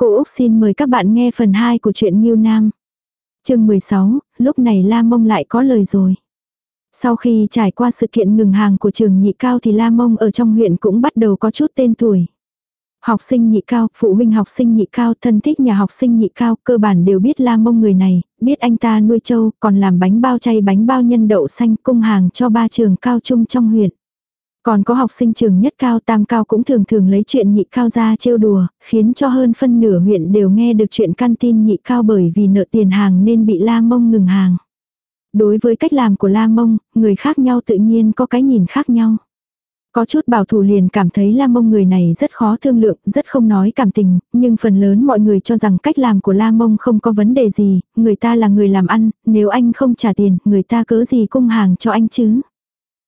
Cô Úc xin mời các bạn nghe phần 2 của truyện Nhiêu Nam. chương 16, lúc này La Mông lại có lời rồi. Sau khi trải qua sự kiện ngừng hàng của trường nhị cao thì La Mông ở trong huyện cũng bắt đầu có chút tên tuổi. Học sinh nhị cao, phụ huynh học sinh nhị cao, thân thích nhà học sinh nhị cao, cơ bản đều biết La Mông người này, biết anh ta nuôi trâu, còn làm bánh bao chay bánh bao nhân đậu xanh cung hàng cho ba trường cao trung trong huyện. Còn có học sinh trường nhất cao tam cao cũng thường thường lấy chuyện nhị cao ra trêu đùa, khiến cho hơn phân nửa huyện đều nghe được chuyện căn tin nhị cao bởi vì nợ tiền hàng nên bị La Mông ngừng hàng. Đối với cách làm của La Mông, người khác nhau tự nhiên có cái nhìn khác nhau. Có chút bảo thủ liền cảm thấy La Mông người này rất khó thương lượng, rất không nói cảm tình, nhưng phần lớn mọi người cho rằng cách làm của La Mông không có vấn đề gì, người ta là người làm ăn, nếu anh không trả tiền, người ta cớ gì cung hàng cho anh chứ.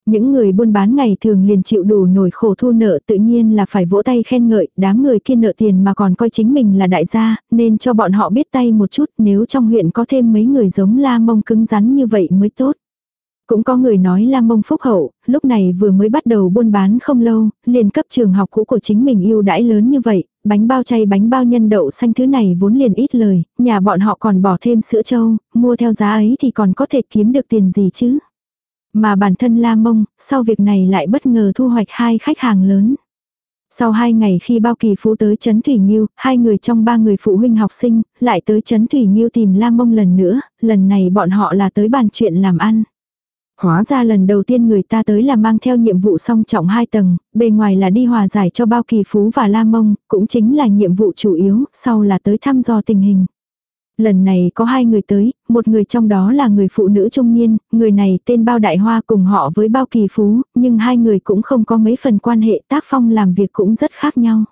Những người buôn bán ngày thường liền chịu đủ nổi khổ thu nợ tự nhiên là phải vỗ tay khen ngợi, đám người kia nợ tiền mà còn coi chính mình là đại gia, nên cho bọn họ biết tay một chút nếu trong huyện có thêm mấy người giống la mông cứng rắn như vậy mới tốt. Cũng có người nói là mông phúc hậu, lúc này vừa mới bắt đầu buôn bán không lâu, liền cấp trường học cũ của chính mình yêu đãi lớn như vậy, bánh bao chay bánh bao nhân đậu xanh thứ này vốn liền ít lời, nhà bọn họ còn bỏ thêm sữa trâu, mua theo giá ấy thì còn có thể kiếm được tiền gì chứ. Mà bản thân La Mông, sau việc này lại bất ngờ thu hoạch hai khách hàng lớn. Sau hai ngày khi bao kỳ phú tới Trấn Thủy Nhiêu, hai người trong ba người phụ huynh học sinh, lại tới Trấn Thủy Nhiêu tìm La Mông lần nữa, lần này bọn họ là tới bàn chuyện làm ăn. Hóa ra lần đầu tiên người ta tới là mang theo nhiệm vụ song trọng hai tầng, bề ngoài là đi hòa giải cho bao kỳ phú và La Mông, cũng chính là nhiệm vụ chủ yếu, sau là tới thăm dò tình hình. Lần này có hai người tới, một người trong đó là người phụ nữ trung niên, người này tên Bao Đại Hoa cùng họ với Bao Kỳ Phú, nhưng hai người cũng không có mấy phần quan hệ tác phong làm việc cũng rất khác nhau.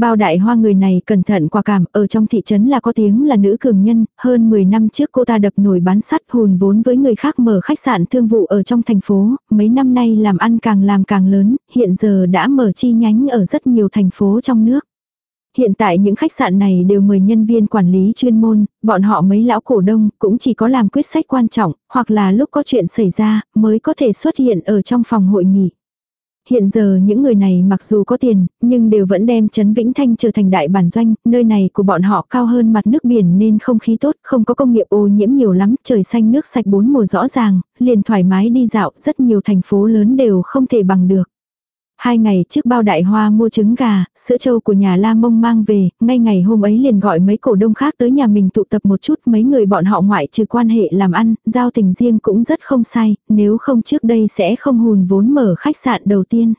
Bao đại hoa người này cẩn thận quả cảm, ở trong thị trấn là có tiếng là nữ cường nhân, hơn 10 năm trước cô ta đập nổi bán sắt hùn vốn với người khác mở khách sạn thương vụ ở trong thành phố, mấy năm nay làm ăn càng làm càng lớn, hiện giờ đã mở chi nhánh ở rất nhiều thành phố trong nước. Hiện tại những khách sạn này đều mời nhân viên quản lý chuyên môn, bọn họ mấy lão cổ đông cũng chỉ có làm quyết sách quan trọng, hoặc là lúc có chuyện xảy ra mới có thể xuất hiện ở trong phòng hội nghị. Hiện giờ những người này mặc dù có tiền, nhưng đều vẫn đem Trấn Vĩnh Thanh trở thành đại bản doanh, nơi này của bọn họ cao hơn mặt nước biển nên không khí tốt, không có công nghiệp ô nhiễm nhiều lắm, trời xanh nước sạch bốn mùa rõ ràng, liền thoải mái đi dạo, rất nhiều thành phố lớn đều không thể bằng được. Hai ngày trước bao đại hoa mua trứng gà, sữa trâu của nhà La Mông mang về, ngay ngày hôm ấy liền gọi mấy cổ đông khác tới nhà mình tụ tập một chút, mấy người bọn họ ngoại trừ quan hệ làm ăn, giao tình riêng cũng rất không sai, nếu không trước đây sẽ không hùn vốn mở khách sạn đầu tiên.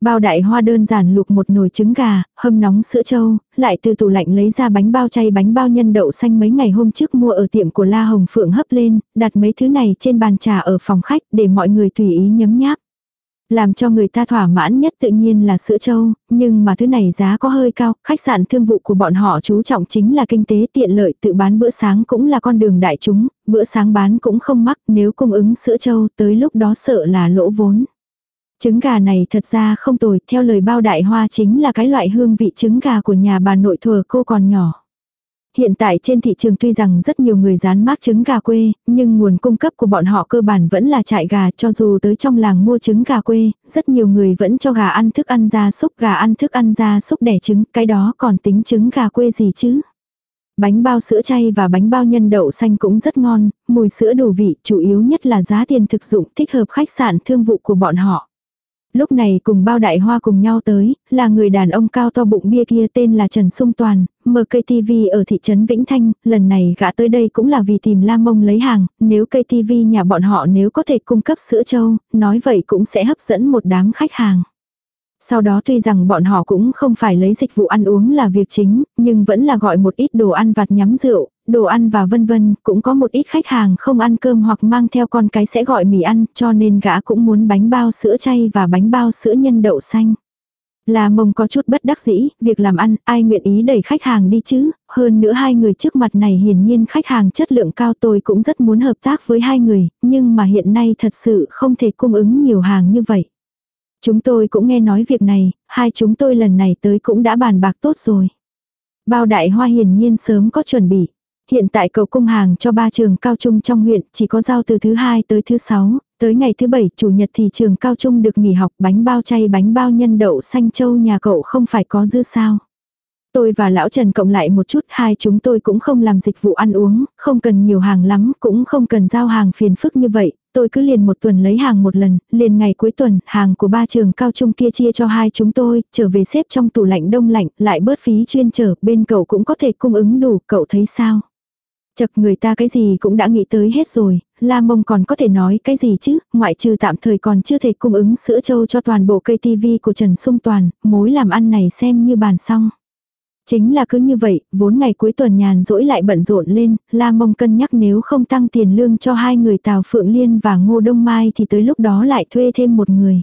Bao đại hoa đơn giản luộc một nồi trứng gà, hâm nóng sữa trâu, lại từ tủ lạnh lấy ra bánh bao chay bánh bao nhân đậu xanh mấy ngày hôm trước mua ở tiệm của La Hồng Phượng hấp lên, đặt mấy thứ này trên bàn trà ở phòng khách để mọi người tùy ý nhấm nháp. Làm cho người ta thỏa mãn nhất tự nhiên là sữa trâu, nhưng mà thứ này giá có hơi cao, khách sạn thương vụ của bọn họ chú trọng chính là kinh tế tiện lợi tự bán bữa sáng cũng là con đường đại chúng, bữa sáng bán cũng không mắc nếu cung ứng sữa trâu tới lúc đó sợ là lỗ vốn. Trứng gà này thật ra không tồi, theo lời bao đại hoa chính là cái loại hương vị trứng gà của nhà bà nội thừa cô còn nhỏ. Hiện tại trên thị trường tuy rằng rất nhiều người dán mát trứng gà quê, nhưng nguồn cung cấp của bọn họ cơ bản vẫn là trại gà cho dù tới trong làng mua trứng gà quê, rất nhiều người vẫn cho gà ăn thức ăn gia súc gà ăn thức ăn gia súc đẻ trứng, cái đó còn tính trứng gà quê gì chứ. Bánh bao sữa chay và bánh bao nhân đậu xanh cũng rất ngon, mùi sữa đủ vị, chủ yếu nhất là giá tiền thực dụng thích hợp khách sạn thương vụ của bọn họ. Lúc này cùng bao đại hoa cùng nhau tới, là người đàn ông cao to bụng bia kia tên là Trần Sung Toàn, mở cây TV ở thị trấn Vĩnh Thanh, lần này gã tới đây cũng là vì tìm Lam Mông lấy hàng, nếu cây TV nhà bọn họ nếu có thể cung cấp sữa trâu, nói vậy cũng sẽ hấp dẫn một đám khách hàng. Sau đó tuy rằng bọn họ cũng không phải lấy dịch vụ ăn uống là việc chính, nhưng vẫn là gọi một ít đồ ăn vặt nhắm rượu, đồ ăn và vân vân, cũng có một ít khách hàng không ăn cơm hoặc mang theo con cái sẽ gọi mì ăn, cho nên gã cũng muốn bánh bao sữa chay và bánh bao sữa nhân đậu xanh. Là mông có chút bất đắc dĩ, việc làm ăn, ai nguyện ý đẩy khách hàng đi chứ, hơn nữa hai người trước mặt này hiển nhiên khách hàng chất lượng cao tôi cũng rất muốn hợp tác với hai người, nhưng mà hiện nay thật sự không thể cung ứng nhiều hàng như vậy. Chúng tôi cũng nghe nói việc này, hai chúng tôi lần này tới cũng đã bàn bạc tốt rồi. Bao đại hoa hiển nhiên sớm có chuẩn bị. Hiện tại cầu cung hàng cho ba trường cao trung trong huyện chỉ có giao từ thứ hai tới thứ sáu, tới ngày thứ bảy chủ nhật thì trường cao trung được nghỉ học bánh bao chay bánh bao nhân đậu xanh châu nhà cậu không phải có dư sao. Tôi và lão Trần cộng lại một chút, hai chúng tôi cũng không làm dịch vụ ăn uống, không cần nhiều hàng lắm, cũng không cần giao hàng phiền phức như vậy, tôi cứ liền một tuần lấy hàng một lần, liền ngày cuối tuần, hàng của ba trường cao trung kia chia cho hai chúng tôi, trở về xếp trong tủ lạnh đông lạnh, lại bớt phí chuyên trở, bên cậu cũng có thể cung ứng đủ, cậu thấy sao? Chật người ta cái gì cũng đã nghĩ tới hết rồi, La Mông còn có thể nói cái gì chứ, ngoại trừ tạm thời còn chưa thể cung ứng sữa trâu cho toàn bộ cây TV của Trần Sung Toàn, mối làm ăn này xem như bàn xong. Chính là cứ như vậy, vốn ngày cuối tuần nhàn rỗi lại bận rộn lên, La Mông cân nhắc nếu không tăng tiền lương cho hai người Tào Phượng Liên và Ngô Đông Mai thì tới lúc đó lại thuê thêm một người.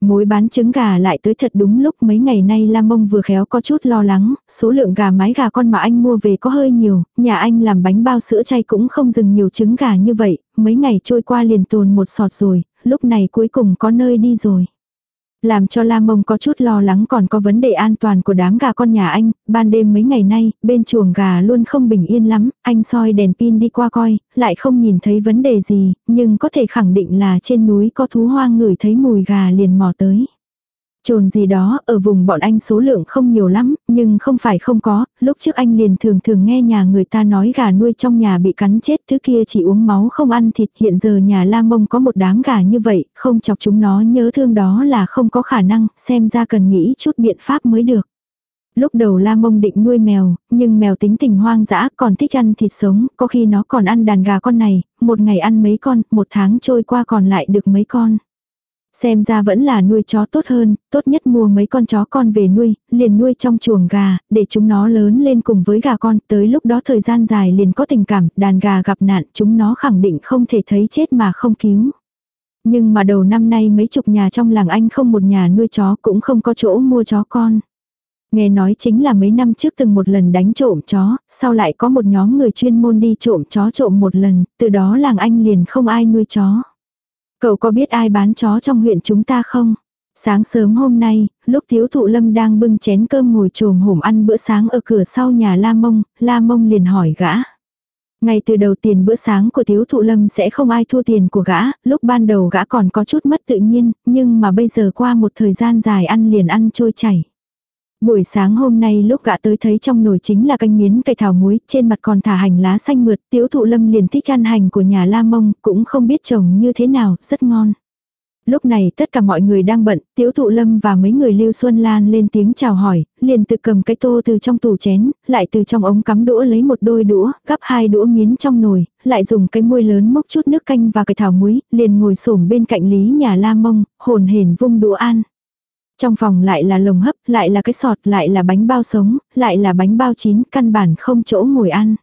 Mối bán trứng gà lại tới thật đúng lúc mấy ngày nay Lam Mông vừa khéo có chút lo lắng, số lượng gà mái gà con mà anh mua về có hơi nhiều, nhà anh làm bánh bao sữa chay cũng không dừng nhiều trứng gà như vậy, mấy ngày trôi qua liền tồn một sọt rồi, lúc này cuối cùng có nơi đi rồi. Làm cho La Mông có chút lo lắng còn có vấn đề an toàn của đám gà con nhà anh, ban đêm mấy ngày nay, bên chuồng gà luôn không bình yên lắm, anh soi đèn pin đi qua coi, lại không nhìn thấy vấn đề gì, nhưng có thể khẳng định là trên núi có thú hoang ngửi thấy mùi gà liền mò tới. Trồn gì đó, ở vùng bọn anh số lượng không nhiều lắm, nhưng không phải không có, lúc trước anh liền thường thường nghe nhà người ta nói gà nuôi trong nhà bị cắn chết, thứ kia chỉ uống máu không ăn thịt, hiện giờ nhà La Mông có một đám gà như vậy, không chọc chúng nó nhớ thương đó là không có khả năng, xem ra cần nghĩ chút biện pháp mới được. Lúc đầu La Mông định nuôi mèo, nhưng mèo tính tình hoang dã còn thích ăn thịt sống, có khi nó còn ăn đàn gà con này, một ngày ăn mấy con, một tháng trôi qua còn lại được mấy con. Xem ra vẫn là nuôi chó tốt hơn, tốt nhất mua mấy con chó con về nuôi, liền nuôi trong chuồng gà, để chúng nó lớn lên cùng với gà con, tới lúc đó thời gian dài liền có tình cảm, đàn gà gặp nạn chúng nó khẳng định không thể thấy chết mà không cứu. Nhưng mà đầu năm nay mấy chục nhà trong làng Anh không một nhà nuôi chó cũng không có chỗ mua chó con. Nghe nói chính là mấy năm trước từng một lần đánh trộm chó, sau lại có một nhóm người chuyên môn đi trộm chó trộm một lần, từ đó làng Anh liền không ai nuôi chó. Cậu có biết ai bán chó trong huyện chúng ta không? Sáng sớm hôm nay, lúc thiếu thụ lâm đang bưng chén cơm ngồi trồm hổm ăn bữa sáng ở cửa sau nhà La Mông, La Mông liền hỏi gã. Ngay từ đầu tiền bữa sáng của thiếu thụ lâm sẽ không ai thua tiền của gã, lúc ban đầu gã còn có chút mất tự nhiên, nhưng mà bây giờ qua một thời gian dài ăn liền ăn trôi chảy. Buổi sáng hôm nay lúc gã tới thấy trong nồi chính là canh miến cây thảo muối, trên mặt còn thả hành lá xanh mượt, tiểu thụ lâm liền thích ăn hành của nhà La Mông, cũng không biết trồng như thế nào, rất ngon. Lúc này tất cả mọi người đang bận, tiểu thụ lâm và mấy người lưu xuân lan lên tiếng chào hỏi, liền tự cầm cái tô từ trong tủ chén, lại từ trong ống cắm đũa lấy một đôi đũa, gắp hai đũa miến trong nồi, lại dùng cái muôi lớn mốc chút nước canh và cái thảo muối, liền ngồi xổm bên cạnh lý nhà la mông, hồn hển vung đũa ăn. Trong phòng lại là lồng hấp, lại là cái sọt, lại là bánh bao sống, lại là bánh bao chín, căn bản không chỗ ngồi ăn.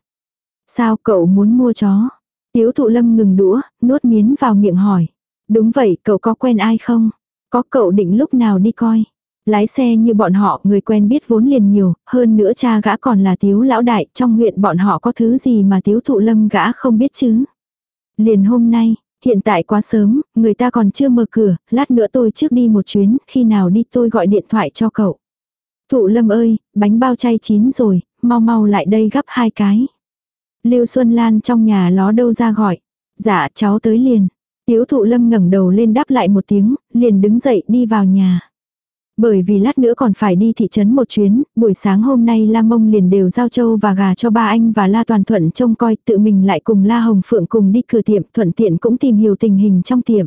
Sao cậu muốn mua chó? Tiếu thụ lâm ngừng đũa, nuốt miến vào miệng hỏi. Đúng vậy, cậu có quen ai không? Có cậu định lúc nào đi coi? Lái xe như bọn họ, người quen biết vốn liền nhiều, hơn nữa cha gã còn là tiếu lão đại, trong huyện bọn họ có thứ gì mà tiếu thụ lâm gã không biết chứ? Liền hôm nay, Hiện tại quá sớm, người ta còn chưa mở cửa, lát nữa tôi trước đi một chuyến, khi nào đi tôi gọi điện thoại cho cậu. Thụ lâm ơi, bánh bao chay chín rồi, mau mau lại đây gấp hai cái. Lưu Xuân Lan trong nhà ló đâu ra gọi. Dạ cháu tới liền. Tiếu thụ lâm ngẩng đầu lên đáp lại một tiếng, liền đứng dậy đi vào nhà. Bởi vì lát nữa còn phải đi thị trấn một chuyến, buổi sáng hôm nay La Mông liền đều giao châu và gà cho ba anh và La Toàn Thuận trông coi tự mình lại cùng La Hồng Phượng cùng đi cửa tiệm thuận tiện cũng tìm hiểu tình hình trong tiệm.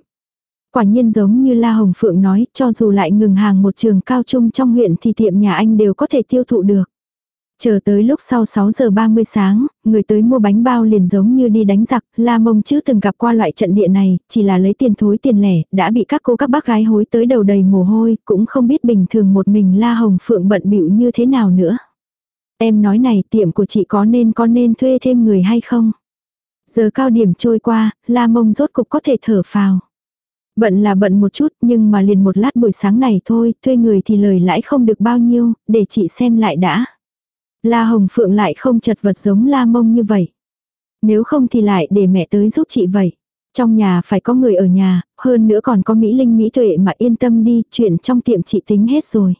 Quả nhiên giống như La Hồng Phượng nói, cho dù lại ngừng hàng một trường cao trung trong huyện thì tiệm nhà anh đều có thể tiêu thụ được. Chờ tới lúc sau 6 giờ 30 sáng, người tới mua bánh bao liền giống như đi đánh giặc, La Mông chứ từng gặp qua loại trận địa này, chỉ là lấy tiền thối tiền lẻ, đã bị các cô các bác gái hối tới đầu đầy mồ hôi, cũng không biết bình thường một mình La Hồng Phượng bận bịu như thế nào nữa. Em nói này tiệm của chị có nên có nên thuê thêm người hay không? Giờ cao điểm trôi qua, La Mông rốt cục có thể thở phào. Bận là bận một chút nhưng mà liền một lát buổi sáng này thôi, thuê người thì lời lãi không được bao nhiêu, để chị xem lại đã. La Hồng Phượng lại không chật vật giống La Mông như vậy. Nếu không thì lại để mẹ tới giúp chị vậy. Trong nhà phải có người ở nhà, hơn nữa còn có Mỹ Linh Mỹ Tuệ mà yên tâm đi, chuyện trong tiệm chị tính hết rồi.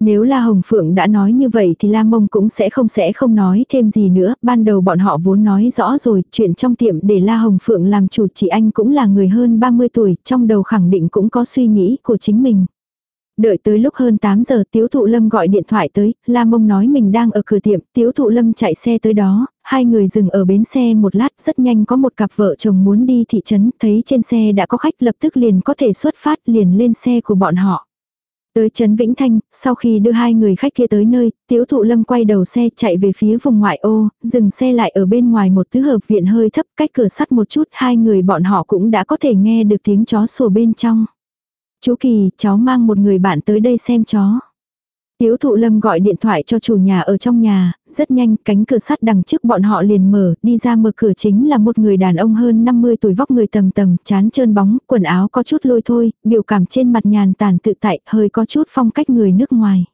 Nếu La Hồng Phượng đã nói như vậy thì La Mông cũng sẽ không sẽ không nói thêm gì nữa, ban đầu bọn họ vốn nói rõ rồi, chuyện trong tiệm để La Hồng Phượng làm chủ chị anh cũng là người hơn 30 tuổi, trong đầu khẳng định cũng có suy nghĩ của chính mình. Đợi tới lúc hơn 8 giờ Tiếu Thụ Lâm gọi điện thoại tới, La Mông nói mình đang ở cửa tiệm, Tiếu Thụ Lâm chạy xe tới đó, hai người dừng ở bến xe một lát, rất nhanh có một cặp vợ chồng muốn đi thị trấn, thấy trên xe đã có khách lập tức liền có thể xuất phát liền lên xe của bọn họ. Tới Trấn Vĩnh Thanh, sau khi đưa hai người khách kia tới nơi, Tiếu Thụ Lâm quay đầu xe chạy về phía vùng ngoại ô, dừng xe lại ở bên ngoài một tứ hợp viện hơi thấp cách cửa sắt một chút, hai người bọn họ cũng đã có thể nghe được tiếng chó sủa bên trong. Chú Kỳ, cháu mang một người bạn tới đây xem chó. Tiếu thụ lâm gọi điện thoại cho chủ nhà ở trong nhà, rất nhanh cánh cửa sắt đằng trước bọn họ liền mở, đi ra mở cửa chính là một người đàn ông hơn 50 tuổi vóc người tầm tầm, chán trơn bóng, quần áo có chút lôi thôi, biểu cảm trên mặt nhàn tàn tự tại, hơi có chút phong cách người nước ngoài.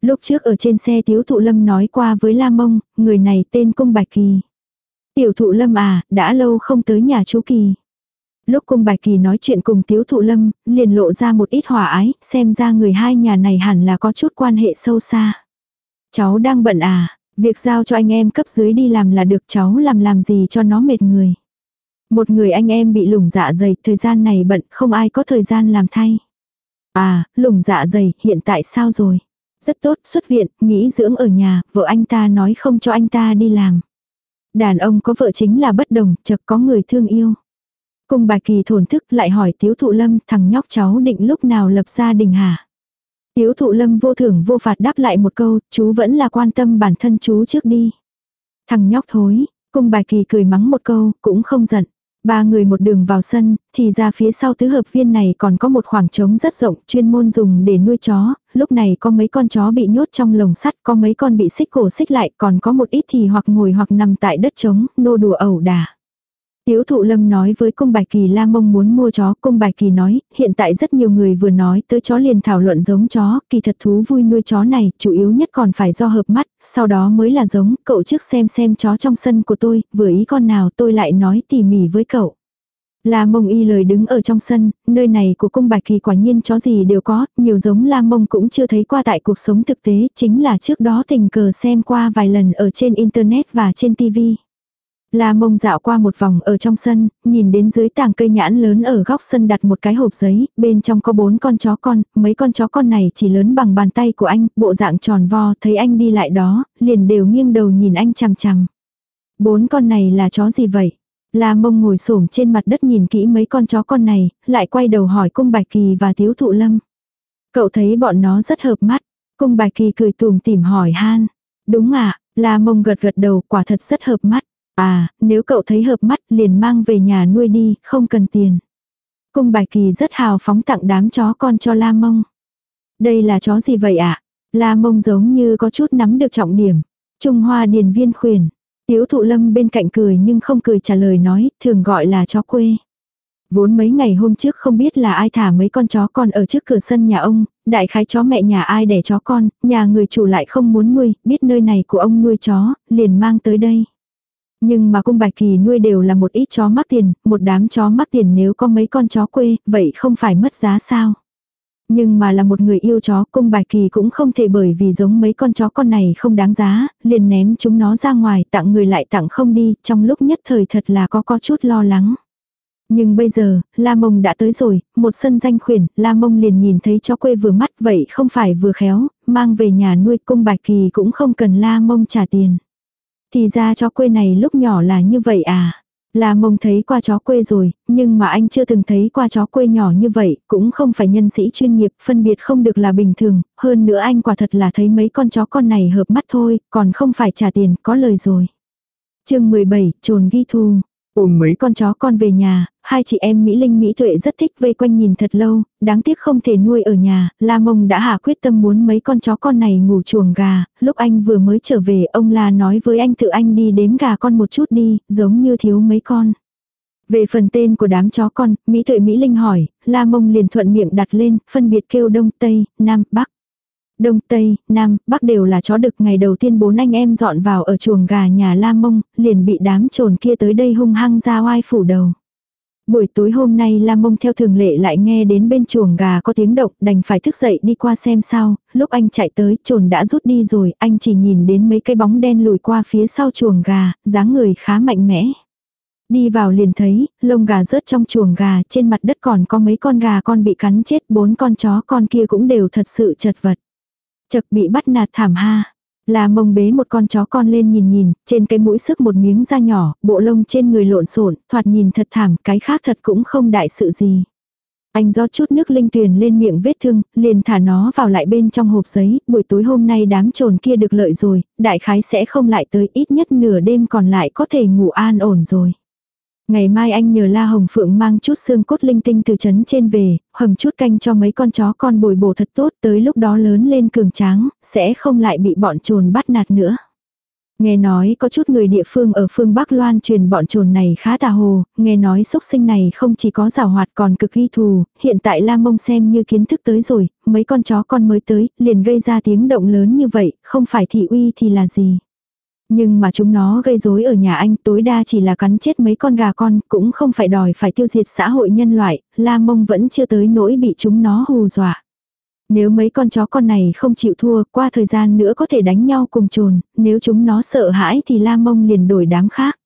Lúc trước ở trên xe tiếu thụ lâm nói qua với La Mông, người này tên Cung Bạch Kỳ. Tiểu thụ lâm à, đã lâu không tới nhà chú Kỳ. Lúc cung bạch kỳ nói chuyện cùng tiếu thụ lâm, liền lộ ra một ít hòa ái, xem ra người hai nhà này hẳn là có chút quan hệ sâu xa. Cháu đang bận à, việc giao cho anh em cấp dưới đi làm là được cháu làm làm gì cho nó mệt người. Một người anh em bị lủng dạ dày, thời gian này bận, không ai có thời gian làm thay. À, lủng dạ dày, hiện tại sao rồi? Rất tốt, xuất viện, nghỉ dưỡng ở nhà, vợ anh ta nói không cho anh ta đi làm. Đàn ông có vợ chính là bất đồng, chật có người thương yêu. Cung bà kỳ thổn thức lại hỏi tiếu thụ lâm thằng nhóc cháu định lúc nào lập gia đình hả? Tiếu thụ lâm vô thưởng vô phạt đáp lại một câu, chú vẫn là quan tâm bản thân chú trước đi. Thằng nhóc thối, cung bài kỳ cười mắng một câu, cũng không giận. Ba người một đường vào sân, thì ra phía sau tứ hợp viên này còn có một khoảng trống rất rộng, chuyên môn dùng để nuôi chó. Lúc này có mấy con chó bị nhốt trong lồng sắt, có mấy con bị xích cổ xích lại, còn có một ít thì hoặc ngồi hoặc nằm tại đất trống, nô đùa ẩu đả. Tiếu thụ lâm nói với cung bạch kỳ la mông muốn mua chó, cung bạch kỳ nói, hiện tại rất nhiều người vừa nói tới chó liền thảo luận giống chó, kỳ thật thú vui nuôi chó này, chủ yếu nhất còn phải do hợp mắt, sau đó mới là giống, cậu trước xem xem chó trong sân của tôi, vừa ý con nào tôi lại nói tỉ mỉ với cậu. La mông y lời đứng ở trong sân, nơi này của cung bạch kỳ quả nhiên chó gì đều có, nhiều giống la mông cũng chưa thấy qua tại cuộc sống thực tế, chính là trước đó tình cờ xem qua vài lần ở trên internet và trên tivi. La mông dạo qua một vòng ở trong sân, nhìn đến dưới tàng cây nhãn lớn ở góc sân đặt một cái hộp giấy, bên trong có bốn con chó con, mấy con chó con này chỉ lớn bằng bàn tay của anh, bộ dạng tròn vo, thấy anh đi lại đó, liền đều nghiêng đầu nhìn anh chằm chằm. Bốn con này là chó gì vậy? La mông ngồi xổm trên mặt đất nhìn kỹ mấy con chó con này, lại quay đầu hỏi cung bạch kỳ và tiếu thụ lâm. Cậu thấy bọn nó rất hợp mắt. Cung bạch kỳ cười tùm tìm hỏi han. Đúng ạ, à, la mông gật gật đầu quả thật rất hợp mắt. À, nếu cậu thấy hợp mắt liền mang về nhà nuôi đi, không cần tiền. Cung bài kỳ rất hào phóng tặng đám chó con cho La Mông. Đây là chó gì vậy ạ? À? La Mông giống như có chút nắm được trọng điểm. Trung Hoa Điền Viên khuyển. Tiếu thụ lâm bên cạnh cười nhưng không cười trả lời nói, thường gọi là chó quê. Vốn mấy ngày hôm trước không biết là ai thả mấy con chó con ở trước cửa sân nhà ông, đại khái chó mẹ nhà ai đẻ chó con, nhà người chủ lại không muốn nuôi, biết nơi này của ông nuôi chó, liền mang tới đây. Nhưng mà cung bạch kỳ nuôi đều là một ít chó mắc tiền, một đám chó mắc tiền nếu có mấy con chó quê, vậy không phải mất giá sao? Nhưng mà là một người yêu chó, cung bạch kỳ cũng không thể bởi vì giống mấy con chó con này không đáng giá, liền ném chúng nó ra ngoài, tặng người lại tặng không đi, trong lúc nhất thời thật là có có chút lo lắng. Nhưng bây giờ, La Mông đã tới rồi, một sân danh khuyển, La Mông liền nhìn thấy chó quê vừa mắt vậy không phải vừa khéo, mang về nhà nuôi cung bạch kỳ cũng không cần La Mông trả tiền. Thì ra chó quê này lúc nhỏ là như vậy à. Là mông thấy qua chó quê rồi, nhưng mà anh chưa từng thấy qua chó quê nhỏ như vậy, cũng không phải nhân sĩ chuyên nghiệp, phân biệt không được là bình thường, hơn nữa anh quả thật là thấy mấy con chó con này hợp mắt thôi, còn không phải trả tiền, có lời rồi. chương 17, trồn ghi thu. Ôm mấy con chó con về nhà, hai chị em Mỹ Linh Mỹ Tuệ rất thích vây quanh nhìn thật lâu, đáng tiếc không thể nuôi ở nhà, La Mông đã hạ quyết tâm muốn mấy con chó con này ngủ chuồng gà, lúc anh vừa mới trở về ông La nói với anh tự anh đi đếm gà con một chút đi, giống như thiếu mấy con. Về phần tên của đám chó con, Mỹ Tuệ Mỹ Linh hỏi, La Mông liền thuận miệng đặt lên, phân biệt kêu Đông, Tây, Nam, Bắc. Đông, Tây, Nam, Bắc đều là chó đực ngày đầu tiên bốn anh em dọn vào ở chuồng gà nhà La Mông, liền bị đám trồn kia tới đây hung hăng ra oai phủ đầu. Buổi tối hôm nay La Mông theo thường lệ lại nghe đến bên chuồng gà có tiếng động, đành phải thức dậy đi qua xem sao, lúc anh chạy tới, trồn đã rút đi rồi, anh chỉ nhìn đến mấy cái bóng đen lùi qua phía sau chuồng gà, dáng người khá mạnh mẽ. Đi vào liền thấy, lông gà rớt trong chuồng gà, trên mặt đất còn có mấy con gà con bị cắn chết, bốn con chó con kia cũng đều thật sự chật vật. Chật bị bắt nạt thảm ha. Là mông bế một con chó con lên nhìn nhìn, trên cái mũi sức một miếng da nhỏ, bộ lông trên người lộn xộn, thoạt nhìn thật thảm, cái khác thật cũng không đại sự gì. Anh do chút nước linh tuyền lên miệng vết thương, liền thả nó vào lại bên trong hộp giấy, buổi tối hôm nay đám trồn kia được lợi rồi, đại khái sẽ không lại tới ít nhất nửa đêm còn lại có thể ngủ an ổn rồi. Ngày mai anh nhờ La Hồng Phượng mang chút xương cốt linh tinh từ trấn trên về, hầm chút canh cho mấy con chó con bồi bổ thật tốt tới lúc đó lớn lên cường tráng, sẽ không lại bị bọn trồn bắt nạt nữa. Nghe nói có chút người địa phương ở phương Bắc loan truyền bọn trồn này khá tà hồ, nghe nói xúc sinh này không chỉ có rào hoạt còn cực ghi thù, hiện tại La Mông xem như kiến thức tới rồi, mấy con chó con mới tới, liền gây ra tiếng động lớn như vậy, không phải thị uy thì là gì. Nhưng mà chúng nó gây rối ở nhà anh tối đa chỉ là cắn chết mấy con gà con, cũng không phải đòi phải tiêu diệt xã hội nhân loại, La Mông vẫn chưa tới nỗi bị chúng nó hù dọa. Nếu mấy con chó con này không chịu thua, qua thời gian nữa có thể đánh nhau cùng trồn, nếu chúng nó sợ hãi thì La Mông liền đổi đám khác.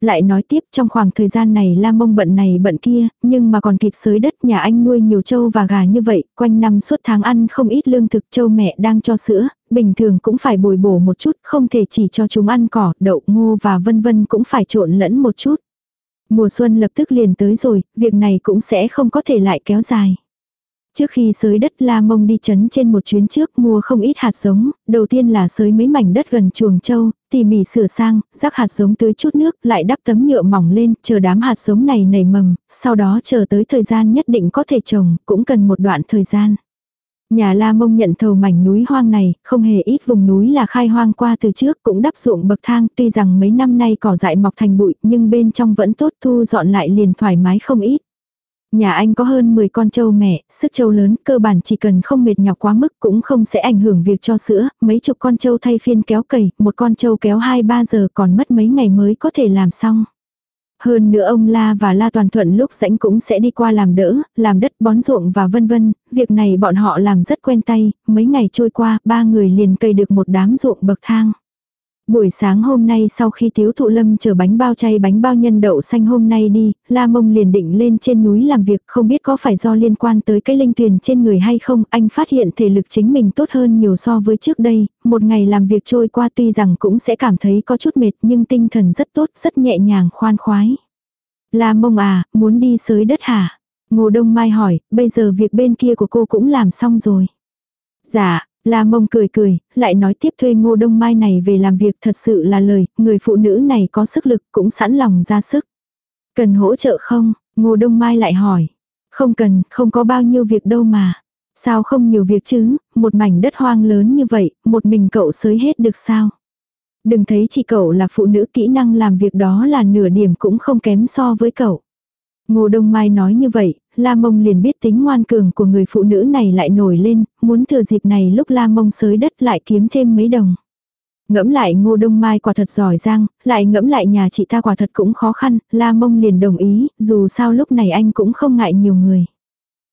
Lại nói tiếp trong khoảng thời gian này la mông bận này bận kia, nhưng mà còn kịp sới đất nhà anh nuôi nhiều trâu và gà như vậy, quanh năm suốt tháng ăn không ít lương thực trâu mẹ đang cho sữa, bình thường cũng phải bồi bổ một chút, không thể chỉ cho chúng ăn cỏ, đậu ngô và vân vân cũng phải trộn lẫn một chút. Mùa xuân lập tức liền tới rồi, việc này cũng sẽ không có thể lại kéo dài. Trước khi sới đất La Mông đi chấn trên một chuyến trước mua không ít hạt giống, đầu tiên là sới mấy mảnh đất gần chuồng châu, tỉ mỉ sửa sang, rắc hạt giống tưới chút nước, lại đắp tấm nhựa mỏng lên, chờ đám hạt giống này nảy mầm, sau đó chờ tới thời gian nhất định có thể trồng, cũng cần một đoạn thời gian. Nhà La Mông nhận thầu mảnh núi hoang này, không hề ít vùng núi là khai hoang qua từ trước cũng đắp ruộng bậc thang, tuy rằng mấy năm nay cỏ dại mọc thành bụi, nhưng bên trong vẫn tốt thu dọn lại liền thoải mái không ít. Nhà anh có hơn 10 con trâu mẹ, sức trâu lớn, cơ bản chỉ cần không mệt nhọc quá mức cũng không sẽ ảnh hưởng việc cho sữa, mấy chục con trâu thay phiên kéo cầy, một con trâu kéo 2-3 giờ còn mất mấy ngày mới có thể làm xong. Hơn nữa ông La và La Toàn Thuận lúc rãnh cũng sẽ đi qua làm đỡ, làm đất bón ruộng và vân vân, việc này bọn họ làm rất quen tay, mấy ngày trôi qua, ba người liền cây được một đám ruộng bậc thang. Buổi sáng hôm nay sau khi tiếu thụ lâm chờ bánh bao chay bánh bao nhân đậu xanh hôm nay đi, La Mông liền định lên trên núi làm việc không biết có phải do liên quan tới cái linh tuyền trên người hay không, anh phát hiện thể lực chính mình tốt hơn nhiều so với trước đây, một ngày làm việc trôi qua tuy rằng cũng sẽ cảm thấy có chút mệt nhưng tinh thần rất tốt, rất nhẹ nhàng khoan khoái. La Mông à, muốn đi sới đất hả? Ngô Đông Mai hỏi, bây giờ việc bên kia của cô cũng làm xong rồi. Dạ, La mông cười cười, lại nói tiếp thuê ngô đông mai này về làm việc thật sự là lời, người phụ nữ này có sức lực cũng sẵn lòng ra sức. Cần hỗ trợ không? Ngô đông mai lại hỏi. Không cần, không có bao nhiêu việc đâu mà. Sao không nhiều việc chứ, một mảnh đất hoang lớn như vậy, một mình cậu sới hết được sao? Đừng thấy chỉ cậu là phụ nữ kỹ năng làm việc đó là nửa điểm cũng không kém so với cậu. Ngô Đông Mai nói như vậy, La Mông liền biết tính ngoan cường của người phụ nữ này lại nổi lên, muốn thừa dịp này lúc La Mông sới đất lại kiếm thêm mấy đồng. Ngẫm lại Ngô Đông Mai quả thật giỏi giang, lại ngẫm lại nhà chị ta quả thật cũng khó khăn, La Mông liền đồng ý, dù sao lúc này anh cũng không ngại nhiều người.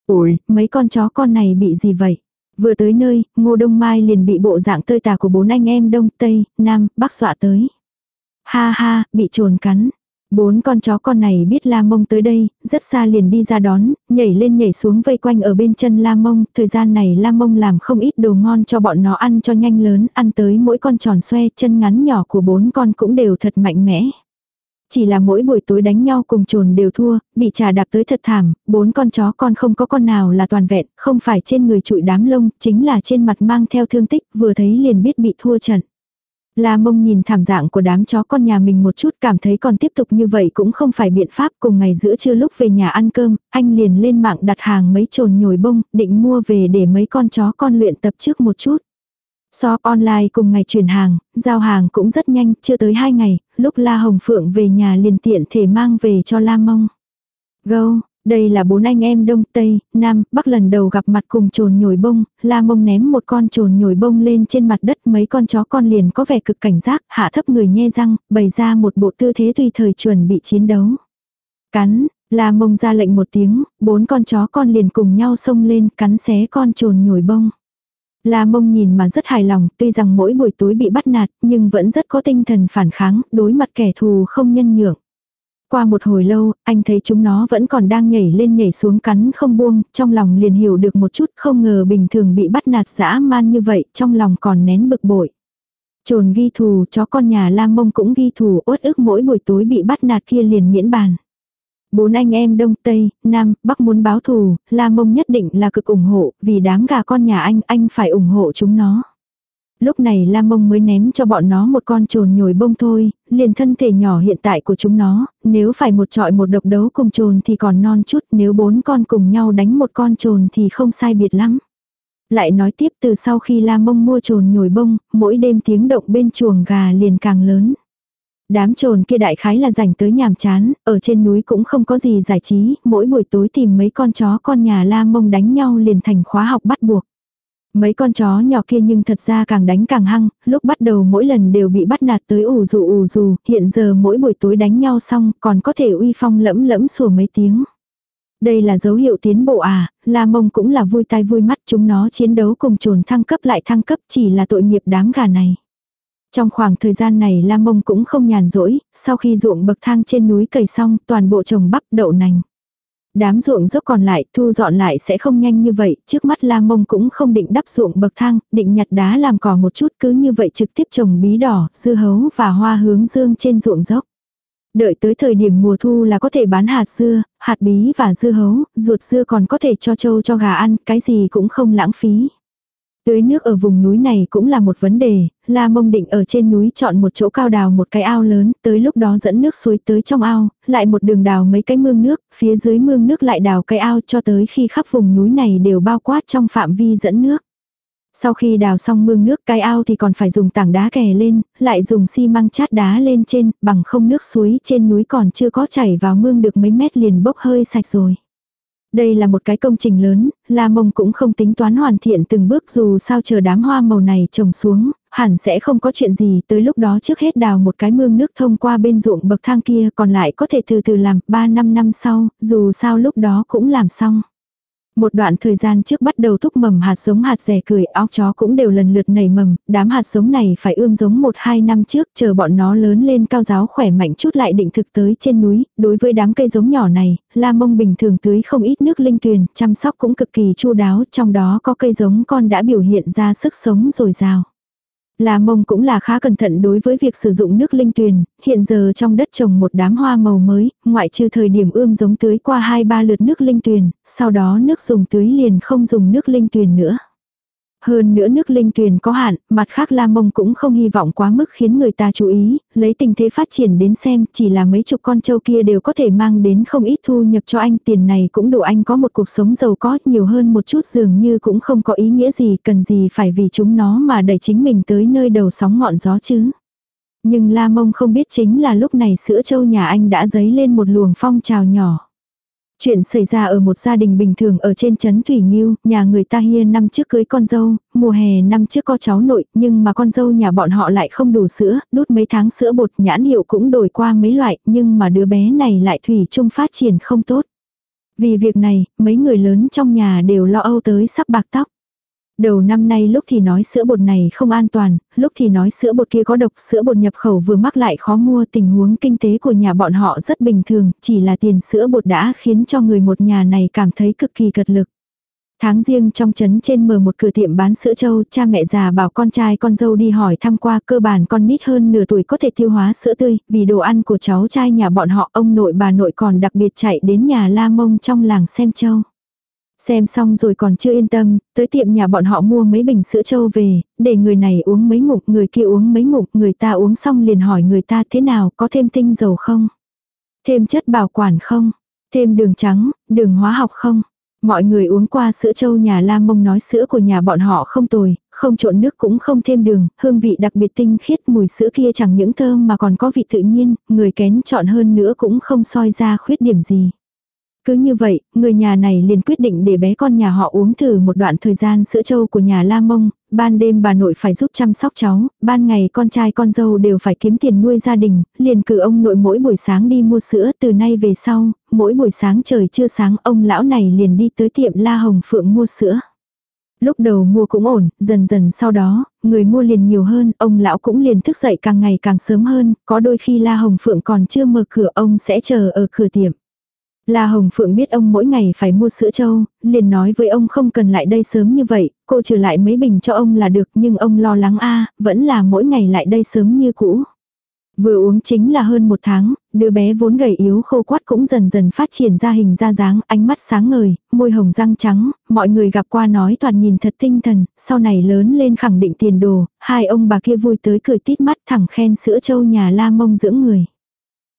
Ôi, mấy con chó con này bị gì vậy? Vừa tới nơi, Ngô Đông Mai liền bị bộ dạng tơi tà của bốn anh em Đông, Tây, Nam, Bắc dọa tới. Ha ha, bị trồn cắn. Bốn con chó con này biết La Mông tới đây, rất xa liền đi ra đón, nhảy lên nhảy xuống vây quanh ở bên chân La Mông, thời gian này La Mông làm không ít đồ ngon cho bọn nó ăn cho nhanh lớn, ăn tới mỗi con tròn xoe, chân ngắn nhỏ của bốn con cũng đều thật mạnh mẽ. Chỉ là mỗi buổi tối đánh nhau cùng trồn đều thua, bị trà đạp tới thật thảm, bốn con chó con không có con nào là toàn vẹn, không phải trên người trụi đám lông, chính là trên mặt mang theo thương tích, vừa thấy liền biết bị thua trận. La mông nhìn thảm dạng của đám chó con nhà mình một chút cảm thấy còn tiếp tục như vậy cũng không phải biện pháp cùng ngày giữa trưa lúc về nhà ăn cơm, anh liền lên mạng đặt hàng mấy trồn nhồi bông, định mua về để mấy con chó con luyện tập trước một chút. Shop online cùng ngày chuyển hàng, giao hàng cũng rất nhanh, chưa tới hai ngày, lúc La Hồng Phượng về nhà liền tiện thể mang về cho La Mông. Gâu đây là bốn anh em Đông Tây, Nam, Bắc lần đầu gặp mặt cùng trồn nhồi bông, la mông ném một con trồn nhồi bông lên trên mặt đất mấy con chó con liền có vẻ cực cảnh giác, hạ thấp người nhe răng, bày ra một bộ tư thế tùy thời chuẩn bị chiến đấu. Cắn, la mông ra lệnh một tiếng, bốn con chó con liền cùng nhau xông lên cắn xé con trồn nhồi bông. La mông nhìn mà rất hài lòng, tuy rằng mỗi buổi tối bị bắt nạt, nhưng vẫn rất có tinh thần phản kháng, đối mặt kẻ thù không nhân nhượng. Qua một hồi lâu, anh thấy chúng nó vẫn còn đang nhảy lên nhảy xuống cắn không buông, trong lòng liền hiểu được một chút không ngờ bình thường bị bắt nạt dã man như vậy, trong lòng còn nén bực bội. Trồn ghi thù, chó con nhà Lam Mông cũng ghi thù, uất ức mỗi buổi tối bị bắt nạt kia liền miễn bàn. Bốn anh em Đông Tây, Nam, Bắc muốn báo thù, Lam Mông nhất định là cực ủng hộ, vì đám gà con nhà anh, anh phải ủng hộ chúng nó. Lúc này Lam Mông mới ném cho bọn nó một con trồn nhồi bông thôi, liền thân thể nhỏ hiện tại của chúng nó, nếu phải một trọi một độc đấu cùng trồn thì còn non chút, nếu bốn con cùng nhau đánh một con trồn thì không sai biệt lắm. Lại nói tiếp từ sau khi Lam Mông mua trồn nhồi bông, mỗi đêm tiếng động bên chuồng gà liền càng lớn. Đám trồn kia đại khái là rảnh tới nhàm chán, ở trên núi cũng không có gì giải trí, mỗi buổi tối tìm mấy con chó con nhà la Mông đánh nhau liền thành khóa học bắt buộc. Mấy con chó nhỏ kia nhưng thật ra càng đánh càng hăng, lúc bắt đầu mỗi lần đều bị bắt nạt tới ủ rù ủ dù, hiện giờ mỗi buổi tối đánh nhau xong còn có thể uy phong lẫm lẫm sủa mấy tiếng. Đây là dấu hiệu tiến bộ à, La Mông cũng là vui tai vui mắt chúng nó chiến đấu cùng trồn thăng cấp lại thăng cấp chỉ là tội nghiệp đám gà này. Trong khoảng thời gian này La Mông cũng không nhàn rỗi, sau khi ruộng bậc thang trên núi cày xong toàn bộ trồng bắp đậu nành. Đám ruộng dốc còn lại thu dọn lại sẽ không nhanh như vậy, trước mắt La Mông cũng không định đắp ruộng bậc thang, định nhặt đá làm cỏ một chút cứ như vậy trực tiếp trồng bí đỏ, dưa hấu và hoa hướng dương trên ruộng dốc. Đợi tới thời điểm mùa thu là có thể bán hạt dưa, hạt bí và dưa hấu, ruột dưa còn có thể cho trâu cho gà ăn, cái gì cũng không lãng phí. Tưới nước ở vùng núi này cũng là một vấn đề, La Mông định ở trên núi chọn một chỗ cao đào một cái ao lớn, tới lúc đó dẫn nước suối tới trong ao, lại một đường đào mấy cái mương nước, phía dưới mương nước lại đào cái ao cho tới khi khắp vùng núi này đều bao quát trong phạm vi dẫn nước. Sau khi đào xong mương nước cái ao thì còn phải dùng tảng đá kè lên, lại dùng xi măng chát đá lên trên, bằng không nước suối trên núi còn chưa có chảy vào mương được mấy mét liền bốc hơi sạch rồi. Đây là một cái công trình lớn, La Mông cũng không tính toán hoàn thiện từng bước dù sao chờ đám hoa màu này trồng xuống, hẳn sẽ không có chuyện gì tới lúc đó trước hết đào một cái mương nước thông qua bên ruộng bậc thang kia còn lại có thể từ từ làm 3 năm năm sau, dù sao lúc đó cũng làm xong. Một đoạn thời gian trước bắt đầu thúc mầm hạt giống hạt rẻ cười óc chó cũng đều lần lượt nảy mầm, đám hạt giống này phải ươm giống một hai năm trước chờ bọn nó lớn lên cao giáo khỏe mạnh chút lại định thực tới trên núi. Đối với đám cây giống nhỏ này, La Mông bình thường tưới không ít nước linh tuyền, chăm sóc cũng cực kỳ chu đáo, trong đó có cây giống con đã biểu hiện ra sức sống rồi rào La mông cũng là khá cẩn thận đối với việc sử dụng nước linh tuyền, hiện giờ trong đất trồng một đám hoa màu mới, ngoại trừ thời điểm ươm giống tưới qua 2-3 lượt nước linh tuyền, sau đó nước dùng tưới liền không dùng nước linh tuyền nữa. Hơn nữa nước linh tuyền có hạn, mặt khác La Mông cũng không hy vọng quá mức khiến người ta chú ý, lấy tình thế phát triển đến xem chỉ là mấy chục con trâu kia đều có thể mang đến không ít thu nhập cho anh tiền này cũng đủ anh có một cuộc sống giàu có nhiều hơn một chút dường như cũng không có ý nghĩa gì cần gì phải vì chúng nó mà đẩy chính mình tới nơi đầu sóng ngọn gió chứ. Nhưng La Mông không biết chính là lúc này sữa trâu nhà anh đã dấy lên một luồng phong trào nhỏ. Chuyện xảy ra ở một gia đình bình thường ở trên trấn Thủy Nghiêu, nhà người ta hiên năm trước cưới con dâu, mùa hè năm trước có cháu nội, nhưng mà con dâu nhà bọn họ lại không đủ sữa, đút mấy tháng sữa bột nhãn hiệu cũng đổi qua mấy loại, nhưng mà đứa bé này lại thủy chung phát triển không tốt. Vì việc này, mấy người lớn trong nhà đều lo âu tới sắp bạc tóc. Đầu năm nay lúc thì nói sữa bột này không an toàn, lúc thì nói sữa bột kia có độc, sữa bột nhập khẩu vừa mắc lại khó mua, tình huống kinh tế của nhà bọn họ rất bình thường, chỉ là tiền sữa bột đã khiến cho người một nhà này cảm thấy cực kỳ cật lực. Tháng riêng trong trấn trên mở một cửa tiệm bán sữa trâu, cha mẹ già bảo con trai con dâu đi hỏi thăm qua cơ bản con nít hơn nửa tuổi có thể tiêu hóa sữa tươi, vì đồ ăn của cháu trai nhà bọn họ ông nội bà nội còn đặc biệt chạy đến nhà La Mông trong làng xem trâu. Xem xong rồi còn chưa yên tâm, tới tiệm nhà bọn họ mua mấy bình sữa trâu về, để người này uống mấy ngụm, người kia uống mấy ngụm, người ta uống xong liền hỏi người ta thế nào, có thêm tinh dầu không? Thêm chất bảo quản không? Thêm đường trắng, đường hóa học không? Mọi người uống qua sữa trâu nhà Lam Mông nói sữa của nhà bọn họ không tồi, không trộn nước cũng không thêm đường, hương vị đặc biệt tinh khiết mùi sữa kia chẳng những thơm mà còn có vị tự nhiên, người kén chọn hơn nữa cũng không soi ra khuyết điểm gì. Cứ như vậy, người nhà này liền quyết định để bé con nhà họ uống thử một đoạn thời gian sữa trâu của nhà La Mông, ban đêm bà nội phải giúp chăm sóc cháu, ban ngày con trai con dâu đều phải kiếm tiền nuôi gia đình, liền cử ông nội mỗi buổi sáng đi mua sữa từ nay về sau, mỗi buổi sáng trời chưa sáng ông lão này liền đi tới tiệm La Hồng Phượng mua sữa. Lúc đầu mua cũng ổn, dần dần sau đó, người mua liền nhiều hơn, ông lão cũng liền thức dậy càng ngày càng sớm hơn, có đôi khi La Hồng Phượng còn chưa mở cửa ông sẽ chờ ở cửa tiệm. La Hồng Phượng biết ông mỗi ngày phải mua sữa trâu, liền nói với ông không cần lại đây sớm như vậy, cô trừ lại mấy bình cho ông là được nhưng ông lo lắng a vẫn là mỗi ngày lại đây sớm như cũ. Vừa uống chính là hơn một tháng, đứa bé vốn gầy yếu khô quát cũng dần dần phát triển ra hình ra dáng, ánh mắt sáng ngời, môi hồng răng trắng, mọi người gặp qua nói toàn nhìn thật tinh thần, sau này lớn lên khẳng định tiền đồ, hai ông bà kia vui tới cười tít mắt thẳng khen sữa trâu nhà la mông dưỡng người.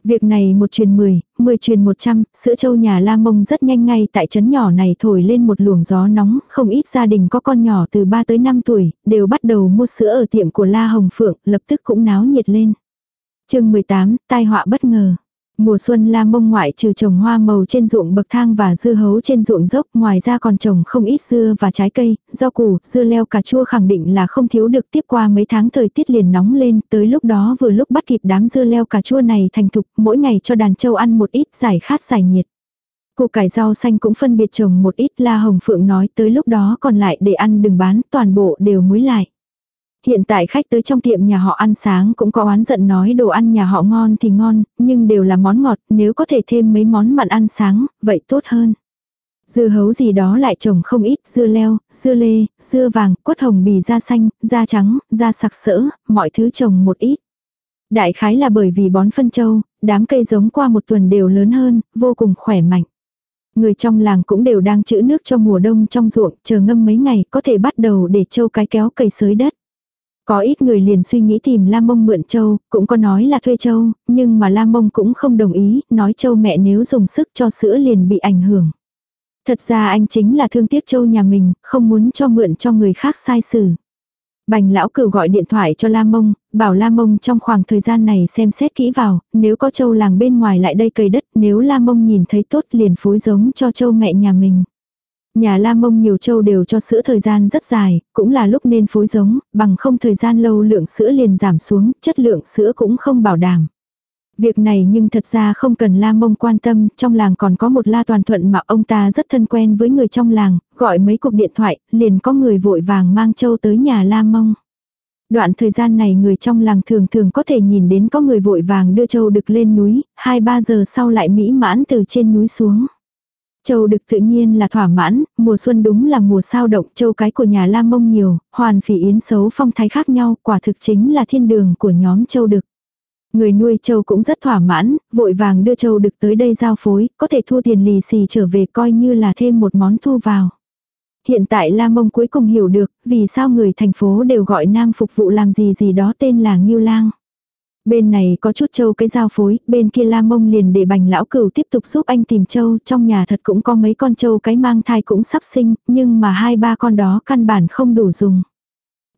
Việc này một truyền mười, mười truyền một trăm, sữa châu nhà La Mông rất nhanh ngay tại trấn nhỏ này thổi lên một luồng gió nóng, không ít gia đình có con nhỏ từ 3 tới 5 tuổi, đều bắt đầu mua sữa ở tiệm của La Hồng Phượng, lập tức cũng náo nhiệt lên chương 18, tai họa bất ngờ. Mùa xuân la mông ngoại trừ trồng hoa màu trên ruộng bậc thang và dưa hấu trên ruộng dốc, ngoài ra còn trồng không ít dưa và trái cây, rau củ, dưa leo cà chua khẳng định là không thiếu được tiếp qua mấy tháng thời tiết liền nóng lên, tới lúc đó vừa lúc bắt kịp đám dưa leo cà chua này thành thục, mỗi ngày cho đàn trâu ăn một ít giải khát giải nhiệt. Củ cải rau xanh cũng phân biệt trồng một ít la hồng phượng nói tới lúc đó còn lại để ăn đừng bán, toàn bộ đều muối lại. Hiện tại khách tới trong tiệm nhà họ ăn sáng cũng có oán giận nói đồ ăn nhà họ ngon thì ngon, nhưng đều là món ngọt, nếu có thể thêm mấy món mặn ăn sáng, vậy tốt hơn. Dưa hấu gì đó lại trồng không ít, dưa leo, dưa lê, dưa vàng, quất hồng bì da xanh, da trắng, da sặc sỡ, mọi thứ trồng một ít. Đại khái là bởi vì bón phân châu, đám cây giống qua một tuần đều lớn hơn, vô cùng khỏe mạnh. Người trong làng cũng đều đang trữ nước cho mùa đông trong ruộng, chờ ngâm mấy ngày có thể bắt đầu để châu cái kéo cày sới đất. Có ít người liền suy nghĩ tìm Lam Mông mượn châu, cũng có nói là thuê châu, nhưng mà Lam Mông cũng không đồng ý, nói châu mẹ nếu dùng sức cho sữa liền bị ảnh hưởng. Thật ra anh chính là thương tiếc châu nhà mình, không muốn cho mượn cho người khác sai xử. Bành lão cửu gọi điện thoại cho Lam Mông, bảo Lam Mông trong khoảng thời gian này xem xét kỹ vào, nếu có châu làng bên ngoài lại đây cày đất, nếu Lam Mông nhìn thấy tốt liền phối giống cho châu mẹ nhà mình. Nhà La Mông nhiều châu đều cho sữa thời gian rất dài, cũng là lúc nên phối giống, bằng không thời gian lâu lượng sữa liền giảm xuống, chất lượng sữa cũng không bảo đảm. Việc này nhưng thật ra không cần La Mông quan tâm, trong làng còn có một La Toàn Thuận mà ông ta rất thân quen với người trong làng, gọi mấy cuộc điện thoại, liền có người vội vàng mang châu tới nhà La Mông. Đoạn thời gian này người trong làng thường thường có thể nhìn đến có người vội vàng đưa châu được lên núi, 2-3 giờ sau lại mỹ mãn từ trên núi xuống. Châu đực tự nhiên là thỏa mãn, mùa xuân đúng là mùa sao động, châu cái của nhà Lam Mông nhiều, hoàn phỉ yến xấu phong thái khác nhau, quả thực chính là thiên đường của nhóm châu đực. Người nuôi châu cũng rất thỏa mãn, vội vàng đưa châu đực tới đây giao phối, có thể thu tiền lì xì trở về coi như là thêm một món thu vào. Hiện tại Lam Mông cuối cùng hiểu được, vì sao người thành phố đều gọi nam phục vụ làm gì gì đó tên là Ngưu Lang. Bên này có chút châu cái giao phối, bên kia la mông liền để bành lão cửu tiếp tục giúp anh tìm châu, trong nhà thật cũng có mấy con châu cái mang thai cũng sắp sinh, nhưng mà hai ba con đó căn bản không đủ dùng.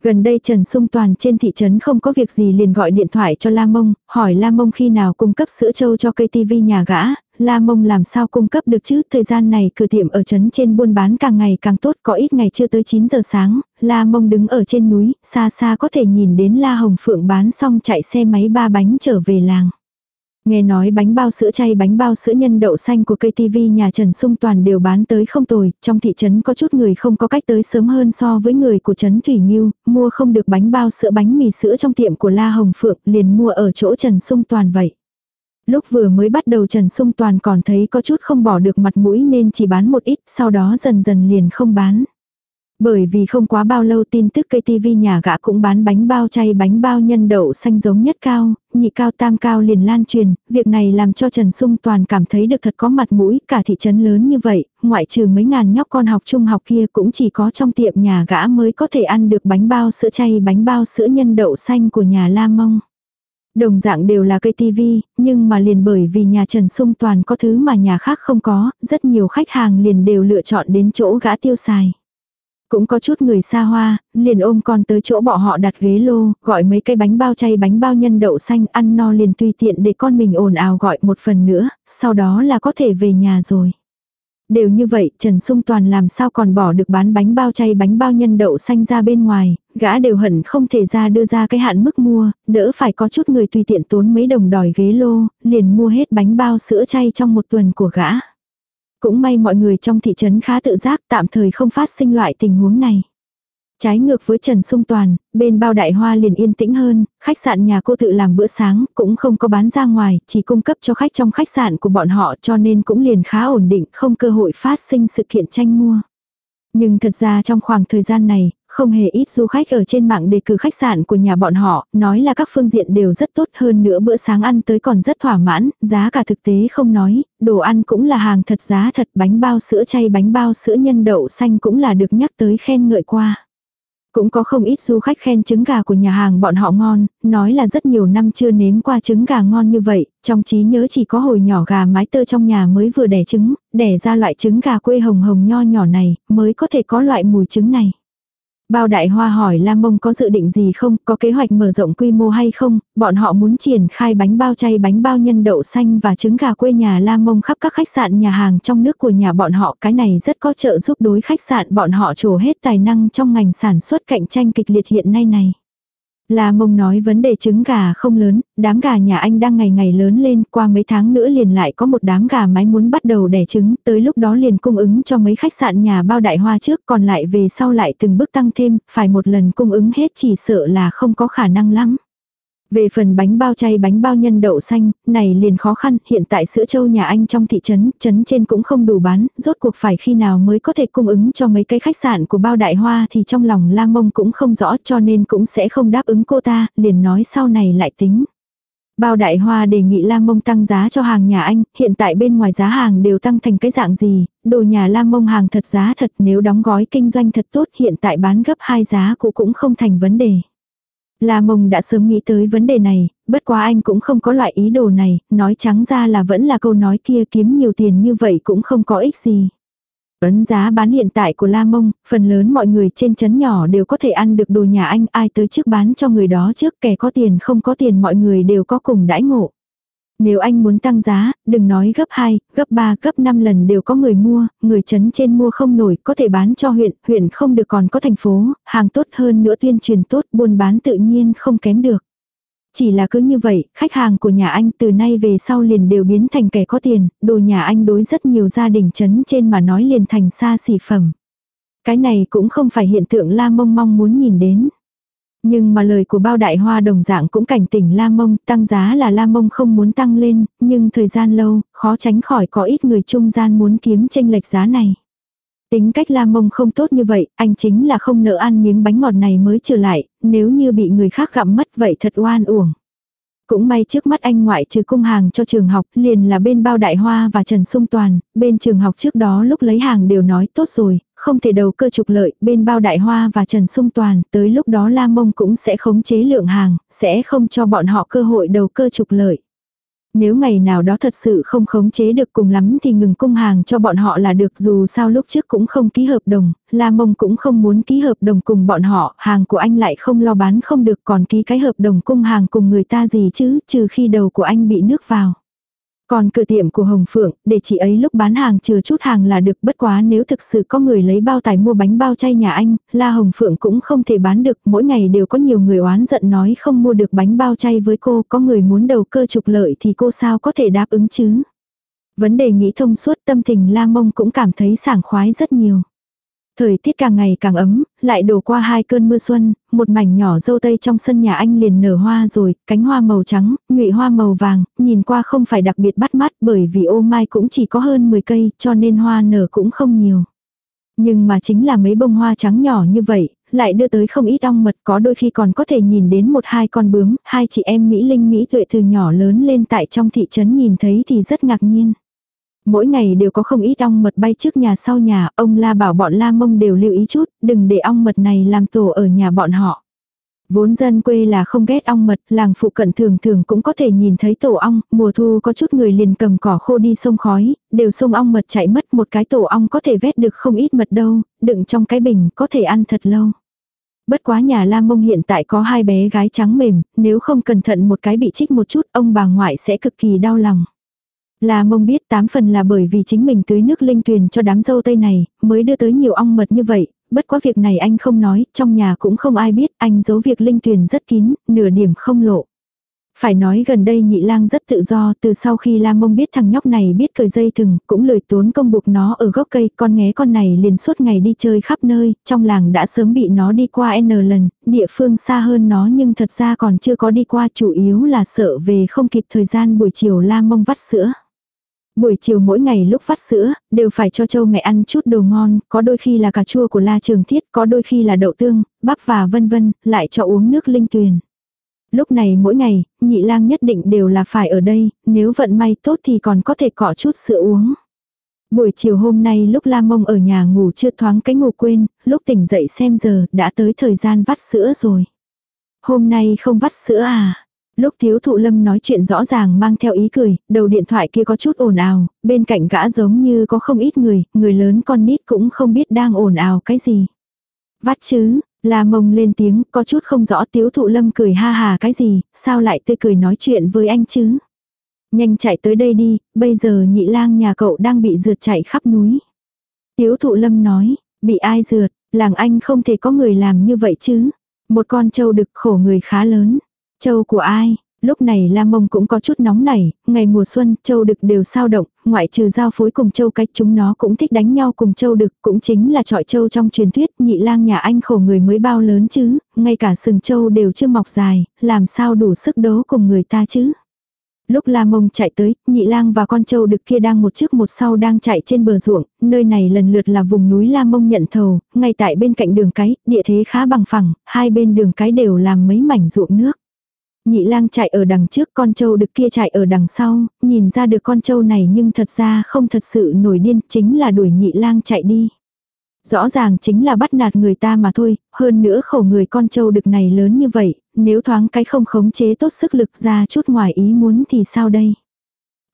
Gần đây Trần Sung Toàn trên thị trấn không có việc gì liền gọi điện thoại cho La Mông, hỏi La Mông khi nào cung cấp sữa trâu cho cây tivi nhà gã, La Mông làm sao cung cấp được chứ, thời gian này cửa tiệm ở trấn trên buôn bán càng ngày càng tốt, có ít ngày chưa tới 9 giờ sáng, La Mông đứng ở trên núi, xa xa có thể nhìn đến La Hồng Phượng bán xong chạy xe máy ba bánh trở về làng. Nghe nói bánh bao sữa chay bánh bao sữa nhân đậu xanh của cây TV nhà Trần Sung Toàn đều bán tới không tồi, trong thị trấn có chút người không có cách tới sớm hơn so với người của trấn Thủy Nhiêu, mua không được bánh bao sữa bánh mì sữa trong tiệm của La Hồng Phượng, liền mua ở chỗ Trần Sung Toàn vậy. Lúc vừa mới bắt đầu Trần Sung Toàn còn thấy có chút không bỏ được mặt mũi nên chỉ bán một ít, sau đó dần dần liền không bán. Bởi vì không quá bao lâu tin tức cây tivi nhà gã cũng bán bánh bao chay bánh bao nhân đậu xanh giống nhất cao, nhị cao tam cao liền lan truyền, việc này làm cho Trần Sung Toàn cảm thấy được thật có mặt mũi, cả thị trấn lớn như vậy, ngoại trừ mấy ngàn nhóc con học trung học kia cũng chỉ có trong tiệm nhà gã mới có thể ăn được bánh bao sữa chay bánh bao sữa nhân đậu xanh của nhà La Mông. Đồng dạng đều là cây tivi, nhưng mà liền bởi vì nhà Trần Sung Toàn có thứ mà nhà khác không có, rất nhiều khách hàng liền đều lựa chọn đến chỗ gã tiêu xài. Cũng có chút người xa hoa, liền ôm con tới chỗ bỏ họ đặt ghế lô, gọi mấy cái bánh bao chay bánh bao nhân đậu xanh ăn no liền tùy tiện để con mình ồn ào gọi một phần nữa, sau đó là có thể về nhà rồi. Đều như vậy, Trần Sung Toàn làm sao còn bỏ được bán bánh bao chay bánh bao nhân đậu xanh ra bên ngoài, gã đều hận không thể ra đưa ra cái hạn mức mua, đỡ phải có chút người tùy tiện tốn mấy đồng đòi ghế lô, liền mua hết bánh bao sữa chay trong một tuần của gã. Cũng may mọi người trong thị trấn khá tự giác tạm thời không phát sinh loại tình huống này. Trái ngược với Trần Sung Toàn, bên bao đại hoa liền yên tĩnh hơn, khách sạn nhà cô tự làm bữa sáng, cũng không có bán ra ngoài, chỉ cung cấp cho khách trong khách sạn của bọn họ cho nên cũng liền khá ổn định, không cơ hội phát sinh sự kiện tranh mua. Nhưng thật ra trong khoảng thời gian này, không hề ít du khách ở trên mạng đề cử khách sạn của nhà bọn họ, nói là các phương diện đều rất tốt hơn nữa bữa sáng ăn tới còn rất thỏa mãn, giá cả thực tế không nói, đồ ăn cũng là hàng thật giá thật, bánh bao sữa chay bánh bao sữa nhân đậu xanh cũng là được nhắc tới khen ngợi qua. Cũng có không ít du khách khen trứng gà của nhà hàng bọn họ ngon, nói là rất nhiều năm chưa nếm qua trứng gà ngon như vậy, trong trí nhớ chỉ có hồi nhỏ gà mái tơ trong nhà mới vừa đẻ trứng, đẻ ra loại trứng gà quê hồng hồng nho nhỏ này, mới có thể có loại mùi trứng này. Bao đại hoa hỏi Lam Mông có dự định gì không, có kế hoạch mở rộng quy mô hay không, bọn họ muốn triển khai bánh bao chay bánh bao nhân đậu xanh và trứng gà quê nhà Lam Mông khắp các khách sạn nhà hàng trong nước của nhà bọn họ. Cái này rất có trợ giúp đối khách sạn bọn họ trổ hết tài năng trong ngành sản xuất cạnh tranh kịch liệt hiện nay này. La mông nói vấn đề trứng gà không lớn, đám gà nhà anh đang ngày ngày lớn lên, qua mấy tháng nữa liền lại có một đám gà mái muốn bắt đầu đẻ trứng, tới lúc đó liền cung ứng cho mấy khách sạn nhà bao đại hoa trước, còn lại về sau lại từng bước tăng thêm, phải một lần cung ứng hết chỉ sợ là không có khả năng lắm. Về phần bánh bao chay bánh bao nhân đậu xanh, này liền khó khăn, hiện tại sữa châu nhà anh trong thị trấn, trấn trên cũng không đủ bán, rốt cuộc phải khi nào mới có thể cung ứng cho mấy cái khách sạn của bao đại hoa thì trong lòng la mông cũng không rõ cho nên cũng sẽ không đáp ứng cô ta, liền nói sau này lại tính. Bao đại hoa đề nghị Lam Mông tăng giá cho hàng nhà anh, hiện tại bên ngoài giá hàng đều tăng thành cái dạng gì, đồ nhà Lam Mông hàng thật giá thật nếu đóng gói kinh doanh thật tốt hiện tại bán gấp hai giá cũ cũng không thành vấn đề. La mông đã sớm nghĩ tới vấn đề này, bất quá anh cũng không có loại ý đồ này, nói trắng ra là vẫn là câu nói kia kiếm nhiều tiền như vậy cũng không có ích gì. Ấn giá bán hiện tại của La Mông, phần lớn mọi người trên chấn nhỏ đều có thể ăn được đồ nhà anh, ai tới trước bán cho người đó trước, kẻ có tiền không có tiền mọi người đều có cùng đãi ngộ. Nếu anh muốn tăng giá, đừng nói gấp 2, gấp 3, gấp 5 lần đều có người mua, người chấn trên mua không nổi, có thể bán cho huyện, huyện không được còn có thành phố, hàng tốt hơn nữa tuyên truyền tốt, buôn bán tự nhiên không kém được. Chỉ là cứ như vậy, khách hàng của nhà anh từ nay về sau liền đều biến thành kẻ có tiền, đồ nhà anh đối rất nhiều gia đình chấn trên mà nói liền thành xa xỉ phẩm. Cái này cũng không phải hiện tượng la mông mong muốn nhìn đến. Nhưng mà lời của bao đại hoa đồng dạng cũng cảnh tỉnh La Mông, tăng giá là La Mông không muốn tăng lên, nhưng thời gian lâu, khó tránh khỏi có ít người trung gian muốn kiếm tranh lệch giá này. Tính cách La Mông không tốt như vậy, anh chính là không nỡ ăn miếng bánh ngọt này mới trở lại, nếu như bị người khác gặm mất vậy thật oan uổng. Cũng may trước mắt anh ngoại trừ cung hàng cho trường học liền là bên bao đại hoa và Trần Sung Toàn, bên trường học trước đó lúc lấy hàng đều nói tốt rồi, không thể đầu cơ trục lợi, bên bao đại hoa và Trần Sung Toàn, tới lúc đó La Mông cũng sẽ khống chế lượng hàng, sẽ không cho bọn họ cơ hội đầu cơ trục lợi. Nếu ngày nào đó thật sự không khống chế được cùng lắm thì ngừng cung hàng cho bọn họ là được dù sao lúc trước cũng không ký hợp đồng, La Mông cũng không muốn ký hợp đồng cùng bọn họ, hàng của anh lại không lo bán không được còn ký cái hợp đồng cung hàng cùng người ta gì chứ, trừ khi đầu của anh bị nước vào. Còn cửa tiệm của Hồng Phượng, để chị ấy lúc bán hàng chừa chút hàng là được bất quá nếu thực sự có người lấy bao tài mua bánh bao chay nhà anh, La Hồng Phượng cũng không thể bán được, mỗi ngày đều có nhiều người oán giận nói không mua được bánh bao chay với cô, có người muốn đầu cơ trục lợi thì cô sao có thể đáp ứng chứ. Vấn đề nghĩ thông suốt tâm tình La Mông cũng cảm thấy sảng khoái rất nhiều. Thời tiết càng ngày càng ấm, lại đổ qua hai cơn mưa xuân, một mảnh nhỏ dâu tây trong sân nhà anh liền nở hoa rồi, cánh hoa màu trắng, nhụy hoa màu vàng, nhìn qua không phải đặc biệt bắt mắt bởi vì ô mai cũng chỉ có hơn 10 cây, cho nên hoa nở cũng không nhiều. Nhưng mà chính là mấy bông hoa trắng nhỏ như vậy, lại đưa tới không ít ong mật có đôi khi còn có thể nhìn đến một hai con bướm, hai chị em Mỹ Linh Mỹ tuệ từ nhỏ lớn lên tại trong thị trấn nhìn thấy thì rất ngạc nhiên. Mỗi ngày đều có không ít ong mật bay trước nhà sau nhà, ông la bảo bọn la mông đều lưu ý chút, đừng để ong mật này làm tổ ở nhà bọn họ. Vốn dân quê là không ghét ong mật, làng phụ cận thường thường cũng có thể nhìn thấy tổ ong, mùa thu có chút người liền cầm cỏ khô đi sông khói, đều sông ong mật chạy mất một cái tổ ong có thể vét được không ít mật đâu, đựng trong cái bình có thể ăn thật lâu. Bất quá nhà La Mông hiện tại có hai bé gái trắng mềm, nếu không cẩn thận một cái bị trích một chút ông bà ngoại sẽ cực kỳ đau lòng. Là mông biết tám phần là bởi vì chính mình tưới nước linh tuyền cho đám dâu tây này, mới đưa tới nhiều ong mật như vậy, bất quá việc này anh không nói, trong nhà cũng không ai biết, anh giấu việc linh tuyền rất kín, nửa điểm không lộ. Phải nói gần đây nhị lang rất tự do, từ sau khi lam mông biết thằng nhóc này biết cởi dây thừng, cũng lời tốn công buộc nó ở gốc cây, con nghé con này liền suốt ngày đi chơi khắp nơi, trong làng đã sớm bị nó đi qua n lần, địa phương xa hơn nó nhưng thật ra còn chưa có đi qua chủ yếu là sợ về không kịp thời gian buổi chiều lam mông vắt sữa. Buổi chiều mỗi ngày lúc vắt sữa, đều phải cho châu mẹ ăn chút đồ ngon, có đôi khi là cà chua của la trường thiết, có đôi khi là đậu tương, bắp và vân vân, lại cho uống nước linh tuyền. Lúc này mỗi ngày, nhị lang nhất định đều là phải ở đây, nếu vận may tốt thì còn có thể cọ chút sữa uống. Buổi chiều hôm nay lúc La Mông ở nhà ngủ chưa thoáng cái ngủ quên, lúc tỉnh dậy xem giờ đã tới thời gian vắt sữa rồi. Hôm nay không vắt sữa à? Lúc thiếu thụ lâm nói chuyện rõ ràng mang theo ý cười, đầu điện thoại kia có chút ồn ào, bên cạnh gã giống như có không ít người, người lớn con nít cũng không biết đang ồn ào cái gì. Vắt chứ, là mông lên tiếng, có chút không rõ tiếu thụ lâm cười ha hà cái gì, sao lại tươi cười nói chuyện với anh chứ. Nhanh chạy tới đây đi, bây giờ nhị lang nhà cậu đang bị rượt chạy khắp núi. Tiếu thụ lâm nói, bị ai rượt, làng anh không thể có người làm như vậy chứ. Một con trâu đực khổ người khá lớn châu của ai? Lúc này La Mông cũng có chút nóng nảy, ngày mùa xuân, châu đực đều sao động, ngoại trừ giao phối cùng châu cách chúng nó cũng thích đánh nhau cùng châu đực, cũng chính là trọi châu trong truyền thuyết, nhị lang nhà anh khổ người mới bao lớn chứ, ngay cả sừng châu đều chưa mọc dài, làm sao đủ sức đấu cùng người ta chứ. Lúc La Mông chạy tới, nhị lang và con trâu đực kia đang một trước một sau đang chạy trên bờ ruộng, nơi này lần lượt là vùng núi La Mông nhận thầu, ngay tại bên cạnh đường cái, địa thế khá bằng phẳng, hai bên đường cái đều làm mấy mảnh ruộng nước. Nhị lang chạy ở đằng trước con trâu đực kia chạy ở đằng sau, nhìn ra được con trâu này nhưng thật ra không thật sự nổi điên, chính là đuổi nhị lang chạy đi. Rõ ràng chính là bắt nạt người ta mà thôi, hơn nữa khổ người con trâu đực này lớn như vậy, nếu thoáng cái không khống chế tốt sức lực ra chút ngoài ý muốn thì sao đây?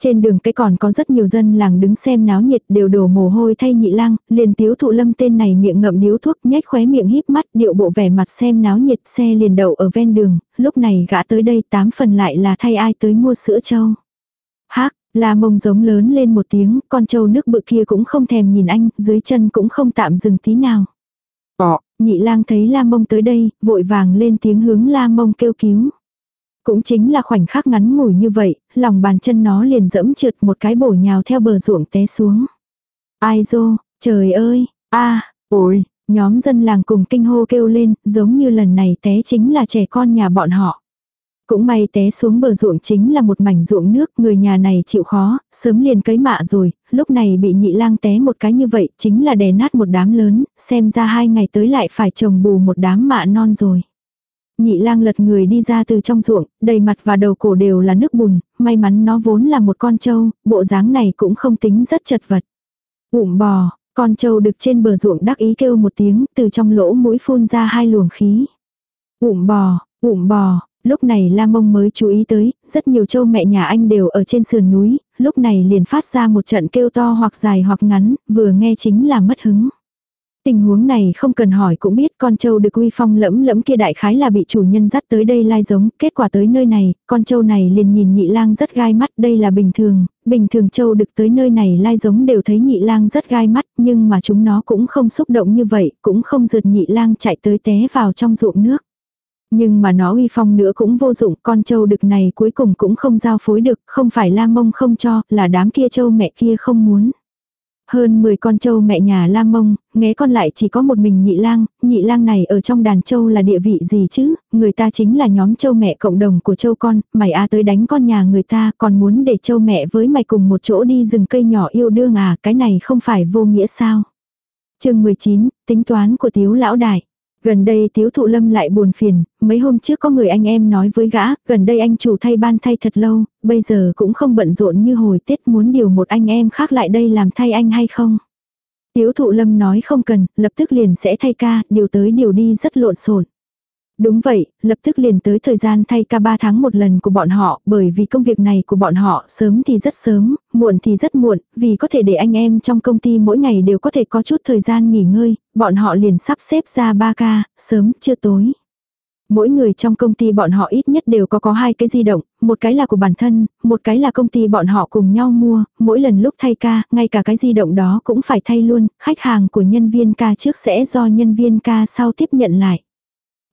Trên đường cái còn có rất nhiều dân làng đứng xem náo nhiệt đều đổ mồ hôi thay nhị lang, liền tiếu thụ lâm tên này miệng ngậm điếu thuốc nhếch khóe miệng híp mắt điệu bộ vẻ mặt xem náo nhiệt xe liền đậu ở ven đường, lúc này gã tới đây tám phần lại là thay ai tới mua sữa trâu. Hác, là mông giống lớn lên một tiếng, con trâu nước bự kia cũng không thèm nhìn anh, dưới chân cũng không tạm dừng tí nào. Ọ, nhị lang thấy la mông tới đây, vội vàng lên tiếng hướng la mông kêu cứu. Cũng chính là khoảnh khắc ngắn ngủi như vậy, lòng bàn chân nó liền dẫm trượt một cái bổ nhào theo bờ ruộng té xuống. Ai dô, trời ơi, a ôi, nhóm dân làng cùng kinh hô kêu lên, giống như lần này té chính là trẻ con nhà bọn họ. Cũng may té xuống bờ ruộng chính là một mảnh ruộng nước, người nhà này chịu khó, sớm liền cấy mạ rồi, lúc này bị nhị lang té một cái như vậy, chính là đè nát một đám lớn, xem ra hai ngày tới lại phải trồng bù một đám mạ non rồi. Nhị lang lật người đi ra từ trong ruộng, đầy mặt và đầu cổ đều là nước bùn, may mắn nó vốn là một con trâu, bộ dáng này cũng không tính rất chật vật. Ụm bò, con trâu được trên bờ ruộng đắc ý kêu một tiếng, từ trong lỗ mũi phun ra hai luồng khí. Ụm bò, ụm bò, lúc này La Mông mới chú ý tới, rất nhiều trâu mẹ nhà anh đều ở trên sườn núi, lúc này liền phát ra một trận kêu to hoặc dài hoặc ngắn, vừa nghe chính là mất hứng. Tình huống này không cần hỏi cũng biết con trâu được uy phong lẫm lẫm kia đại khái là bị chủ nhân dắt tới đây lai giống, kết quả tới nơi này, con trâu này liền nhìn nhị lang rất gai mắt, đây là bình thường, bình thường trâu được tới nơi này lai giống đều thấy nhị lang rất gai mắt, nhưng mà chúng nó cũng không xúc động như vậy, cũng không rượt nhị lang chạy tới té vào trong ruộng nước. Nhưng mà nó uy phong nữa cũng vô dụng, con trâu đực này cuối cùng cũng không giao phối được, không phải la mông không cho, là đám kia trâu mẹ kia không muốn. Hơn 10 con trâu mẹ nhà Lam Mông, nghe con lại chỉ có một mình nhị lang, nhị lang này ở trong đàn trâu là địa vị gì chứ, người ta chính là nhóm trâu mẹ cộng đồng của trâu con, mày a tới đánh con nhà người ta còn muốn để trâu mẹ với mày cùng một chỗ đi rừng cây nhỏ yêu đương à, cái này không phải vô nghĩa sao. chương 19, tính toán của tiếu lão đại. Gần đây tiếu thụ lâm lại buồn phiền, mấy hôm trước có người anh em nói với gã, gần đây anh chủ thay ban thay thật lâu, bây giờ cũng không bận rộn như hồi Tết muốn điều một anh em khác lại đây làm thay anh hay không. Tiếu thụ lâm nói không cần, lập tức liền sẽ thay ca, điều tới điều đi rất lộn xộn. Đúng vậy, lập tức liền tới thời gian thay ca 3 tháng một lần của bọn họ, bởi vì công việc này của bọn họ sớm thì rất sớm, muộn thì rất muộn, vì có thể để anh em trong công ty mỗi ngày đều có thể có chút thời gian nghỉ ngơi, bọn họ liền sắp xếp ra 3 ca, sớm, chưa tối. Mỗi người trong công ty bọn họ ít nhất đều có có hai cái di động, một cái là của bản thân, một cái là công ty bọn họ cùng nhau mua, mỗi lần lúc thay ca, ngay cả cái di động đó cũng phải thay luôn, khách hàng của nhân viên ca trước sẽ do nhân viên ca sau tiếp nhận lại.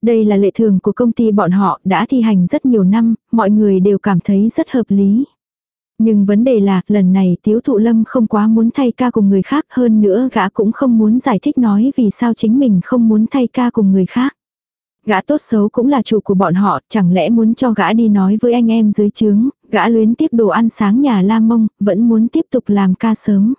Đây là lệ thường của công ty bọn họ đã thi hành rất nhiều năm, mọi người đều cảm thấy rất hợp lý. Nhưng vấn đề là, lần này tiếu thụ lâm không quá muốn thay ca cùng người khác hơn nữa gã cũng không muốn giải thích nói vì sao chính mình không muốn thay ca cùng người khác. Gã tốt xấu cũng là chủ của bọn họ, chẳng lẽ muốn cho gã đi nói với anh em dưới trướng, gã luyến tiếp đồ ăn sáng nhà la mông, vẫn muốn tiếp tục làm ca sớm.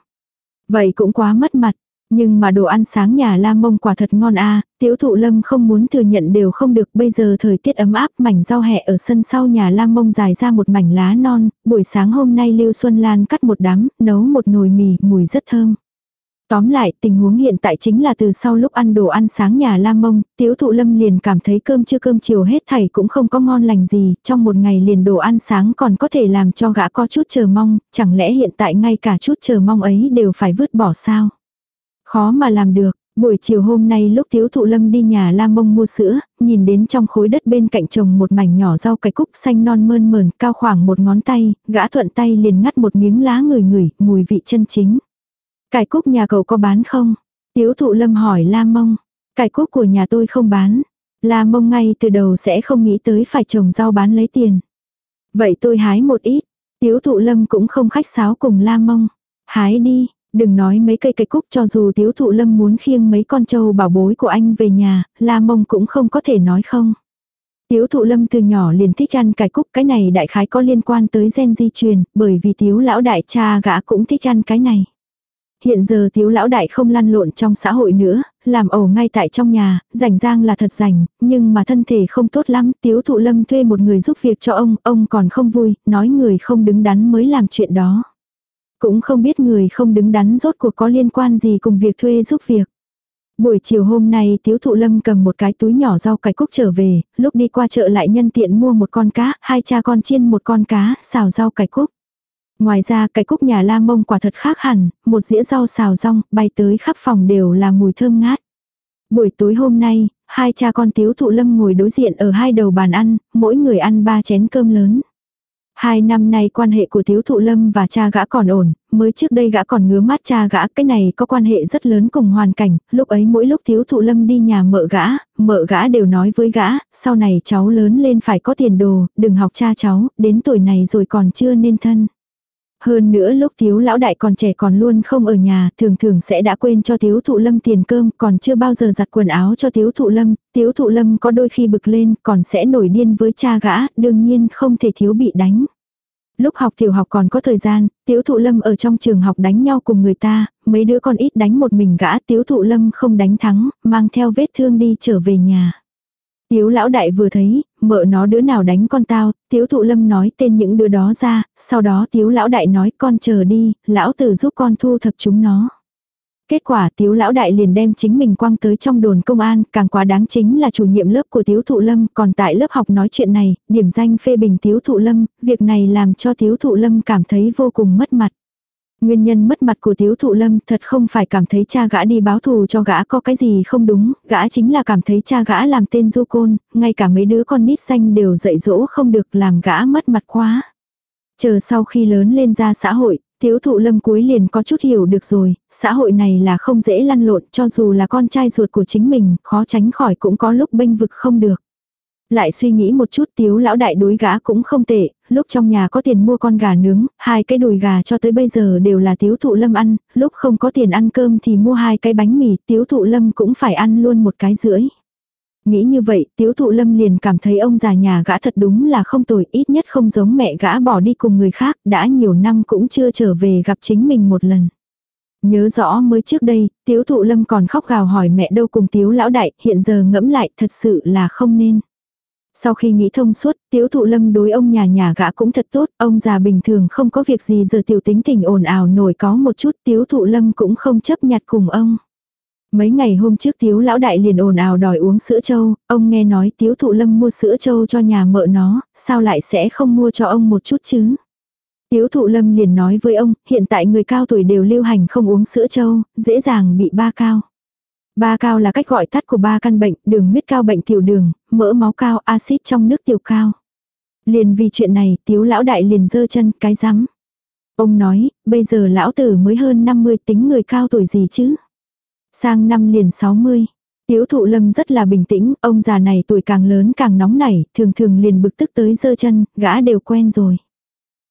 Vậy cũng quá mất mặt, nhưng mà đồ ăn sáng nhà la mông quả thật ngon a à, tiếu thụ lâm không muốn thừa nhận đều không được. Bây giờ thời tiết ấm áp mảnh rau hẹ ở sân sau nhà la mông dài ra một mảnh lá non. Buổi sáng hôm nay Lưu Xuân Lan cắt một đám, nấu một nồi mì, mùi rất thơm. Tóm lại, tình huống hiện tại chính là từ sau lúc ăn đồ ăn sáng nhà Lam Mông, Tiếu Thụ Lâm liền cảm thấy cơm chưa cơm chiều hết thảy cũng không có ngon lành gì, trong một ngày liền đồ ăn sáng còn có thể làm cho gã có chút chờ mong, chẳng lẽ hiện tại ngay cả chút chờ mong ấy đều phải vứt bỏ sao? Khó mà làm được, buổi chiều hôm nay lúc thiếu Thụ Lâm đi nhà Lam Mông mua sữa, nhìn đến trong khối đất bên cạnh trồng một mảnh nhỏ rau cải cúc xanh non mơn mờn cao khoảng một ngón tay, gã thuận tay liền ngắt một miếng lá người ngửi, mùi vị chân chính. Cải cúc nhà cậu có bán không? Tiếu thụ lâm hỏi lam Mông. Cải cúc của nhà tôi không bán. lam Mông ngay từ đầu sẽ không nghĩ tới phải trồng rau bán lấy tiền. Vậy tôi hái một ít. Tiếu thụ lâm cũng không khách sáo cùng lam Mông. Hái đi, đừng nói mấy cây cây cúc cho dù tiếu thụ lâm muốn khiêng mấy con trâu bảo bối của anh về nhà, La Mông cũng không có thể nói không. Tiếu thụ lâm từ nhỏ liền thích ăn cải cúc cái này đại khái có liên quan tới gen di truyền, bởi vì tiếu lão đại cha gã cũng thích ăn cái này hiện giờ tiếu lão đại không lăn lộn trong xã hội nữa, làm ẩu ngay tại trong nhà, rảnh rang là thật rảnh, nhưng mà thân thể không tốt lắm, tiếu thụ lâm thuê một người giúp việc cho ông, ông còn không vui, nói người không đứng đắn mới làm chuyện đó. Cũng không biết người không đứng đắn rốt cuộc có liên quan gì cùng việc thuê giúp việc. Buổi chiều hôm nay Tiếu Thụ Lâm cầm một cái túi nhỏ rau cải cúc trở về, lúc đi qua chợ lại nhân tiện mua một con cá, hai cha con chiên một con cá, xào rau cải cúc. Ngoài ra cải cúc nhà la mông quả thật khác hẳn, một dĩa rau xào rong bay tới khắp phòng đều là mùi thơm ngát. Buổi tối hôm nay, hai cha con tiếu thụ lâm ngồi đối diện ở hai đầu bàn ăn, mỗi người ăn ba chén cơm lớn. Hai năm nay quan hệ của thiếu Thụ Lâm và cha gã còn ổn, mới trước đây gã còn ngứa mắt cha gã, cái này có quan hệ rất lớn cùng hoàn cảnh, lúc ấy mỗi lúc thiếu Thụ Lâm đi nhà mợ gã, mợ gã đều nói với gã, sau này cháu lớn lên phải có tiền đồ, đừng học cha cháu, đến tuổi này rồi còn chưa nên thân. Hơn nữa lúc thiếu lão đại còn trẻ còn luôn không ở nhà, thường thường sẽ đã quên cho thiếu thụ lâm tiền cơm, còn chưa bao giờ giặt quần áo cho thiếu thụ lâm, thiếu thụ lâm có đôi khi bực lên, còn sẽ nổi điên với cha gã, đương nhiên không thể thiếu bị đánh. Lúc học tiểu học còn có thời gian, tiếu thụ lâm ở trong trường học đánh nhau cùng người ta, mấy đứa con ít đánh một mình gã tiếu thụ lâm không đánh thắng, mang theo vết thương đi trở về nhà. Tiếu lão đại vừa thấy, mợ nó đứa nào đánh con tao, tiếu thụ lâm nói tên những đứa đó ra, sau đó tiếu lão đại nói con chờ đi, lão tử giúp con thu thập chúng nó. Kết quả tiếu lão đại liền đem chính mình quăng tới trong đồn công an, càng quá đáng chính là chủ nhiệm lớp của tiếu thụ lâm, còn tại lớp học nói chuyện này, điểm danh phê bình tiếu thụ lâm, việc này làm cho tiếu thụ lâm cảm thấy vô cùng mất mặt. Nguyên nhân mất mặt của tiếu thụ lâm thật không phải cảm thấy cha gã đi báo thù cho gã có cái gì không đúng, gã chính là cảm thấy cha gã làm tên du côn, ngay cả mấy đứa con nít xanh đều dạy dỗ không được làm gã mất mặt quá. Chờ sau khi lớn lên ra xã hội, tiếu thụ lâm cuối liền có chút hiểu được rồi, xã hội này là không dễ lăn lộn cho dù là con trai ruột của chính mình, khó tránh khỏi cũng có lúc bênh vực không được. Lại suy nghĩ một chút tiếu lão đại đối gã cũng không tệ, lúc trong nhà có tiền mua con gà nướng, hai cái đùi gà cho tới bây giờ đều là tiếu thụ lâm ăn, lúc không có tiền ăn cơm thì mua hai cái bánh mì, tiếu thụ lâm cũng phải ăn luôn một cái rưỡi. Nghĩ như vậy, tiếu thụ lâm liền cảm thấy ông già nhà gã thật đúng là không tồi, ít nhất không giống mẹ gã bỏ đi cùng người khác, đã nhiều năm cũng chưa trở về gặp chính mình một lần. Nhớ rõ mới trước đây, tiếu thụ lâm còn khóc gào hỏi mẹ đâu cùng tiếu lão đại, hiện giờ ngẫm lại thật sự là không nên. Sau khi nghĩ thông suốt, tiếu thụ lâm đối ông nhà nhà gã cũng thật tốt, ông già bình thường không có việc gì giờ tiểu tính tình ồn ào nổi có một chút tiếu thụ lâm cũng không chấp nhặt cùng ông. Mấy ngày hôm trước tiếu lão đại liền ồn ào đòi uống sữa trâu, ông nghe nói tiếu thụ lâm mua sữa trâu cho nhà mợ nó, sao lại sẽ không mua cho ông một chút chứ? Tiếu thụ lâm liền nói với ông, hiện tại người cao tuổi đều lưu hành không uống sữa trâu, dễ dàng bị ba cao. Ba cao là cách gọi tắt của ba căn bệnh, đường huyết cao bệnh tiểu đường, mỡ máu cao, axit trong nước tiểu cao. Liền vì chuyện này, tiếu lão đại liền dơ chân, cái rắm. Ông nói, bây giờ lão tử mới hơn 50 tính người cao tuổi gì chứ. Sang năm liền 60. Tiếu thụ lâm rất là bình tĩnh, ông già này tuổi càng lớn càng nóng nảy, thường thường liền bực tức tới giơ chân, gã đều quen rồi.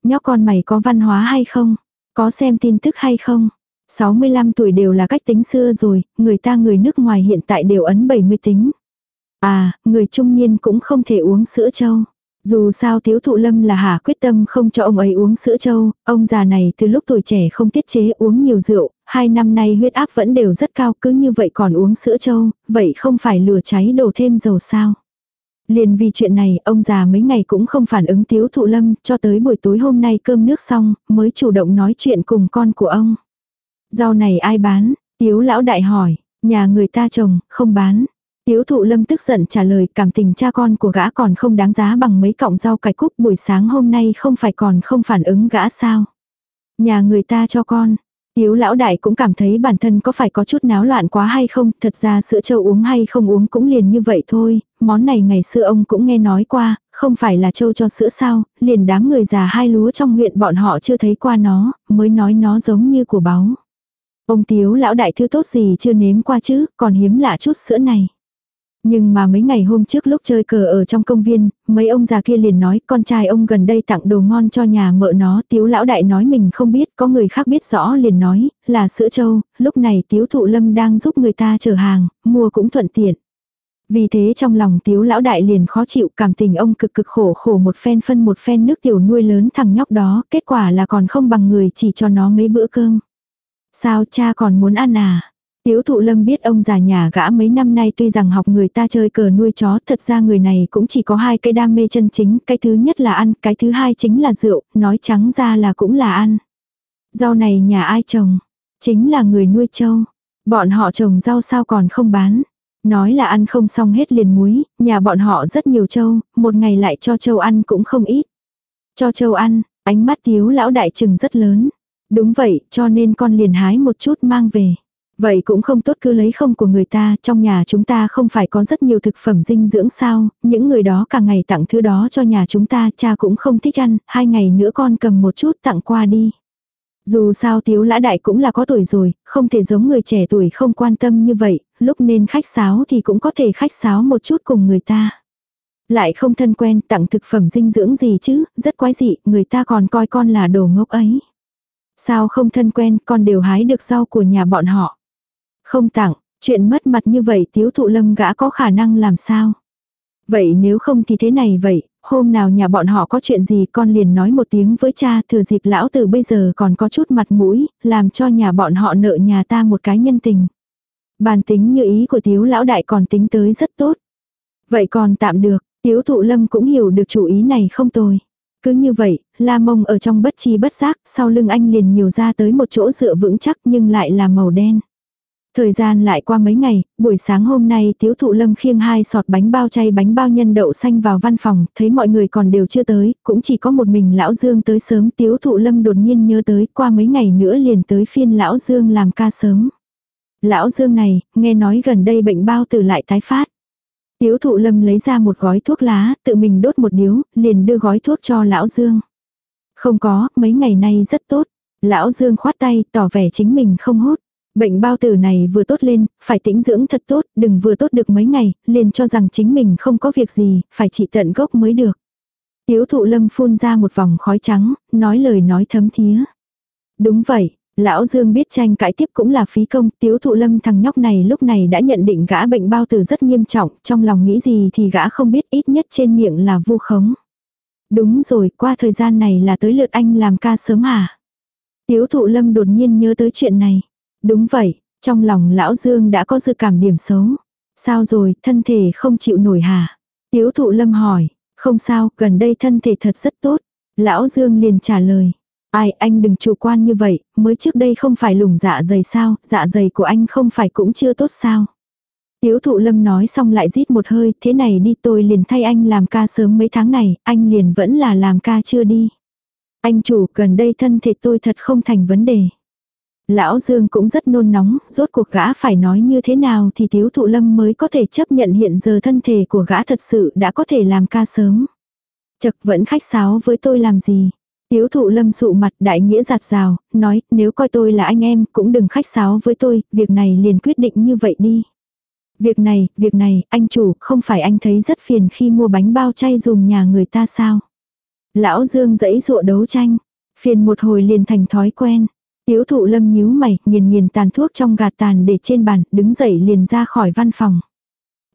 Nhóc con mày có văn hóa hay không? Có xem tin tức hay không? 65 tuổi đều là cách tính xưa rồi, người ta người nước ngoài hiện tại đều ấn 70 tính. À, người trung niên cũng không thể uống sữa trâu. Dù sao thiếu thụ lâm là hà quyết tâm không cho ông ấy uống sữa trâu, ông già này từ lúc tuổi trẻ không tiết chế uống nhiều rượu, hai năm nay huyết áp vẫn đều rất cao cứ như vậy còn uống sữa trâu, vậy không phải lửa cháy đổ thêm dầu sao. Liền vì chuyện này, ông già mấy ngày cũng không phản ứng tiếu thụ lâm, cho tới buổi tối hôm nay cơm nước xong, mới chủ động nói chuyện cùng con của ông. Rau này ai bán? Tiếu lão đại hỏi, nhà người ta trồng, không bán. Tiếu thụ lâm tức giận trả lời cảm tình cha con của gã còn không đáng giá bằng mấy cọng rau cải cúc buổi sáng hôm nay không phải còn không phản ứng gã sao. Nhà người ta cho con. Tiếu lão đại cũng cảm thấy bản thân có phải có chút náo loạn quá hay không, thật ra sữa châu uống hay không uống cũng liền như vậy thôi, món này ngày xưa ông cũng nghe nói qua, không phải là châu cho sữa sao, liền đám người già hai lúa trong huyện bọn họ chưa thấy qua nó, mới nói nó giống như của báu. Ông tiếu lão đại thứ tốt gì chưa nếm qua chứ, còn hiếm lạ chút sữa này. Nhưng mà mấy ngày hôm trước lúc chơi cờ ở trong công viên, mấy ông già kia liền nói con trai ông gần đây tặng đồ ngon cho nhà mợ nó. Tiếu lão đại nói mình không biết, có người khác biết rõ liền nói, là sữa trâu, lúc này tiếu thụ lâm đang giúp người ta chở hàng, mua cũng thuận tiện. Vì thế trong lòng tiếu lão đại liền khó chịu cảm tình ông cực cực khổ khổ một phen phân một phen nước tiểu nuôi lớn thằng nhóc đó, kết quả là còn không bằng người chỉ cho nó mấy bữa cơm. Sao cha còn muốn ăn à? Tiếu thụ lâm biết ông già nhà gã mấy năm nay tuy rằng học người ta chơi cờ nuôi chó, thật ra người này cũng chỉ có hai cái đam mê chân chính, cái thứ nhất là ăn, cái thứ hai chính là rượu, nói trắng ra là cũng là ăn. Rau này nhà ai trồng? Chính là người nuôi trâu. Bọn họ trồng rau sao còn không bán. Nói là ăn không xong hết liền muối, nhà bọn họ rất nhiều trâu, một ngày lại cho trâu ăn cũng không ít. Cho trâu ăn, ánh mắt tiếu lão đại trừng rất lớn. Đúng vậy, cho nên con liền hái một chút mang về. Vậy cũng không tốt cứ lấy không của người ta, trong nhà chúng ta không phải có rất nhiều thực phẩm dinh dưỡng sao, những người đó cả ngày tặng thứ đó cho nhà chúng ta, cha cũng không thích ăn, hai ngày nữa con cầm một chút tặng qua đi. Dù sao tiếu lã đại cũng là có tuổi rồi, không thể giống người trẻ tuổi không quan tâm như vậy, lúc nên khách sáo thì cũng có thể khách sáo một chút cùng người ta. Lại không thân quen tặng thực phẩm dinh dưỡng gì chứ, rất quái dị, người ta còn coi con là đồ ngốc ấy. Sao không thân quen, con đều hái được rau của nhà bọn họ. Không tặng, chuyện mất mặt như vậy tiếu thụ lâm gã có khả năng làm sao? Vậy nếu không thì thế này vậy, hôm nào nhà bọn họ có chuyện gì con liền nói một tiếng với cha thừa dịp lão từ bây giờ còn có chút mặt mũi, làm cho nhà bọn họ nợ nhà ta một cái nhân tình. Bàn tính như ý của tiếu lão đại còn tính tới rất tốt. Vậy còn tạm được, tiếu thụ lâm cũng hiểu được chủ ý này không tôi. Cứ như vậy, la mông ở trong bất chi bất giác, sau lưng anh liền nhiều ra tới một chỗ dựa vững chắc nhưng lại là màu đen. Thời gian lại qua mấy ngày, buổi sáng hôm nay tiếu thụ lâm khiêng hai sọt bánh bao chay bánh bao nhân đậu xanh vào văn phòng, thấy mọi người còn đều chưa tới, cũng chỉ có một mình lão Dương tới sớm tiếu thụ lâm đột nhiên nhớ tới qua mấy ngày nữa liền tới phiên lão Dương làm ca sớm. Lão Dương này, nghe nói gần đây bệnh bao tử lại tái phát. Tiếu thụ lâm lấy ra một gói thuốc lá, tự mình đốt một điếu, liền đưa gói thuốc cho lão Dương. Không có, mấy ngày nay rất tốt. Lão Dương khoát tay, tỏ vẻ chính mình không hút. Bệnh bao tử này vừa tốt lên, phải tĩnh dưỡng thật tốt, đừng vừa tốt được mấy ngày, liền cho rằng chính mình không có việc gì, phải trị tận gốc mới được. Tiếu thụ lâm phun ra một vòng khói trắng, nói lời nói thấm thía. Đúng vậy, lão Dương biết tranh cãi tiếp cũng là phí công, tiếu thụ lâm thằng nhóc này lúc này đã nhận định gã bệnh bao tử rất nghiêm trọng, trong lòng nghĩ gì thì gã không biết ít nhất trên miệng là vu khống. Đúng rồi, qua thời gian này là tới lượt anh làm ca sớm hả? Tiếu thụ lâm đột nhiên nhớ tới chuyện này. Đúng vậy, trong lòng lão Dương đã có dự cảm điểm xấu. Sao rồi, thân thể không chịu nổi hả? Tiếu thụ lâm hỏi, không sao, gần đây thân thể thật rất tốt. Lão Dương liền trả lời, ai anh đừng chủ quan như vậy, mới trước đây không phải lủng dạ dày sao, dạ dày của anh không phải cũng chưa tốt sao. Tiếu thụ lâm nói xong lại rít một hơi, thế này đi tôi liền thay anh làm ca sớm mấy tháng này, anh liền vẫn là làm ca chưa đi. Anh chủ, gần đây thân thể tôi thật không thành vấn đề. Lão Dương cũng rất nôn nóng, rốt cuộc gã phải nói như thế nào thì Tiếu Thụ Lâm mới có thể chấp nhận hiện giờ thân thể của gã thật sự đã có thể làm ca sớm. Chật vẫn khách sáo với tôi làm gì. Tiếu Thụ Lâm sụ mặt đại nghĩa giạt rào, nói nếu coi tôi là anh em cũng đừng khách sáo với tôi, việc này liền quyết định như vậy đi. Việc này, việc này, anh chủ, không phải anh thấy rất phiền khi mua bánh bao chay dùng nhà người ta sao? Lão Dương dẫy dụa đấu tranh. Phiền một hồi liền thành thói quen. Tiếu thụ lâm nhíu mày, nghiền nghiền tàn thuốc trong gạt tàn để trên bàn, đứng dậy liền ra khỏi văn phòng.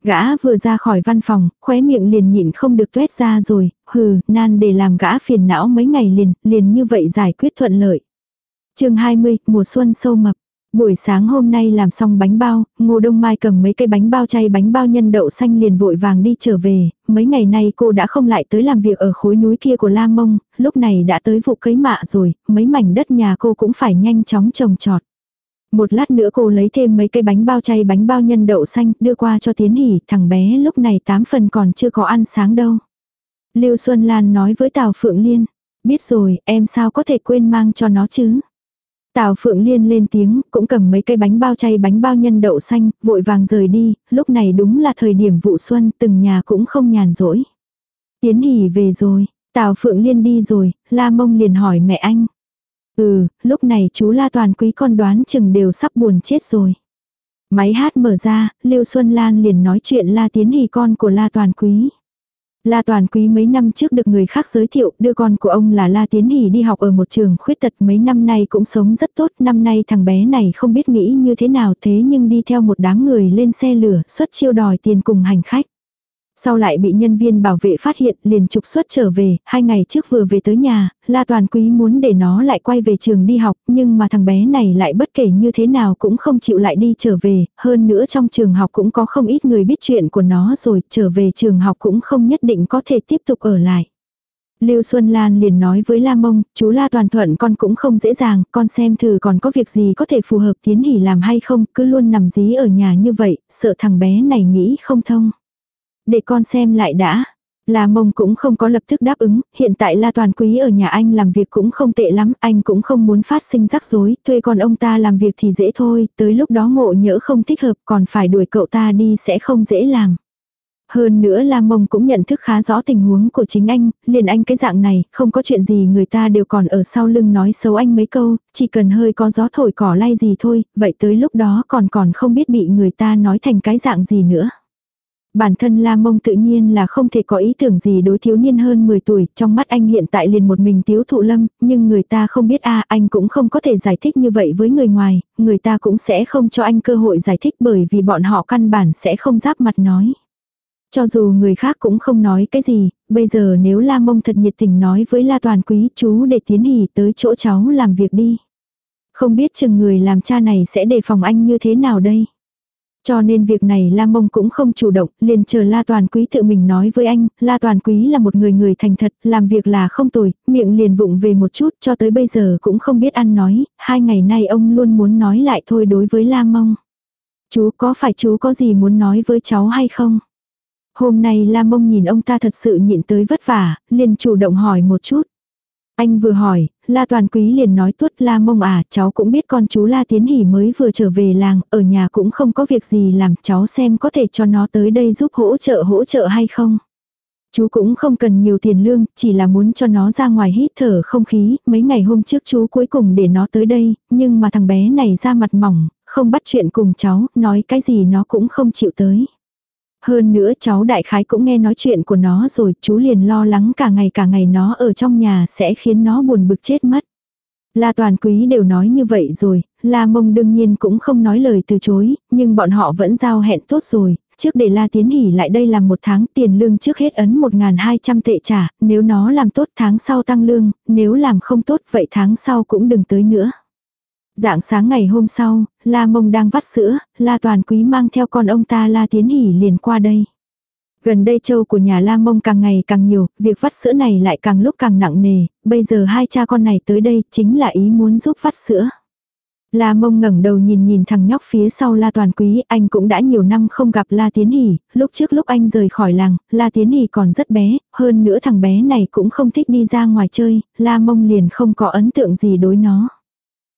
Gã vừa ra khỏi văn phòng, khóe miệng liền nhịn không được tuét ra rồi, hừ, nan để làm gã phiền não mấy ngày liền, liền như vậy giải quyết thuận lợi. chương 20, mùa xuân sâu mập. Buổi sáng hôm nay làm xong bánh bao, Ngô Đông Mai cầm mấy cây bánh bao chay bánh bao nhân đậu xanh liền vội vàng đi trở về, mấy ngày nay cô đã không lại tới làm việc ở khối núi kia của Lam Mông, lúc này đã tới vụ cấy mạ rồi, mấy mảnh đất nhà cô cũng phải nhanh chóng trồng trọt. Một lát nữa cô lấy thêm mấy cây bánh bao chay bánh bao nhân đậu xanh đưa qua cho Tiến Hỷ, thằng bé lúc này tám phần còn chưa có ăn sáng đâu. Lưu Xuân Lan nói với Tào Phượng Liên, biết rồi, em sao có thể quên mang cho nó chứ. Tào Phượng Liên lên tiếng, cũng cầm mấy cây bánh bao chay bánh bao nhân đậu xanh, vội vàng rời đi, lúc này đúng là thời điểm vụ xuân, từng nhà cũng không nhàn rỗi. Tiến hỉ về rồi, Tào Phượng Liên đi rồi, La Mông liền hỏi mẹ anh. Ừ, lúc này chú La Toàn Quý con đoán chừng đều sắp buồn chết rồi. Máy hát mở ra, Lưu Xuân Lan liền nói chuyện La Tiến Hỷ con của La Toàn Quý. La Toàn Quý mấy năm trước được người khác giới thiệu, đưa con của ông là La Tiến Hỷ đi học ở một trường khuyết tật mấy năm nay cũng sống rất tốt, năm nay thằng bé này không biết nghĩ như thế nào thế nhưng đi theo một đám người lên xe lửa, xuất chiêu đòi tiền cùng hành khách. Sau lại bị nhân viên bảo vệ phát hiện liền trục xuất trở về, hai ngày trước vừa về tới nhà, La Toàn Quý muốn để nó lại quay về trường đi học, nhưng mà thằng bé này lại bất kể như thế nào cũng không chịu lại đi trở về, hơn nữa trong trường học cũng có không ít người biết chuyện của nó rồi, trở về trường học cũng không nhất định có thể tiếp tục ở lại. Lưu Xuân Lan liền nói với La Mông, chú La Toàn Thuận con cũng không dễ dàng, con xem thử còn có việc gì có thể phù hợp tiến hỉ làm hay không, cứ luôn nằm dí ở nhà như vậy, sợ thằng bé này nghĩ không thông. Để con xem lại đã. La mông cũng không có lập tức đáp ứng, hiện tại La Toàn Quý ở nhà anh làm việc cũng không tệ lắm, anh cũng không muốn phát sinh rắc rối, thuê con ông ta làm việc thì dễ thôi, tới lúc đó ngộ nhỡ không thích hợp còn phải đuổi cậu ta đi sẽ không dễ làm. Hơn nữa La Mông cũng nhận thức khá rõ tình huống của chính anh, liền anh cái dạng này, không có chuyện gì người ta đều còn ở sau lưng nói xấu anh mấy câu, chỉ cần hơi có gió thổi cỏ lay gì thôi, vậy tới lúc đó còn còn không biết bị người ta nói thành cái dạng gì nữa. Bản thân La Mông tự nhiên là không thể có ý tưởng gì đối thiếu niên hơn 10 tuổi, trong mắt anh hiện tại liền một mình tiếu thụ lâm, nhưng người ta không biết a anh cũng không có thể giải thích như vậy với người ngoài, người ta cũng sẽ không cho anh cơ hội giải thích bởi vì bọn họ căn bản sẽ không giáp mặt nói. Cho dù người khác cũng không nói cái gì, bây giờ nếu La Mông thật nhiệt tình nói với La Toàn Quý chú để tiến hỉ tới chỗ cháu làm việc đi. Không biết chừng người làm cha này sẽ đề phòng anh như thế nào đây. Cho nên việc này La Mông cũng không chủ động, liền chờ La Toàn Quý tự mình nói với anh, La Toàn Quý là một người người thành thật, làm việc là không tồi, miệng liền vụng về một chút cho tới bây giờ cũng không biết ăn nói, hai ngày nay ông luôn muốn nói lại thôi đối với La Mông. Chú có phải chú có gì muốn nói với cháu hay không? Hôm nay La Mông nhìn ông ta thật sự nhịn tới vất vả, liền chủ động hỏi một chút. Anh vừa hỏi, La Toàn Quý liền nói tuốt La Mông à, cháu cũng biết con chú La Tiến Hỷ mới vừa trở về làng, ở nhà cũng không có việc gì làm, cháu xem có thể cho nó tới đây giúp hỗ trợ hỗ trợ hay không. Chú cũng không cần nhiều tiền lương, chỉ là muốn cho nó ra ngoài hít thở không khí, mấy ngày hôm trước chú cuối cùng để nó tới đây, nhưng mà thằng bé này ra mặt mỏng, không bắt chuyện cùng cháu, nói cái gì nó cũng không chịu tới. Hơn nữa cháu đại khái cũng nghe nói chuyện của nó rồi, chú liền lo lắng cả ngày cả ngày nó ở trong nhà sẽ khiến nó buồn bực chết mất. La toàn quý đều nói như vậy rồi, La mông đương nhiên cũng không nói lời từ chối, nhưng bọn họ vẫn giao hẹn tốt rồi, trước để La tiến hỉ lại đây làm một tháng tiền lương trước hết ấn 1.200 tệ trả, nếu nó làm tốt tháng sau tăng lương, nếu làm không tốt vậy tháng sau cũng đừng tới nữa. Dạng sáng ngày hôm sau, La Mông đang vắt sữa, La Toàn Quý mang theo con ông ta La Tiến Hỷ liền qua đây. Gần đây châu của nhà La Mông càng ngày càng nhiều, việc vắt sữa này lại càng lúc càng nặng nề, bây giờ hai cha con này tới đây chính là ý muốn giúp vắt sữa. La mông ngẩng đầu nhìn nhìn thằng nhóc phía sau La Toàn Quý, anh cũng đã nhiều năm không gặp La Tiến Hỷ, lúc trước lúc anh rời khỏi làng, La Tiến Hỷ còn rất bé, hơn nữa thằng bé này cũng không thích đi ra ngoài chơi, La mông liền không có ấn tượng gì đối nó.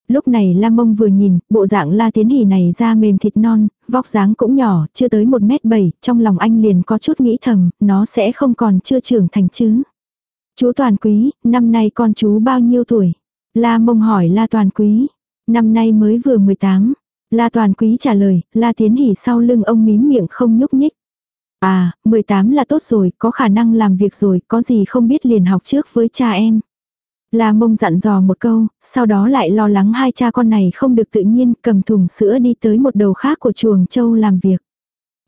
Lúc này La Mông vừa nhìn, bộ dạng La Tiến Hỷ này da mềm thịt non, vóc dáng cũng nhỏ, chưa tới 1 mét 7, trong lòng anh liền có chút nghĩ thầm, nó sẽ không còn chưa trưởng thành chứ. Chú Toàn Quý, năm nay con chú bao nhiêu tuổi? La Mông hỏi La Toàn Quý. Năm nay mới vừa 18. La Toàn Quý trả lời, La Tiến Hỷ sau lưng ông mím miệng không nhúc nhích. À, 18 là tốt rồi, có khả năng làm việc rồi, có gì không biết liền học trước với cha em. La mông dặn dò một câu, sau đó lại lo lắng hai cha con này không được tự nhiên cầm thùng sữa đi tới một đầu khác của chuồng châu làm việc.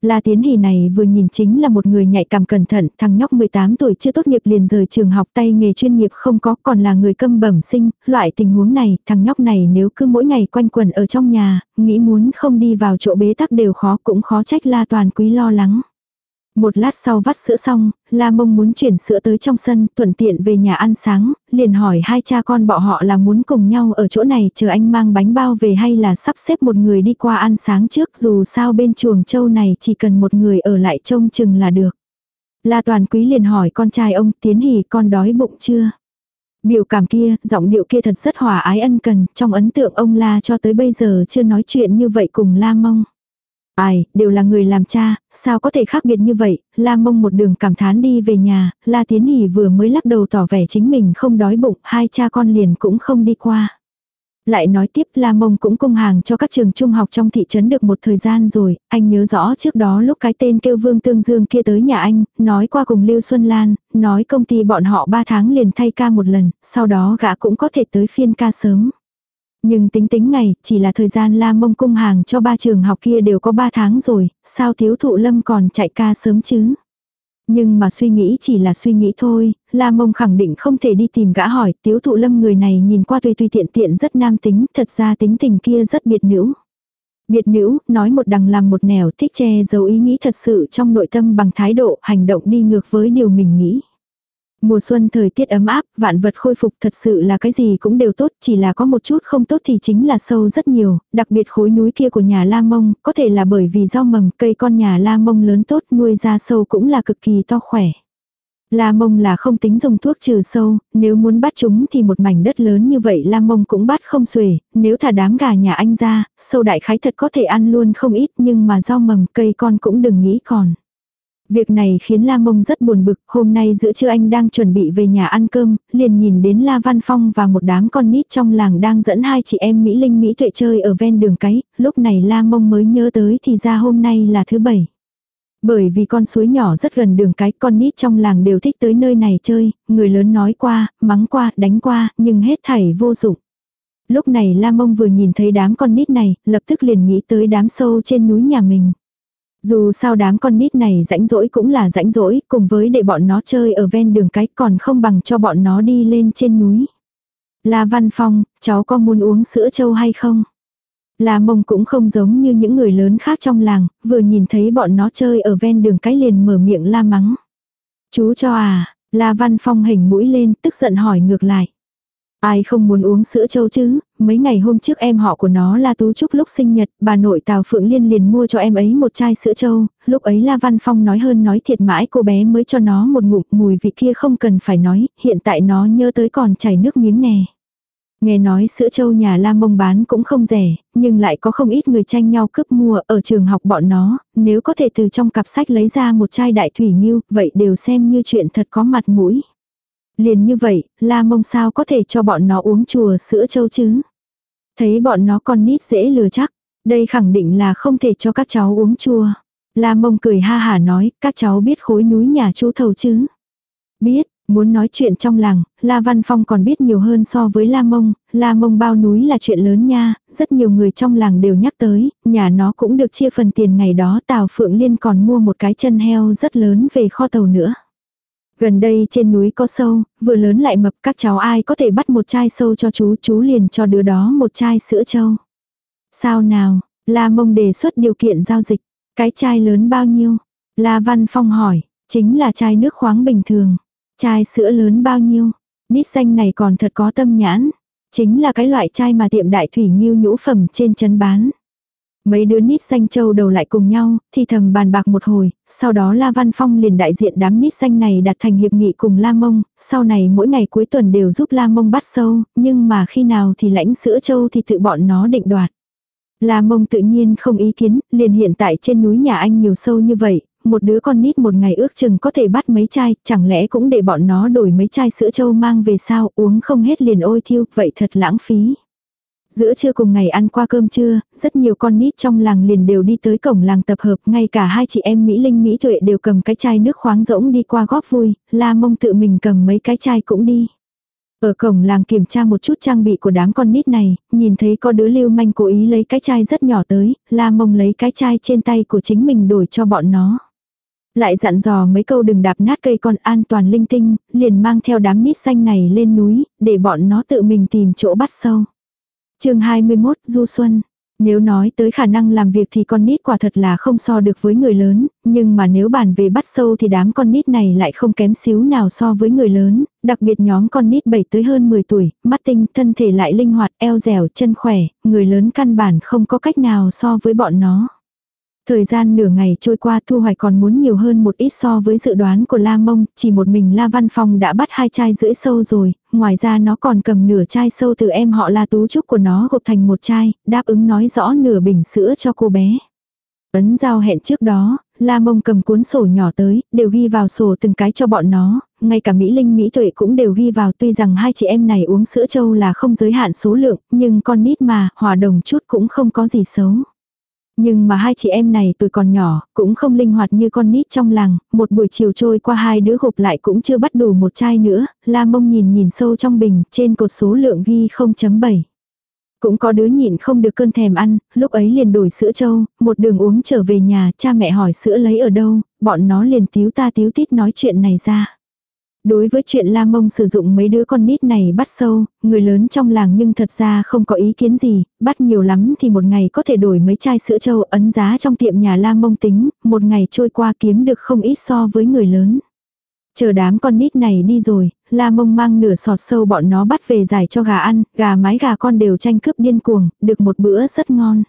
La Tiến Hỷ này vừa nhìn chính là một người nhạy cảm cẩn thận, thằng nhóc 18 tuổi chưa tốt nghiệp liền rời trường học tay nghề chuyên nghiệp không có, còn là người câm bẩm sinh, loại tình huống này, thằng nhóc này nếu cứ mỗi ngày quanh quẩn ở trong nhà, nghĩ muốn không đi vào chỗ bế tắc đều khó cũng khó trách La Toàn Quý lo lắng. Một lát sau vắt sữa xong, La Mông muốn chuyển sữa tới trong sân, thuận tiện về nhà ăn sáng, liền hỏi hai cha con bọn họ là muốn cùng nhau ở chỗ này chờ anh mang bánh bao về hay là sắp xếp một người đi qua ăn sáng trước dù sao bên chuồng châu này chỉ cần một người ở lại trông chừng là được. La Toàn Quý liền hỏi con trai ông Tiến Hỷ con đói bụng chưa? Biểu cảm kia, giọng điệu kia thật rất hòa ái ân cần, trong ấn tượng ông La cho tới bây giờ chưa nói chuyện như vậy cùng La Mông. Ai, đều là người làm cha, sao có thể khác biệt như vậy, La mông một đường cảm thán đi về nhà, La Tiến Hỷ vừa mới lắc đầu tỏ vẻ chính mình không đói bụng, hai cha con liền cũng không đi qua. Lại nói tiếp La Mông cũng cung hàng cho các trường trung học trong thị trấn được một thời gian rồi, anh nhớ rõ trước đó lúc cái tên kêu Vương Tương Dương kia tới nhà anh, nói qua cùng Lưu Xuân Lan, nói công ty bọn họ 3 tháng liền thay ca một lần, sau đó gã cũng có thể tới phiên ca sớm. Nhưng tính tính ngày, chỉ là thời gian la mông cung hàng cho ba trường học kia đều có ba tháng rồi, sao thiếu thụ lâm còn chạy ca sớm chứ? Nhưng mà suy nghĩ chỉ là suy nghĩ thôi, La Mông khẳng định không thể đi tìm gã hỏi, tiếu thụ lâm người này nhìn qua tùy tùy tiện tiện rất nam tính, thật ra tính tình kia rất biệt nữ. Biệt nữ, nói một đằng làm một nẻo thích che giấu ý nghĩ thật sự trong nội tâm bằng thái độ, hành động đi ngược với điều mình nghĩ. Mùa xuân thời tiết ấm áp, vạn vật khôi phục thật sự là cái gì cũng đều tốt, chỉ là có một chút không tốt thì chính là sâu rất nhiều, đặc biệt khối núi kia của nhà La Mông, có thể là bởi vì rau mầm cây con nhà La Mông lớn tốt nuôi ra sâu cũng là cực kỳ to khỏe. La Mông là không tính dùng thuốc trừ sâu, nếu muốn bắt chúng thì một mảnh đất lớn như vậy La Mông cũng bắt không xuể, nếu thả đám gà nhà anh ra, sâu đại khái thật có thể ăn luôn không ít nhưng mà rau mầm cây con cũng đừng nghĩ còn. Việc này khiến La Mông rất buồn bực, hôm nay giữa trưa anh đang chuẩn bị về nhà ăn cơm, liền nhìn đến La Văn Phong và một đám con nít trong làng đang dẫn hai chị em Mỹ Linh Mỹ Tuệ chơi ở ven đường cái, lúc này La Mông mới nhớ tới thì ra hôm nay là thứ bảy. Bởi vì con suối nhỏ rất gần đường cái, con nít trong làng đều thích tới nơi này chơi, người lớn nói qua, mắng qua, đánh qua, nhưng hết thảy vô dụng. Lúc này La Mông vừa nhìn thấy đám con nít này, lập tức liền nghĩ tới đám sâu trên núi nhà mình. Dù sao đám con nít này rãnh rỗi cũng là rãnh rỗi, cùng với để bọn nó chơi ở ven đường cái còn không bằng cho bọn nó đi lên trên núi. La Văn Phong, cháu có muốn uống sữa trâu hay không? La Mông cũng không giống như những người lớn khác trong làng, vừa nhìn thấy bọn nó chơi ở ven đường cái liền mở miệng la mắng. Chú cho à, La Văn Phong hình mũi lên tức giận hỏi ngược lại. Ai không muốn uống sữa trâu chứ, mấy ngày hôm trước em họ của nó là Tú Trúc lúc sinh nhật, bà nội Tào Phượng Liên liền mua cho em ấy một chai sữa trâu, lúc ấy La Văn Phong nói hơn nói thiệt mãi cô bé mới cho nó một ngụm mùi vị kia không cần phải nói, hiện tại nó nhớ tới còn chảy nước miếng nè. Nghe nói sữa trâu nhà La Mông bán cũng không rẻ, nhưng lại có không ít người tranh nhau cướp mua ở trường học bọn nó, nếu có thể từ trong cặp sách lấy ra một chai đại thủy nghiêu, vậy đều xem như chuyện thật có mặt mũi. Liền như vậy, la mông sao có thể cho bọn nó uống chùa sữa châu chứ. Thấy bọn nó còn nít dễ lừa chắc, đây khẳng định là không thể cho các cháu uống chua. La mông cười ha hả nói, các cháu biết khối núi nhà chú thầu chứ. Biết, muốn nói chuyện trong làng, La Văn Phong còn biết nhiều hơn so với La Mông, La Mông bao núi là chuyện lớn nha, rất nhiều người trong làng đều nhắc tới, nhà nó cũng được chia phần tiền ngày đó Tào Phượng Liên còn mua một cái chân heo rất lớn về kho tàu nữa. Gần đây trên núi có sâu, vừa lớn lại mập các cháu ai có thể bắt một chai sâu cho chú, chú liền cho đứa đó một chai sữa trâu. Sao nào, La Mông đề xuất điều kiện giao dịch, cái chai lớn bao nhiêu? La Văn Phong hỏi, chính là chai nước khoáng bình thường. Chai sữa lớn bao nhiêu? Nít xanh này còn thật có tâm nhãn. Chính là cái loại chai mà tiệm đại thủy nghiêu nhũ phẩm trên chân bán. Mấy đứa nít xanh châu đầu lại cùng nhau, thì thầm bàn bạc một hồi, sau đó La Văn Phong liền đại diện đám nít xanh này đặt thành hiệp nghị cùng La Mông, sau này mỗi ngày cuối tuần đều giúp La Mông bắt sâu, nhưng mà khi nào thì lãnh sữa châu thì tự bọn nó định đoạt. La Mông tự nhiên không ý kiến, liền hiện tại trên núi nhà anh nhiều sâu như vậy, một đứa con nít một ngày ước chừng có thể bắt mấy chai, chẳng lẽ cũng để bọn nó đổi mấy chai sữa châu mang về sao, uống không hết liền ôi thiêu, vậy thật lãng phí. Giữa trưa cùng ngày ăn qua cơm trưa, rất nhiều con nít trong làng liền đều đi tới cổng làng tập hợp, ngay cả hai chị em Mỹ Linh Mỹ Tuệ đều cầm cái chai nước khoáng rỗng đi qua góp vui, La Mông tự mình cầm mấy cái chai cũng đi. Ở cổng làng kiểm tra một chút trang bị của đám con nít này, nhìn thấy có đứa lưu manh cố ý lấy cái chai rất nhỏ tới, La Mông lấy cái chai trên tay của chính mình đổi cho bọn nó. Lại dặn dò mấy câu đừng đạp nát cây con an toàn linh tinh, liền mang theo đám nít xanh này lên núi, để bọn nó tự mình tìm chỗ bắt sâu chương 21 Du Xuân nếu nói tới khả năng làm việc thì con nít quả thật là không so được với người lớn, nhưng mà nếu bàn về bắt sâu thì đám con nít này lại không kém xíu nào so với người lớn, đặc biệt nhóm con nít 7 tới hơn 10 tuổi, mắt tinh, thân thể lại linh hoạt, eo dẻo, chân khỏe, người lớn căn bản không có cách nào so với bọn nó. Thời gian nửa ngày trôi qua thu hoạch còn muốn nhiều hơn một ít so với dự đoán của La Mông, chỉ một mình La Văn Phong đã bắt hai chai rưỡi sâu rồi, ngoài ra nó còn cầm nửa chai sâu từ em họ La Tú Trúc của nó gộp thành một chai, đáp ứng nói rõ nửa bình sữa cho cô bé. Ấn giao hẹn trước đó, La Mông cầm cuốn sổ nhỏ tới, đều ghi vào sổ từng cái cho bọn nó, ngay cả Mỹ Linh Mỹ Tuệ cũng đều ghi vào tuy rằng hai chị em này uống sữa trâu là không giới hạn số lượng, nhưng con nít mà, hòa đồng chút cũng không có gì xấu. Nhưng mà hai chị em này tuổi còn nhỏ, cũng không linh hoạt như con nít trong làng, một buổi chiều trôi qua hai đứa gộp lại cũng chưa bắt đủ một chai nữa, la mông nhìn nhìn sâu trong bình, trên cột số lượng ghi 0.7. Cũng có đứa nhịn không được cơn thèm ăn, lúc ấy liền đổi sữa trâu, một đường uống trở về nhà, cha mẹ hỏi sữa lấy ở đâu, bọn nó liền tiếu ta tiếu tít nói chuyện này ra. Đối với chuyện La Mông sử dụng mấy đứa con nít này bắt sâu, người lớn trong làng nhưng thật ra không có ý kiến gì, bắt nhiều lắm thì một ngày có thể đổi mấy chai sữa trâu ấn giá trong tiệm nhà La Mông tính, một ngày trôi qua kiếm được không ít so với người lớn. Chờ đám con nít này đi rồi, La Mông mang nửa sọt sâu bọn nó bắt về giải cho gà ăn, gà mái gà con đều tranh cướp điên cuồng, được một bữa rất ngon.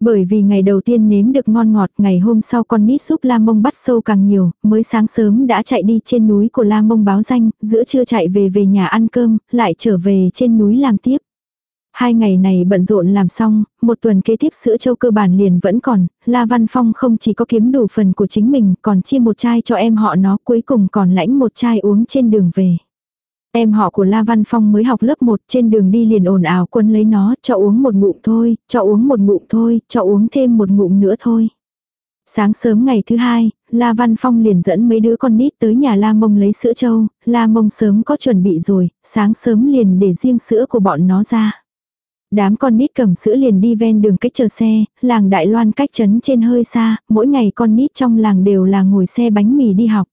Bởi vì ngày đầu tiên nếm được ngon ngọt, ngày hôm sau con nít giúp La Mông bắt sâu càng nhiều, mới sáng sớm đã chạy đi trên núi của La Mông báo danh, giữa trưa chạy về về nhà ăn cơm, lại trở về trên núi làm tiếp. Hai ngày này bận rộn làm xong, một tuần kế tiếp sữa châu cơ bản liền vẫn còn, La Văn Phong không chỉ có kiếm đủ phần của chính mình, còn chia một chai cho em họ nó, cuối cùng còn lãnh một chai uống trên đường về. Em họ của La Văn Phong mới học lớp 1 trên đường đi liền ồn ào quân lấy nó, cho uống một ngụm thôi, cho uống một ngụm thôi, cho uống thêm một ngụm nữa thôi. Sáng sớm ngày thứ hai, La Văn Phong liền dẫn mấy đứa con nít tới nhà La Mông lấy sữa trâu, La Mông sớm có chuẩn bị rồi, sáng sớm liền để riêng sữa của bọn nó ra. Đám con nít cầm sữa liền đi ven đường cách chờ xe, làng Đại Loan cách trấn trên hơi xa, mỗi ngày con nít trong làng đều là ngồi xe bánh mì đi học.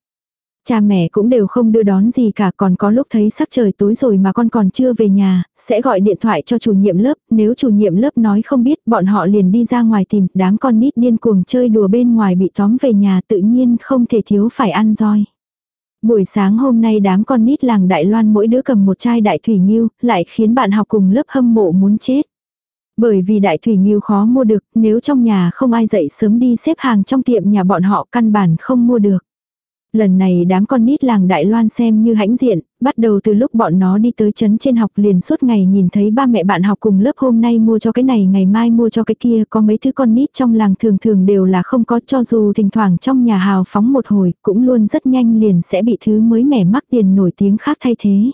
Cha mẹ cũng đều không đưa đón gì cả còn có lúc thấy sắc trời tối rồi mà con còn chưa về nhà, sẽ gọi điện thoại cho chủ nhiệm lớp, nếu chủ nhiệm lớp nói không biết bọn họ liền đi ra ngoài tìm đám con nít điên cuồng chơi đùa bên ngoài bị tóm về nhà tự nhiên không thể thiếu phải ăn roi. Buổi sáng hôm nay đám con nít làng Đại Loan mỗi đứa cầm một chai đại thủy nghiêu, lại khiến bạn học cùng lớp hâm mộ muốn chết. Bởi vì đại thủy nghiêu khó mua được, nếu trong nhà không ai dậy sớm đi xếp hàng trong tiệm nhà bọn họ căn bản không mua được. Lần này đám con nít làng Đại Loan xem như hãnh diện, bắt đầu từ lúc bọn nó đi tới chấn trên học liền suốt ngày nhìn thấy ba mẹ bạn học cùng lớp hôm nay mua cho cái này ngày mai mua cho cái kia có mấy thứ con nít trong làng thường thường đều là không có cho dù thỉnh thoảng trong nhà hào phóng một hồi cũng luôn rất nhanh liền sẽ bị thứ mới mẻ mắc tiền nổi tiếng khác thay thế.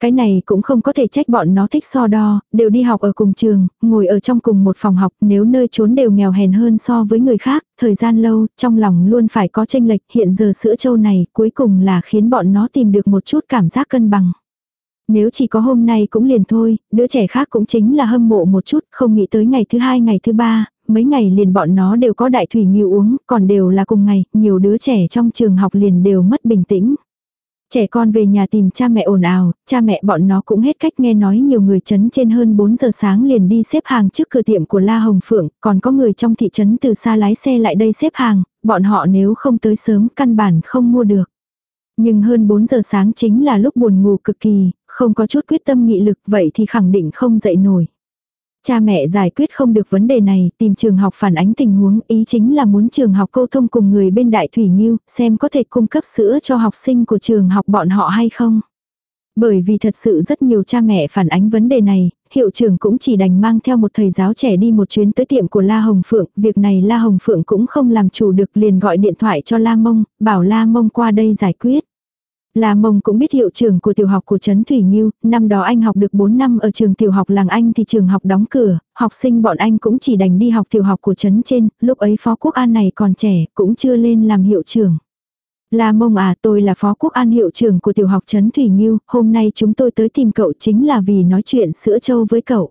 Cái này cũng không có thể trách bọn nó thích so đo, đều đi học ở cùng trường, ngồi ở trong cùng một phòng học nếu nơi trốn đều nghèo hèn hơn so với người khác, thời gian lâu, trong lòng luôn phải có tranh lệch, hiện giờ sữa châu này cuối cùng là khiến bọn nó tìm được một chút cảm giác cân bằng. Nếu chỉ có hôm nay cũng liền thôi, đứa trẻ khác cũng chính là hâm mộ một chút, không nghĩ tới ngày thứ hai ngày thứ ba, mấy ngày liền bọn nó đều có đại thủy nhiều uống, còn đều là cùng ngày, nhiều đứa trẻ trong trường học liền đều mất bình tĩnh. Trẻ con về nhà tìm cha mẹ ồn ào, cha mẹ bọn nó cũng hết cách nghe nói nhiều người chấn trên hơn 4 giờ sáng liền đi xếp hàng trước cửa tiệm của La Hồng Phượng, còn có người trong thị trấn từ xa lái xe lại đây xếp hàng, bọn họ nếu không tới sớm căn bản không mua được. Nhưng hơn 4 giờ sáng chính là lúc buồn ngủ cực kỳ, không có chút quyết tâm nghị lực vậy thì khẳng định không dậy nổi. Cha mẹ giải quyết không được vấn đề này, tìm trường học phản ánh tình huống, ý chính là muốn trường học câu thông cùng người bên Đại Thủy Nghiêu, xem có thể cung cấp sữa cho học sinh của trường học bọn họ hay không. Bởi vì thật sự rất nhiều cha mẹ phản ánh vấn đề này, hiệu trưởng cũng chỉ đành mang theo một thầy giáo trẻ đi một chuyến tới tiệm của La Hồng Phượng, việc này La Hồng Phượng cũng không làm chủ được liền gọi điện thoại cho La Mông, bảo La Mông qua đây giải quyết là Mông cũng biết hiệu trưởng của tiểu học của Trấn Thủy Nhiêu, năm đó anh học được 4 năm ở trường tiểu học làng Anh thì trường học đóng cửa, học sinh bọn anh cũng chỉ đành đi học tiểu học của Trấn trên, lúc ấy Phó Quốc An này còn trẻ, cũng chưa lên làm hiệu trưởng. là Mông à, tôi là Phó Quốc An hiệu trưởng của tiểu học Trấn Thủy Nhiêu, hôm nay chúng tôi tới tìm cậu chính là vì nói chuyện sữa châu với cậu.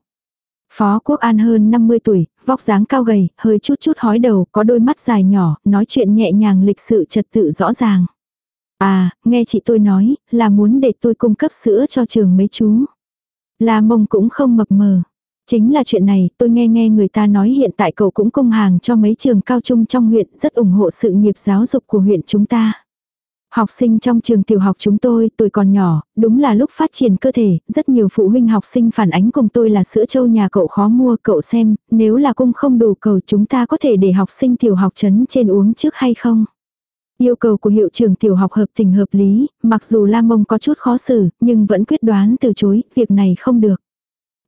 Phó Quốc An hơn 50 tuổi, vóc dáng cao gầy, hơi chút chút hói đầu, có đôi mắt dài nhỏ, nói chuyện nhẹ nhàng lịch sự trật tự rõ ràng. À, nghe chị tôi nói, là muốn để tôi cung cấp sữa cho trường mấy chú. La mông cũng không mập mờ. Chính là chuyện này, tôi nghe nghe người ta nói hiện tại cậu cũng cung hàng cho mấy trường cao trung trong huyện, rất ủng hộ sự nghiệp giáo dục của huyện chúng ta. Học sinh trong trường tiểu học chúng tôi, tôi còn nhỏ, đúng là lúc phát triển cơ thể, rất nhiều phụ huynh học sinh phản ánh cùng tôi là sữa châu nhà cậu khó mua, cậu xem, nếu là cung không đủ cầu chúng ta có thể để học sinh tiểu học chấn trên uống trước hay không? Yêu cầu của hiệu trưởng tiểu học hợp tình hợp lý, mặc dù Lam Mông có chút khó xử, nhưng vẫn quyết đoán từ chối, việc này không được.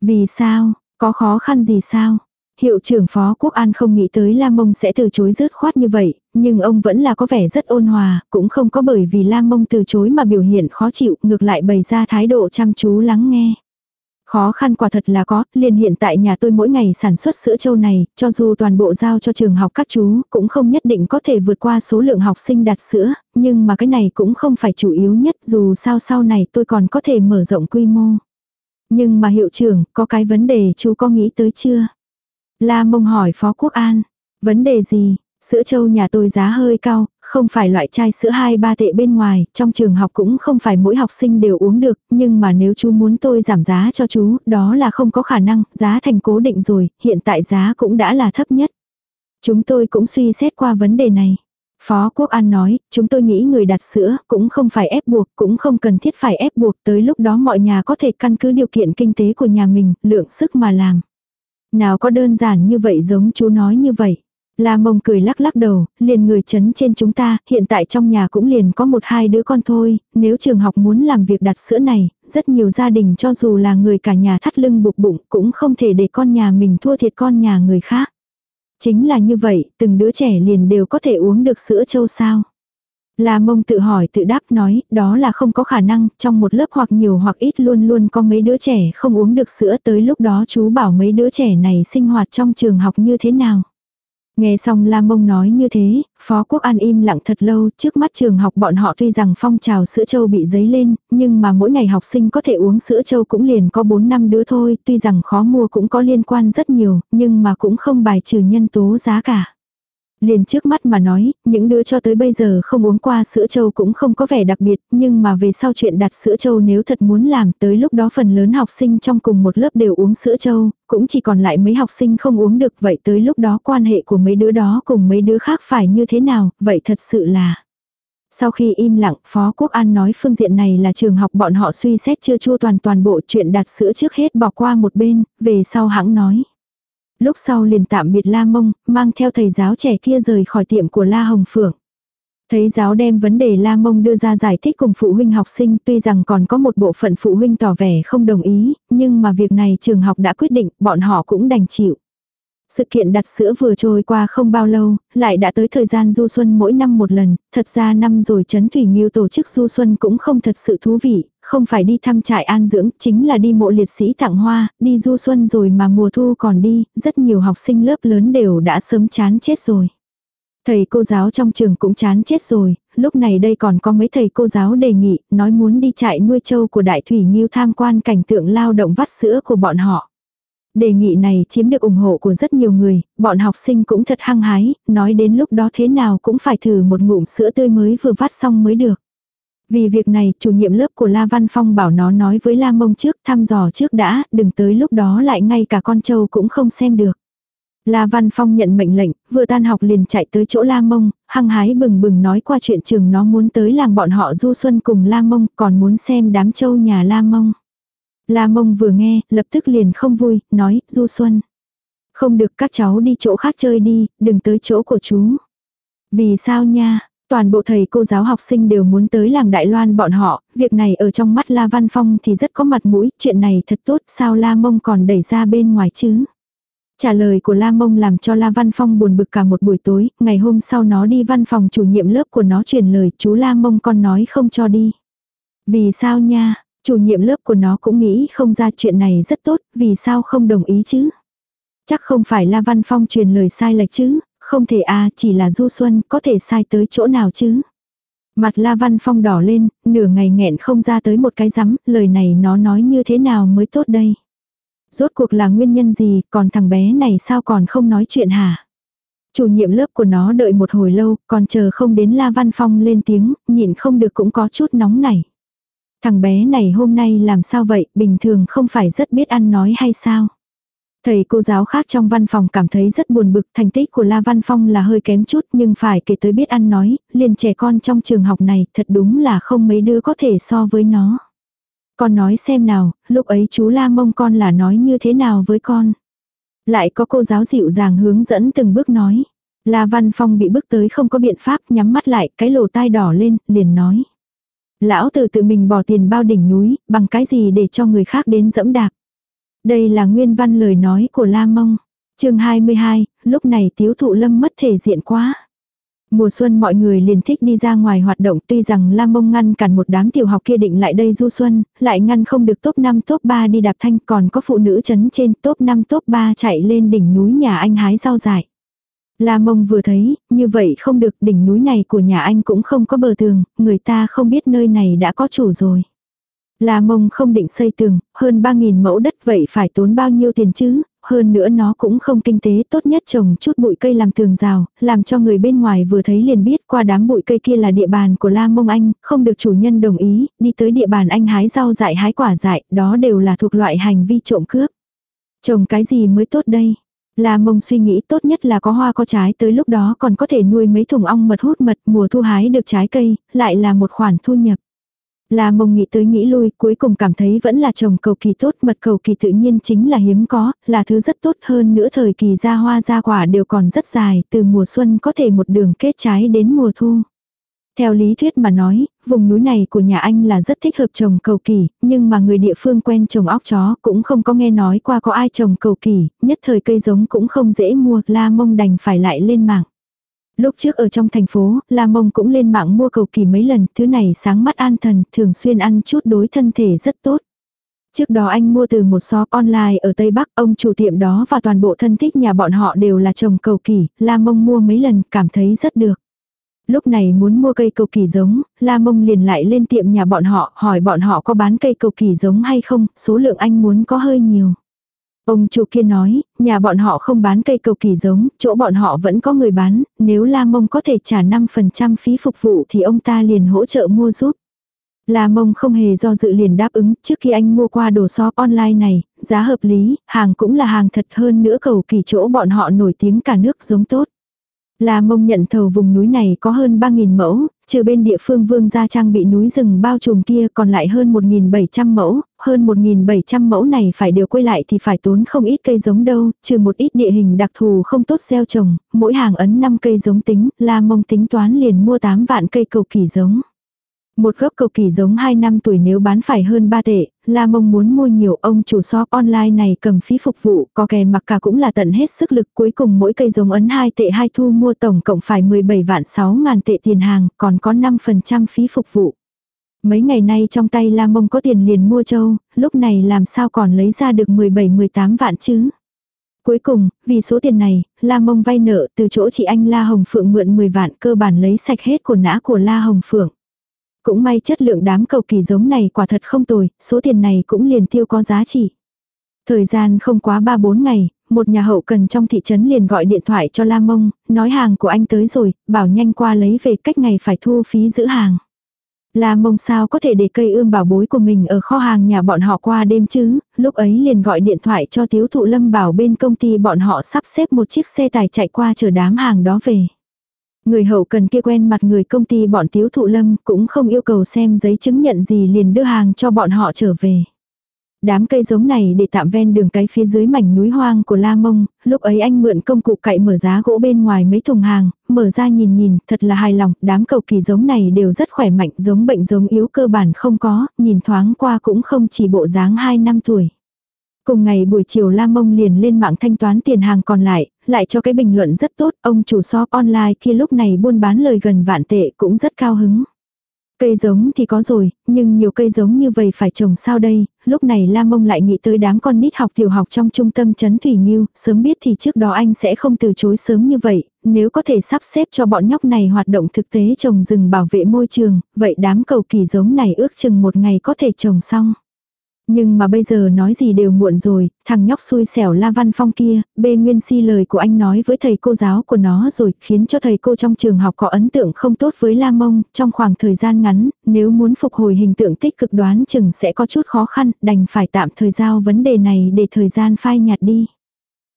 Vì sao, có khó khăn gì sao? Hiệu trưởng Phó Quốc An không nghĩ tới Lam Mông sẽ từ chối rớt khoát như vậy, nhưng ông vẫn là có vẻ rất ôn hòa, cũng không có bởi vì Lam Mông từ chối mà biểu hiện khó chịu, ngược lại bày ra thái độ chăm chú lắng nghe. Khó khăn quả thật là có, liền hiện tại nhà tôi mỗi ngày sản xuất sữa trâu này, cho dù toàn bộ giao cho trường học các chú, cũng không nhất định có thể vượt qua số lượng học sinh đặt sữa, nhưng mà cái này cũng không phải chủ yếu nhất dù sao sau này tôi còn có thể mở rộng quy mô. Nhưng mà hiệu trưởng, có cái vấn đề chú có nghĩ tới chưa? La mông hỏi Phó Quốc An, vấn đề gì? Sữa trâu nhà tôi giá hơi cao, không phải loại chai sữa 2-3 tệ bên ngoài, trong trường học cũng không phải mỗi học sinh đều uống được, nhưng mà nếu chú muốn tôi giảm giá cho chú, đó là không có khả năng, giá thành cố định rồi, hiện tại giá cũng đã là thấp nhất. Chúng tôi cũng suy xét qua vấn đề này. Phó Quốc An nói, chúng tôi nghĩ người đặt sữa cũng không phải ép buộc, cũng không cần thiết phải ép buộc, tới lúc đó mọi nhà có thể căn cứ điều kiện kinh tế của nhà mình, lượng sức mà làm. Nào có đơn giản như vậy giống chú nói như vậy. La mông cười lắc lắc đầu, liền người chấn trên chúng ta, hiện tại trong nhà cũng liền có một hai đứa con thôi, nếu trường học muốn làm việc đặt sữa này, rất nhiều gia đình cho dù là người cả nhà thắt lưng buộc bụng cũng không thể để con nhà mình thua thiệt con nhà người khác. Chính là như vậy, từng đứa trẻ liền đều có thể uống được sữa châu sao. La mông tự hỏi tự đáp nói, đó là không có khả năng, trong một lớp hoặc nhiều hoặc ít luôn luôn có mấy đứa trẻ không uống được sữa tới lúc đó chú bảo mấy đứa trẻ này sinh hoạt trong trường học như thế nào. Nghe xong La Mông nói như thế, Phó Quốc An im lặng thật lâu, trước mắt trường học bọn họ tuy rằng phong trào sữa châu bị giấy lên, nhưng mà mỗi ngày học sinh có thể uống sữa châu cũng liền có 4 năm đứa thôi, tuy rằng khó mua cũng có liên quan rất nhiều, nhưng mà cũng không bài trừ nhân tố giá cả. Liền trước mắt mà nói, những đứa cho tới bây giờ không uống qua sữa trâu cũng không có vẻ đặc biệt, nhưng mà về sau chuyện đặt sữa trâu nếu thật muốn làm tới lúc đó phần lớn học sinh trong cùng một lớp đều uống sữa trâu, cũng chỉ còn lại mấy học sinh không uống được vậy tới lúc đó quan hệ của mấy đứa đó cùng mấy đứa khác phải như thế nào, vậy thật sự là. Sau khi im lặng, Phó Quốc An nói phương diện này là trường học bọn họ suy xét chưa chua toàn toàn bộ chuyện đặt sữa trước hết bỏ qua một bên, về sau hãng nói lúc sau liền tạm biệt La Mông, mang theo thầy giáo trẻ kia rời khỏi tiệm của La Hồng Phượng. Thấy giáo đem vấn đề La Mông đưa ra giải thích cùng phụ huynh học sinh tuy rằng còn có một bộ phận phụ huynh tỏ vẻ không đồng ý, nhưng mà việc này trường học đã quyết định, bọn họ cũng đành chịu. Sự kiện đặt sữa vừa trôi qua không bao lâu, lại đã tới thời gian du xuân mỗi năm một lần, thật ra năm rồi Trấn Thủy Nghiêu tổ chức du xuân cũng không thật sự thú vị, không phải đi thăm trại an dưỡng, chính là đi mộ liệt sĩ tặng hoa, đi du xuân rồi mà mùa thu còn đi, rất nhiều học sinh lớp lớn đều đã sớm chán chết rồi. Thầy cô giáo trong trường cũng chán chết rồi, lúc này đây còn có mấy thầy cô giáo đề nghị, nói muốn đi trại nuôi trâu của Đại Thủy Nghiêu tham quan cảnh tượng lao động vắt sữa của bọn họ. Đề nghị này chiếm được ủng hộ của rất nhiều người, bọn học sinh cũng thật hăng hái, nói đến lúc đó thế nào cũng phải thử một ngụm sữa tươi mới vừa vắt xong mới được. Vì việc này, chủ nhiệm lớp của La Văn Phong bảo nó nói với La Mông trước, thăm dò trước đã, đừng tới lúc đó lại ngay cả con trâu cũng không xem được. La Văn Phong nhận mệnh lệnh, vừa tan học liền chạy tới chỗ La Mông, hăng hái bừng bừng nói qua chuyện trường nó muốn tới làng bọn họ du xuân cùng La Mông, còn muốn xem đám trâu nhà La Mông. La Mông vừa nghe, lập tức liền không vui, nói, du xuân. Không được các cháu đi chỗ khác chơi đi, đừng tới chỗ của chú. Vì sao nha, toàn bộ thầy cô giáo học sinh đều muốn tới làng Đại Loan bọn họ, việc này ở trong mắt La Văn Phong thì rất có mặt mũi, chuyện này thật tốt, sao La Mông còn đẩy ra bên ngoài chứ? Trả lời của La Mông làm cho La Văn Phong buồn bực cả một buổi tối, ngày hôm sau nó đi văn phòng chủ nhiệm lớp của nó truyền lời chú La Mông con nói không cho đi. Vì sao nha, chủ nhiệm lớp của nó cũng nghĩ không ra chuyện này rất tốt, vì sao không đồng ý chứ? Chắc không phải La Văn Phong truyền lời sai lệch chứ, không thể à chỉ là Du Xuân có thể sai tới chỗ nào chứ? Mặt La Văn Phong đỏ lên, nửa ngày nghẹn không ra tới một cái rắm, lời này nó nói như thế nào mới tốt đây? Rốt cuộc là nguyên nhân gì, còn thằng bé này sao còn không nói chuyện hả? Chủ nhiệm lớp của nó đợi một hồi lâu, còn chờ không đến La Văn Phong lên tiếng, nhịn không được cũng có chút nóng nảy Thằng bé này hôm nay làm sao vậy, bình thường không phải rất biết ăn nói hay sao? Thầy cô giáo khác trong văn phòng cảm thấy rất buồn bực, thành tích của La Văn Phong là hơi kém chút nhưng phải kể tới biết ăn nói, liền trẻ con trong trường học này thật đúng là không mấy đứa có thể so với nó. Con nói xem nào, lúc ấy chú La mông con là nói như thế nào với con. Lại có cô giáo dịu dàng hướng dẫn từng bước nói. La Văn Phong bị bước tới không có biện pháp nhắm mắt lại cái lỗ tai đỏ lên, liền nói. Lão tử tự mình bỏ tiền bao đỉnh núi, bằng cái gì để cho người khác đến dẫm đạp. Đây là nguyên văn lời nói của La Mông. chương 22, lúc này tiếu thụ lâm mất thể diện quá. Mùa xuân mọi người liền thích đi ra ngoài hoạt động tuy rằng Lam Mông ngăn cản một đám tiểu học kia định lại đây du xuân, lại ngăn không được top 5 top 3 đi đạp thanh còn có phụ nữ chấn trên top 5 top 3 chạy lên đỉnh núi nhà anh hái rau dại. La Mông vừa thấy, như vậy không được đỉnh núi này của nhà anh cũng không có bờ tường, người ta không biết nơi này đã có chủ rồi. La Mông không định xây tường, hơn 3.000 mẫu đất vậy phải tốn bao nhiêu tiền chứ, hơn nữa nó cũng không kinh tế tốt nhất trồng chút bụi cây làm tường rào, làm cho người bên ngoài vừa thấy liền biết qua đám bụi cây kia là địa bàn của La Mông Anh, không được chủ nhân đồng ý, đi tới địa bàn anh hái rau dại hái quả dại, đó đều là thuộc loại hành vi trộm cướp. Trồng cái gì mới tốt đây? La Mông suy nghĩ tốt nhất là có hoa có trái tới lúc đó còn có thể nuôi mấy thùng ong mật hút mật mùa thu hái được trái cây, lại là một khoản thu nhập. La mông nghĩ tới nghĩ lui, cuối cùng cảm thấy vẫn là trồng cầu kỳ tốt, mật cầu kỳ tự nhiên chính là hiếm có, là thứ rất tốt hơn nữa thời kỳ ra hoa ra quả đều còn rất dài, từ mùa xuân có thể một đường kết trái đến mùa thu. Theo lý thuyết mà nói, vùng núi này của nhà anh là rất thích hợp trồng cầu kỳ, nhưng mà người địa phương quen trồng óc chó cũng không có nghe nói qua có ai trồng cầu kỳ, nhất thời cây giống cũng không dễ mua, la mông đành phải lại lên mạng. Lúc trước ở trong thành phố, La Mông cũng lên mạng mua cầu kỳ mấy lần, thứ này sáng mắt an thần, thường xuyên ăn chút đối thân thể rất tốt. Trước đó anh mua từ một shop online ở Tây Bắc, ông chủ tiệm đó và toàn bộ thân thích nhà bọn họ đều là trồng cầu kỳ, La Mông mua mấy lần, cảm thấy rất được. Lúc này muốn mua cây cầu kỳ giống, La Mông liền lại lên tiệm nhà bọn họ, hỏi bọn họ có bán cây cầu kỳ giống hay không, số lượng anh muốn có hơi nhiều. Ông chủ kia nói, nhà bọn họ không bán cây cầu kỳ giống, chỗ bọn họ vẫn có người bán, nếu La Mông có thể trả 5% phí phục vụ thì ông ta liền hỗ trợ mua giúp. La Mông không hề do dự liền đáp ứng, trước khi anh mua qua đồ shop online này, giá hợp lý, hàng cũng là hàng thật hơn nữa cầu kỳ chỗ bọn họ nổi tiếng cả nước giống tốt. La Mông nhận thầu vùng núi này có hơn 3.000 mẫu, trừ bên địa phương Vương Gia Trang bị núi rừng bao trùm kia còn lại hơn 1.700 mẫu, hơn 1.700 mẫu này phải đều quay lại thì phải tốn không ít cây giống đâu, trừ một ít địa hình đặc thù không tốt gieo trồng, mỗi hàng ấn 5 cây giống tính, La Mông tính toán liền mua 8 vạn cây cầu kỳ giống. Một gốc cầu kỳ giống 2 năm tuổi nếu bán phải hơn 3 tệ, La Mông muốn mua nhiều ông chủ shop online này cầm phí phục vụ, có kè mặc cả cũng là tận hết sức lực cuối cùng mỗi cây giống ấn 2 tệ 2 thu mua tổng cộng phải 17 vạn 6 ngàn tệ tiền hàng, còn có 5% phí phục vụ. Mấy ngày nay trong tay La Mông có tiền liền mua châu, lúc này làm sao còn lấy ra được 17-18 vạn chứ. Cuối cùng, vì số tiền này, La Mông vay nợ từ chỗ chị anh La Hồng Phượng mượn 10 vạn cơ bản lấy sạch hết của nã của La Hồng Phượng. Cũng may chất lượng đám cầu kỳ giống này quả thật không tồi, số tiền này cũng liền tiêu có giá trị. Thời gian không quá 3-4 ngày, một nhà hậu cần trong thị trấn liền gọi điện thoại cho La Mông, nói hàng của anh tới rồi, bảo nhanh qua lấy về cách ngày phải thu phí giữ hàng. La Mông sao có thể để cây ươm bảo bối của mình ở kho hàng nhà bọn họ qua đêm chứ, lúc ấy liền gọi điện thoại cho thiếu thụ lâm bảo bên công ty bọn họ sắp xếp một chiếc xe tải chạy qua chở đám hàng đó về. Người hậu cần kia quen mặt người công ty bọn tiếu thụ lâm cũng không yêu cầu xem giấy chứng nhận gì liền đưa hàng cho bọn họ trở về. Đám cây giống này để tạm ven đường cái phía dưới mảnh núi hoang của La Mông, lúc ấy anh mượn công cụ cậy mở giá gỗ bên ngoài mấy thùng hàng, mở ra nhìn nhìn, thật là hài lòng, đám cầu kỳ giống này đều rất khỏe mạnh, giống bệnh giống yếu cơ bản không có, nhìn thoáng qua cũng không chỉ bộ dáng 2 năm tuổi. Cùng ngày buổi chiều La Mông liền lên mạng thanh toán tiền hàng còn lại, lại cho cái bình luận rất tốt, ông chủ shop online kia lúc này buôn bán lời gần vạn tệ cũng rất cao hứng. Cây giống thì có rồi, nhưng nhiều cây giống như vậy phải trồng sao đây, lúc này La Mông lại nghĩ tới đám con nít học tiểu học trong trung tâm Trấn Thủy Nghiêu, sớm biết thì trước đó anh sẽ không từ chối sớm như vậy, nếu có thể sắp xếp cho bọn nhóc này hoạt động thực tế trồng rừng bảo vệ môi trường, vậy đám cầu kỳ giống này ước chừng một ngày có thể trồng xong. Nhưng mà bây giờ nói gì đều muộn rồi, thằng nhóc xui xẻo La Văn Phong kia, bê nguyên si lời của anh nói với thầy cô giáo của nó rồi, khiến cho thầy cô trong trường học có ấn tượng không tốt với La Mông, trong khoảng thời gian ngắn, nếu muốn phục hồi hình tượng tích cực đoán chừng sẽ có chút khó khăn, đành phải tạm thời giao vấn đề này để thời gian phai nhạt đi.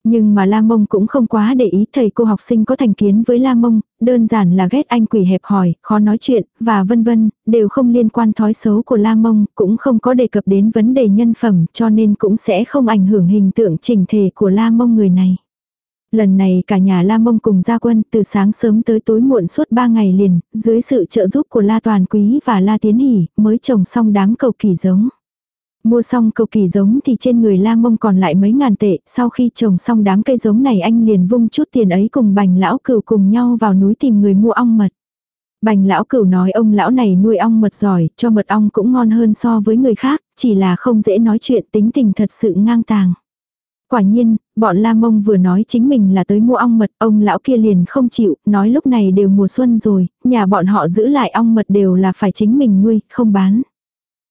Nhưng mà La Mông cũng không quá để ý thầy cô học sinh có thành kiến với La Mông, đơn giản là ghét anh quỷ hẹp hỏi, khó nói chuyện, và vân vân, đều không liên quan thói xấu của La Mông, cũng không có đề cập đến vấn đề nhân phẩm cho nên cũng sẽ không ảnh hưởng hình tượng chỉnh thể của La Mông người này. Lần này cả nhà La Mông cùng ra quân từ sáng sớm tới tối muộn suốt 3 ngày liền, dưới sự trợ giúp của La Toàn Quý và La Tiến Hỷ mới trồng xong đám cầu kỳ giống. Mua xong cầu kỳ giống thì trên người la mông còn lại mấy ngàn tệ, sau khi trồng xong đám cây giống này anh liền vung chút tiền ấy cùng bành lão cửu cùng nhau vào núi tìm người mua ong mật. Bành lão cửu nói ông lão này nuôi ong mật giỏi, cho mật ong cũng ngon hơn so với người khác, chỉ là không dễ nói chuyện tính tình thật sự ngang tàng. Quả nhiên, bọn La Mông vừa nói chính mình là tới mua ong mật, ông lão kia liền không chịu, nói lúc này đều mùa xuân rồi, nhà bọn họ giữ lại ong mật đều là phải chính mình nuôi, không bán.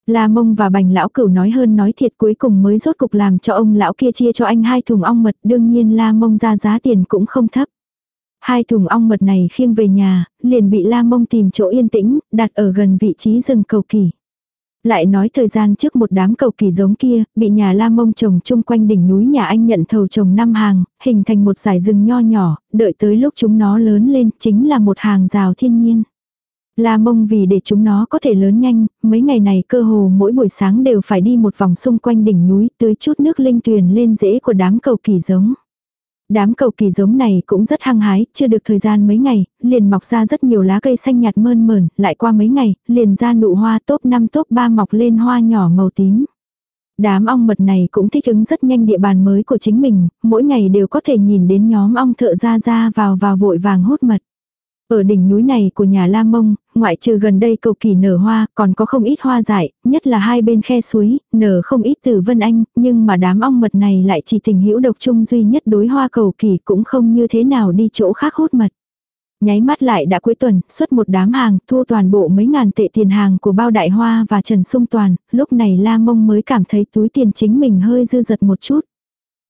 La mông và bành lão cửu nói hơn nói thiệt cuối cùng mới rốt cục làm cho ông lão kia chia cho anh hai thùng ong mật đương nhiên la mông ra giá tiền cũng không thấp. Hai thùng ong mật này khiêng về nhà, liền bị la mông tìm chỗ yên tĩnh, đặt ở gần vị trí rừng cầu kỳ. Lại nói thời gian trước một đám cầu kỳ giống kia, bị nhà la mông trồng chung quanh đỉnh núi nhà anh nhận thầu trồng năm hàng, hình thành một dải rừng nho nhỏ, đợi tới lúc chúng nó lớn lên chính là một hàng rào thiên nhiên. La mông vì để chúng nó có thể lớn nhanh, mấy ngày này cơ hồ mỗi buổi sáng đều phải đi một vòng xung quanh đỉnh núi tưới chút nước linh tuyền lên rễ của đám cầu kỳ giống. Đám cầu kỳ giống này cũng rất hăng hái, chưa được thời gian mấy ngày, liền mọc ra rất nhiều lá cây xanh nhạt mơn mởn, lại qua mấy ngày, liền ra nụ hoa top 5 top 3 mọc lên hoa nhỏ màu tím. Đám ong mật này cũng thích ứng rất nhanh địa bàn mới của chính mình, mỗi ngày đều có thể nhìn đến nhóm ong thợ ra ra vào vào vội vàng hút mật. Ở đỉnh núi này của nhà La Mông, ngoại trừ gần đây cầu kỳ nở hoa, còn có không ít hoa dại, nhất là hai bên khe suối, nở không ít từ Vân Anh, nhưng mà đám ong mật này lại chỉ tình hữu độc chung duy nhất đối hoa cầu kỳ cũng không như thế nào đi chỗ khác hút mật. Nháy mắt lại đã cuối tuần, xuất một đám hàng, thua toàn bộ mấy ngàn tệ tiền hàng của bao đại hoa và Trần Sung Toàn, lúc này La Mông mới cảm thấy túi tiền chính mình hơi dư giật một chút.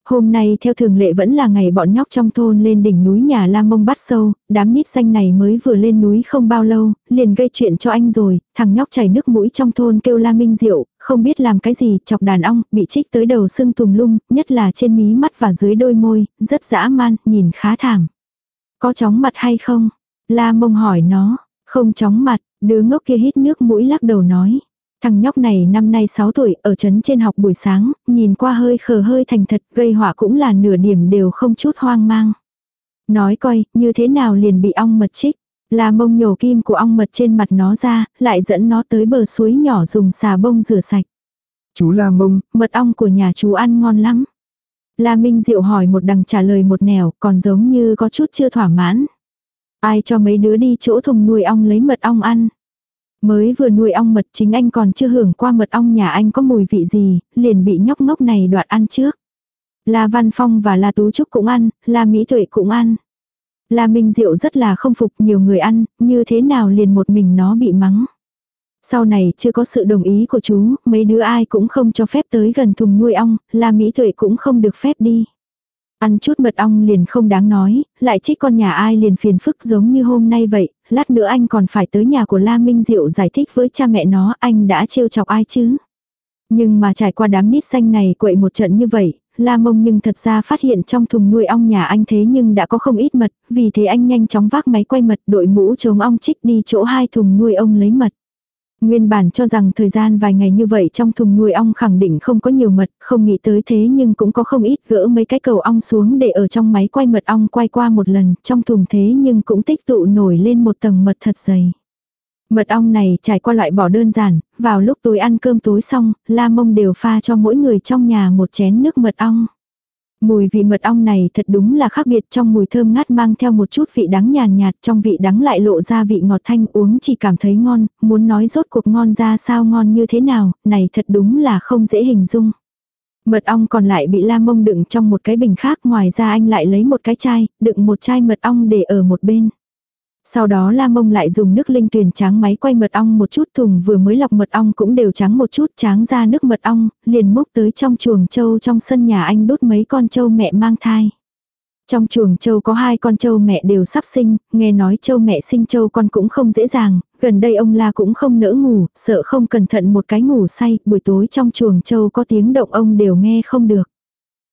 Hôm nay theo thường lệ vẫn là ngày bọn nhóc trong thôn lên đỉnh núi nhà La Mông bắt sâu, đám nít xanh này mới vừa lên núi không bao lâu, liền gây chuyện cho anh rồi, thằng nhóc chảy nước mũi trong thôn kêu La Minh Diệu, không biết làm cái gì, chọc đàn ong, bị trích tới đầu sưng tùm lum, nhất là trên mí mắt và dưới đôi môi, rất dã man, nhìn khá thảm. Có chóng mặt hay không? La Mông hỏi nó, không chóng mặt, đứa ngốc kia hít nước mũi lắc đầu nói. Thằng nhóc này năm nay 6 tuổi, ở trấn trên học buổi sáng, nhìn qua hơi khờ hơi thành thật, gây họa cũng là nửa điểm đều không chút hoang mang. Nói coi, như thế nào liền bị ong mật chích. Là mông nhổ kim của ong mật trên mặt nó ra, lại dẫn nó tới bờ suối nhỏ dùng xà bông rửa sạch. Chú La Mông, mật ong của nhà chú ăn ngon lắm. La Minh Diệu hỏi một đằng trả lời một nẻo, còn giống như có chút chưa thỏa mãn. Ai cho mấy đứa đi chỗ thùng nuôi ong lấy mật ong ăn. Mới vừa nuôi ong mật chính anh còn chưa hưởng qua mật ong nhà anh có mùi vị gì, liền bị nhóc ngốc này đoạt ăn trước. La Văn Phong và La Tú Trúc cũng ăn, La Mỹ Tuệ cũng ăn. La Minh Diệu rất là không phục nhiều người ăn, như thế nào liền một mình nó bị mắng. Sau này chưa có sự đồng ý của chú, mấy đứa ai cũng không cho phép tới gần thùng nuôi ong, La Mỹ Tuệ cũng không được phép đi. Ăn chút mật ong liền không đáng nói, lại trích con nhà ai liền phiền phức giống như hôm nay vậy, lát nữa anh còn phải tới nhà của La Minh Diệu giải thích với cha mẹ nó anh đã trêu chọc ai chứ. Nhưng mà trải qua đám nít xanh này quậy một trận như vậy, La Mông nhưng thật ra phát hiện trong thùng nuôi ong nhà anh thế nhưng đã có không ít mật, vì thế anh nhanh chóng vác máy quay mật đội mũ chống ong trích đi chỗ hai thùng nuôi ong lấy mật. Nguyên bản cho rằng thời gian vài ngày như vậy trong thùng nuôi ong khẳng định không có nhiều mật, không nghĩ tới thế nhưng cũng có không ít gỡ mấy cái cầu ong xuống để ở trong máy quay mật ong quay qua một lần, trong thùng thế nhưng cũng tích tụ nổi lên một tầng mật thật dày. Mật ong này trải qua loại bỏ đơn giản, vào lúc tối ăn cơm tối xong, la mông đều pha cho mỗi người trong nhà một chén nước mật ong. Mùi vị mật ong này thật đúng là khác biệt trong mùi thơm ngát mang theo một chút vị đắng nhàn nhạt, trong vị đắng lại lộ ra vị ngọt thanh uống chỉ cảm thấy ngon, muốn nói rốt cuộc ngon ra sao ngon như thế nào, này thật đúng là không dễ hình dung. Mật ong còn lại bị la mông đựng trong một cái bình khác ngoài ra anh lại lấy một cái chai, đựng một chai mật ong để ở một bên. Sau đó la mông lại dùng nước linh tuyền tráng máy quay mật ong một chút thùng vừa mới lọc mật ong cũng đều trắng một chút tráng ra nước mật ong, liền múc tới trong chuồng trâu trong sân nhà anh đốt mấy con trâu mẹ mang thai. Trong chuồng trâu có hai con trâu mẹ đều sắp sinh, nghe nói trâu mẹ sinh trâu con cũng không dễ dàng, gần đây ông la cũng không nỡ ngủ, sợ không cẩn thận một cái ngủ say, buổi tối trong chuồng trâu có tiếng động ông đều nghe không được.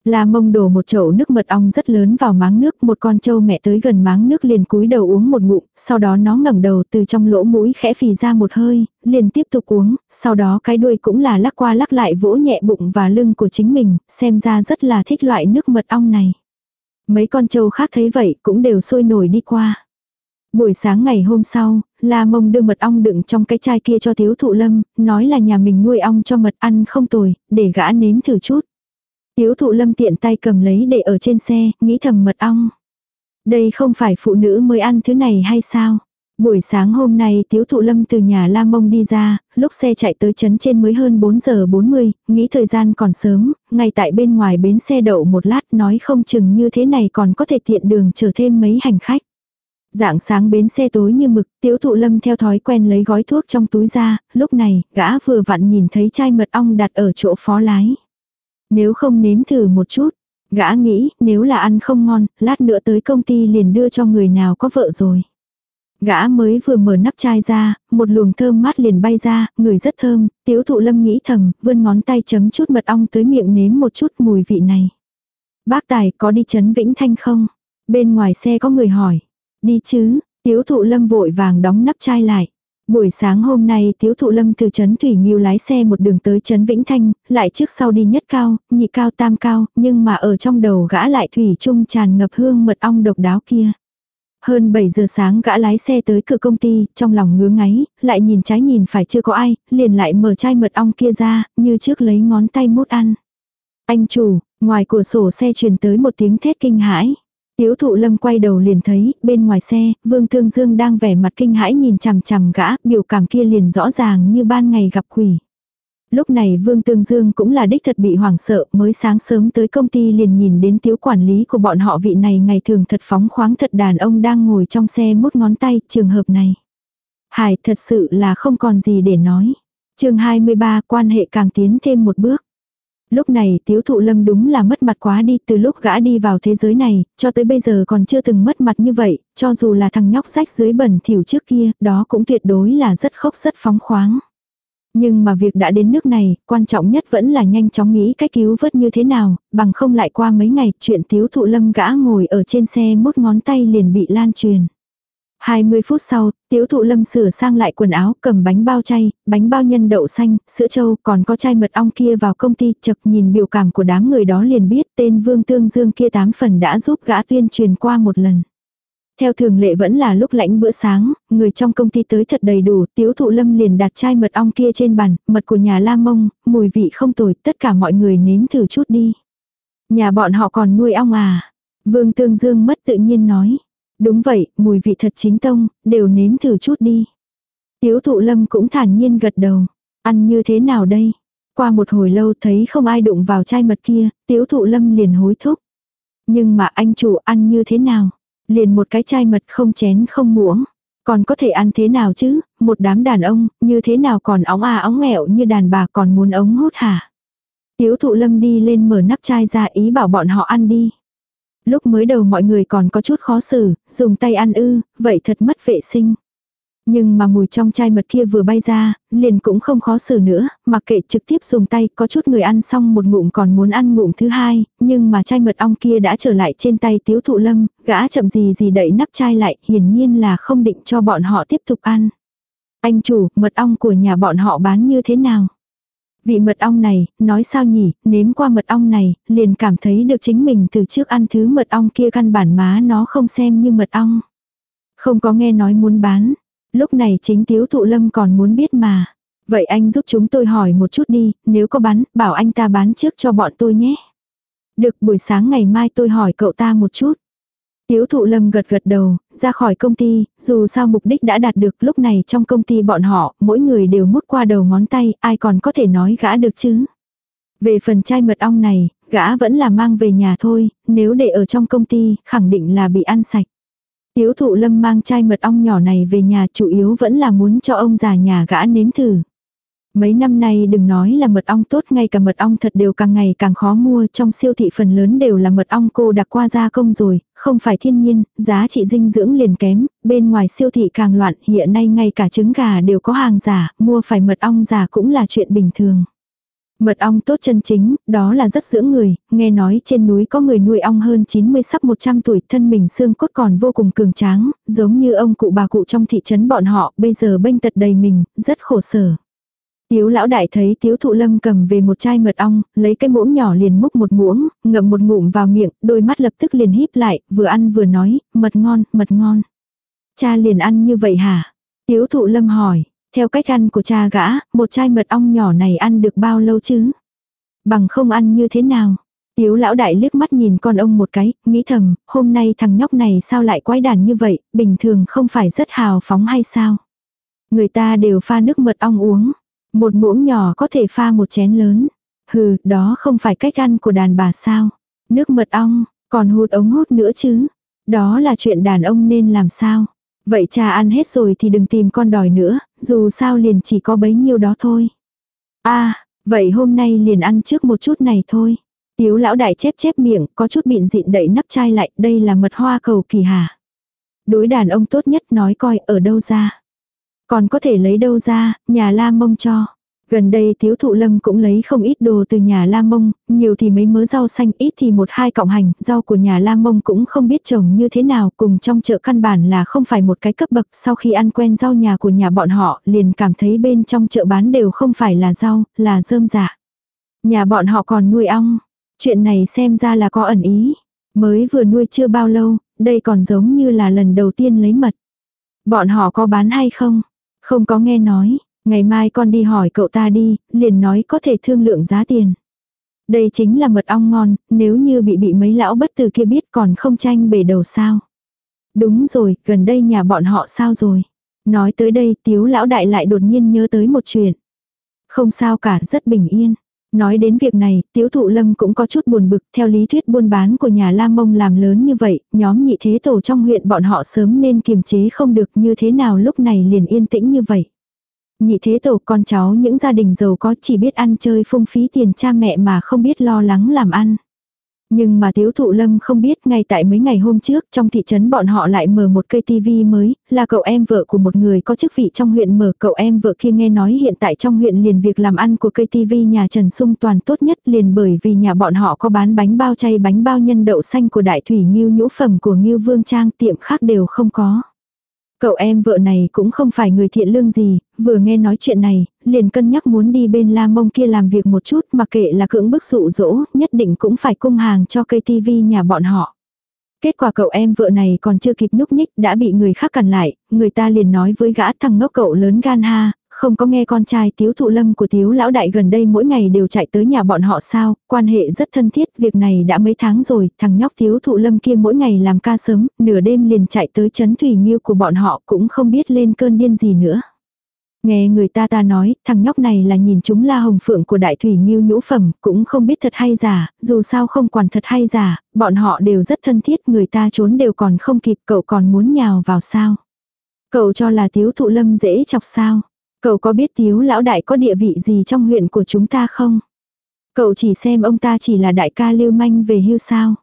La mông đổ một chậu nước mật ong rất lớn vào máng nước, một con trâu mẹ tới gần máng nước liền cúi đầu uống một ngụm, sau đó nó ngẩng đầu từ trong lỗ mũi khẽ phì ra một hơi, liền tiếp tục uống, sau đó cái đuôi cũng là lắc qua lắc lại vỗ nhẹ bụng và lưng của chính mình, xem ra rất là thích loại nước mật ong này. Mấy con trâu khác thấy vậy cũng đều sôi nổi đi qua. Buổi sáng ngày hôm sau, La Mông đưa mật ong đựng trong cái chai kia cho thiếu Thụ Lâm, nói là nhà mình nuôi ong cho mật ăn không tồi, để gã nếm thử chút. Tiếu thụ lâm tiện tay cầm lấy để ở trên xe, nghĩ thầm mật ong. Đây không phải phụ nữ mới ăn thứ này hay sao? Buổi sáng hôm nay tiếu thụ lâm từ nhà La Mông đi ra, lúc xe chạy tới chấn trên mới hơn 4 giờ 40, nghĩ thời gian còn sớm, ngay tại bên ngoài bến xe đậu một lát nói không chừng như thế này còn có thể tiện đường chở thêm mấy hành khách. Dạng sáng bến xe tối như mực, tiếu thụ lâm theo thói quen lấy gói thuốc trong túi ra, lúc này, gã vừa vặn nhìn thấy chai mật ong đặt ở chỗ phó lái. Nếu không nếm thử một chút, gã nghĩ nếu là ăn không ngon, lát nữa tới công ty liền đưa cho người nào có vợ rồi. Gã mới vừa mở nắp chai ra, một luồng thơm mát liền bay ra, người rất thơm, tiếu thụ lâm nghĩ thầm, vươn ngón tay chấm chút mật ong tới miệng nếm một chút mùi vị này. Bác Tài có đi chấn Vĩnh Thanh không? Bên ngoài xe có người hỏi. Đi chứ, tiếu thụ lâm vội vàng đóng nắp chai lại. Buổi sáng hôm nay Tiếu Thụ Lâm từ Trấn Thủy Nghiêu lái xe một đường tới Trấn Vĩnh Thanh, lại trước sau đi nhất cao, nhị cao tam cao, nhưng mà ở trong đầu gã lại Thủy Trung tràn ngập hương mật ong độc đáo kia. Hơn 7 giờ sáng gã lái xe tới cửa công ty, trong lòng ngứa ngáy, lại nhìn trái nhìn phải chưa có ai, liền lại mở chai mật ong kia ra, như trước lấy ngón tay mút ăn. Anh chủ, ngoài cửa sổ xe truyền tới một tiếng thét kinh hãi. Tiếu thụ lâm quay đầu liền thấy, bên ngoài xe, Vương Thương Dương đang vẻ mặt kinh hãi nhìn chằm chằm gã, biểu cảm kia liền rõ ràng như ban ngày gặp quỷ. Lúc này Vương Tương Dương cũng là đích thật bị hoảng sợ, mới sáng sớm tới công ty liền nhìn đến tiếu quản lý của bọn họ vị này ngày thường thật phóng khoáng thật đàn ông đang ngồi trong xe mút ngón tay, trường hợp này. Hải thật sự là không còn gì để nói. chương 23 quan hệ càng tiến thêm một bước. Lúc này tiếu thụ lâm đúng là mất mặt quá đi từ lúc gã đi vào thế giới này, cho tới bây giờ còn chưa từng mất mặt như vậy, cho dù là thằng nhóc rách dưới bẩn thỉu trước kia, đó cũng tuyệt đối là rất khốc rất phóng khoáng. Nhưng mà việc đã đến nước này, quan trọng nhất vẫn là nhanh chóng nghĩ cách cứu vớt như thế nào, bằng không lại qua mấy ngày, chuyện tiếu thụ lâm gã ngồi ở trên xe mút ngón tay liền bị lan truyền. 20 phút sau, tiếu thụ lâm sửa sang lại quần áo, cầm bánh bao chay, bánh bao nhân đậu xanh, sữa trâu, còn có chai mật ong kia vào công ty, chật nhìn biểu cảm của đám người đó liền biết tên Vương Tương Dương kia tám phần đã giúp gã tuyên truyền qua một lần. Theo thường lệ vẫn là lúc lãnh bữa sáng, người trong công ty tới thật đầy đủ, tiếu thụ lâm liền đặt chai mật ong kia trên bàn, mật của nhà La Mông, mùi vị không tồi, tất cả mọi người nếm thử chút đi. Nhà bọn họ còn nuôi ong à? Vương Tương Dương mất tự nhiên nói. Đúng vậy, mùi vị thật chính tông, đều nếm thử chút đi. Tiếu thụ lâm cũng thản nhiên gật đầu. Ăn như thế nào đây? Qua một hồi lâu thấy không ai đụng vào chai mật kia, tiếu thụ lâm liền hối thúc. Nhưng mà anh chủ ăn như thế nào? Liền một cái chai mật không chén không muỗng. Còn có thể ăn thế nào chứ? Một đám đàn ông, như thế nào còn óng à óng nghẹo như đàn bà còn muốn ống hút hả? Tiếu thụ lâm đi lên mở nắp chai ra ý bảo bọn họ ăn đi. Lúc mới đầu mọi người còn có chút khó xử, dùng tay ăn ư, vậy thật mất vệ sinh. Nhưng mà mùi trong chai mật kia vừa bay ra, liền cũng không khó xử nữa, mặc kệ trực tiếp dùng tay, có chút người ăn xong một ngụm còn muốn ăn ngụm thứ hai, nhưng mà chai mật ong kia đã trở lại trên tay tiếu thụ lâm, gã chậm gì gì đẩy nắp chai lại, hiển nhiên là không định cho bọn họ tiếp tục ăn. Anh chủ, mật ong của nhà bọn họ bán như thế nào? Vị mật ong này, nói sao nhỉ, nếm qua mật ong này, liền cảm thấy được chính mình từ trước ăn thứ mật ong kia căn bản má nó không xem như mật ong. Không có nghe nói muốn bán. Lúc này chính tiếu thụ lâm còn muốn biết mà. Vậy anh giúp chúng tôi hỏi một chút đi, nếu có bán, bảo anh ta bán trước cho bọn tôi nhé. Được buổi sáng ngày mai tôi hỏi cậu ta một chút. Tiếu thụ lâm gật gật đầu, ra khỏi công ty, dù sao mục đích đã đạt được lúc này trong công ty bọn họ, mỗi người đều mút qua đầu ngón tay, ai còn có thể nói gã được chứ. Về phần chai mật ong này, gã vẫn là mang về nhà thôi, nếu để ở trong công ty, khẳng định là bị ăn sạch. Tiếu thụ lâm mang chai mật ong nhỏ này về nhà chủ yếu vẫn là muốn cho ông già nhà gã nếm thử. Mấy năm nay đừng nói là mật ong tốt ngay cả mật ong thật đều càng ngày càng khó mua trong siêu thị phần lớn đều là mật ong cô đặc qua gia công rồi, không phải thiên nhiên, giá trị dinh dưỡng liền kém, bên ngoài siêu thị càng loạn hiện nay ngay cả trứng gà đều có hàng giả, mua phải mật ong giả cũng là chuyện bình thường. Mật ong tốt chân chính, đó là rất dưỡng người, nghe nói trên núi có người nuôi ong hơn 90 sắp 100 tuổi, thân mình xương cốt còn vô cùng cường tráng, giống như ông cụ bà cụ trong thị trấn bọn họ, bây giờ bênh tật đầy mình, rất khổ sở. Tiếu lão đại thấy tiếu thụ lâm cầm về một chai mật ong, lấy cái muỗng nhỏ liền múc một muỗng, ngậm một ngụm vào miệng, đôi mắt lập tức liền híp lại, vừa ăn vừa nói, mật ngon, mật ngon. Cha liền ăn như vậy hả? Tiếu thụ lâm hỏi, theo cách ăn của cha gã, một chai mật ong nhỏ này ăn được bao lâu chứ? Bằng không ăn như thế nào? Tiếu lão đại liếc mắt nhìn con ông một cái, nghĩ thầm, hôm nay thằng nhóc này sao lại quái đản như vậy, bình thường không phải rất hào phóng hay sao? Người ta đều pha nước mật ong uống. Một muỗng nhỏ có thể pha một chén lớn. Hừ, đó không phải cách ăn của đàn bà sao? Nước mật ong, còn hút ống hút nữa chứ? Đó là chuyện đàn ông nên làm sao? Vậy cha ăn hết rồi thì đừng tìm con đòi nữa, dù sao liền chỉ có bấy nhiêu đó thôi. a à, vậy hôm nay liền ăn trước một chút này thôi. Tiếu lão đại chép chép miệng, có chút bịn dịn đậy nắp chai lại, đây là mật hoa cầu kỳ hà. Đối đàn ông tốt nhất nói coi ở đâu ra. Còn có thể lấy đâu ra, nhà la mông cho. Gần đây thiếu thụ lâm cũng lấy không ít đồ từ nhà La Mông, nhiều thì mấy mớ rau xanh ít thì một hai cọng hành, rau của nhà La Mông cũng không biết trồng như thế nào, cùng trong chợ căn bản là không phải một cái cấp bậc, sau khi ăn quen rau nhà của nhà bọn họ liền cảm thấy bên trong chợ bán đều không phải là rau, là rơm dạ. Nhà bọn họ còn nuôi ong, chuyện này xem ra là có ẩn ý, mới vừa nuôi chưa bao lâu, đây còn giống như là lần đầu tiên lấy mật. Bọn họ có bán hay không? Không có nghe nói, Ngày mai con đi hỏi cậu ta đi, liền nói có thể thương lượng giá tiền. Đây chính là mật ong ngon, nếu như bị bị mấy lão bất từ kia biết còn không tranh bể đầu sao. Đúng rồi, gần đây nhà bọn họ sao rồi. Nói tới đây tiếu lão đại lại đột nhiên nhớ tới một chuyện. Không sao cả, rất bình yên. Nói đến việc này, tiếu thụ lâm cũng có chút buồn bực, theo lý thuyết buôn bán của nhà Lam Mông làm lớn như vậy, nhóm nhị thế tổ trong huyện bọn họ sớm nên kiềm chế không được như thế nào lúc này liền yên tĩnh như vậy. Nhị thế tổ con cháu những gia đình giàu có chỉ biết ăn chơi phung phí tiền cha mẹ mà không biết lo lắng làm ăn. Nhưng mà thiếu thụ lâm không biết ngay tại mấy ngày hôm trước trong thị trấn bọn họ lại mở một cây tivi mới, là cậu em vợ của một người có chức vị trong huyện mở cậu em vợ kia nghe nói hiện tại trong huyện liền việc làm ăn của cây tivi nhà Trần Sung toàn tốt nhất liền bởi vì nhà bọn họ có bán bánh bao chay bánh bao nhân đậu xanh của đại thủy nghiêu nhũ phẩm của nghiêu vương trang tiệm khác đều không có. Cậu em vợ này cũng không phải người thiện lương gì, vừa nghe nói chuyện này, liền cân nhắc muốn đi bên la mông kia làm việc một chút mà kệ là cưỡng bức dụ dỗ, nhất định cũng phải cung hàng cho cây tivi nhà bọn họ. Kết quả cậu em vợ này còn chưa kịp nhúc nhích đã bị người khác cản lại, người ta liền nói với gã thằng ngốc cậu lớn gan ha, không có nghe con trai tiếu thụ lâm của tiếu lão đại gần đây mỗi ngày đều chạy tới nhà bọn họ sao, quan hệ rất thân thiết, việc này đã mấy tháng rồi, thằng nhóc tiếu thụ lâm kia mỗi ngày làm ca sớm, nửa đêm liền chạy tới chấn thủy nghiêu của bọn họ cũng không biết lên cơn điên gì nữa. Nghe người ta ta nói, thằng nhóc này là nhìn chúng la hồng phượng của đại thủy nghiêu nhũ phẩm, cũng không biết thật hay giả, dù sao không quản thật hay giả, bọn họ đều rất thân thiết, người ta trốn đều còn không kịp, cậu còn muốn nhào vào sao. Cậu cho là tiếu thụ lâm dễ chọc sao. Cậu có biết tiếu lão đại có địa vị gì trong huyện của chúng ta không? Cậu chỉ xem ông ta chỉ là đại ca lưu manh về hưu sao.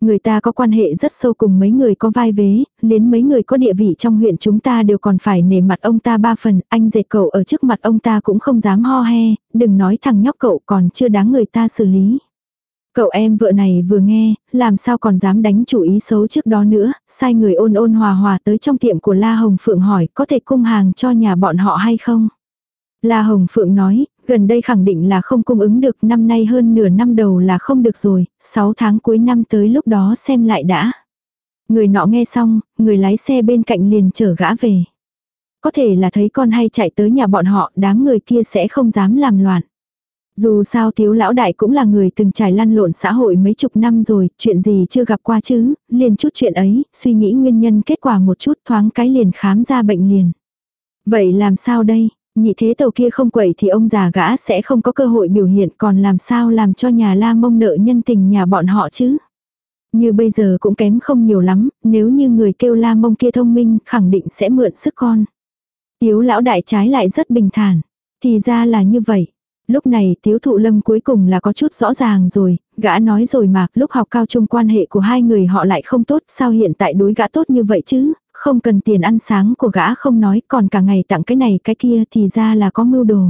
Người ta có quan hệ rất sâu cùng mấy người có vai vế, đến mấy người có địa vị trong huyện chúng ta đều còn phải nể mặt ông ta ba phần, anh dệt cậu ở trước mặt ông ta cũng không dám ho he, đừng nói thằng nhóc cậu còn chưa đáng người ta xử lý. Cậu em vợ này vừa nghe, làm sao còn dám đánh chủ ý xấu trước đó nữa, sai người ôn ôn hòa hòa tới trong tiệm của La Hồng Phượng hỏi có thể cung hàng cho nhà bọn họ hay không. La Hồng Phượng nói, gần đây khẳng định là không cung ứng được năm nay hơn nửa năm đầu là không được rồi, 6 tháng cuối năm tới lúc đó xem lại đã. Người nọ nghe xong, người lái xe bên cạnh liền chở gã về. Có thể là thấy con hay chạy tới nhà bọn họ, đám người kia sẽ không dám làm loạn. Dù sao thiếu lão đại cũng là người từng trải lăn lộn xã hội mấy chục năm rồi, chuyện gì chưa gặp qua chứ, liền chút chuyện ấy, suy nghĩ nguyên nhân kết quả một chút thoáng cái liền khám ra bệnh liền. Vậy làm sao đây, nhị thế tàu kia không quậy thì ông già gã sẽ không có cơ hội biểu hiện còn làm sao làm cho nhà la mông nợ nhân tình nhà bọn họ chứ. Như bây giờ cũng kém không nhiều lắm, nếu như người kêu la mông kia thông minh khẳng định sẽ mượn sức con. Tiếu lão đại trái lại rất bình thản. Thì ra là như vậy. Lúc này tiếu thụ lâm cuối cùng là có chút rõ ràng rồi, gã nói rồi mà, lúc học cao trung quan hệ của hai người họ lại không tốt, sao hiện tại đối gã tốt như vậy chứ, không cần tiền ăn sáng của gã không nói, còn cả ngày tặng cái này cái kia thì ra là có mưu đồ.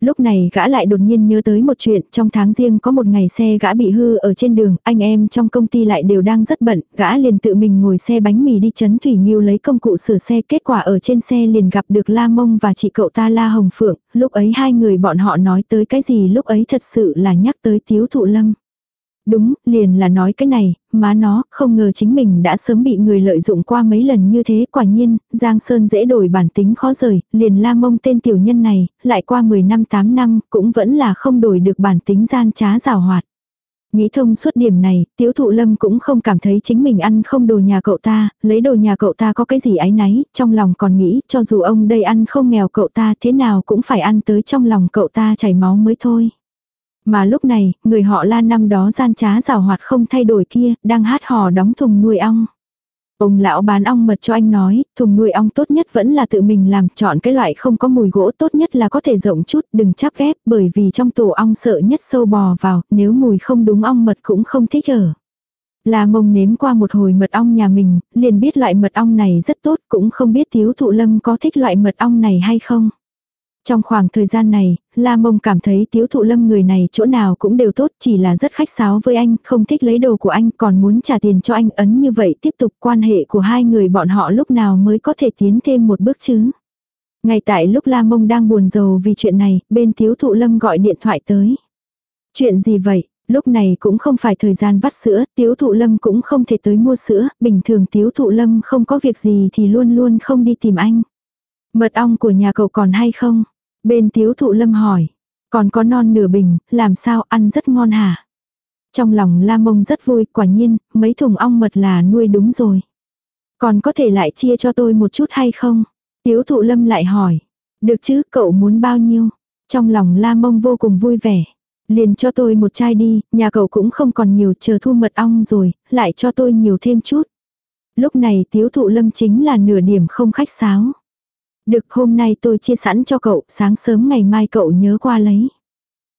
Lúc này gã lại đột nhiên nhớ tới một chuyện, trong tháng riêng có một ngày xe gã bị hư ở trên đường, anh em trong công ty lại đều đang rất bận, gã liền tự mình ngồi xe bánh mì đi chấn Thủy Nghiêu lấy công cụ sửa xe, kết quả ở trên xe liền gặp được La Mông và chị cậu ta La Hồng Phượng, lúc ấy hai người bọn họ nói tới cái gì lúc ấy thật sự là nhắc tới Tiếu Thụ Lâm. Đúng, liền là nói cái này, má nó, không ngờ chính mình đã sớm bị người lợi dụng qua mấy lần như thế, quả nhiên, Giang Sơn dễ đổi bản tính khó rời, liền la mông tên tiểu nhân này, lại qua 10 năm 8 năm, cũng vẫn là không đổi được bản tính gian trá rào hoạt. Nghĩ thông suốt điểm này, tiếu thụ lâm cũng không cảm thấy chính mình ăn không đồ nhà cậu ta, lấy đồ nhà cậu ta có cái gì ái náy, trong lòng còn nghĩ, cho dù ông đây ăn không nghèo cậu ta thế nào cũng phải ăn tới trong lòng cậu ta chảy máu mới thôi. Mà lúc này, người họ la năm đó gian trá rào hoạt không thay đổi kia, đang hát hò đóng thùng nuôi ong. Ông lão bán ong mật cho anh nói, thùng nuôi ong tốt nhất vẫn là tự mình làm, chọn cái loại không có mùi gỗ tốt nhất là có thể rộng chút, đừng chắp ghép, bởi vì trong tổ ong sợ nhất sâu bò vào, nếu mùi không đúng ong mật cũng không thích ở. Là mông nếm qua một hồi mật ong nhà mình, liền biết loại mật ong này rất tốt, cũng không biết thiếu thụ lâm có thích loại mật ong này hay không. Trong khoảng thời gian này, La Mông cảm thấy tiếu thụ lâm người này chỗ nào cũng đều tốt, chỉ là rất khách sáo với anh, không thích lấy đồ của anh, còn muốn trả tiền cho anh ấn như vậy tiếp tục quan hệ của hai người bọn họ lúc nào mới có thể tiến thêm một bước chứ. Ngay tại lúc La Mông đang buồn rầu vì chuyện này, bên tiếu thụ lâm gọi điện thoại tới. Chuyện gì vậy? Lúc này cũng không phải thời gian vắt sữa, tiếu thụ lâm cũng không thể tới mua sữa, bình thường tiếu thụ lâm không có việc gì thì luôn luôn không đi tìm anh. Mật ong của nhà cậu còn hay không? Bên tiếu thụ lâm hỏi. Còn có non nửa bình, làm sao ăn rất ngon hả? Trong lòng la mông rất vui, quả nhiên, mấy thùng ong mật là nuôi đúng rồi. Còn có thể lại chia cho tôi một chút hay không? Tiếu thụ lâm lại hỏi. Được chứ, cậu muốn bao nhiêu? Trong lòng la mông vô cùng vui vẻ. Liền cho tôi một chai đi, nhà cậu cũng không còn nhiều chờ thu mật ong rồi, lại cho tôi nhiều thêm chút. Lúc này tiếu thụ lâm chính là nửa điểm không khách sáo. Được hôm nay tôi chia sẵn cho cậu, sáng sớm ngày mai cậu nhớ qua lấy.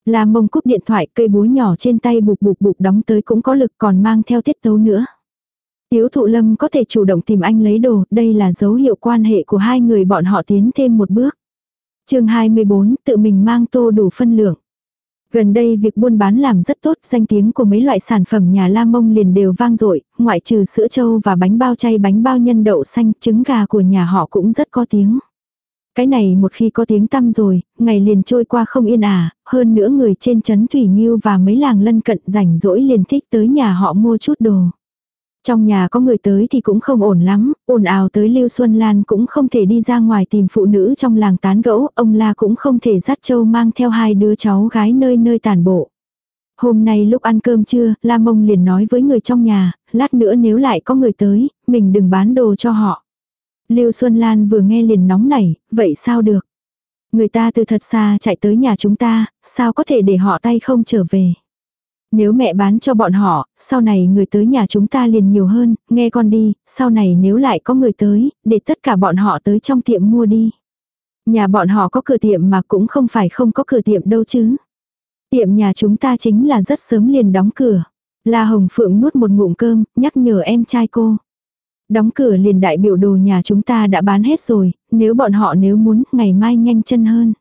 La mông cúp điện thoại cây búa nhỏ trên tay bụp bụp bụp đóng tới cũng có lực còn mang theo tiết tấu nữa. Tiếu thụ lâm có thể chủ động tìm anh lấy đồ, đây là dấu hiệu quan hệ của hai người bọn họ tiến thêm một bước. chương 24, tự mình mang tô đủ phân lượng. Gần đây việc buôn bán làm rất tốt, danh tiếng của mấy loại sản phẩm nhà La Mông liền đều vang dội, ngoại trừ sữa trâu và bánh bao chay bánh bao nhân đậu xanh, trứng gà của nhà họ cũng rất có tiếng. Cái này một khi có tiếng tăm rồi, ngày liền trôi qua không yên ả, hơn nữa người trên chấn Thủy Nhiêu và mấy làng lân cận rảnh rỗi liền thích tới nhà họ mua chút đồ. Trong nhà có người tới thì cũng không ổn lắm, ồn ào tới Lưu Xuân Lan cũng không thể đi ra ngoài tìm phụ nữ trong làng tán gẫu, ông La cũng không thể dắt châu mang theo hai đứa cháu gái nơi nơi tàn bộ. Hôm nay lúc ăn cơm trưa, La Mông liền nói với người trong nhà, lát nữa nếu lại có người tới, mình đừng bán đồ cho họ. Lưu Xuân Lan vừa nghe liền nóng nảy, vậy sao được? Người ta từ thật xa chạy tới nhà chúng ta, sao có thể để họ tay không trở về? Nếu mẹ bán cho bọn họ, sau này người tới nhà chúng ta liền nhiều hơn, nghe con đi, sau này nếu lại có người tới, để tất cả bọn họ tới trong tiệm mua đi. Nhà bọn họ có cửa tiệm mà cũng không phải không có cửa tiệm đâu chứ. Tiệm nhà chúng ta chính là rất sớm liền đóng cửa. La Hồng Phượng nuốt một ngụm cơm, nhắc nhở em trai cô. Đóng cửa liền đại biểu đồ nhà chúng ta đã bán hết rồi, nếu bọn họ nếu muốn, ngày mai nhanh chân hơn.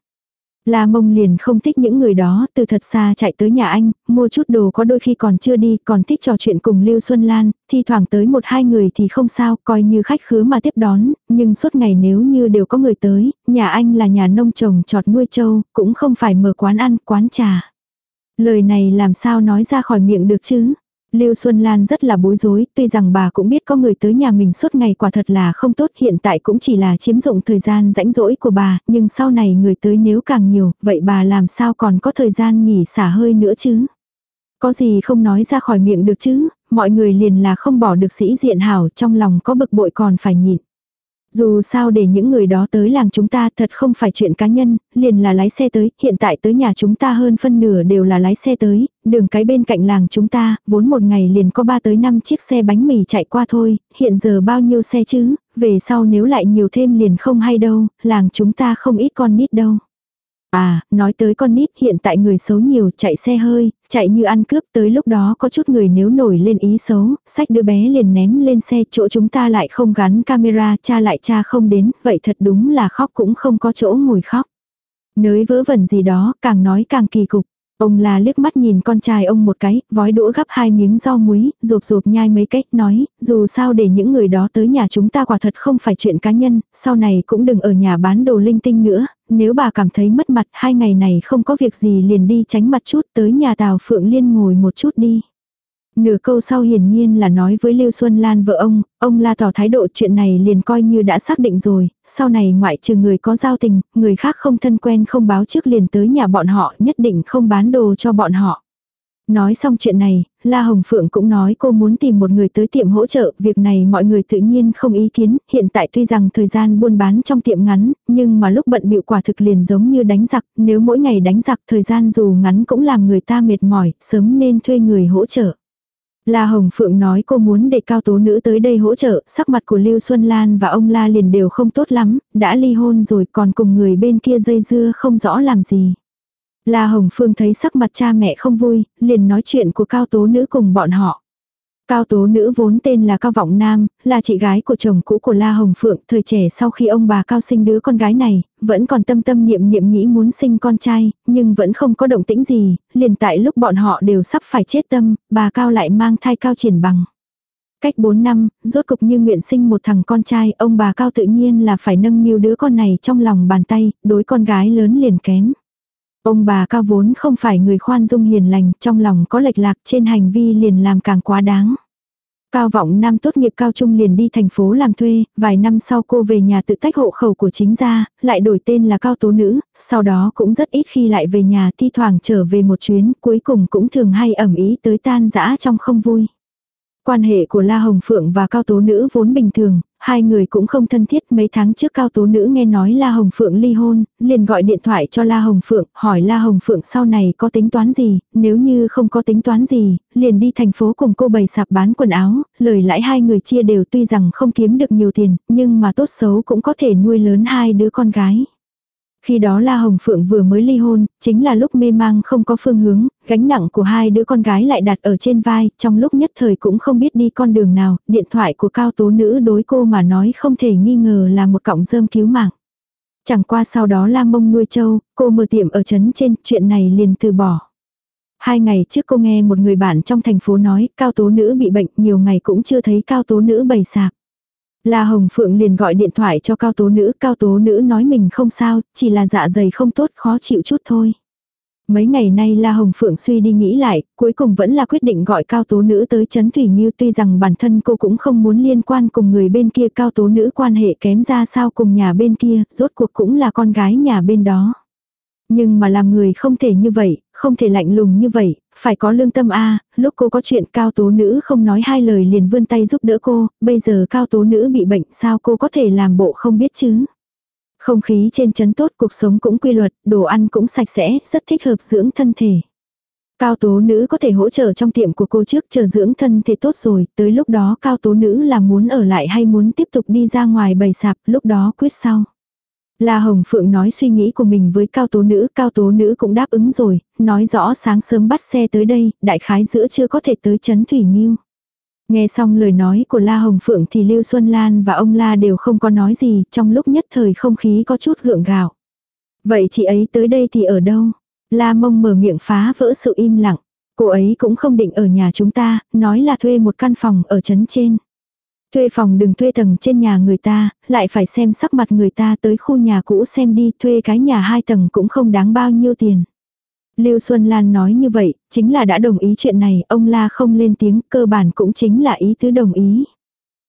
La mông liền không thích những người đó, từ thật xa chạy tới nhà anh, mua chút đồ có đôi khi còn chưa đi, còn thích trò chuyện cùng Lưu Xuân Lan, thi thoảng tới một hai người thì không sao, coi như khách khứa mà tiếp đón, nhưng suốt ngày nếu như đều có người tới, nhà anh là nhà nông trồng trọt nuôi trâu, cũng không phải mở quán ăn, quán trà. Lời này làm sao nói ra khỏi miệng được chứ? Lưu Xuân Lan rất là bối rối, tuy rằng bà cũng biết có người tới nhà mình suốt ngày quả thật là không tốt, hiện tại cũng chỉ là chiếm dụng thời gian rãnh rỗi của bà, nhưng sau này người tới nếu càng nhiều, vậy bà làm sao còn có thời gian nghỉ xả hơi nữa chứ? Có gì không nói ra khỏi miệng được chứ, mọi người liền là không bỏ được sĩ diện hảo trong lòng có bực bội còn phải nhịn. Dù sao để những người đó tới làng chúng ta thật không phải chuyện cá nhân, liền là lái xe tới, hiện tại tới nhà chúng ta hơn phân nửa đều là lái xe tới, đường cái bên cạnh làng chúng ta, vốn một ngày liền có 3 tới 5 chiếc xe bánh mì chạy qua thôi, hiện giờ bao nhiêu xe chứ, về sau nếu lại nhiều thêm liền không hay đâu, làng chúng ta không ít con nít đâu. À, nói tới con nít hiện tại người xấu nhiều chạy xe hơi, chạy như ăn cướp tới lúc đó có chút người nếu nổi lên ý xấu, sách đứa bé liền ném lên xe chỗ chúng ta lại không gắn camera cha lại cha không đến, vậy thật đúng là khóc cũng không có chỗ ngồi khóc. Nới vớ vẩn gì đó càng nói càng kỳ cục. Ông là liếc mắt nhìn con trai ông một cái, vói đũa gắp hai miếng rau muối, rộp rộp nhai mấy cách, nói, dù sao để những người đó tới nhà chúng ta quả thật không phải chuyện cá nhân, sau này cũng đừng ở nhà bán đồ linh tinh nữa, nếu bà cảm thấy mất mặt hai ngày này không có việc gì liền đi tránh mặt chút tới nhà Tào Phượng Liên ngồi một chút đi. Nửa câu sau hiển nhiên là nói với Lưu Xuân Lan vợ ông, ông la tỏ thái độ chuyện này liền coi như đã xác định rồi, sau này ngoại trừ người có giao tình, người khác không thân quen không báo trước liền tới nhà bọn họ nhất định không bán đồ cho bọn họ. Nói xong chuyện này, La Hồng Phượng cũng nói cô muốn tìm một người tới tiệm hỗ trợ, việc này mọi người tự nhiên không ý kiến, hiện tại tuy rằng thời gian buôn bán trong tiệm ngắn, nhưng mà lúc bận bịu quả thực liền giống như đánh giặc, nếu mỗi ngày đánh giặc thời gian dù ngắn cũng làm người ta mệt mỏi, sớm nên thuê người hỗ trợ. La Hồng Phượng nói cô muốn để cao tố nữ tới đây hỗ trợ, sắc mặt của Lưu Xuân Lan và ông La liền đều không tốt lắm, đã ly hôn rồi còn cùng người bên kia dây dưa không rõ làm gì. La Hồng Phương thấy sắc mặt cha mẹ không vui, liền nói chuyện của cao tố nữ cùng bọn họ. Cao tố nữ vốn tên là Cao Vọng Nam, là chị gái của chồng cũ của La Hồng Phượng, thời trẻ sau khi ông bà Cao sinh đứa con gái này, vẫn còn tâm tâm niệm niệm nghĩ muốn sinh con trai, nhưng vẫn không có động tĩnh gì, liền tại lúc bọn họ đều sắp phải chết tâm, bà Cao lại mang thai Cao triển bằng. Cách 4 năm, rốt cục như nguyện sinh một thằng con trai, ông bà Cao tự nhiên là phải nâng niu đứa con này trong lòng bàn tay, đối con gái lớn liền kém. Ông bà cao vốn không phải người khoan dung hiền lành, trong lòng có lệch lạc trên hành vi liền làm càng quá đáng. Cao vọng nam tốt nghiệp cao trung liền đi thành phố làm thuê, vài năm sau cô về nhà tự tách hộ khẩu của chính gia, lại đổi tên là cao tố nữ, sau đó cũng rất ít khi lại về nhà thi thoảng trở về một chuyến, cuối cùng cũng thường hay ẩm ý tới tan dã trong không vui. Quan hệ của La Hồng Phượng và Cao Tố Nữ vốn bình thường, hai người cũng không thân thiết mấy tháng trước Cao Tố Nữ nghe nói La Hồng Phượng ly hôn, liền gọi điện thoại cho La Hồng Phượng, hỏi La Hồng Phượng sau này có tính toán gì, nếu như không có tính toán gì, liền đi thành phố cùng cô bày sạp bán quần áo, lời lãi hai người chia đều tuy rằng không kiếm được nhiều tiền, nhưng mà tốt xấu cũng có thể nuôi lớn hai đứa con gái. Khi đó La Hồng Phượng vừa mới ly hôn, chính là lúc mê mang không có phương hướng, gánh nặng của hai đứa con gái lại đặt ở trên vai, trong lúc nhất thời cũng không biết đi con đường nào, điện thoại của cao tố nữ đối cô mà nói không thể nghi ngờ là một cọng rơm cứu mạng. Chẳng qua sau đó La Mông nuôi châu, cô mở tiệm ở trấn trên, chuyện này liền từ bỏ. Hai ngày trước cô nghe một người bạn trong thành phố nói cao tố nữ bị bệnh nhiều ngày cũng chưa thấy cao tố nữ bày sạp. La Hồng Phượng liền gọi điện thoại cho cao tố nữ, cao tố nữ nói mình không sao, chỉ là dạ dày không tốt khó chịu chút thôi. Mấy ngày nay La Hồng Phượng suy đi nghĩ lại, cuối cùng vẫn là quyết định gọi cao tố nữ tới chấn Thủy Nhiêu tuy rằng bản thân cô cũng không muốn liên quan cùng người bên kia cao tố nữ quan hệ kém ra sao cùng nhà bên kia, rốt cuộc cũng là con gái nhà bên đó. Nhưng mà làm người không thể như vậy, không thể lạnh lùng như vậy, phải có lương tâm a lúc cô có chuyện cao tố nữ không nói hai lời liền vươn tay giúp đỡ cô, bây giờ cao tố nữ bị bệnh sao cô có thể làm bộ không biết chứ. Không khí trên chấn tốt cuộc sống cũng quy luật, đồ ăn cũng sạch sẽ, rất thích hợp dưỡng thân thể. Cao tố nữ có thể hỗ trợ trong tiệm của cô trước chờ dưỡng thân thể tốt rồi, tới lúc đó cao tố nữ là muốn ở lại hay muốn tiếp tục đi ra ngoài bày sạp, lúc đó quyết sau. La Hồng Phượng nói suy nghĩ của mình với cao tố nữ, cao tố nữ cũng đáp ứng rồi, nói rõ sáng sớm bắt xe tới đây, đại khái giữa chưa có thể tới chấn Thủy Nhiêu. Nghe xong lời nói của La Hồng Phượng thì Lưu Xuân Lan và ông La đều không có nói gì, trong lúc nhất thời không khí có chút gượng gạo. Vậy chị ấy tới đây thì ở đâu? La Mông mở miệng phá vỡ sự im lặng. Cô ấy cũng không định ở nhà chúng ta, nói là thuê một căn phòng ở trấn trên. Thuê phòng đừng thuê tầng trên nhà người ta, lại phải xem sắc mặt người ta tới khu nhà cũ xem đi, thuê cái nhà hai tầng cũng không đáng bao nhiêu tiền. Lưu Xuân Lan nói như vậy, chính là đã đồng ý chuyện này, ông La không lên tiếng, cơ bản cũng chính là ý tứ đồng ý.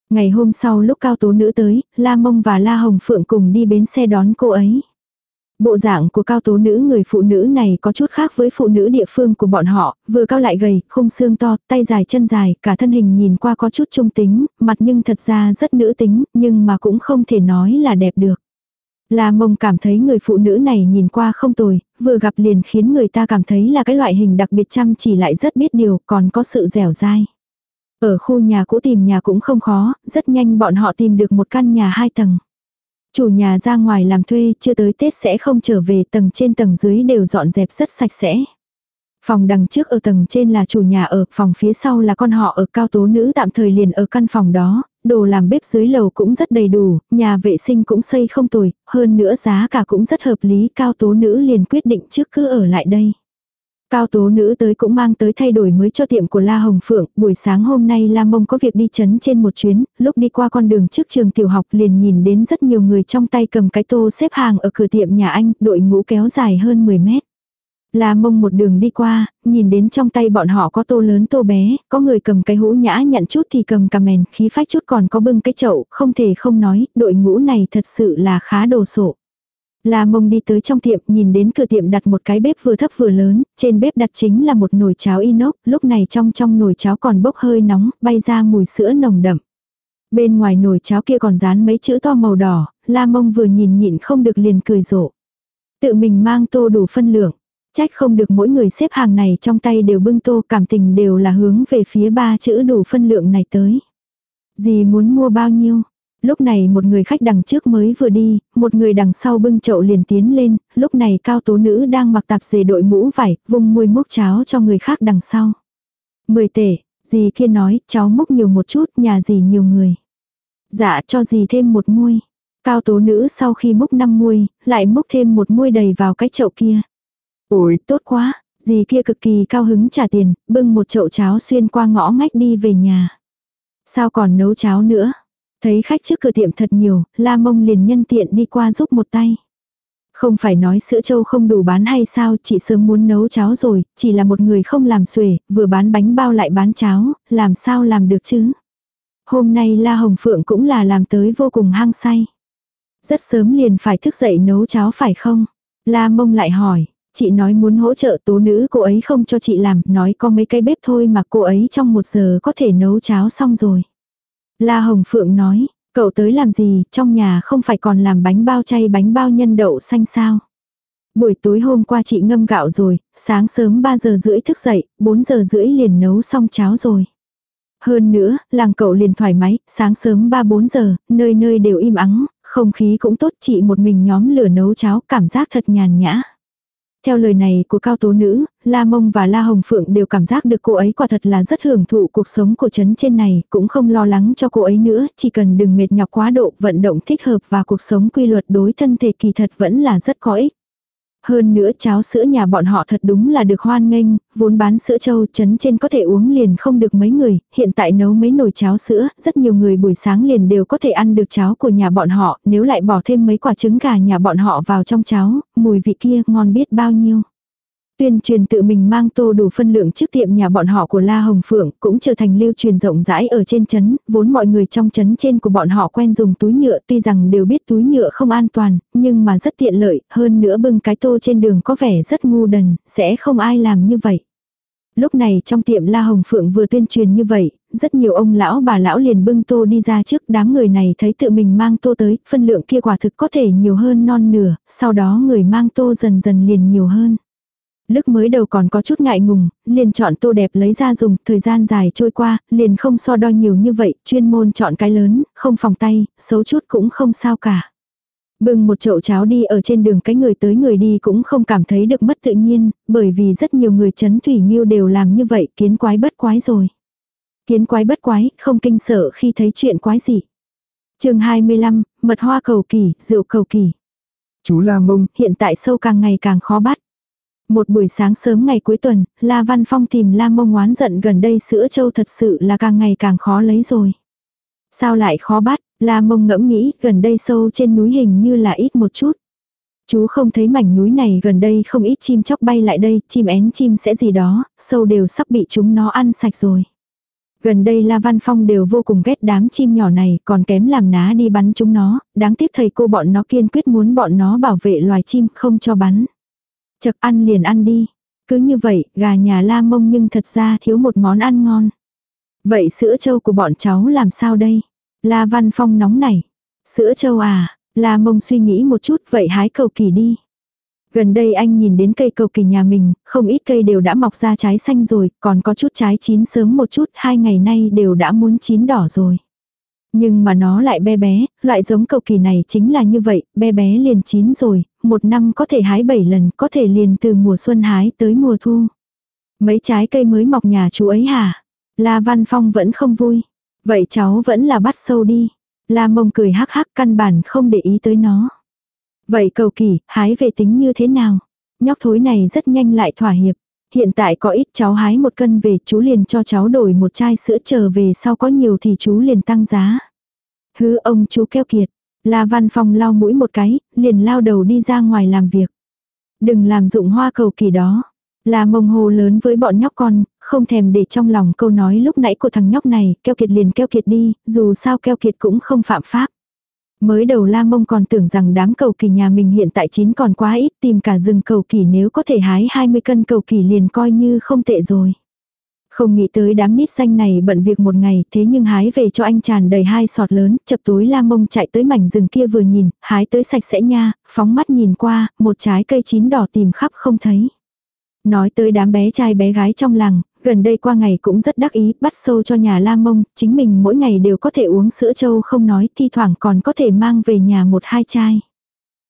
Ngày hôm sau lúc cao tố nữ tới, La Mông và La Hồng Phượng cùng đi bến xe đón cô ấy. Bộ dạng của cao tố nữ người phụ nữ này có chút khác với phụ nữ địa phương của bọn họ, vừa cao lại gầy, khung xương to, tay dài chân dài, cả thân hình nhìn qua có chút trung tính, mặt nhưng thật ra rất nữ tính, nhưng mà cũng không thể nói là đẹp được. La mông cảm thấy người phụ nữ này nhìn qua không tồi, vừa gặp liền khiến người ta cảm thấy là cái loại hình đặc biệt chăm chỉ lại rất biết điều, còn có sự dẻo dai. Ở khu nhà cũ tìm nhà cũng không khó, rất nhanh bọn họ tìm được một căn nhà hai tầng. Chủ nhà ra ngoài làm thuê, chưa tới Tết sẽ không trở về, tầng trên tầng dưới đều dọn dẹp rất sạch sẽ. Phòng đằng trước ở tầng trên là chủ nhà ở, phòng phía sau là con họ ở cao tố nữ tạm thời liền ở căn phòng đó, đồ làm bếp dưới lầu cũng rất đầy đủ, nhà vệ sinh cũng xây không tồi, hơn nữa giá cả cũng rất hợp lý, cao tố nữ liền quyết định trước cứ ở lại đây. Cao tố nữ tới cũng mang tới thay đổi mới cho tiệm của La Hồng Phượng, buổi sáng hôm nay La Mông có việc đi chấn trên một chuyến, lúc đi qua con đường trước trường tiểu học liền nhìn đến rất nhiều người trong tay cầm cái tô xếp hàng ở cửa tiệm nhà anh, đội ngũ kéo dài hơn 10 mét. La Mông một đường đi qua, nhìn đến trong tay bọn họ có tô lớn tô bé, có người cầm cái hũ nhã nhận chút thì cầm cà mèn, khí phách chút còn có bưng cái chậu, không thể không nói, đội ngũ này thật sự là khá đồ sộ. La mông đi tới trong tiệm nhìn đến cửa tiệm đặt một cái bếp vừa thấp vừa lớn, trên bếp đặt chính là một nồi cháo inox, lúc này trong trong nồi cháo còn bốc hơi nóng, bay ra mùi sữa nồng đậm. Bên ngoài nồi cháo kia còn dán mấy chữ to màu đỏ, la mông vừa nhìn nhịn không được liền cười rộ. Tự mình mang tô đủ phân lượng, trách không được mỗi người xếp hàng này trong tay đều bưng tô cảm tình đều là hướng về phía ba chữ đủ phân lượng này tới. Gì muốn mua bao nhiêu, Lúc này một người khách đằng trước mới vừa đi, một người đằng sau bưng chậu liền tiến lên, lúc này cao tố nữ đang mặc tạp dề đội mũ vải, vùng môi múc cháo cho người khác đằng sau. Mười tể, dì kia nói, cháu múc nhiều một chút, nhà dì nhiều người. Dạ cho dì thêm một muôi. Cao tố nữ sau khi múc năm muôi, lại múc thêm một muôi đầy vào cái chậu kia. Ôi, tốt quá, dì kia cực kỳ cao hứng trả tiền, bưng một chậu cháo xuyên qua ngõ ngách đi về nhà. Sao còn nấu cháo nữa? Thấy khách trước cửa tiệm thật nhiều, la mông liền nhân tiện đi qua giúp một tay. Không phải nói sữa trâu không đủ bán hay sao, chị sớm muốn nấu cháo rồi, chỉ là một người không làm xuể, vừa bán bánh bao lại bán cháo, làm sao làm được chứ. Hôm nay La Hồng Phượng cũng là làm tới vô cùng hăng say. Rất sớm liền phải thức dậy nấu cháo phải không? La Mông lại hỏi, chị nói muốn hỗ trợ tố nữ cô ấy không cho chị làm, nói có mấy cái bếp thôi mà cô ấy trong một giờ có thể nấu cháo xong rồi. La Hồng Phượng nói, cậu tới làm gì, trong nhà không phải còn làm bánh bao chay bánh bao nhân đậu xanh sao. Buổi tối hôm qua chị ngâm gạo rồi, sáng sớm 3 giờ rưỡi thức dậy, 4 giờ rưỡi liền nấu xong cháo rồi. Hơn nữa, làng cậu liền thoải mái, sáng sớm 3-4 giờ, nơi nơi đều im ắng, không khí cũng tốt chị một mình nhóm lửa nấu cháo, cảm giác thật nhàn nhã. Theo lời này của cao tố nữ, La Mông và La Hồng Phượng đều cảm giác được cô ấy quả thật là rất hưởng thụ cuộc sống của trấn trên này, cũng không lo lắng cho cô ấy nữa, chỉ cần đừng mệt nhọc quá độ, vận động thích hợp và cuộc sống quy luật đối thân thể kỳ thật vẫn là rất có ích. Hơn nữa cháo sữa nhà bọn họ thật đúng là được hoan nghênh, vốn bán sữa trâu chấn trên có thể uống liền không được mấy người, hiện tại nấu mấy nồi cháo sữa, rất nhiều người buổi sáng liền đều có thể ăn được cháo của nhà bọn họ, nếu lại bỏ thêm mấy quả trứng gà nhà bọn họ vào trong cháo, mùi vị kia ngon biết bao nhiêu. Tuyên truyền tự mình mang tô đủ phân lượng trước tiệm nhà bọn họ của La Hồng Phượng cũng trở thành lưu truyền rộng rãi ở trên chấn, vốn mọi người trong chấn trên của bọn họ quen dùng túi nhựa tuy rằng đều biết túi nhựa không an toàn, nhưng mà rất tiện lợi, hơn nữa bưng cái tô trên đường có vẻ rất ngu đần, sẽ không ai làm như vậy. Lúc này trong tiệm La Hồng Phượng vừa tuyên truyền như vậy, rất nhiều ông lão bà lão liền bưng tô đi ra trước đám người này thấy tự mình mang tô tới, phân lượng kia quả thực có thể nhiều hơn non nửa, sau đó người mang tô dần dần liền nhiều hơn. Lức mới đầu còn có chút ngại ngùng, liền chọn tô đẹp lấy ra dùng, thời gian dài trôi qua, liền không so đo nhiều như vậy, chuyên môn chọn cái lớn, không phòng tay, xấu chút cũng không sao cả. Bưng một chậu cháo đi ở trên đường cái người tới người đi cũng không cảm thấy được mất tự nhiên, bởi vì rất nhiều người chấn thủy nghiêu đều làm như vậy, kiến quái bất quái rồi. Kiến quái bất quái, không kinh sợ khi thấy chuyện quái gì. chương 25, mật hoa cầu kỳ, rượu cầu kỳ. Chú La Mông, hiện tại sâu càng ngày càng khó bắt. Một buổi sáng sớm ngày cuối tuần, La Văn Phong tìm La Mông oán giận gần đây sữa châu thật sự là càng ngày càng khó lấy rồi. Sao lại khó bắt, La Mông ngẫm nghĩ gần đây sâu trên núi hình như là ít một chút. Chú không thấy mảnh núi này gần đây không ít chim chóc bay lại đây, chim én chim sẽ gì đó, sâu đều sắp bị chúng nó ăn sạch rồi. Gần đây La Văn Phong đều vô cùng ghét đám chim nhỏ này, còn kém làm ná đi bắn chúng nó, đáng tiếc thầy cô bọn nó kiên quyết muốn bọn nó bảo vệ loài chim, không cho bắn. Chật ăn liền ăn đi. Cứ như vậy, gà nhà La Mông nhưng thật ra thiếu một món ăn ngon. Vậy sữa trâu của bọn cháu làm sao đây? La Văn Phong nóng này Sữa trâu à? La Mông suy nghĩ một chút, vậy hái cầu kỳ đi. Gần đây anh nhìn đến cây cầu kỳ nhà mình, không ít cây đều đã mọc ra trái xanh rồi, còn có chút trái chín sớm một chút, hai ngày nay đều đã muốn chín đỏ rồi. Nhưng mà nó lại bé bé, loại giống cầu kỳ này chính là như vậy, bé bé liền chín rồi, một năm có thể hái bảy lần, có thể liền từ mùa xuân hái tới mùa thu. Mấy trái cây mới mọc nhà chú ấy hả? La Văn Phong vẫn không vui. Vậy cháu vẫn là bắt sâu đi. La Mông cười hắc hắc căn bản không để ý tới nó. Vậy cầu kỳ, hái về tính như thế nào? Nhóc thối này rất nhanh lại thỏa hiệp. Hiện tại có ít cháu hái một cân về chú liền cho cháu đổi một chai sữa chờ về sau có nhiều thì chú liền tăng giá. Hứ ông chú keo kiệt. La Văn Phong lau mũi một cái, liền lao đầu đi ra ngoài làm việc. Đừng làm dụng hoa cầu kỳ đó. La mông hồ lớn với bọn nhóc con, không thèm để trong lòng câu nói lúc nãy của thằng nhóc này, keo kiệt liền keo kiệt đi, dù sao keo kiệt cũng không phạm pháp. Mới đầu la mông còn tưởng rằng đám cầu kỳ nhà mình hiện tại chín còn quá ít tìm cả rừng cầu kỳ nếu có thể hái 20 cân cầu kỳ liền coi như không tệ rồi. Không nghĩ tới đám nít xanh này bận việc một ngày thế nhưng hái về cho anh tràn đầy hai sọt lớn, chập tối la mông chạy tới mảnh rừng kia vừa nhìn, hái tới sạch sẽ nha, phóng mắt nhìn qua, một trái cây chín đỏ tìm khắp không thấy. Nói tới đám bé trai bé gái trong làng, gần đây qua ngày cũng rất đắc ý, bắt sâu cho nhà La Mông, chính mình mỗi ngày đều có thể uống sữa trâu không nói, thi thoảng còn có thể mang về nhà một hai chai.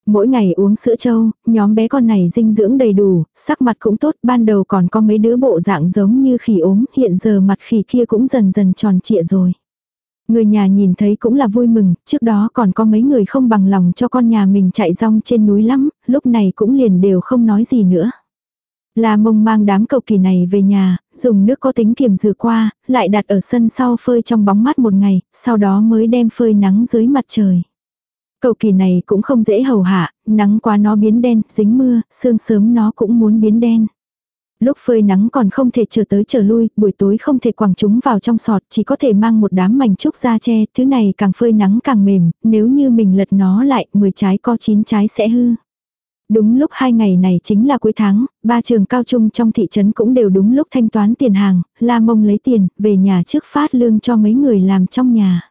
Mỗi ngày uống sữa trâu, nhóm bé con này dinh dưỡng đầy đủ, sắc mặt cũng tốt, ban đầu còn có mấy đứa bộ dạng giống như khỉ ốm, hiện giờ mặt khỉ kia cũng dần dần tròn trịa rồi. Người nhà nhìn thấy cũng là vui mừng, trước đó còn có mấy người không bằng lòng cho con nhà mình chạy rong trên núi lắm, lúc này cũng liền đều không nói gì nữa. La mông mang đám cầu kỳ này về nhà, dùng nước có tính kiềm rửa qua, lại đặt ở sân sau phơi trong bóng mát một ngày, sau đó mới đem phơi nắng dưới mặt trời. Cầu kỳ này cũng không dễ hầu hạ, nắng quá nó biến đen, dính mưa, sương sớm nó cũng muốn biến đen. Lúc phơi nắng còn không thể chờ tới chờ lui, buổi tối không thể quẳng chúng vào trong sọt, chỉ có thể mang một đám mảnh trúc ra che, thứ này càng phơi nắng càng mềm, nếu như mình lật nó lại, 10 trái có 9 trái sẽ hư. Đúng lúc hai ngày này chính là cuối tháng, ba trường cao trung trong thị trấn cũng đều đúng lúc thanh toán tiền hàng, La Mông lấy tiền, về nhà trước phát lương cho mấy người làm trong nhà.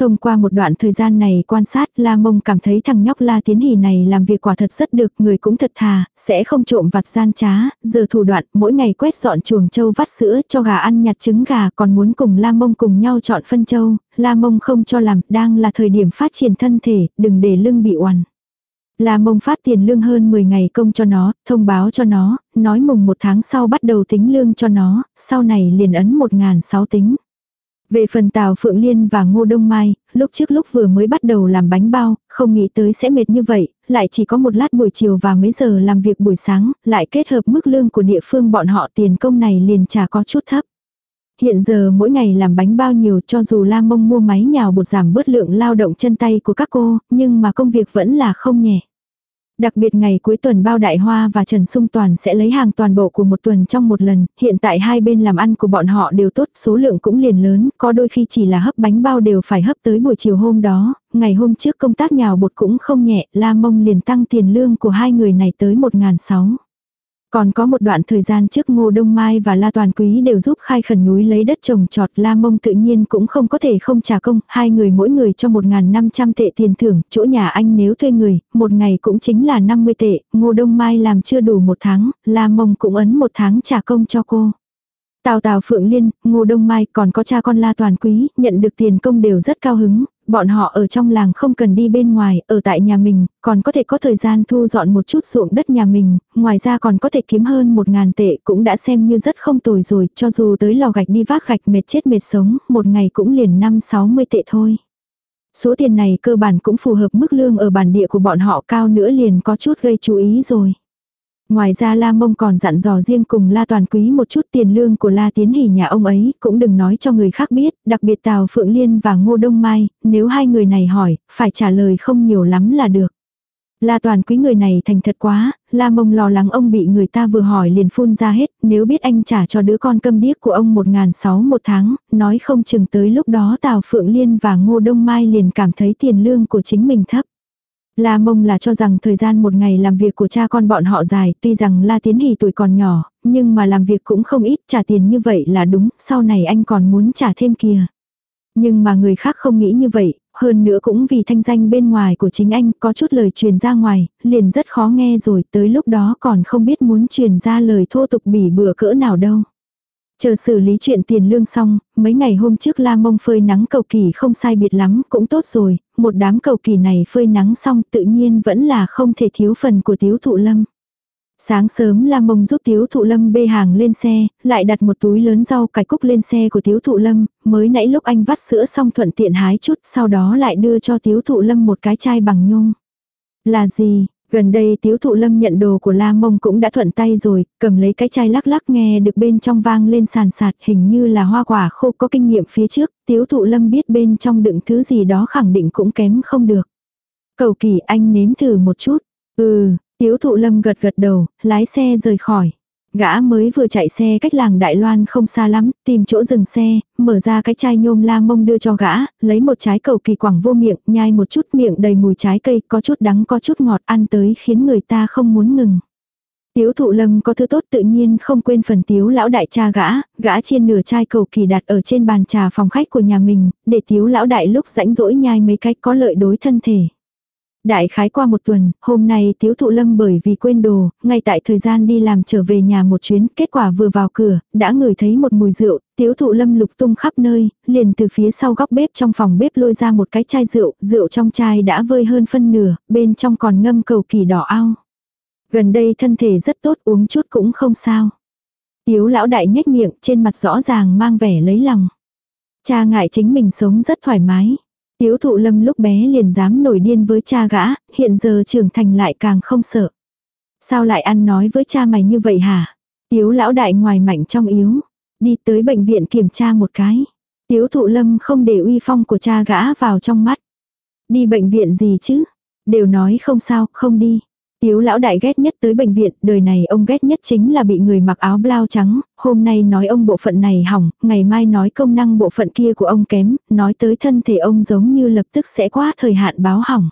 Thông qua một đoạn thời gian này quan sát, La Mông cảm thấy thằng nhóc La Tiến Hỷ này làm việc quả thật rất được, người cũng thật thà, sẽ không trộm vặt gian trá, giờ thủ đoạn, mỗi ngày quét dọn chuồng trâu vắt sữa cho gà ăn nhặt trứng gà, còn muốn cùng La Mông cùng nhau chọn phân trâu, La Mông không cho làm, đang là thời điểm phát triển thân thể, đừng để lưng bị oằn. La mông phát tiền lương hơn 10 ngày công cho nó, thông báo cho nó, nói mùng một tháng sau bắt đầu tính lương cho nó, sau này liền ấn 1 sáu tính. Về phần Tào Phượng Liên và Ngô Đông Mai, lúc trước lúc vừa mới bắt đầu làm bánh bao, không nghĩ tới sẽ mệt như vậy, lại chỉ có một lát buổi chiều và mấy giờ làm việc buổi sáng, lại kết hợp mức lương của địa phương bọn họ tiền công này liền chả có chút thấp. Hiện giờ mỗi ngày làm bánh bao nhiêu cho dù la mông mua máy nhào bột giảm bớt lượng lao động chân tay của các cô, nhưng mà công việc vẫn là không nhẹ. Đặc biệt ngày cuối tuần Bao Đại Hoa và Trần Sung Toàn sẽ lấy hàng toàn bộ của một tuần trong một lần, hiện tại hai bên làm ăn của bọn họ đều tốt, số lượng cũng liền lớn, có đôi khi chỉ là hấp bánh bao đều phải hấp tới buổi chiều hôm đó, ngày hôm trước công tác nhào bột cũng không nhẹ, La Mông liền tăng tiền lương của hai người này tới một ngàn sáu. Còn có một đoạn thời gian trước Ngô Đông Mai và La Toàn Quý đều giúp khai khẩn núi lấy đất trồng trọt La Mông tự nhiên cũng không có thể không trả công, hai người mỗi người cho 1.500 tệ tiền thưởng, chỗ nhà anh nếu thuê người, một ngày cũng chính là 50 tệ, Ngô Đông Mai làm chưa đủ một tháng, La Mông cũng ấn một tháng trả công cho cô. Tào Tào Phượng Liên, Ngô Đông Mai còn có cha con La Toàn Quý, nhận được tiền công đều rất cao hứng, bọn họ ở trong làng không cần đi bên ngoài, ở tại nhà mình, còn có thể có thời gian thu dọn một chút ruộng đất nhà mình, ngoài ra còn có thể kiếm hơn một ngàn tệ cũng đã xem như rất không tồi rồi, cho dù tới lò gạch đi vác gạch mệt chết mệt sống, một ngày cũng liền năm sáu mươi tệ thôi. Số tiền này cơ bản cũng phù hợp mức lương ở bản địa của bọn họ cao nữa liền có chút gây chú ý rồi. Ngoài ra La Mông còn dặn dò riêng cùng La Toàn Quý một chút tiền lương của La Tiến Hỷ nhà ông ấy, cũng đừng nói cho người khác biết, đặc biệt Tào Phượng Liên và Ngô Đông Mai, nếu hai người này hỏi, phải trả lời không nhiều lắm là được. La toàn quý người này thành thật quá, La mông lo lắng ông bị người ta vừa hỏi liền phun ra hết, nếu biết anh trả cho đứa con câm điếc của ông một ngàn sáu một tháng, nói không chừng tới lúc đó Tào Phượng Liên và Ngô Đông Mai liền cảm thấy tiền lương của chính mình thấp. La mông là cho rằng thời gian một ngày làm việc của cha con bọn họ dài, tuy rằng La Tiến Hỷ tuổi còn nhỏ, nhưng mà làm việc cũng không ít, trả tiền như vậy là đúng, sau này anh còn muốn trả thêm kìa. Nhưng mà người khác không nghĩ như vậy, hơn nữa cũng vì thanh danh bên ngoài của chính anh có chút lời truyền ra ngoài, liền rất khó nghe rồi tới lúc đó còn không biết muốn truyền ra lời thô tục bỉ bừa cỡ nào đâu. Chờ xử lý chuyện tiền lương xong, mấy ngày hôm trước la mông phơi nắng cầu kỳ không sai biệt lắm, cũng tốt rồi, một đám cầu kỳ này phơi nắng xong tự nhiên vẫn là không thể thiếu phần của tiếu thụ lâm. Sáng sớm La Mông giúp Tiếu Thụ Lâm bê hàng lên xe, lại đặt một túi lớn rau cải cúc lên xe của Tiếu Thụ Lâm, mới nãy lúc anh vắt sữa xong thuận tiện hái chút, sau đó lại đưa cho Tiếu Thụ Lâm một cái chai bằng nhung. Là gì? Gần đây Tiếu Thụ Lâm nhận đồ của La Mông cũng đã thuận tay rồi, cầm lấy cái chai lắc lắc nghe được bên trong vang lên sàn sạt hình như là hoa quả khô có kinh nghiệm phía trước, Tiếu Thụ Lâm biết bên trong đựng thứ gì đó khẳng định cũng kém không được. Cầu kỳ anh nếm thử một chút. Ừ, Tiếu thụ lâm gật gật đầu, lái xe rời khỏi. Gã mới vừa chạy xe cách làng Đại Loan không xa lắm, tìm chỗ dừng xe, mở ra cái chai nhôm la mông đưa cho gã, lấy một trái cầu kỳ quảng vô miệng, nhai một chút miệng đầy mùi trái cây, có chút đắng có chút ngọt ăn tới khiến người ta không muốn ngừng. Tiếu thụ lâm có thứ tốt tự nhiên không quên phần tiếu lão đại cha gã, gã chiên nửa chai cầu kỳ đặt ở trên bàn trà phòng khách của nhà mình, để tiếu lão đại lúc rãnh rỗi nhai mấy cách có lợi đối thân thể. Đại khái qua một tuần, hôm nay tiếu thụ lâm bởi vì quên đồ, ngay tại thời gian đi làm trở về nhà một chuyến, kết quả vừa vào cửa, đã ngửi thấy một mùi rượu, tiếu thụ lâm lục tung khắp nơi, liền từ phía sau góc bếp trong phòng bếp lôi ra một cái chai rượu, rượu trong chai đã vơi hơn phân nửa, bên trong còn ngâm cầu kỳ đỏ ao. Gần đây thân thể rất tốt uống chút cũng không sao. Tiếu lão đại nhếch miệng trên mặt rõ ràng mang vẻ lấy lòng. Cha ngại chính mình sống rất thoải mái. Tiếu thụ lâm lúc bé liền dám nổi điên với cha gã, hiện giờ trưởng thành lại càng không sợ. Sao lại ăn nói với cha mày như vậy hả? Tiếu lão đại ngoài mạnh trong yếu. Đi tới bệnh viện kiểm tra một cái. Tiếu thụ lâm không để uy phong của cha gã vào trong mắt. Đi bệnh viện gì chứ? Đều nói không sao, không đi. Tiếu lão đại ghét nhất tới bệnh viện, đời này ông ghét nhất chính là bị người mặc áo blau trắng, hôm nay nói ông bộ phận này hỏng, ngày mai nói công năng bộ phận kia của ông kém, nói tới thân thể ông giống như lập tức sẽ qua thời hạn báo hỏng.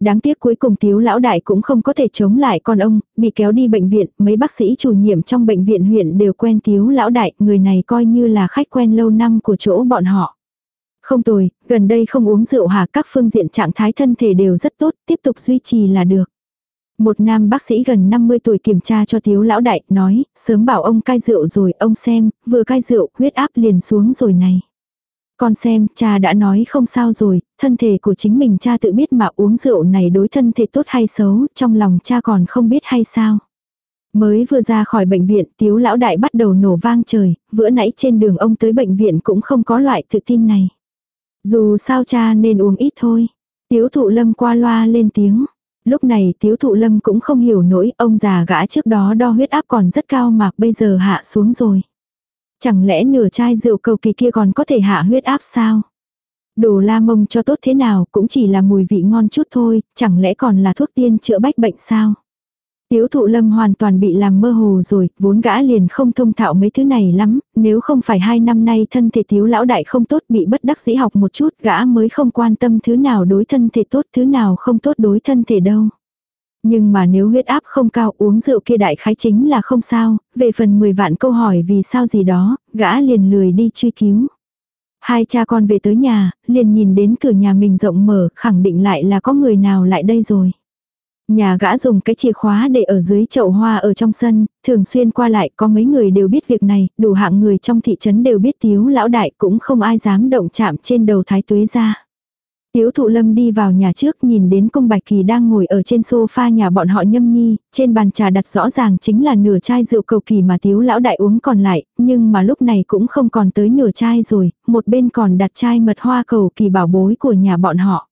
Đáng tiếc cuối cùng tiếu lão đại cũng không có thể chống lại con ông, bị kéo đi bệnh viện, mấy bác sĩ chủ nhiệm trong bệnh viện huyện đều quen tiếu lão đại, người này coi như là khách quen lâu năm của chỗ bọn họ. Không tồi, gần đây không uống rượu hả các phương diện trạng thái thân thể đều rất tốt, tiếp tục duy trì là được. Một nam bác sĩ gần 50 tuổi kiểm tra cho thiếu lão đại, nói, sớm bảo ông cai rượu rồi, ông xem, vừa cai rượu, huyết áp liền xuống rồi này. Con xem, cha đã nói không sao rồi, thân thể của chính mình cha tự biết mà uống rượu này đối thân thể tốt hay xấu, trong lòng cha còn không biết hay sao. Mới vừa ra khỏi bệnh viện, tiếu lão đại bắt đầu nổ vang trời, bữa nãy trên đường ông tới bệnh viện cũng không có loại tự tin này. Dù sao cha nên uống ít thôi. Tiếu thụ lâm qua loa lên tiếng. Lúc này tiếu thụ lâm cũng không hiểu nổi ông già gã trước đó đo huyết áp còn rất cao mà bây giờ hạ xuống rồi. Chẳng lẽ nửa chai rượu cầu kỳ kia còn có thể hạ huyết áp sao? Đồ la mông cho tốt thế nào cũng chỉ là mùi vị ngon chút thôi, chẳng lẽ còn là thuốc tiên chữa bách bệnh sao? Tiếu thụ lâm hoàn toàn bị làm mơ hồ rồi, vốn gã liền không thông thạo mấy thứ này lắm, nếu không phải hai năm nay thân thể tiếu lão đại không tốt bị bất đắc dĩ học một chút, gã mới không quan tâm thứ nào đối thân thể tốt thứ nào không tốt đối thân thể đâu. Nhưng mà nếu huyết áp không cao uống rượu kia đại khái chính là không sao, về phần 10 vạn câu hỏi vì sao gì đó, gã liền lười đi truy cứu. Hai cha con về tới nhà, liền nhìn đến cửa nhà mình rộng mở, khẳng định lại là có người nào lại đây rồi. Nhà gã dùng cái chìa khóa để ở dưới chậu hoa ở trong sân, thường xuyên qua lại có mấy người đều biết việc này, đủ hạng người trong thị trấn đều biết tiếu lão đại cũng không ai dám động chạm trên đầu thái tuế ra. Tiếu thụ lâm đi vào nhà trước nhìn đến công bạch kỳ đang ngồi ở trên sofa nhà bọn họ nhâm nhi, trên bàn trà đặt rõ ràng chính là nửa chai rượu cầu kỳ mà tiếu lão đại uống còn lại, nhưng mà lúc này cũng không còn tới nửa chai rồi, một bên còn đặt chai mật hoa cầu kỳ bảo bối của nhà bọn họ.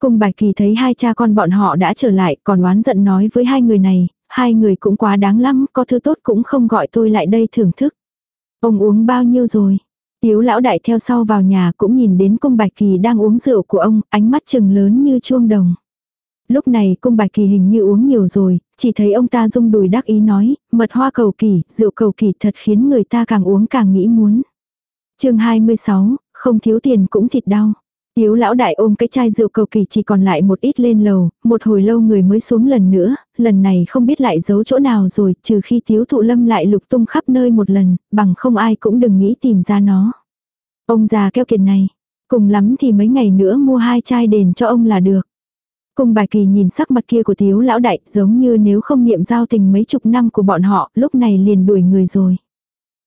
Cung Bạch Kỳ thấy hai cha con bọn họ đã trở lại, còn oán giận nói với hai người này, hai người cũng quá đáng lắm, có thứ tốt cũng không gọi tôi lại đây thưởng thức. Ông uống bao nhiêu rồi? Tiếu lão đại theo sau vào nhà cũng nhìn đến cung Bạch Kỳ đang uống rượu của ông, ánh mắt trừng lớn như chuông đồng. Lúc này cung bạch kỳ hình như uống nhiều rồi, chỉ thấy ông ta rung đùi đắc ý nói, mật hoa cầu kỳ, rượu cầu kỳ thật khiến người ta càng uống càng nghĩ muốn. chương 26, không thiếu tiền cũng thịt đau. Tiếu lão đại ôm cái chai rượu cầu kỳ chỉ còn lại một ít lên lầu, một hồi lâu người mới xuống lần nữa, lần này không biết lại giấu chỗ nào rồi, trừ khi tiếu thụ lâm lại lục tung khắp nơi một lần, bằng không ai cũng đừng nghĩ tìm ra nó. Ông già keo kiệt này, cùng lắm thì mấy ngày nữa mua hai chai đền cho ông là được. Cung bài kỳ nhìn sắc mặt kia của tiếu lão đại giống như nếu không niệm giao tình mấy chục năm của bọn họ lúc này liền đuổi người rồi.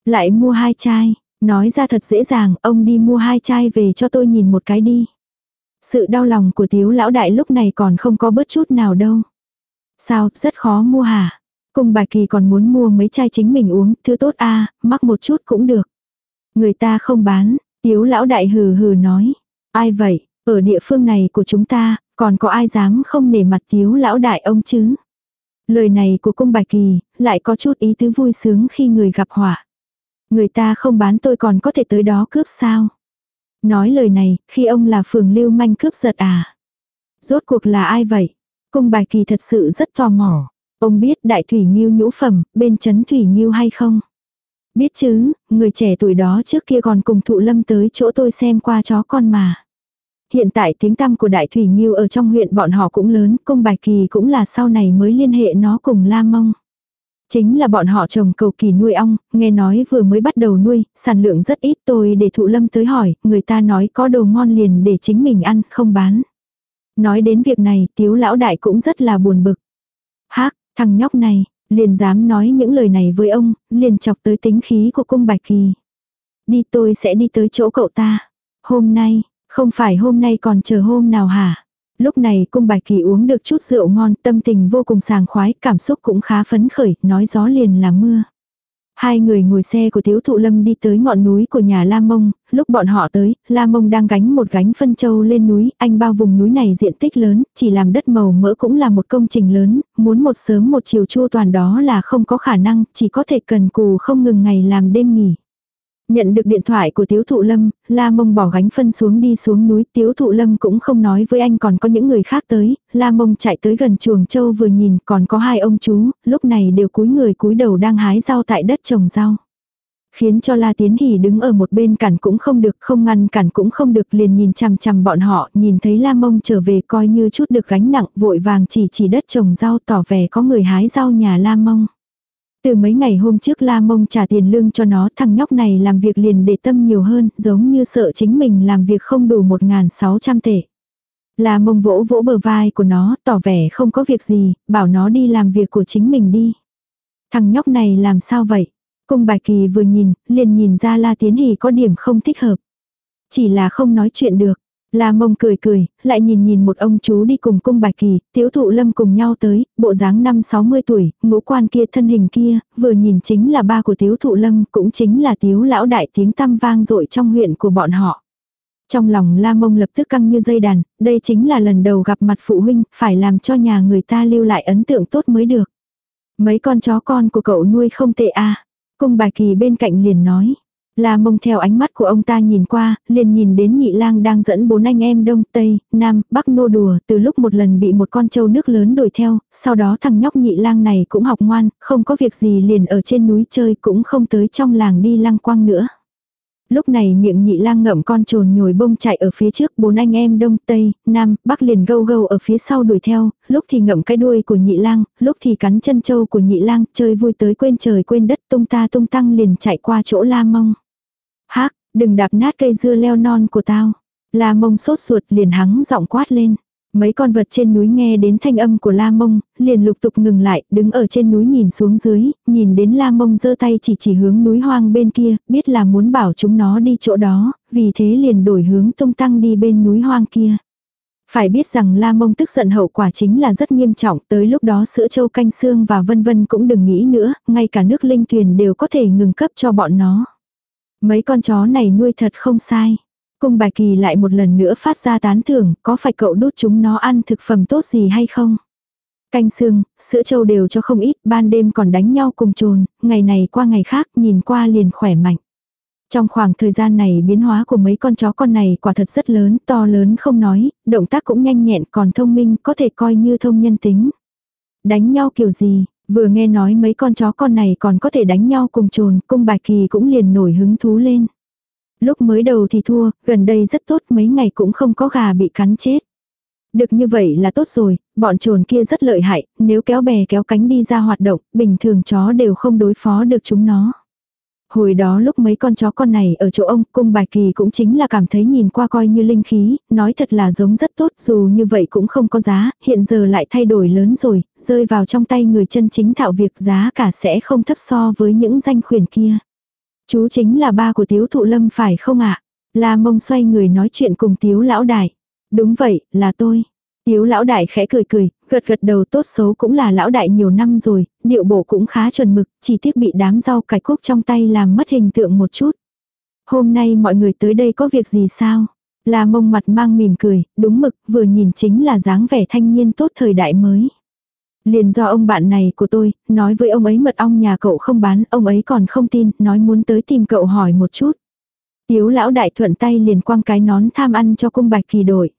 Lại mua hai chai, nói ra thật dễ dàng ông đi mua hai chai về cho tôi nhìn một cái đi. Sự đau lòng của tiếu lão đại lúc này còn không có bớt chút nào đâu. Sao, rất khó mua hả? Cung bà kỳ còn muốn mua mấy chai chính mình uống, thứ tốt a mắc một chút cũng được. Người ta không bán, tiếu lão đại hừ hừ nói. Ai vậy, ở địa phương này của chúng ta, còn có ai dám không nể mặt tiếu lão đại ông chứ? Lời này của cung bạch kỳ, lại có chút ý tứ vui sướng khi người gặp họa. Người ta không bán tôi còn có thể tới đó cướp sao? Nói lời này, khi ông là phường lưu manh cướp giật à? Rốt cuộc là ai vậy? Cung bạch kỳ thật sự rất tò mò. Ông biết đại thủy nghiêu nhũ phẩm, bên chấn thủy nghiêu hay không? Biết chứ, người trẻ tuổi đó trước kia còn cùng thụ lâm tới chỗ tôi xem qua chó con mà. Hiện tại tiếng tăm của Đại Thủy Nghiêu ở trong huyện bọn họ cũng lớn, công bài kỳ cũng là sau này mới liên hệ nó cùng La Mông. Chính là bọn họ trồng cầu kỳ nuôi ong, nghe nói vừa mới bắt đầu nuôi, sản lượng rất ít tôi để thụ lâm tới hỏi, người ta nói có đồ ngon liền để chính mình ăn, không bán. Nói đến việc này, tiếu lão đại cũng rất là buồn bực. Hác, thằng nhóc này, liền dám nói những lời này với ông, liền chọc tới tính khí của cung bạch kỳ. Đi tôi sẽ đi tới chỗ cậu ta. Hôm nay, không phải hôm nay còn chờ hôm nào hả? Lúc này cung bạch kỳ uống được chút rượu ngon, tâm tình vô cùng sàng khoái, cảm xúc cũng khá phấn khởi, nói gió liền là mưa. Hai người ngồi xe của Tiếu Thụ Lâm đi tới ngọn núi của nhà La Mông, lúc bọn họ tới, La Mông đang gánh một gánh phân châu lên núi, anh bao vùng núi này diện tích lớn, chỉ làm đất màu mỡ cũng là một công trình lớn, muốn một sớm một chiều chua toàn đó là không có khả năng, chỉ có thể cần cù không ngừng ngày làm đêm nghỉ. Nhận được điện thoại của Tiếu Thụ Lâm, La Mông bỏ gánh phân xuống đi xuống núi, Tiếu Thụ Lâm cũng không nói với anh còn có những người khác tới, La Mông chạy tới gần chuồng châu vừa nhìn còn có hai ông chú, lúc này đều cúi người cúi đầu đang hái rau tại đất trồng rau. Khiến cho La Tiến Hỷ đứng ở một bên cản cũng không được, không ngăn cản cũng không được liền nhìn chằm chằm bọn họ, nhìn thấy La Mông trở về coi như chút được gánh nặng, vội vàng chỉ chỉ đất trồng rau tỏ vẻ có người hái rau nhà La Mông. Từ mấy ngày hôm trước La Mông trả tiền lương cho nó, thằng nhóc này làm việc liền để tâm nhiều hơn, giống như sợ chính mình làm việc không đủ 1.600 tệ. La Mông vỗ vỗ bờ vai của nó, tỏ vẻ không có việc gì, bảo nó đi làm việc của chính mình đi. Thằng nhóc này làm sao vậy? Cung bài kỳ vừa nhìn, liền nhìn ra La Tiến Hỷ có điểm không thích hợp. Chỉ là không nói chuyện được. La mông cười cười, lại nhìn nhìn một ông chú đi cùng cung bạch kỳ, tiếu thụ lâm cùng nhau tới, bộ dáng năm 60 tuổi, ngũ quan kia thân hình kia, vừa nhìn chính là ba của tiếu thụ lâm, cũng chính là tiếu lão đại tiếng tăm vang dội trong huyện của bọn họ. Trong lòng la mông lập tức căng như dây đàn, đây chính là lần đầu gặp mặt phụ huynh, phải làm cho nhà người ta lưu lại ấn tượng tốt mới được. Mấy con chó con của cậu nuôi không tệ à. Cung bài kỳ bên cạnh liền nói. La mông theo ánh mắt của ông ta nhìn qua, liền nhìn đến nhị lang đang dẫn bốn anh em đông, tây, nam, bắc nô đùa, từ lúc một lần bị một con trâu nước lớn đuổi theo, sau đó thằng nhóc nhị lang này cũng học ngoan, không có việc gì liền ở trên núi chơi cũng không tới trong làng đi lăng quang nữa. Lúc này miệng nhị lang ngậm con trồn nhồi bông chạy ở phía trước, bốn anh em đông, tây, nam, bắc liền gâu gâu ở phía sau đuổi theo, lúc thì ngậm cái đuôi của nhị lang, lúc thì cắn chân trâu của nhị lang, chơi vui tới quên trời quên đất tung ta tung tăng liền chạy qua chỗ la mông. Hác, đừng đạp nát cây dưa leo non của tao. La mông sốt ruột liền hắng giọng quát lên. Mấy con vật trên núi nghe đến thanh âm của La Mông, liền lục tục ngừng lại, đứng ở trên núi nhìn xuống dưới, nhìn đến La Mông giơ tay chỉ chỉ hướng núi hoang bên kia, biết là muốn bảo chúng nó đi chỗ đó, vì thế liền đổi hướng tung tăng đi bên núi hoang kia. Phải biết rằng La Mông tức giận hậu quả chính là rất nghiêm trọng, tới lúc đó sữa châu canh xương và vân vân cũng đừng nghĩ nữa, ngay cả nước linh tuyền đều có thể ngừng cấp cho bọn nó. Mấy con chó này nuôi thật không sai. Cung bài kỳ lại một lần nữa phát ra tán thưởng, có phải cậu đút chúng nó ăn thực phẩm tốt gì hay không? Canh xương, sữa trâu đều cho không ít, ban đêm còn đánh nhau cùng trồn, ngày này qua ngày khác nhìn qua liền khỏe mạnh. Trong khoảng thời gian này biến hóa của mấy con chó con này quả thật rất lớn, to lớn không nói, động tác cũng nhanh nhẹn còn thông minh có thể coi như thông nhân tính. Đánh nhau kiểu gì, vừa nghe nói mấy con chó con này còn có thể đánh nhau cùng trồn, cung bài kỳ cũng liền nổi hứng thú lên. Lúc mới đầu thì thua, gần đây rất tốt mấy ngày cũng không có gà bị cắn chết. Được như vậy là tốt rồi, bọn trồn kia rất lợi hại, nếu kéo bè kéo cánh đi ra hoạt động, bình thường chó đều không đối phó được chúng nó. Hồi đó lúc mấy con chó con này ở chỗ ông, cung bài kỳ cũng chính là cảm thấy nhìn qua coi như linh khí, nói thật là giống rất tốt dù như vậy cũng không có giá, hiện giờ lại thay đổi lớn rồi, rơi vào trong tay người chân chính thạo việc giá cả sẽ không thấp so với những danh khuyển kia. Chú chính là ba của tiếu thụ lâm phải không ạ? La mông xoay người nói chuyện cùng tiếu lão đại. Đúng vậy, là tôi. Tiếu lão đại khẽ cười cười, gật gật đầu tốt xấu cũng là lão đại nhiều năm rồi, điệu bộ cũng khá chuẩn mực, chỉ tiếc bị đám rau cải cúc trong tay làm mất hình tượng một chút. Hôm nay mọi người tới đây có việc gì sao? Là mông mặt mang mỉm cười, đúng mực, vừa nhìn chính là dáng vẻ thanh niên tốt thời đại mới. Liền do ông bạn này của tôi, nói với ông ấy mật ong nhà cậu không bán, ông ấy còn không tin, nói muốn tới tìm cậu hỏi một chút. Tiếu lão đại thuận tay liền quăng cái nón tham ăn cho cung bạch kỳ đổi.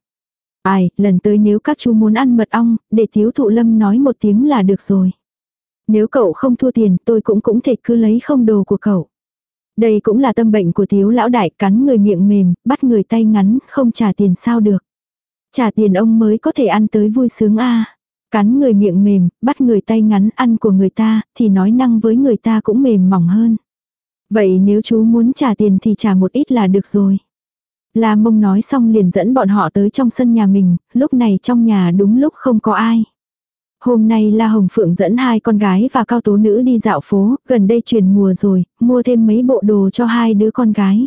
Ai, lần tới nếu các chú muốn ăn mật ong, để thiếu thụ lâm nói một tiếng là được rồi. Nếu cậu không thua tiền tôi cũng cũng thể cứ lấy không đồ của cậu. Đây cũng là tâm bệnh của thiếu lão đại cắn người miệng mềm, bắt người tay ngắn, không trả tiền sao được. Trả tiền ông mới có thể ăn tới vui sướng a Cắn người miệng mềm, bắt người tay ngắn ăn của người ta, thì nói năng với người ta cũng mềm mỏng hơn. Vậy nếu chú muốn trả tiền thì trả một ít là được rồi. La mông nói xong liền dẫn bọn họ tới trong sân nhà mình, lúc này trong nhà đúng lúc không có ai. Hôm nay La Hồng Phượng dẫn hai con gái và cao tố nữ đi dạo phố, gần đây chuyển mùa rồi, mua thêm mấy bộ đồ cho hai đứa con gái.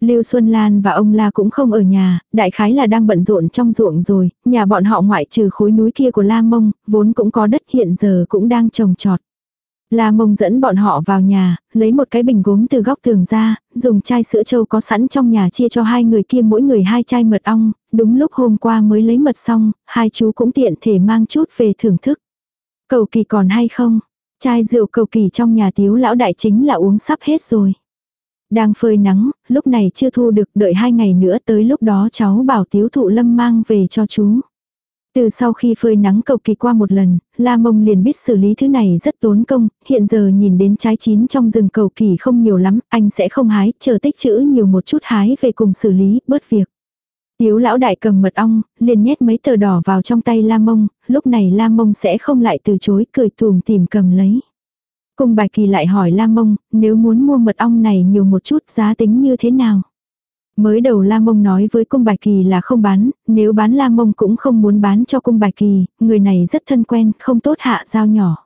Lưu Xuân Lan và ông La cũng không ở nhà, đại khái là đang bận rộn trong ruộng rồi, nhà bọn họ ngoại trừ khối núi kia của La Mông, vốn cũng có đất hiện giờ cũng đang trồng trọt. La mông dẫn bọn họ vào nhà, lấy một cái bình gốm từ góc tường ra, dùng chai sữa trâu có sẵn trong nhà chia cho hai người kia mỗi người hai chai mật ong, đúng lúc hôm qua mới lấy mật xong, hai chú cũng tiện thể mang chút về thưởng thức. Cầu kỳ còn hay không? Chai rượu cầu kỳ trong nhà tiếu lão đại chính là uống sắp hết rồi. Đang phơi nắng, lúc này chưa thu được đợi hai ngày nữa tới lúc đó cháu bảo tiếu thụ lâm mang về cho chú. Từ sau khi phơi nắng cầu kỳ qua một lần, La Mông liền biết xử lý thứ này rất tốn công, hiện giờ nhìn đến trái chín trong rừng cầu kỳ không nhiều lắm, anh sẽ không hái, chờ tích trữ nhiều một chút hái về cùng xử lý, bớt việc. Tiếu lão đại cầm mật ong, liền nhét mấy tờ đỏ vào trong tay La Mông, lúc này La Mông sẽ không lại từ chối, cười tùm tìm cầm lấy. Cung bài kỳ lại hỏi La Mông, nếu muốn mua mật ong này nhiều một chút giá tính như thế nào? Mới đầu La Mông nói với cung bài kỳ là không bán, nếu bán La Mông cũng không muốn bán cho cung bài kỳ, người này rất thân quen, không tốt hạ giao nhỏ.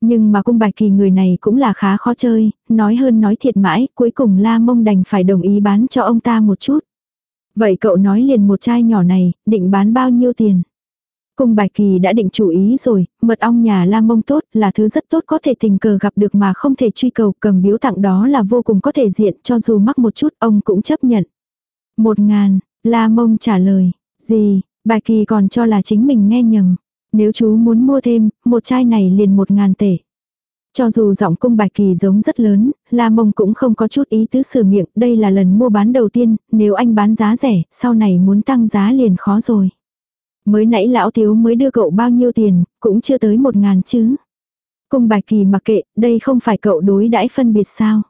Nhưng mà cung bài kỳ người này cũng là khá khó chơi, nói hơn nói thiệt mãi, cuối cùng La Mông đành phải đồng ý bán cho ông ta một chút. Vậy cậu nói liền một chai nhỏ này, định bán bao nhiêu tiền? Cung bài kỳ đã định chủ ý rồi, mật ong nhà la mông tốt là thứ rất tốt có thể tình cờ gặp được mà không thể truy cầu cầm biếu tặng đó là vô cùng có thể diện cho dù mắc một chút ông cũng chấp nhận. Một ngàn, la mông trả lời, gì, bài kỳ còn cho là chính mình nghe nhầm. Nếu chú muốn mua thêm, một chai này liền một ngàn tể. Cho dù giọng cung bài kỳ giống rất lớn, La Mông cũng không có chút ý tứ sửa miệng, đây là lần mua bán đầu tiên, nếu anh bán giá rẻ, sau này muốn tăng giá liền khó rồi. Mới nãy lão thiếu mới đưa cậu bao nhiêu tiền, cũng chưa tới một ngàn chứ. Cung bài kỳ mặc kệ, đây không phải cậu đối đãi phân biệt sao.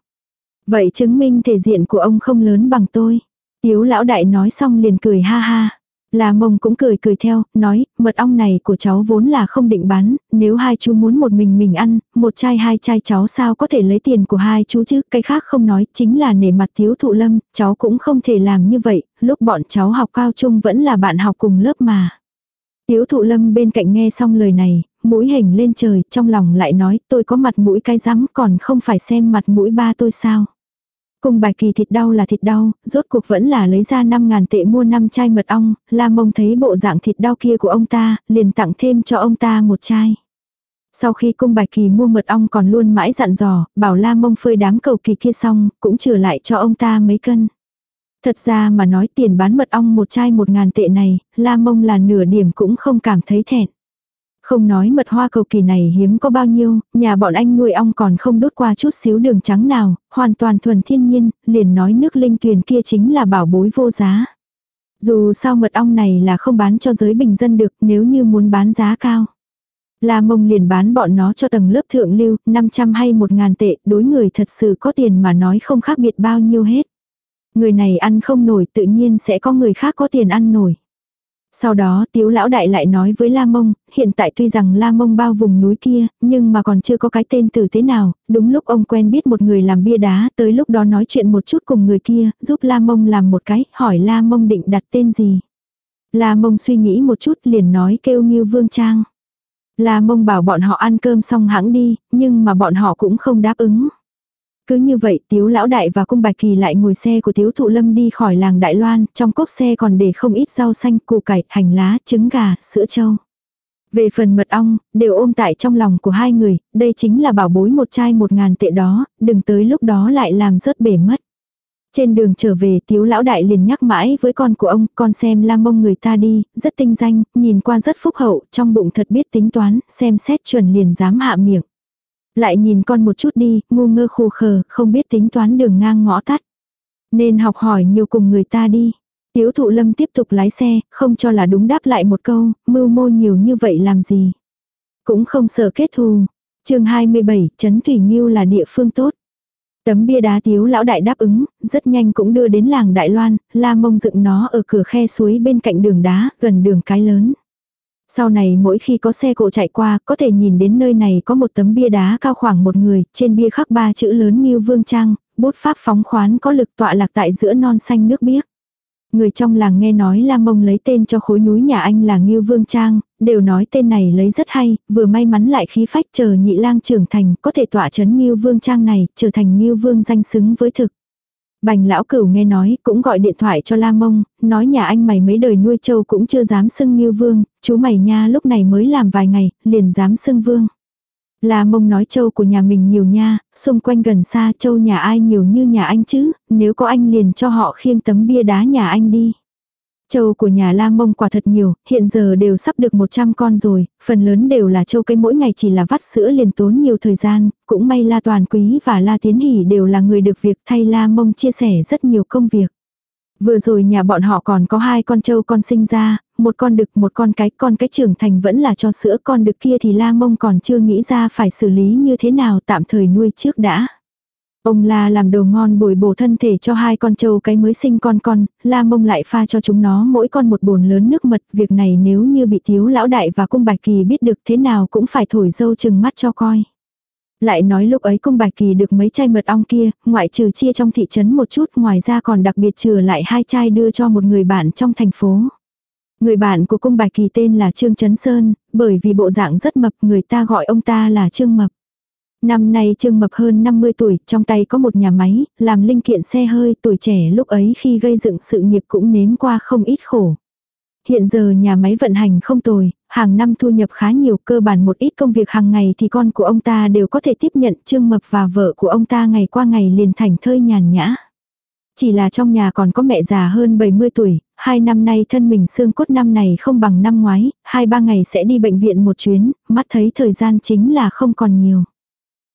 Vậy chứng minh thể diện của ông không lớn bằng tôi. Tiếu lão đại nói xong liền cười ha ha. Là mông cũng cười cười theo, nói, mật ong này của cháu vốn là không định bán, nếu hai chú muốn một mình mình ăn, một chai hai chai cháu sao có thể lấy tiền của hai chú chứ, cái khác không nói, chính là nể mặt thiếu thụ lâm, cháu cũng không thể làm như vậy, lúc bọn cháu học cao trung vẫn là bạn học cùng lớp mà. Tiếu thụ lâm bên cạnh nghe xong lời này, mũi hình lên trời, trong lòng lại nói tôi có mặt mũi cái rắm còn không phải xem mặt mũi ba tôi sao. Cùng bài kỳ thịt đau là thịt đau, rốt cuộc vẫn là lấy ra 5.000 tệ mua 5 chai mật ong, la mông thấy bộ dạng thịt đau kia của ông ta, liền tặng thêm cho ông ta một chai. Sau khi cung bài kỳ mua mật ong còn luôn mãi dặn dò, bảo la mông phơi đám cầu kỳ kia xong, cũng trừ lại cho ông ta mấy cân. Thật ra mà nói tiền bán mật ong một chai một ngàn tệ này, la mông là nửa điểm cũng không cảm thấy thẹn. Không nói mật hoa cầu kỳ này hiếm có bao nhiêu, nhà bọn anh nuôi ong còn không đốt qua chút xíu đường trắng nào, hoàn toàn thuần thiên nhiên, liền nói nước linh tuyền kia chính là bảo bối vô giá. Dù sao mật ong này là không bán cho giới bình dân được nếu như muốn bán giá cao. La mông liền bán bọn nó cho tầng lớp thượng lưu, 500 hay 1.000 tệ, đối người thật sự có tiền mà nói không khác biệt bao nhiêu hết. Người này ăn không nổi tự nhiên sẽ có người khác có tiền ăn nổi. Sau đó tiếu lão đại lại nói với La Mông, hiện tại tuy rằng La Mông bao vùng núi kia, nhưng mà còn chưa có cái tên tử thế nào, đúng lúc ông quen biết một người làm bia đá, tới lúc đó nói chuyện một chút cùng người kia, giúp La Mông làm một cái, hỏi La Mông định đặt tên gì. La Mông suy nghĩ một chút liền nói kêu Nghiêu Vương Trang. La Mông bảo bọn họ ăn cơm xong hãng đi, nhưng mà bọn họ cũng không đáp ứng. Cứ như vậy tiếu lão đại và cung bạch kỳ lại ngồi xe của tiếu thụ lâm đi khỏi làng Đại Loan, trong cốc xe còn để không ít rau xanh, củ cải, hành lá, trứng gà, sữa trâu. Về phần mật ong, đều ôm tại trong lòng của hai người, đây chính là bảo bối một chai một ngàn tệ đó, đừng tới lúc đó lại làm rớt bể mất. Trên đường trở về tiếu lão đại liền nhắc mãi với con của ông, con xem la mông người ta đi, rất tinh danh, nhìn qua rất phúc hậu, trong bụng thật biết tính toán, xem xét chuẩn liền dám hạ miệng. Lại nhìn con một chút đi, ngu ngơ khù khờ, không biết tính toán đường ngang ngõ tắt. Nên học hỏi nhiều cùng người ta đi. Tiếu thụ lâm tiếp tục lái xe, không cho là đúng đáp lại một câu, mưu mô nhiều như vậy làm gì. Cũng không sợ kết thù. chương 27, Trấn Thủy Nghiêu là địa phương tốt. Tấm bia đá tiếu lão đại đáp ứng, rất nhanh cũng đưa đến làng Đại Loan, la mông dựng nó ở cửa khe suối bên cạnh đường đá, gần đường cái lớn. Sau này mỗi khi có xe cộ chạy qua, có thể nhìn đến nơi này có một tấm bia đá cao khoảng một người, trên bia khắc ba chữ lớn như vương trang, bút pháp phóng khoán có lực tọa lạc tại giữa non xanh nước biếc. Người trong làng nghe nói Lam Mông lấy tên cho khối núi nhà anh là Ngưu Vương Trang, đều nói tên này lấy rất hay, vừa may mắn lại khí phách chờ nhị lang trưởng thành, có thể tỏa chấn Ngưu Vương Trang này, trở thành Ngưu Vương danh xứng với thực. Bành lão cửu nghe nói, cũng gọi điện thoại cho La Mông, nói nhà anh mày mấy đời nuôi trâu cũng chưa dám xưng như Vương, chú mày nha lúc này mới làm vài ngày, liền dám xưng Vương. La Mông nói trâu của nhà mình nhiều nha, xung quanh gần xa trâu nhà ai nhiều như nhà anh chứ, nếu có anh liền cho họ khiêng tấm bia đá nhà anh đi. Châu của nhà La Mông quả thật nhiều, hiện giờ đều sắp được 100 con rồi, phần lớn đều là châu cây mỗi ngày chỉ là vắt sữa liền tốn nhiều thời gian, cũng may La Toàn Quý và La Tiến Hỷ đều là người được việc thay La Mông chia sẻ rất nhiều công việc. Vừa rồi nhà bọn họ còn có hai con trâu con sinh ra, một con đực một con cái, con cái trưởng thành vẫn là cho sữa con đực kia thì la mông còn chưa nghĩ ra phải xử lý như thế nào tạm thời nuôi trước đã. Ông la làm đồ ngon bồi bổ thân thể cho hai con trâu cái mới sinh con con, la mông lại pha cho chúng nó mỗi con một bồn lớn nước mật, việc này nếu như bị thiếu lão đại và cung bạch kỳ biết được thế nào cũng phải thổi dâu chừng mắt cho coi. Lại nói lúc ấy cung bạch kỳ được mấy chai mật ong kia, ngoại trừ chia trong thị trấn một chút ngoài ra còn đặc biệt trừ lại hai chai đưa cho một người bạn trong thành phố. Người bạn của cung bạch kỳ tên là Trương Trấn Sơn, bởi vì bộ dạng rất mập người ta gọi ông ta là Trương Mập. Năm nay Trương Mập hơn 50 tuổi, trong tay có một nhà máy, làm linh kiện xe hơi tuổi trẻ lúc ấy khi gây dựng sự nghiệp cũng nếm qua không ít khổ. Hiện giờ nhà máy vận hành không tồi, hàng năm thu nhập khá nhiều cơ bản một ít công việc hàng ngày thì con của ông ta đều có thể tiếp nhận Trương Mập và vợ của ông ta ngày qua ngày liền thành thơi nhàn nhã. Chỉ là trong nhà còn có mẹ già hơn 70 tuổi, hai năm nay thân mình xương cốt năm này không bằng năm ngoái, hai ba ngày sẽ đi bệnh viện một chuyến, mắt thấy thời gian chính là không còn nhiều.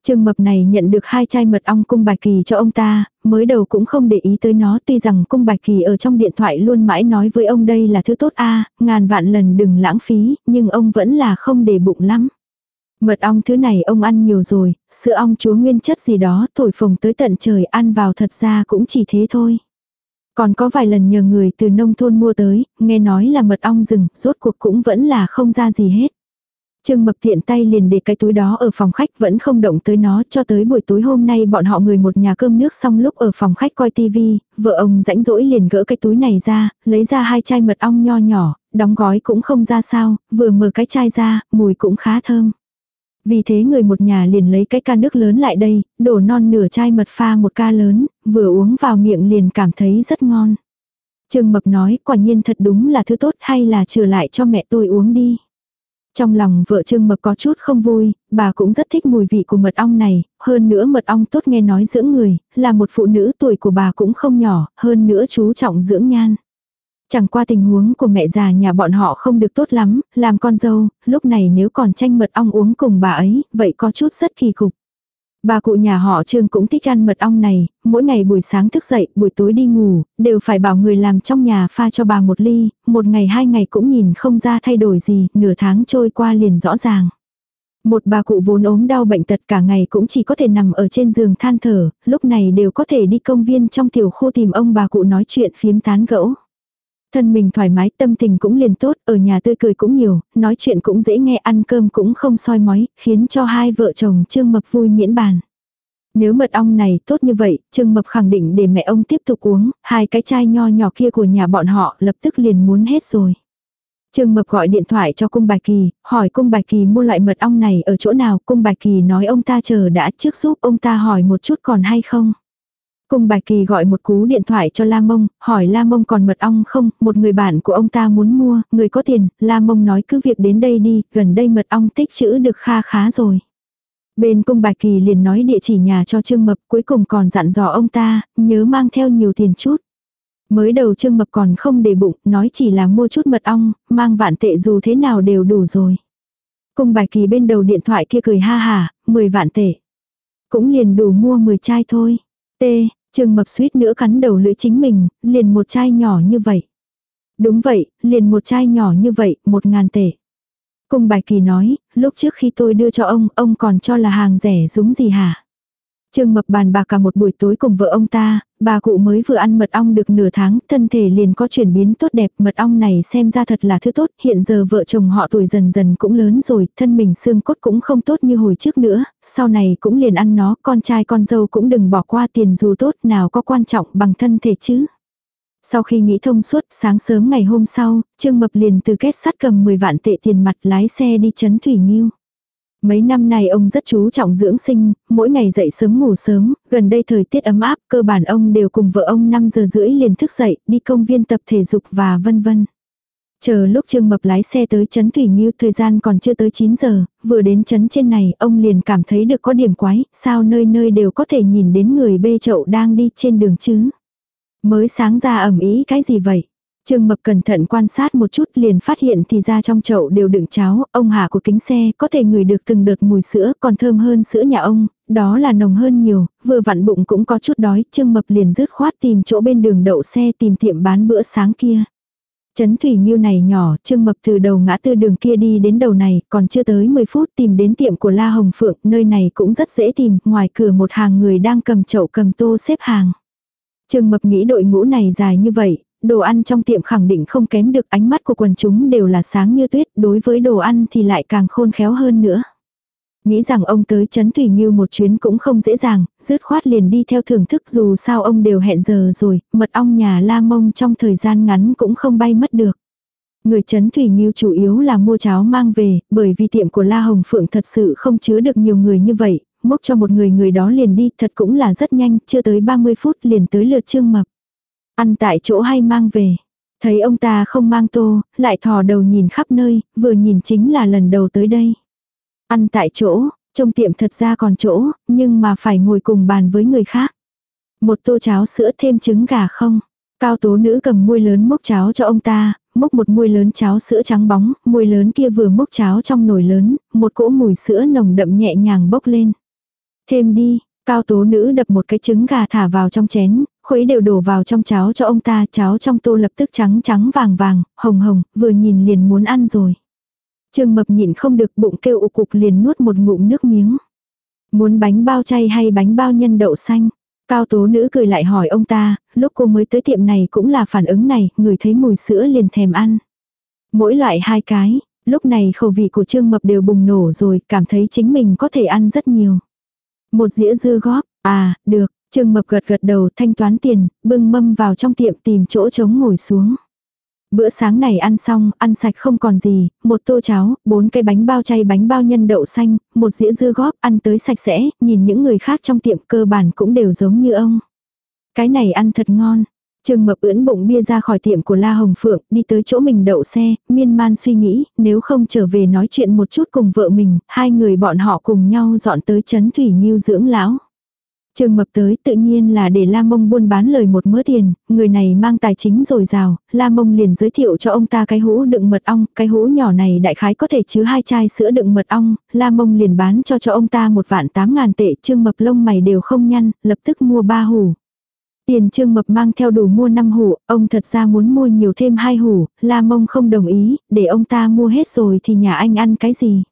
Trương mập này nhận được hai chai mật ong cung bạch kỳ cho ông ta, mới đầu cũng không để ý tới nó tuy rằng cung bạch kỳ ở trong điện thoại luôn mãi nói với ông đây là thứ tốt a ngàn vạn lần đừng lãng phí, nhưng ông vẫn là không để bụng lắm. Mật ong thứ này ông ăn nhiều rồi, sữa ong chúa nguyên chất gì đó thổi phồng tới tận trời ăn vào thật ra cũng chỉ thế thôi. Còn có vài lần nhờ người từ nông thôn mua tới, nghe nói là mật ong rừng, rốt cuộc cũng vẫn là không ra gì hết. Trương Mập tiện tay liền để cái túi đó ở phòng khách vẫn không động tới nó cho tới buổi tối hôm nay bọn họ người một nhà cơm nước xong lúc ở phòng khách coi tivi, vợ ông rãnh rỗi liền gỡ cái túi này ra, lấy ra hai chai mật ong nho nhỏ, đóng gói cũng không ra sao, vừa mở cái chai ra, mùi cũng khá thơm. Vì thế người một nhà liền lấy cái ca nước lớn lại đây, đổ non nửa chai mật pha một ca lớn, vừa uống vào miệng liền cảm thấy rất ngon. Trương Mập nói quả nhiên thật đúng là thứ tốt hay là trừ lại cho mẹ tôi uống đi. Trong lòng vợ Trương Mập có chút không vui, bà cũng rất thích mùi vị của mật ong này, hơn nữa mật ong tốt nghe nói dưỡng người, là một phụ nữ tuổi của bà cũng không nhỏ, hơn nữa chú trọng dưỡng nhan. Chẳng qua tình huống của mẹ già nhà bọn họ không được tốt lắm, làm con dâu, lúc này nếu còn tranh mật ong uống cùng bà ấy, vậy có chút rất kỳ cục. Bà cụ nhà họ Trương cũng thích ăn mật ong này, mỗi ngày buổi sáng thức dậy, buổi tối đi ngủ, đều phải bảo người làm trong nhà pha cho bà một ly, một ngày hai ngày cũng nhìn không ra thay đổi gì, nửa tháng trôi qua liền rõ ràng. Một bà cụ vốn ốm đau bệnh tật cả ngày cũng chỉ có thể nằm ở trên giường than thở, lúc này đều có thể đi công viên trong tiểu khu tìm ông bà cụ nói chuyện phiếm tán gẫu. Thân mình thoải mái tâm tình cũng liền tốt, ở nhà tươi cười cũng nhiều, nói chuyện cũng dễ nghe ăn cơm cũng không soi mói, khiến cho hai vợ chồng Trương Mập vui miễn bàn. Nếu mật ong này tốt như vậy, Trương Mập khẳng định để mẹ ông tiếp tục uống, hai cái chai nho nhỏ kia của nhà bọn họ lập tức liền muốn hết rồi. Trương Mập gọi điện thoại cho cung Bạch Kỳ, hỏi cung Bạch Kỳ mua loại mật ong này ở chỗ nào, cung Bạch Kỳ nói ông ta chờ đã trước giúp ông ta hỏi một chút còn hay không. Cung Bạch Kỳ gọi một cú điện thoại cho La Mông, hỏi La Mông còn mật ong không, một người bạn của ông ta muốn mua, người có tiền, La Mông nói cứ việc đến đây đi, gần đây mật ong tích chữ được kha khá rồi. Bên cung Bạch Kỳ liền nói địa chỉ nhà cho Trương Mập cuối cùng còn dặn dò ông ta, nhớ mang theo nhiều tiền chút. Mới đầu Trương Mập còn không để bụng, nói chỉ là mua chút mật ong, mang vạn tệ dù thế nào đều đủ rồi. Cung Bạch Kỳ bên đầu điện thoại kia cười ha hà, 10 vạn tệ. Cũng liền đủ mua 10 chai thôi. T, Trương Mập suýt nữa cắn đầu lưỡi chính mình, liền một chai nhỏ như vậy. Đúng vậy, liền một chai nhỏ như vậy, một ngàn tệ. Cung bài Kỳ nói, lúc trước khi tôi đưa cho ông, ông còn cho là hàng rẻ dúng gì hả? Trương Mập bàn bạc cả một buổi tối cùng vợ ông ta, bà cụ mới vừa ăn mật ong được nửa tháng, thân thể liền có chuyển biến tốt đẹp, mật ong này xem ra thật là thứ tốt, hiện giờ vợ chồng họ tuổi dần dần cũng lớn rồi, thân mình xương cốt cũng không tốt như hồi trước nữa, sau này cũng liền ăn nó, con trai con dâu cũng đừng bỏ qua tiền dù tốt nào có quan trọng bằng thân thể chứ. Sau khi nghĩ thông suốt, sáng sớm ngày hôm sau, Trương Mập liền từ kết sắt cầm 10 vạn tệ tiền mặt lái xe đi chấn Thủy Nhiêu. Mấy năm nay ông rất chú trọng dưỡng sinh, mỗi ngày dậy sớm ngủ sớm, gần đây thời tiết ấm áp, cơ bản ông đều cùng vợ ông 5 giờ rưỡi liền thức dậy, đi công viên tập thể dục và vân vân. Chờ lúc Trương Mập lái xe tới chấn Thủy Nhiêu thời gian còn chưa tới 9 giờ, vừa đến chấn trên này, ông liền cảm thấy được có điểm quái, sao nơi nơi đều có thể nhìn đến người bê chậu đang đi trên đường chứ. Mới sáng ra ẩm ý cái gì vậy? Trương Mập cẩn thận quan sát một chút liền phát hiện thì ra trong chậu đều đựng cháo, ông hà của kính xe có thể ngửi được từng đợt mùi sữa còn thơm hơn sữa nhà ông, đó là nồng hơn nhiều, vừa vặn bụng cũng có chút đói, Trương Mập liền rước khoát tìm chỗ bên đường đậu xe tìm tiệm bán bữa sáng kia. Trấn Thủy Nhiêu này nhỏ, Trương Mập từ đầu ngã tư đường kia đi đến đầu này, còn chưa tới 10 phút tìm đến tiệm của La Hồng Phượng, nơi này cũng rất dễ tìm, ngoài cửa một hàng người đang cầm chậu cầm tô xếp hàng. Trương Mập nghĩ đội ngũ này dài như vậy, đồ ăn trong tiệm khẳng định không kém được ánh mắt của quần chúng đều là sáng như tuyết, đối với đồ ăn thì lại càng khôn khéo hơn nữa. Nghĩ rằng ông tới chấn Thủy Nghiêu một chuyến cũng không dễ dàng, dứt khoát liền đi theo thưởng thức dù sao ông đều hẹn giờ rồi, mật ong nhà la mông trong thời gian ngắn cũng không bay mất được. Người chấn Thủy Nghiêu chủ yếu là mua cháo mang về, bởi vì tiệm của La Hồng Phượng thật sự không chứa được nhiều người như vậy, mốc cho một người người đó liền đi, thật cũng là rất nhanh, chưa tới 30 phút liền tới lượt Trương Mập. Ăn tại chỗ hay mang về. Thấy ông ta không mang tô, lại thò đầu nhìn khắp nơi, vừa nhìn chính là lần đầu tới đây. Ăn tại chỗ, trong tiệm thật ra còn chỗ, nhưng mà phải ngồi cùng bàn với người khác. Một tô cháo sữa thêm trứng gà không? Cao tố nữ cầm muôi lớn mốc cháo cho ông ta, mốc một muôi lớn cháo sữa trắng bóng, muôi lớn kia vừa mốc cháo trong nồi lớn, một cỗ mùi sữa nồng đậm nhẹ nhàng bốc lên. Thêm đi, cao tố nữ đập một cái trứng gà thả vào trong chén, khuấy đều đổ vào trong cháo cho ông ta, cháo trong tô lập tức trắng trắng vàng vàng, hồng hồng, vừa nhìn liền muốn ăn rồi. Trương mập nhịn không được bụng kêu ụ cục liền nuốt một ngụm nước miếng. Muốn bánh bao chay hay bánh bao nhân đậu xanh? Cao tố nữ cười lại hỏi ông ta, lúc cô mới tới tiệm này cũng là phản ứng này, người thấy mùi sữa liền thèm ăn. Mỗi loại hai cái, lúc này khẩu vị của Trương Mập đều bùng nổ rồi, cảm thấy chính mình có thể ăn rất nhiều. Một dĩa dưa góp, à, được, Trương Mập gật gật đầu thanh toán tiền, bưng mâm vào trong tiệm tìm chỗ trống ngồi xuống. Bữa sáng này ăn xong, ăn sạch không còn gì, một tô cháo, bốn cái bánh bao chay bánh bao nhân đậu xanh, một dĩa dưa góp, ăn tới sạch sẽ, nhìn những người khác trong tiệm cơ bản cũng đều giống như ông. Cái này ăn thật ngon. Trương Mập ưỡn bụng bia ra khỏi tiệm của La Hồng Phượng, đi tới chỗ mình đậu xe, miên man suy nghĩ, nếu không trở về nói chuyện một chút cùng vợ mình, hai người bọn họ cùng nhau dọn tới chấn Thủy Nhiêu dưỡng lão. Trương Mập tới tự nhiên là để La Mông buôn bán lời một mớ tiền, người này mang tài chính rồi rào, La Mông liền giới thiệu cho ông ta cái hũ đựng mật ong, cái hũ nhỏ này đại khái có thể chứa hai chai sữa đựng mật ong, La Mông liền bán cho cho ông ta một vạn tám ngàn tệ, Trương Mập lông mày đều không nhăn, lập tức mua ba hủ. Tiền Trương Mập mang theo đủ mua năm hủ, ông thật ra muốn mua nhiều thêm hai hủ, La Mông không đồng ý, để ông ta mua hết rồi thì nhà anh ăn cái gì.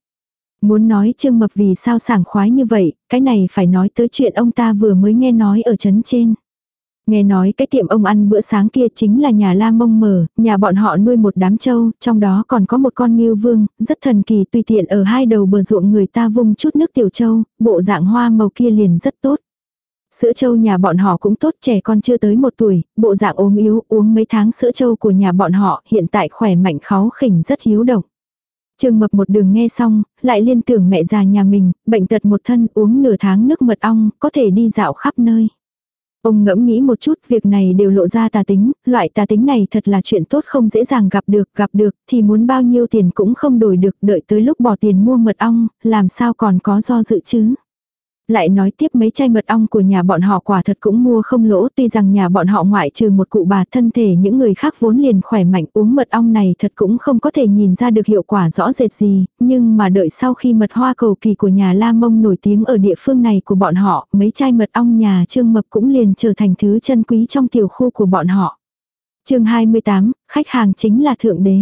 Muốn nói Trương Mập vì sao sảng khoái như vậy, cái này phải nói tới chuyện ông ta vừa mới nghe nói ở chấn trên. Nghe nói cái tiệm ông ăn bữa sáng kia chính là nhà La Mông mở, nhà bọn họ nuôi một đám trâu, trong đó còn có một con nghiêu vương, rất thần kỳ tùy tiện ở hai đầu bờ ruộng người ta vung chút nước tiểu trâu, bộ dạng hoa màu kia liền rất tốt. Sữa trâu nhà bọn họ cũng tốt trẻ con chưa tới một tuổi, bộ dạng ốm yếu uống mấy tháng sữa trâu của nhà bọn họ hiện tại khỏe mạnh kháu khỉnh rất hiếu động. Trương mập một đường nghe xong, lại liên tưởng mẹ già nhà mình, bệnh tật một thân uống nửa tháng nước mật ong, có thể đi dạo khắp nơi. Ông ngẫm nghĩ một chút, việc này đều lộ ra tà tính, loại tà tính này thật là chuyện tốt không dễ dàng gặp được, gặp được thì muốn bao nhiêu tiền cũng không đổi được, đợi tới lúc bỏ tiền mua mật ong, làm sao còn có do dự chứ. Lại nói tiếp mấy chai mật ong của nhà bọn họ quả thật cũng mua không lỗ tuy rằng nhà bọn họ ngoại trừ một cụ bà thân thể những người khác vốn liền khỏe mạnh uống mật ong này thật cũng không có thể nhìn ra được hiệu quả rõ rệt gì, nhưng mà đợi sau khi mật hoa cầu kỳ của nhà La Mông nổi tiếng ở địa phương này của bọn họ, mấy chai mật ong nhà Trương Mập cũng liền trở thành thứ chân quý trong tiểu khu của bọn họ. chương 28, khách hàng chính là Thượng Đế.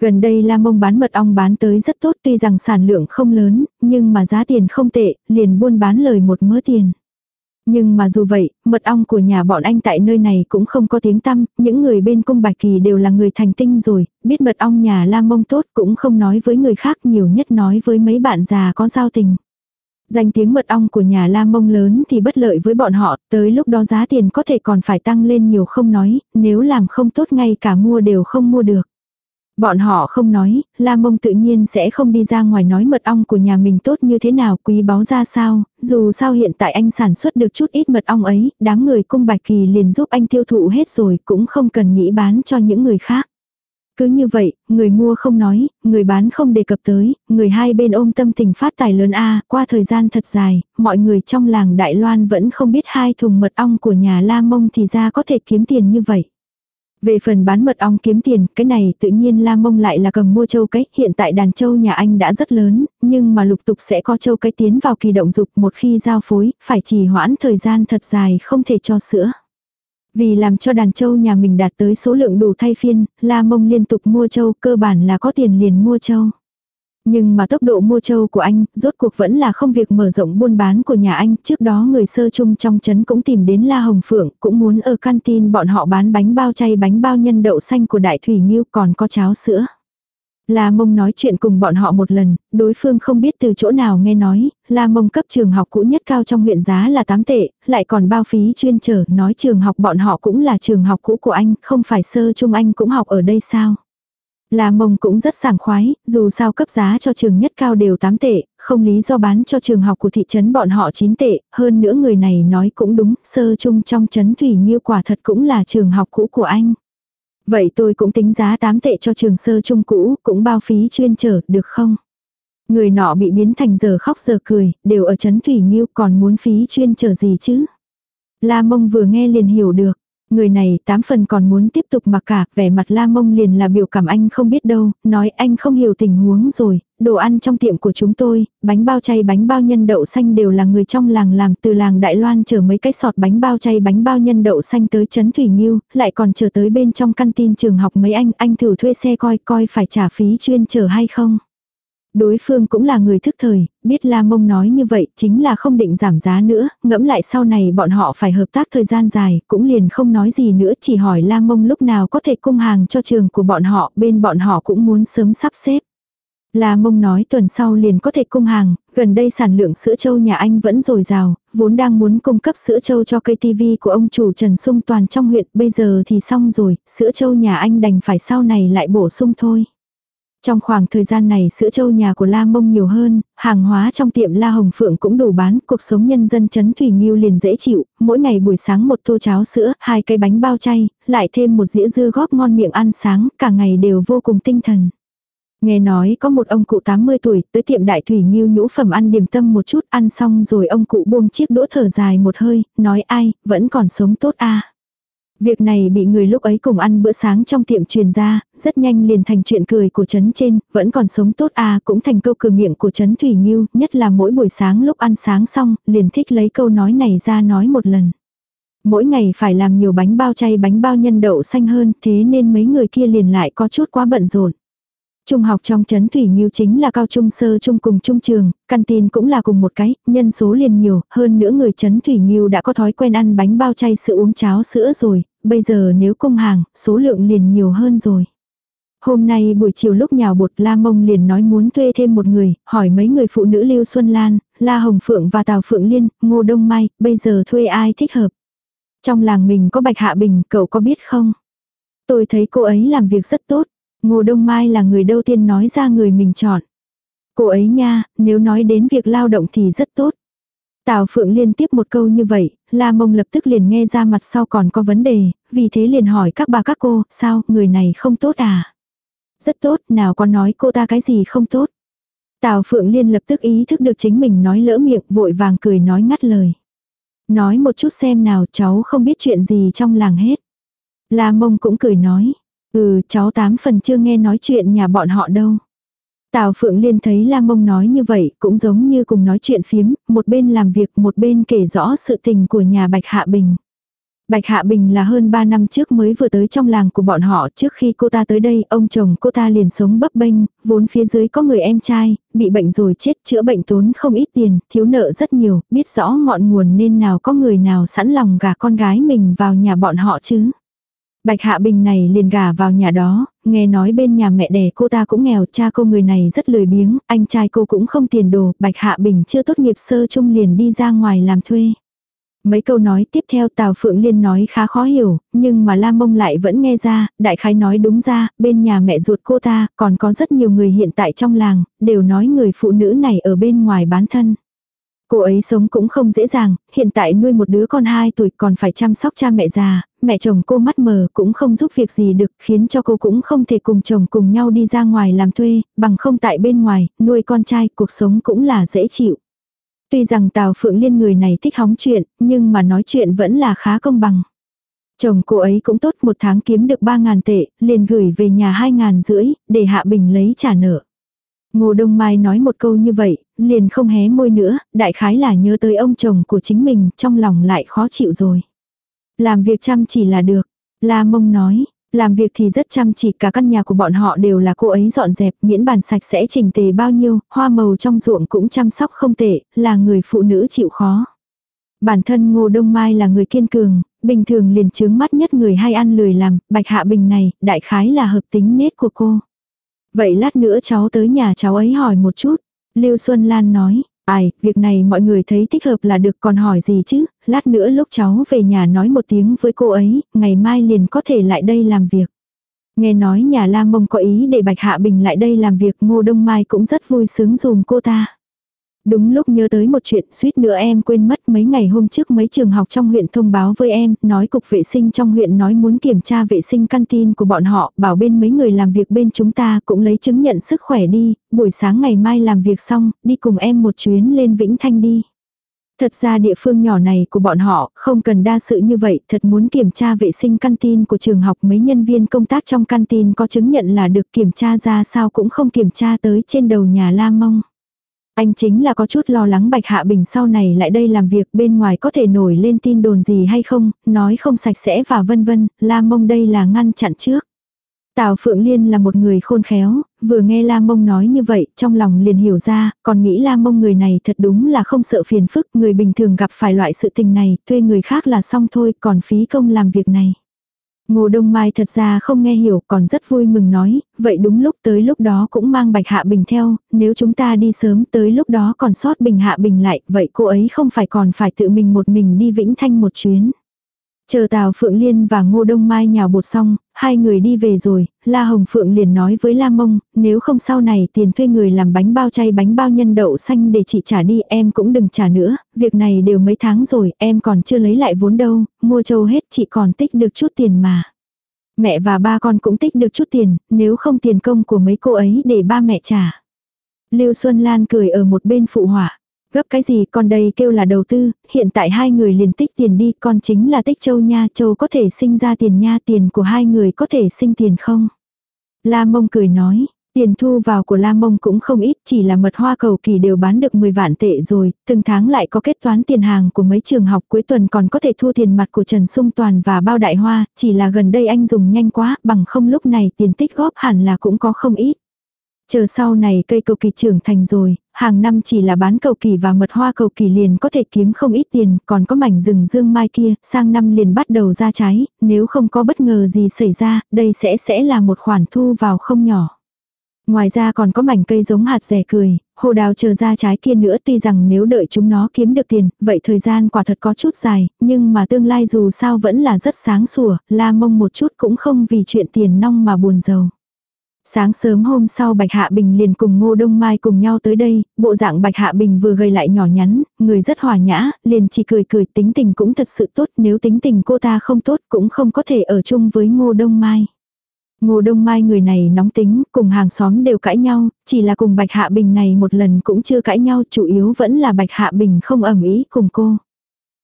Gần đây La Mông bán mật ong bán tới rất tốt tuy rằng sản lượng không lớn, nhưng mà giá tiền không tệ, liền buôn bán lời một mớ tiền. Nhưng mà dù vậy, mật ong của nhà bọn anh tại nơi này cũng không có tiếng tăm, những người bên cung bạch kỳ đều là người thành tinh rồi, biết mật ong nhà La Mông tốt cũng không nói với người khác nhiều nhất nói với mấy bạn già có giao tình. Danh tiếng mật ong của nhà La Mông lớn thì bất lợi với bọn họ, tới lúc đó giá tiền có thể còn phải tăng lên nhiều không nói, nếu làm không tốt ngay cả mua đều không mua được. Bọn họ không nói, La Mông tự nhiên sẽ không đi ra ngoài nói mật ong của nhà mình tốt như thế nào, quý báu ra sao, dù sao hiện tại anh sản xuất được chút ít mật ong ấy, đám người cung bạch kỳ liền giúp anh tiêu thụ hết rồi, cũng không cần nghĩ bán cho những người khác. Cứ như vậy, người mua không nói, người bán không đề cập tới, người hai bên ôm tâm tình phát tài lớn a qua thời gian thật dài, mọi người trong làng Đại Loan vẫn không biết hai thùng mật ong của nhà La Mông thì ra có thể kiếm tiền như vậy. Về phần bán mật ong kiếm tiền, cái này tự nhiên la mông lại là cầm mua châu cái, hiện tại đàn châu nhà anh đã rất lớn, nhưng mà lục tục sẽ có châu cái tiến vào kỳ động dục một khi giao phối, phải trì hoãn thời gian thật dài không thể cho sữa. Vì làm cho đàn châu nhà mình đạt tới số lượng đủ thay phiên, la mông liên tục mua châu cơ bản là có tiền liền mua châu. Nhưng mà tốc độ mua châu của anh, rốt cuộc vẫn là không việc mở rộng buôn bán của nhà anh. Trước đó người sơ chung trong trấn cũng tìm đến La Hồng Phượng, cũng muốn ở canteen bọn họ bán bánh bao chay bánh bao nhân đậu xanh của Đại Thủy Nghiêu còn có cháo sữa. La Mông nói chuyện cùng bọn họ một lần, đối phương không biết từ chỗ nào nghe nói, La Mông cấp trường học cũ nhất cao trong huyện giá là 8 tệ, lại còn bao phí chuyên trở, nói trường học bọn họ cũng là trường học cũ của anh, không phải sơ chung anh cũng học ở đây sao là mông cũng rất sảng khoái, dù sao cấp giá cho trường nhất cao đều 8 tệ, không lý do bán cho trường học của thị trấn bọn họ 9 tệ, hơn nữa người này nói cũng đúng, sơ chung trong trấn Thủy Nhiêu quả thật cũng là trường học cũ của anh. Vậy tôi cũng tính giá 8 tệ cho trường sơ trung cũ, cũng bao phí chuyên trở, được không? Người nọ bị biến thành giờ khóc giờ cười, đều ở trấn Thủy Nhiêu còn muốn phí chuyên trở gì chứ? La mông vừa nghe liền hiểu được. Người này tám phần còn muốn tiếp tục mặc cả, vẻ mặt la mông liền là biểu cảm anh không biết đâu, nói anh không hiểu tình huống rồi, đồ ăn trong tiệm của chúng tôi, bánh bao chay bánh bao nhân đậu xanh đều là người trong làng làm từ làng Đại Loan chở mấy cái sọt bánh bao chay bánh bao nhân đậu xanh tới Trấn Thủy Nghiêu, lại còn chờ tới bên trong căn tin trường học mấy anh, anh thử thuê xe coi coi phải trả phí chuyên chở hay không. Đối phương cũng là người thức thời, biết La Mông nói như vậy chính là không định giảm giá nữa, ngẫm lại sau này bọn họ phải hợp tác thời gian dài, cũng liền không nói gì nữa chỉ hỏi La Mông lúc nào có thể cung hàng cho trường của bọn họ, bên bọn họ cũng muốn sớm sắp xếp. La Mông nói tuần sau liền có thể cung hàng, gần đây sản lượng sữa trâu nhà anh vẫn dồi dào, vốn đang muốn cung cấp sữa trâu cho cây TV của ông chủ Trần Sung Toàn trong huyện, bây giờ thì xong rồi, sữa trâu nhà anh đành phải sau này lại bổ sung thôi. Trong khoảng thời gian này sữa trâu nhà của La Mông nhiều hơn, hàng hóa trong tiệm La Hồng Phượng cũng đủ bán, cuộc sống nhân dân chấn Thủy Nghiêu liền dễ chịu, mỗi ngày buổi sáng một tô cháo sữa, hai cây bánh bao chay, lại thêm một dĩa dưa góp ngon miệng ăn sáng, cả ngày đều vô cùng tinh thần. Nghe nói có một ông cụ 80 tuổi tới tiệm đại thủy nghiêu nhũ phẩm ăn điểm tâm một chút ăn xong rồi ông cụ buông chiếc đũa thở dài một hơi, nói ai, vẫn còn sống tốt a Việc này bị người lúc ấy cùng ăn bữa sáng trong tiệm truyền ra, rất nhanh liền thành chuyện cười của Trấn trên, vẫn còn sống tốt à cũng thành câu cười miệng của Trấn Thủy Nhiêu, nhất là mỗi buổi sáng lúc ăn sáng xong, liền thích lấy câu nói này ra nói một lần. Mỗi ngày phải làm nhiều bánh bao chay bánh bao nhân đậu xanh hơn, thế nên mấy người kia liền lại có chút quá bận rộn. Trung học trong trấn Thủy Nghiêu chính là cao trung sơ trung cùng trung trường, căn tin cũng là cùng một cái, nhân số liền nhiều, hơn nữa người trấn Thủy Nghiêu đã có thói quen ăn bánh bao chay sữa uống cháo sữa rồi, bây giờ nếu cung hàng, số lượng liền nhiều hơn rồi. Hôm nay buổi chiều lúc nhào bột La Mông liền nói muốn thuê thêm một người, hỏi mấy người phụ nữ Lưu Xuân Lan, La Hồng Phượng và Tào Phượng Liên, Ngô Đông Mai, bây giờ thuê ai thích hợp. Trong làng mình có Bạch Hạ Bình, cậu có biết không? Tôi thấy cô ấy làm việc rất tốt. Ngô Đông Mai là người đầu tiên nói ra người mình chọn. Cô ấy nha, nếu nói đến việc lao động thì rất tốt. Tào Phượng liên tiếp một câu như vậy, La Mông lập tức liền nghe ra mặt sau còn có vấn đề, vì thế liền hỏi các bà các cô, sao, người này không tốt à? Rất tốt, nào có nói cô ta cái gì không tốt. Tào Phượng Liên lập tức ý thức được chính mình nói lỡ miệng, vội vàng cười nói ngắt lời. Nói một chút xem nào cháu không biết chuyện gì trong làng hết. La Mông cũng cười nói, Ừ, cháu tám phần chưa nghe nói chuyện nhà bọn họ đâu. Tào Phượng Liên thấy Lam Mông nói như vậy, cũng giống như cùng nói chuyện phiếm, một bên làm việc, một bên kể rõ sự tình của nhà Bạch Hạ Bình. Bạch Hạ Bình là hơn 3 năm trước mới vừa tới trong làng của bọn họ, trước khi cô ta tới đây, ông chồng cô ta liền sống bấp bênh, vốn phía dưới có người em trai, bị bệnh rồi chết, chữa bệnh tốn không ít tiền, thiếu nợ rất nhiều, biết rõ ngọn nguồn nên nào có người nào sẵn lòng gả con gái mình vào nhà bọn họ chứ. Bạch Hạ Bình này liền gả vào nhà đó, nghe nói bên nhà mẹ đẻ cô ta cũng nghèo, cha cô người này rất lười biếng, anh trai cô cũng không tiền đồ, Bạch Hạ Bình chưa tốt nghiệp sơ trung liền đi ra ngoài làm thuê. Mấy câu nói tiếp theo Tào Phượng Liên nói khá khó hiểu, nhưng mà Lam Mông lại vẫn nghe ra, đại khái nói đúng ra, bên nhà mẹ ruột cô ta, còn có rất nhiều người hiện tại trong làng, đều nói người phụ nữ này ở bên ngoài bán thân. Cô ấy sống cũng không dễ dàng, hiện tại nuôi một đứa con 2 tuổi còn phải chăm sóc cha mẹ già, mẹ chồng cô mắt mờ cũng không giúp việc gì được, khiến cho cô cũng không thể cùng chồng cùng nhau đi ra ngoài làm thuê, bằng không tại bên ngoài, nuôi con trai, cuộc sống cũng là dễ chịu. Tuy rằng Tào Phượng Liên người này thích hóng chuyện, nhưng mà nói chuyện vẫn là khá công bằng. Chồng cô ấy cũng tốt một tháng kiếm được 3.000 tệ, liền gửi về nhà 2.000 rưỡi, để Hạ Bình lấy trả nợ. Ngô Đông Mai nói một câu như vậy, liền không hé môi nữa, đại khái là nhớ tới ông chồng của chính mình, trong lòng lại khó chịu rồi. Làm việc chăm chỉ là được. La mông nói, làm việc thì rất chăm chỉ cả căn nhà của bọn họ đều là cô ấy dọn dẹp miễn bàn sạch sẽ chỉnh tề bao nhiêu, hoa màu trong ruộng cũng chăm sóc không tệ, là người phụ nữ chịu khó. Bản thân Ngô Đông Mai là người kiên cường, bình thường liền chướng mắt nhất người hay ăn lười làm, bạch hạ bình này, đại khái là hợp tính nết của cô. Vậy lát nữa cháu tới nhà cháu ấy hỏi một chút. Lưu Xuân Lan nói, ai, việc này mọi người thấy thích hợp là được còn hỏi gì chứ, lát nữa lúc cháu về nhà nói một tiếng với cô ấy, ngày mai liền có thể lại đây làm việc. Nghe nói nhà La Mông có ý để Bạch Hạ Bình lại đây làm việc Ngô Đông Mai cũng rất vui sướng dùm cô ta. Đúng lúc nhớ tới một chuyện suýt nữa em quên mất mấy ngày hôm trước mấy trường học trong huyện thông báo với em, nói cục vệ sinh trong huyện nói muốn kiểm tra vệ sinh căn tin của bọn họ, bảo bên mấy người làm việc bên chúng ta cũng lấy chứng nhận sức khỏe đi, buổi sáng ngày mai làm việc xong, đi cùng em một chuyến lên Vĩnh Thanh đi. Thật ra địa phương nhỏ này của bọn họ không cần đa sự như vậy, thật muốn kiểm tra vệ sinh căn tin của trường học mấy nhân viên công tác trong căn tin có chứng nhận là được kiểm tra ra sao cũng không kiểm tra tới trên đầu nhà La Mông. Anh chính là có chút lo lắng Bạch Hạ Bình sau này lại đây làm việc bên ngoài có thể nổi lên tin đồn gì hay không, nói không sạch sẽ và vân vân, La Mông đây là ngăn chặn trước. Tào Phượng Liên là một người khôn khéo, vừa nghe La Mông nói như vậy, trong lòng liền hiểu ra, còn nghĩ La Mông người này thật đúng là không sợ phiền phức, người bình thường gặp phải loại sự tình này, thuê người khác là xong thôi, còn phí công làm việc này. Ngô Đông Mai thật ra không nghe hiểu còn rất vui mừng nói, vậy đúng lúc tới lúc đó cũng mang Bạch Hạ Bình theo, nếu chúng ta đi sớm tới lúc đó còn sót Bình Hạ Bình lại, vậy cô ấy không phải còn phải tự mình một mình đi Vĩnh Thanh một chuyến. Chờ Tào Phượng Liên và Ngô Đông Mai nhào bột xong, hai người đi về rồi, La Hồng Phượng liền nói với La Mông, nếu không sau này tiền thuê người làm bánh bao chay bánh bao nhân đậu xanh để chị trả đi, em cũng đừng trả nữa, việc này đều mấy tháng rồi, em còn chưa lấy lại vốn đâu, mua châu hết chị còn tích được chút tiền mà. Mẹ và ba con cũng tích được chút tiền, nếu không tiền công của mấy cô ấy để ba mẹ trả. Lưu Xuân Lan cười ở một bên phụ họa. Gấp cái gì con đây kêu là đầu tư, hiện tại hai người liền tích tiền đi, con chính là tích châu nha, châu có thể sinh ra tiền nha, tiền của hai người có thể sinh tiền không? La mông cười nói, Tiền thu vào của La Mông cũng không ít, chỉ là mật hoa cầu kỳ đều bán được 10 vạn tệ rồi, từng tháng lại có kết toán tiền hàng của mấy trường học cuối tuần còn có thể thu tiền mặt của Trần Sung Toàn và bao đại hoa, chỉ là gần đây anh dùng nhanh quá, bằng không lúc này tiền tích góp hẳn là cũng có không ít. Chờ sau này cây cầu kỳ trưởng thành rồi, hàng năm chỉ là bán cầu kỳ và mật hoa cầu kỳ liền có thể kiếm không ít tiền, còn có mảnh rừng dương mai kia, sang năm liền bắt đầu ra trái, nếu không có bất ngờ gì xảy ra, đây sẽ sẽ là một khoản thu vào không nhỏ. Ngoài ra còn có mảnh cây giống hạt rẻ cười, hồ đào chờ ra trái kia nữa tuy rằng nếu đợi chúng nó kiếm được tiền, vậy thời gian quả thật có chút dài, nhưng mà tương lai dù sao vẫn là rất sáng sủa, la mông một chút cũng không vì chuyện tiền nong mà buồn giàu. Sáng sớm hôm sau Bạch Hạ Bình liền cùng Ngô Đông Mai cùng nhau tới đây, bộ dạng Bạch Hạ Bình vừa gầy lại nhỏ nhắn, người rất hòa nhã, liền chỉ cười cười tính tình cũng thật sự tốt, nếu tính tình cô ta không tốt cũng không có thể ở chung với Ngô Đông Mai. Ngô Đông Mai người này nóng tính, cùng hàng xóm đều cãi nhau, chỉ là cùng Bạch Hạ Bình này một lần cũng chưa cãi nhau, chủ yếu vẫn là Bạch Hạ Bình không ẩm ý cùng cô.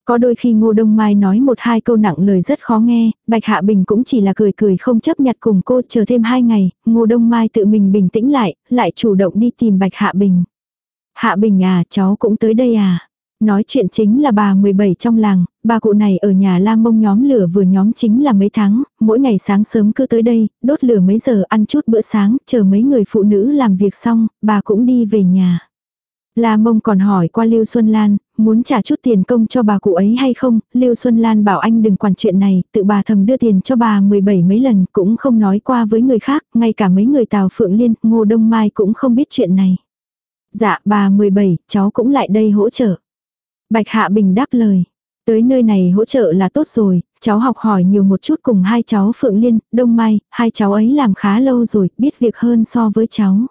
Có đôi khi Ngô Đông Mai nói một hai câu nặng lời rất khó nghe, Bạch Hạ Bình cũng chỉ là cười cười không chấp nhặt cùng cô chờ thêm hai ngày, Ngô Đông Mai tự mình bình tĩnh lại, lại chủ động đi tìm Bạch Hạ Bình. Hạ Bình à, cháu cũng tới đây à? Nói chuyện chính là bà 17 trong làng, bà cụ này ở nhà la mông nhóm lửa vừa nhóm chính là mấy tháng, mỗi ngày sáng sớm cứ tới đây, đốt lửa mấy giờ ăn chút bữa sáng, chờ mấy người phụ nữ làm việc xong, bà cũng đi về nhà. La mông còn hỏi qua Lưu Xuân Lan, muốn trả chút tiền công cho bà cụ ấy hay không, Lưu Xuân Lan bảo anh đừng quản chuyện này, tự bà thầm đưa tiền cho bà 17 mấy lần, cũng không nói qua với người khác, ngay cả mấy người Tào Phượng Liên, Ngô Đông Mai cũng không biết chuyện này. Dạ bà 17, cháu cũng lại đây hỗ trợ. Bạch Hạ Bình đáp lời. Tới nơi này hỗ trợ là tốt rồi, cháu học hỏi nhiều một chút cùng hai cháu Phượng Liên, Đông Mai, hai cháu ấy làm khá lâu rồi, biết việc hơn so với cháu.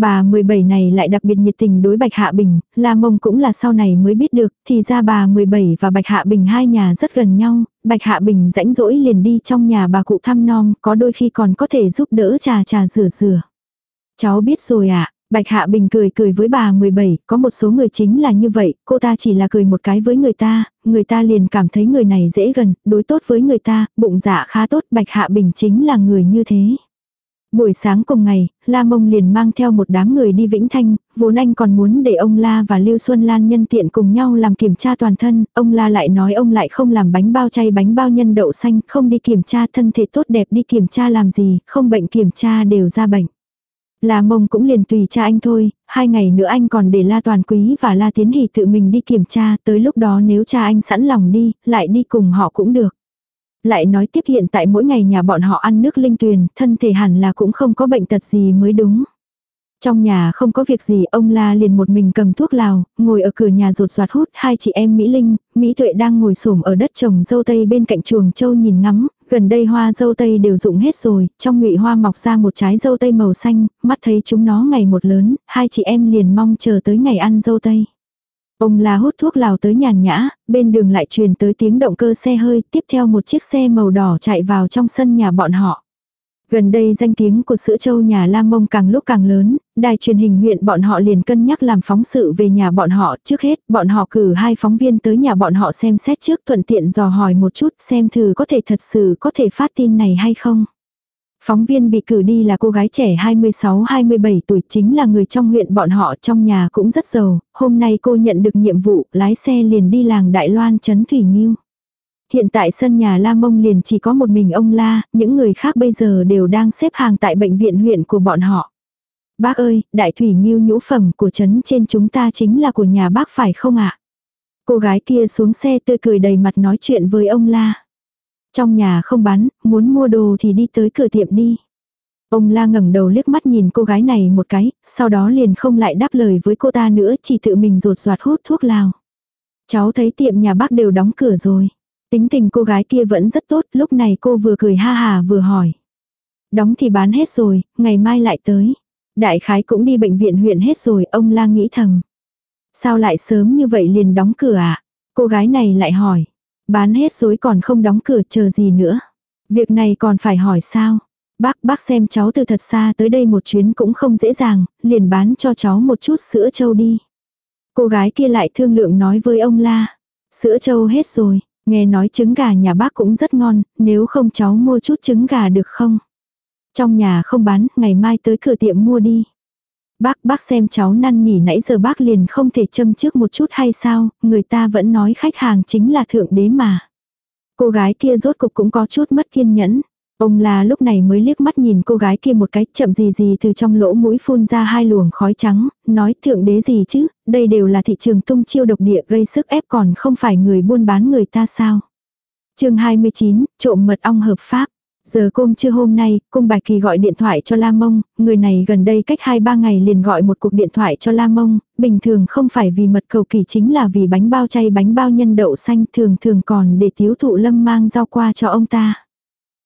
Bà 17 này lại đặc biệt nhiệt tình đối Bạch Hạ Bình, La Mông cũng là sau này mới biết được, thì ra bà 17 và Bạch Hạ Bình hai nhà rất gần nhau, Bạch Hạ Bình rãnh rỗi liền đi trong nhà bà cụ thăm nom, có đôi khi còn có thể giúp đỡ trà trà rửa rửa. Cháu biết rồi ạ, à, Bạch Hạ Bình cười cười với bà 17, có một số người chính là như vậy, cô ta chỉ là cười một cái với người ta, người ta liền cảm thấy người này dễ gần, đối tốt với người ta, bụng dạ khá tốt, Bạch Hạ Bình chính là người như thế. Buổi sáng cùng ngày, La Mông liền mang theo một đám người đi Vĩnh Thanh, vốn anh còn muốn để ông La và Lưu Xuân Lan nhân tiện cùng nhau làm kiểm tra toàn thân, ông La lại nói ông lại không làm bánh bao chay bánh bao nhân đậu xanh, không đi kiểm tra thân thể tốt đẹp đi kiểm tra làm gì, không bệnh kiểm tra đều ra bệnh. La mông cũng liền tùy cha anh thôi, hai ngày nữa anh còn để La Toàn Quý và La Tiến Hỷ tự mình đi kiểm tra, tới lúc đó nếu cha anh sẵn lòng đi, lại đi cùng họ cũng được. Lại nói tiếp hiện tại mỗi ngày nhà bọn họ ăn nước linh tuyền, thân thể hẳn là cũng không có bệnh tật gì mới đúng. Trong nhà không có việc gì, ông La liền một mình cầm thuốc lào, ngồi ở cửa nhà rột soạt hút, hai chị em Mỹ Linh, Mỹ Tuệ đang ngồi xổm ở đất trồng dâu tây bên cạnh chuồng châu nhìn ngắm, gần đây hoa dâu tây đều rụng hết rồi, trong ngụy hoa mọc ra một trái dâu tây màu xanh, mắt thấy chúng nó ngày một lớn, hai chị em liền mong chờ tới ngày ăn dâu tây. Ông La hút thuốc lào tới nhàn nhã, bên đường lại truyền tới tiếng động cơ xe hơi, tiếp theo một chiếc xe màu đỏ chạy vào trong sân nhà bọn họ. Gần đây danh tiếng của sữa châu nhà Lam Mông càng lúc càng lớn, đài truyền hình huyện bọn họ liền cân nhắc làm phóng sự về nhà bọn họ. Trước hết, bọn họ cử hai phóng viên tới nhà bọn họ xem xét trước thuận tiện dò hỏi một chút xem thử có thể thật sự có thể phát tin này hay không. Phóng viên bị cử đi là cô gái trẻ 26-27 tuổi chính là người trong huyện bọn họ trong nhà cũng rất giàu. Hôm nay cô nhận được nhiệm vụ lái xe liền đi làng Đại Loan Trấn Thủy Nhiêu hiện tại sân nhà La Mông liền chỉ có một mình ông La, những người khác bây giờ đều đang xếp hàng tại bệnh viện huyện của bọn họ. Bác ơi, đại thủy nghiêu nhũ phẩm của trấn trên chúng ta chính là của nhà bác phải không ạ? Cô gái kia xuống xe tươi cười đầy mặt nói chuyện với ông La. Trong nhà không bán, muốn mua đồ thì đi tới cửa tiệm đi. Ông la ngẩng đầu liếc mắt nhìn cô gái này một cái, sau đó liền không lại đáp lời với cô ta nữa chỉ tự mình rột soạt hút thuốc lào. Cháu thấy tiệm nhà bác đều đóng cửa rồi. Tính tình cô gái kia vẫn rất tốt, lúc này cô vừa cười ha hà vừa hỏi. Đóng thì bán hết rồi, ngày mai lại tới. Đại khái cũng đi bệnh viện huyện hết rồi, ông la nghĩ thầm. Sao lại sớm như vậy liền đóng cửa ạ? À? Cô gái này lại hỏi. Bán hết rồi còn không đóng cửa chờ gì nữa. Việc này còn phải hỏi sao? Bác bác xem cháu từ thật xa tới đây một chuyến cũng không dễ dàng, liền bán cho cháu một chút sữa trâu đi. Cô gái kia lại thương lượng nói với ông la. Sữa trâu hết rồi, nghe nói trứng gà nhà bác cũng rất ngon, nếu không cháu mua chút trứng gà được không? Trong nhà không bán, ngày mai tới cửa tiệm mua đi. Bác, bác xem cháu năn nỉ nãy giờ bác liền không thể châm trước một chút hay sao, người ta vẫn nói khách hàng chính là thượng đế mà. Cô gái kia rốt cục cũng có chút mất kiên nhẫn. Ông là lúc này mới liếc mắt nhìn cô gái kia một cái chậm gì gì từ trong lỗ mũi phun ra hai luồng khói trắng, nói thượng đế gì chứ, đây đều là thị trường tung chiêu độc địa gây sức ép còn không phải người buôn bán người ta sao. chương 29, trộm mật ong hợp pháp. Giờ cơm trưa hôm nay, cung Bạch Kỳ gọi điện thoại cho La Mông, người này gần đây cách 2-3 ngày liền gọi một cuộc điện thoại cho La Mông, bình thường không phải vì mật cầu kỳ chính là vì bánh bao chay bánh bao nhân đậu xanh thường thường còn để tiếu thụ lâm mang rau qua cho ông ta.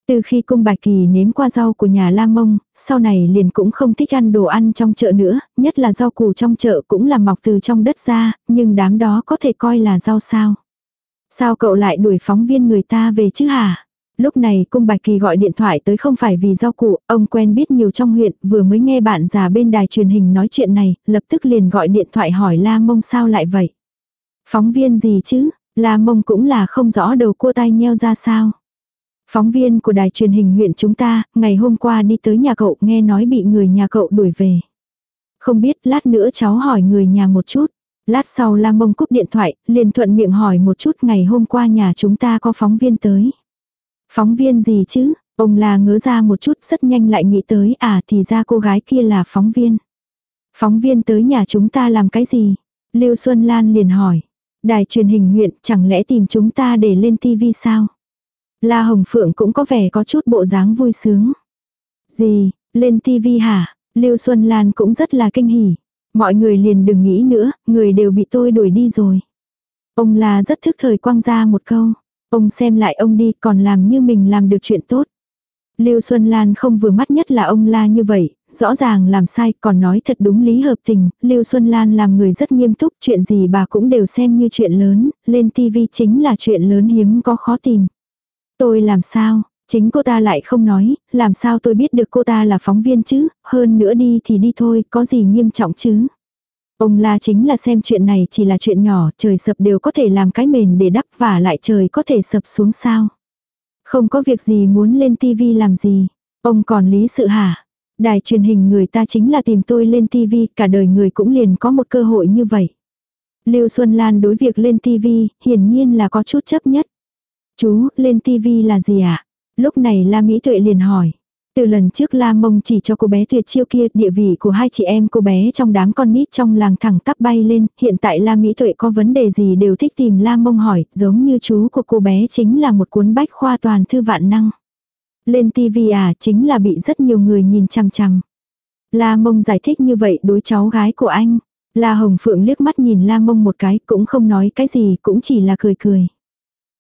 Từ khi cung Bạch Kỳ nếm qua rau của nhà La Mông, sau này liền cũng không thích ăn đồ ăn trong chợ nữa, nhất là rau củ trong chợ cũng là mọc từ trong đất ra, nhưng đám đó có thể coi là rau sao. Sao cậu lại đuổi phóng viên người ta về chứ hả? Lúc này cung Bạch Kỳ gọi điện thoại tới không phải vì rau củ, ông quen biết nhiều trong huyện, vừa mới nghe bạn già bên đài truyền hình nói chuyện này, lập tức liền gọi điện thoại hỏi La Mông sao lại vậy. Phóng viên gì chứ, La Mông cũng là không rõ đầu cua tay nheo ra sao. Phóng viên của đài truyền hình huyện chúng ta, ngày hôm qua đi tới nhà cậu nghe nói bị người nhà cậu đuổi về. Không biết lát nữa cháu hỏi người nhà một chút. Lát sau La Mông cúp điện thoại, liền thuận miệng hỏi một chút ngày hôm qua nhà chúng ta có phóng viên tới. Phóng viên gì chứ? Ông là ngớ ra một chút rất nhanh lại nghĩ tới à thì ra cô gái kia là phóng viên. Phóng viên tới nhà chúng ta làm cái gì? Lưu Xuân Lan liền hỏi. Đài truyền hình huyện chẳng lẽ tìm chúng ta để lên tivi sao? La Hồng Phượng cũng có vẻ có chút bộ dáng vui sướng. Gì, lên tivi hả? Lưu Xuân Lan cũng rất là kinh hỉ. Mọi người liền đừng nghĩ nữa, người đều bị tôi đuổi đi rồi. Ông là rất thức thời quăng ra một câu. Ông xem lại ông đi còn làm như mình làm được chuyện tốt. Lưu Xuân Lan không vừa mắt nhất là ông la như vậy, rõ ràng làm sai còn nói thật đúng lý hợp tình, Lưu Xuân Lan làm người rất nghiêm túc, chuyện gì bà cũng đều xem như chuyện lớn, lên tivi chính là chuyện lớn hiếm có khó tìm. Tôi làm sao, chính cô ta lại không nói, làm sao tôi biết được cô ta là phóng viên chứ, hơn nữa đi thì đi thôi, có gì nghiêm trọng chứ. Ông la chính là xem chuyện này chỉ là chuyện nhỏ, trời sập đều có thể làm cái mền để đắp và lại trời có thể sập xuống sao. Không có việc gì muốn lên tivi làm gì. Ông còn lý sự hả? Đài truyền hình người ta chính là tìm tôi lên tivi, cả đời người cũng liền có một cơ hội như vậy. Lưu Xuân Lan đối việc lên tivi, hiển nhiên là có chút chấp nhất. Chú, lên tivi là gì ạ? À? Lúc này La Mỹ Tuệ liền hỏi. Từ lần trước La Mông chỉ cho cô bé tuyệt chiêu kia, địa vị của hai chị em cô bé trong đám con nít trong làng thẳng tắp bay lên, hiện tại La Mỹ Tuệ có vấn đề gì đều thích tìm La Mông hỏi, giống như chú của cô bé chính là một cuốn bách khoa toàn thư vạn năng. Lên TV à, chính là bị rất nhiều người nhìn chằm chằm. La Mông giải thích như vậy đối cháu gái của anh. La Hồng Phượng liếc mắt nhìn La Mông một cái, cũng không nói cái gì, cũng chỉ là cười cười.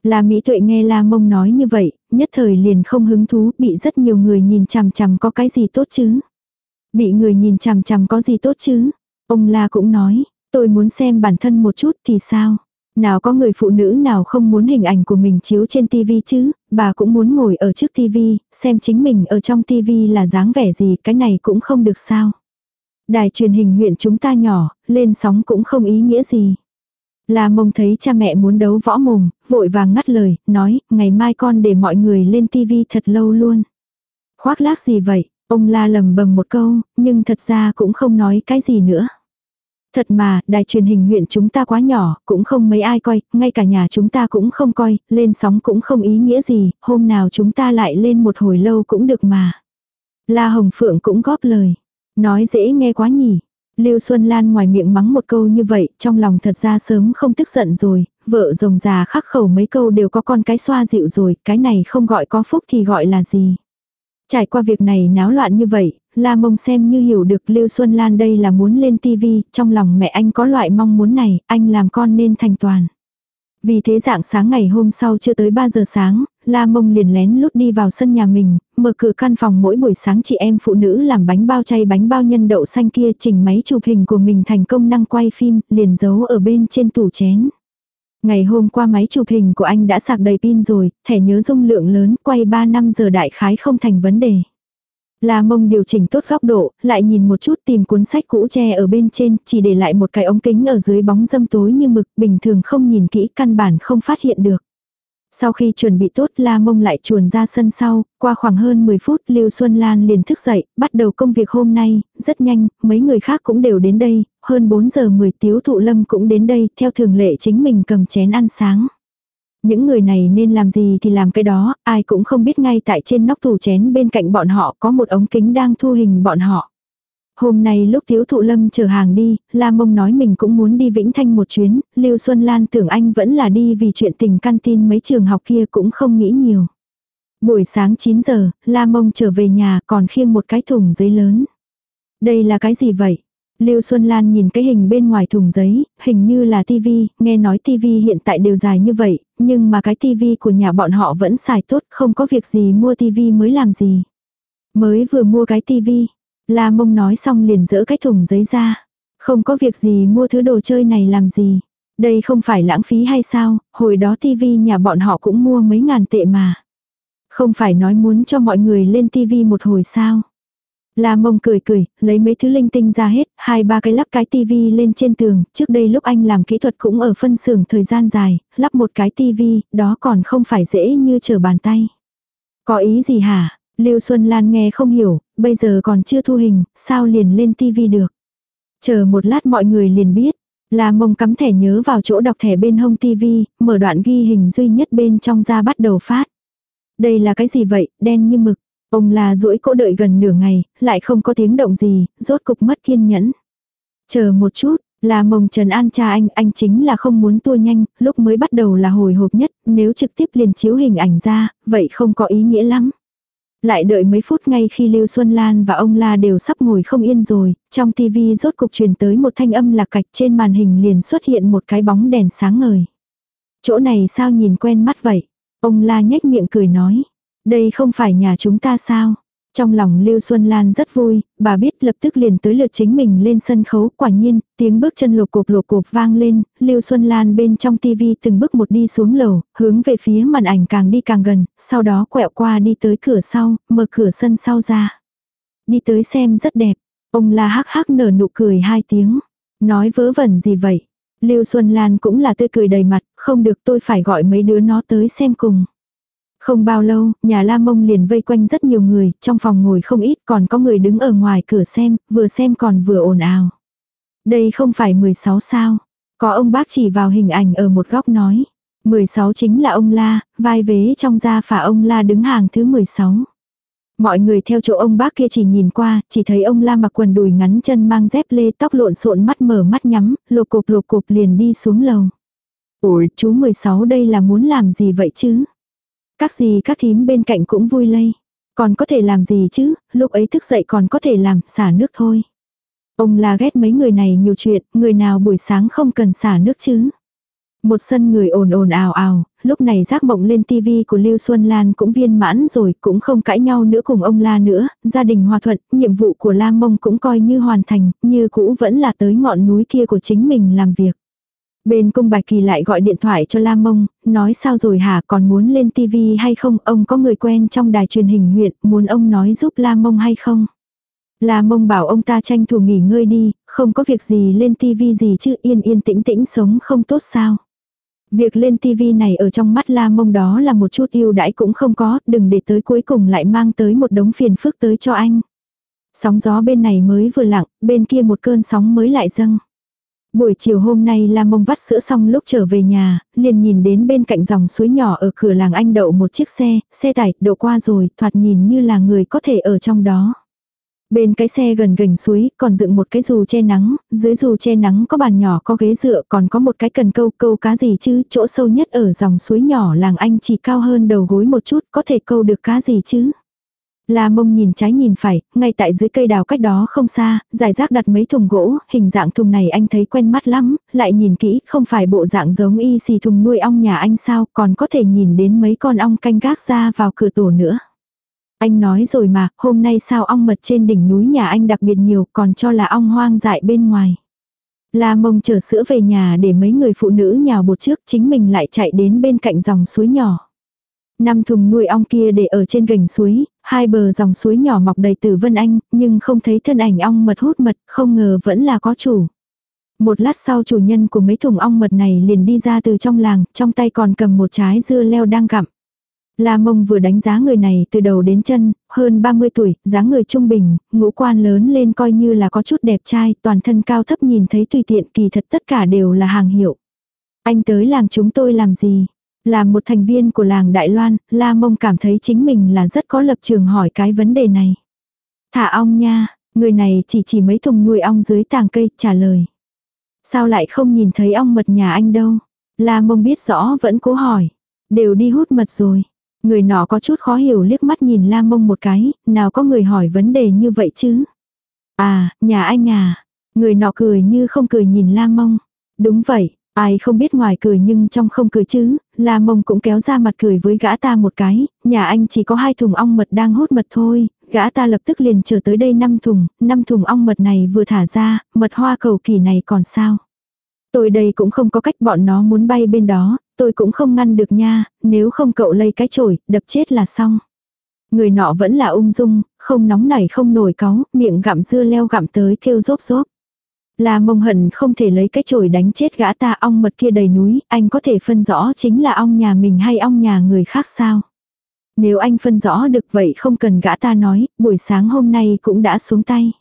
La Mỹ Tuệ nghe La Mông nói như vậy, nhất thời liền không hứng thú, bị rất nhiều người nhìn chằm chằm có cái gì tốt chứ. Bị người nhìn chằm chằm có gì tốt chứ. Ông La cũng nói, tôi muốn xem bản thân một chút thì sao. Nào có người phụ nữ nào không muốn hình ảnh của mình chiếu trên tivi chứ, bà cũng muốn ngồi ở trước tivi, xem chính mình ở trong tivi là dáng vẻ gì, cái này cũng không được sao. Đài truyền hình huyện chúng ta nhỏ, lên sóng cũng không ý nghĩa gì. La mông thấy cha mẹ muốn đấu võ mồm, vội vàng ngắt lời, nói, ngày mai con để mọi người lên tivi thật lâu luôn. Khoác lác gì vậy, ông la lầm bầm một câu, nhưng thật ra cũng không nói cái gì nữa. Thật mà, đài truyền hình huyện chúng ta quá nhỏ, cũng không mấy ai coi, ngay cả nhà chúng ta cũng không coi, lên sóng cũng không ý nghĩa gì, hôm nào chúng ta lại lên một hồi lâu cũng được mà. La Hồng Phượng cũng góp lời. Nói dễ nghe quá nhỉ, Lưu Xuân Lan ngoài miệng mắng một câu như vậy, trong lòng thật ra sớm không tức giận rồi, vợ rồng già khắc khẩu mấy câu đều có con cái xoa dịu rồi, cái này không gọi có phúc thì gọi là gì. Trải qua việc này náo loạn như vậy, La Mông xem như hiểu được Lưu Xuân Lan đây là muốn lên tivi, trong lòng mẹ anh có loại mong muốn này, anh làm con nên thành toàn. Vì thế dạng sáng ngày hôm sau chưa tới 3 giờ sáng, La Mông liền lén lút đi vào sân nhà mình, mở cửa căn phòng mỗi buổi sáng chị em phụ nữ làm bánh bao chay bánh bao nhân đậu xanh kia chỉnh máy chụp hình của mình thành công năng quay phim, liền giấu ở bên trên tủ chén. Ngày hôm qua máy chụp hình của anh đã sạc đầy pin rồi, thẻ nhớ dung lượng lớn, quay 3 năm giờ đại khái không thành vấn đề. La mông điều chỉnh tốt góc độ, lại nhìn một chút tìm cuốn sách cũ che ở bên trên, chỉ để lại một cái ống kính ở dưới bóng dâm tối như mực, bình thường không nhìn kỹ căn bản không phát hiện được. Sau khi chuẩn bị tốt La Mông lại chuồn ra sân sau, qua khoảng hơn 10 phút Lưu Xuân Lan liền thức dậy, bắt đầu công việc hôm nay, rất nhanh, mấy người khác cũng đều đến đây, hơn 4 giờ 10 tiếu thụ lâm cũng đến đây, theo thường lệ chính mình cầm chén ăn sáng. Những người này nên làm gì thì làm cái đó, ai cũng không biết ngay tại trên nóc tủ chén bên cạnh bọn họ có một ống kính đang thu hình bọn họ. Hôm nay lúc Tiếu Thụ Lâm chở hàng đi, La Mông nói mình cũng muốn đi Vĩnh Thanh một chuyến, Lưu Xuân Lan tưởng anh vẫn là đi vì chuyện tình căn tin mấy trường học kia cũng không nghĩ nhiều. Buổi sáng 9 giờ, La Mông trở về nhà còn khiêng một cái thùng giấy lớn. Đây là cái gì vậy? Lưu Xuân Lan nhìn cái hình bên ngoài thùng giấy, hình như là tivi, nghe nói tivi hiện tại đều dài như vậy, nhưng mà cái tivi của nhà bọn họ vẫn xài tốt, không có việc gì mua tivi mới làm gì. Mới vừa mua cái tivi, La Mông nói xong liền dỡ cái thùng giấy ra. Không có việc gì mua thứ đồ chơi này làm gì. Đây không phải lãng phí hay sao, hồi đó tivi nhà bọn họ cũng mua mấy ngàn tệ mà. Không phải nói muốn cho mọi người lên tivi một hồi sao. La mông cười cười, lấy mấy thứ linh tinh ra hết, hai ba cái lắp cái tivi lên trên tường, trước đây lúc anh làm kỹ thuật cũng ở phân xưởng thời gian dài, lắp một cái tivi, đó còn không phải dễ như trở bàn tay. Có ý gì hả? Lưu Xuân Lan nghe không hiểu, bây giờ còn chưa thu hình, sao liền lên tivi được. Chờ một lát mọi người liền biết. La mông cắm thẻ nhớ vào chỗ đọc thẻ bên hông tivi, mở đoạn ghi hình duy nhất bên trong ra bắt đầu phát. Đây là cái gì vậy, đen như mực. Ông là duỗi cỗ đợi gần nửa ngày, lại không có tiếng động gì, rốt cục mất kiên nhẫn. Chờ một chút, là mông Trần An cha anh, anh chính là không muốn tua nhanh, lúc mới bắt đầu là hồi hộp nhất, nếu trực tiếp liền chiếu hình ảnh ra, vậy không có ý nghĩa lắm. Lại đợi mấy phút ngay khi Lưu Xuân Lan và ông La đều sắp ngồi không yên rồi, trong tivi rốt cục truyền tới một thanh âm lạc cạch trên màn hình liền xuất hiện một cái bóng đèn sáng ngời. Chỗ này sao nhìn quen mắt vậy? Ông La nhếch miệng cười nói. Đây không phải nhà chúng ta sao? Trong lòng Lưu Xuân Lan rất vui, bà biết lập tức liền tới lượt chính mình lên sân khấu, quả nhiên, tiếng bước chân lột cộp lột cộp vang lên, Lưu Xuân Lan bên trong tivi từng bước một đi xuống lầu, hướng về phía màn ảnh càng đi càng gần, sau đó quẹo qua đi tới cửa sau, mở cửa sân sau ra. Đi tới xem rất đẹp, ông la hắc hắc nở nụ cười hai tiếng, nói vớ vẩn gì vậy. Lưu Xuân Lan cũng là tươi cười đầy mặt, không được tôi phải gọi mấy đứa nó tới xem cùng. Không bao lâu, nhà La Mông liền vây quanh rất nhiều người, trong phòng ngồi không ít còn có người đứng ở ngoài cửa xem, vừa xem còn vừa ồn ào. Đây không phải 16 sao. Có ông bác chỉ vào hình ảnh ở một góc nói. 16 chính là ông La, vai vế trong gia phả ông La đứng hàng thứ 16. Mọi người theo chỗ ông bác kia chỉ nhìn qua, chỉ thấy ông La mặc quần đùi ngắn chân mang dép lê tóc lộn xộn mắt mở mắt nhắm, lột cộp lột cộp liền đi xuống lầu. Ôi, chú 16 đây là muốn làm gì vậy chứ? Các gì các thím bên cạnh cũng vui lây. Còn có thể làm gì chứ, lúc ấy thức dậy còn có thể làm, xả nước thôi. Ông là ghét mấy người này nhiều chuyện, người nào buổi sáng không cần xả nước chứ. Một sân người ồn ồn ào ào, lúc này giác mộng lên tivi của Lưu Xuân Lan cũng viên mãn rồi, cũng không cãi nhau nữa cùng ông La nữa, gia đình hòa thuận, nhiệm vụ của La Mông cũng coi như hoàn thành, như cũ vẫn là tới ngọn núi kia của chính mình làm việc. Bên cung bạch kỳ lại gọi điện thoại cho Lam Mông, nói sao rồi hả còn muốn lên TV hay không, ông có người quen trong đài truyền hình huyện, muốn ông nói giúp Lam Mông hay không. Lam Mông bảo ông ta tranh thủ nghỉ ngơi đi, không có việc gì lên TV gì chứ yên yên tĩnh tĩnh sống không tốt sao. Việc lên TV này ở trong mắt La Mông đó là một chút yêu đãi cũng không có, đừng để tới cuối cùng lại mang tới một đống phiền phức tới cho anh. Sóng gió bên này mới vừa lặng, bên kia một cơn sóng mới lại dâng. Buổi chiều hôm nay Lam Mông vắt sữa xong lúc trở về nhà, liền nhìn đến bên cạnh dòng suối nhỏ ở cửa làng anh đậu một chiếc xe, xe tải, đậu qua rồi, thoạt nhìn như là người có thể ở trong đó. Bên cái xe gần gành suối, còn dựng một cái dù che nắng, dưới dù che nắng có bàn nhỏ có ghế dựa, còn có một cái cần câu câu cá gì chứ, chỗ sâu nhất ở dòng suối nhỏ làng anh chỉ cao hơn đầu gối một chút, có thể câu được cá gì chứ. La mông nhìn trái nhìn phải, ngay tại dưới cây đào cách đó không xa, giải rác đặt mấy thùng gỗ, hình dạng thùng này anh thấy quen mắt lắm, lại nhìn kỹ, không phải bộ dạng giống y xì thùng nuôi ong nhà anh sao, còn có thể nhìn đến mấy con ong canh gác ra vào cửa tổ nữa. Anh nói rồi mà, hôm nay sao ong mật trên đỉnh núi nhà anh đặc biệt nhiều, còn cho là ong hoang dại bên ngoài. La mông chở sữa về nhà để mấy người phụ nữ nhào bột trước chính mình lại chạy đến bên cạnh dòng suối nhỏ. Năm thùng nuôi ong kia để ở trên gành suối, hai bờ dòng suối nhỏ mọc đầy tử vân anh, nhưng không thấy thân ảnh ong mật hút mật, không ngờ vẫn là có chủ. Một lát sau chủ nhân của mấy thùng ong mật này liền đi ra từ trong làng, trong tay còn cầm một trái dưa leo đang gặm. La mông vừa đánh giá người này từ đầu đến chân, hơn 30 tuổi, dáng người trung bình, ngũ quan lớn lên coi như là có chút đẹp trai, toàn thân cao thấp nhìn thấy tùy tiện kỳ thật tất cả đều là hàng hiệu. Anh tới làng chúng tôi làm gì? Là một thành viên của làng Đại Loan, La mông cảm thấy chính mình là rất có lập trường hỏi cái vấn đề này. Thả ong nha, người này chỉ chỉ mấy thùng nuôi ong dưới tàng cây, trả lời. Sao lại không nhìn thấy ong mật nhà anh đâu? La mông biết rõ vẫn cố hỏi. Đều đi hút mật rồi. Người nọ có chút khó hiểu liếc mắt nhìn la mông một cái, nào có người hỏi vấn đề như vậy chứ? À, nhà anh à. Người nọ cười như không cười nhìn la mông. Đúng vậy, ai không biết ngoài cười nhưng trong không cười chứ, la mông cũng kéo ra mặt cười với gã ta một cái, nhà anh chỉ có hai thùng ong mật đang hút mật thôi, gã ta lập tức liền trở tới đây năm thùng, năm thùng ong mật này vừa thả ra, mật hoa cầu kỳ này còn sao? Tôi đây cũng không có cách bọn nó muốn bay bên đó, tôi cũng không ngăn được nha, nếu không cậu lấy cái chổi, đập chết là xong. Người nọ vẫn là ung dung, không nóng nảy không nổi cáu, miệng gặm dưa leo gặm tới kêu rốt rốt. Là mông hận không thể lấy cái chổi đánh chết gã ta ong mật kia đầy núi, anh có thể phân rõ chính là ong nhà mình hay ong nhà người khác sao. Nếu anh phân rõ được vậy không cần gã ta nói, buổi sáng hôm nay cũng đã xuống tay.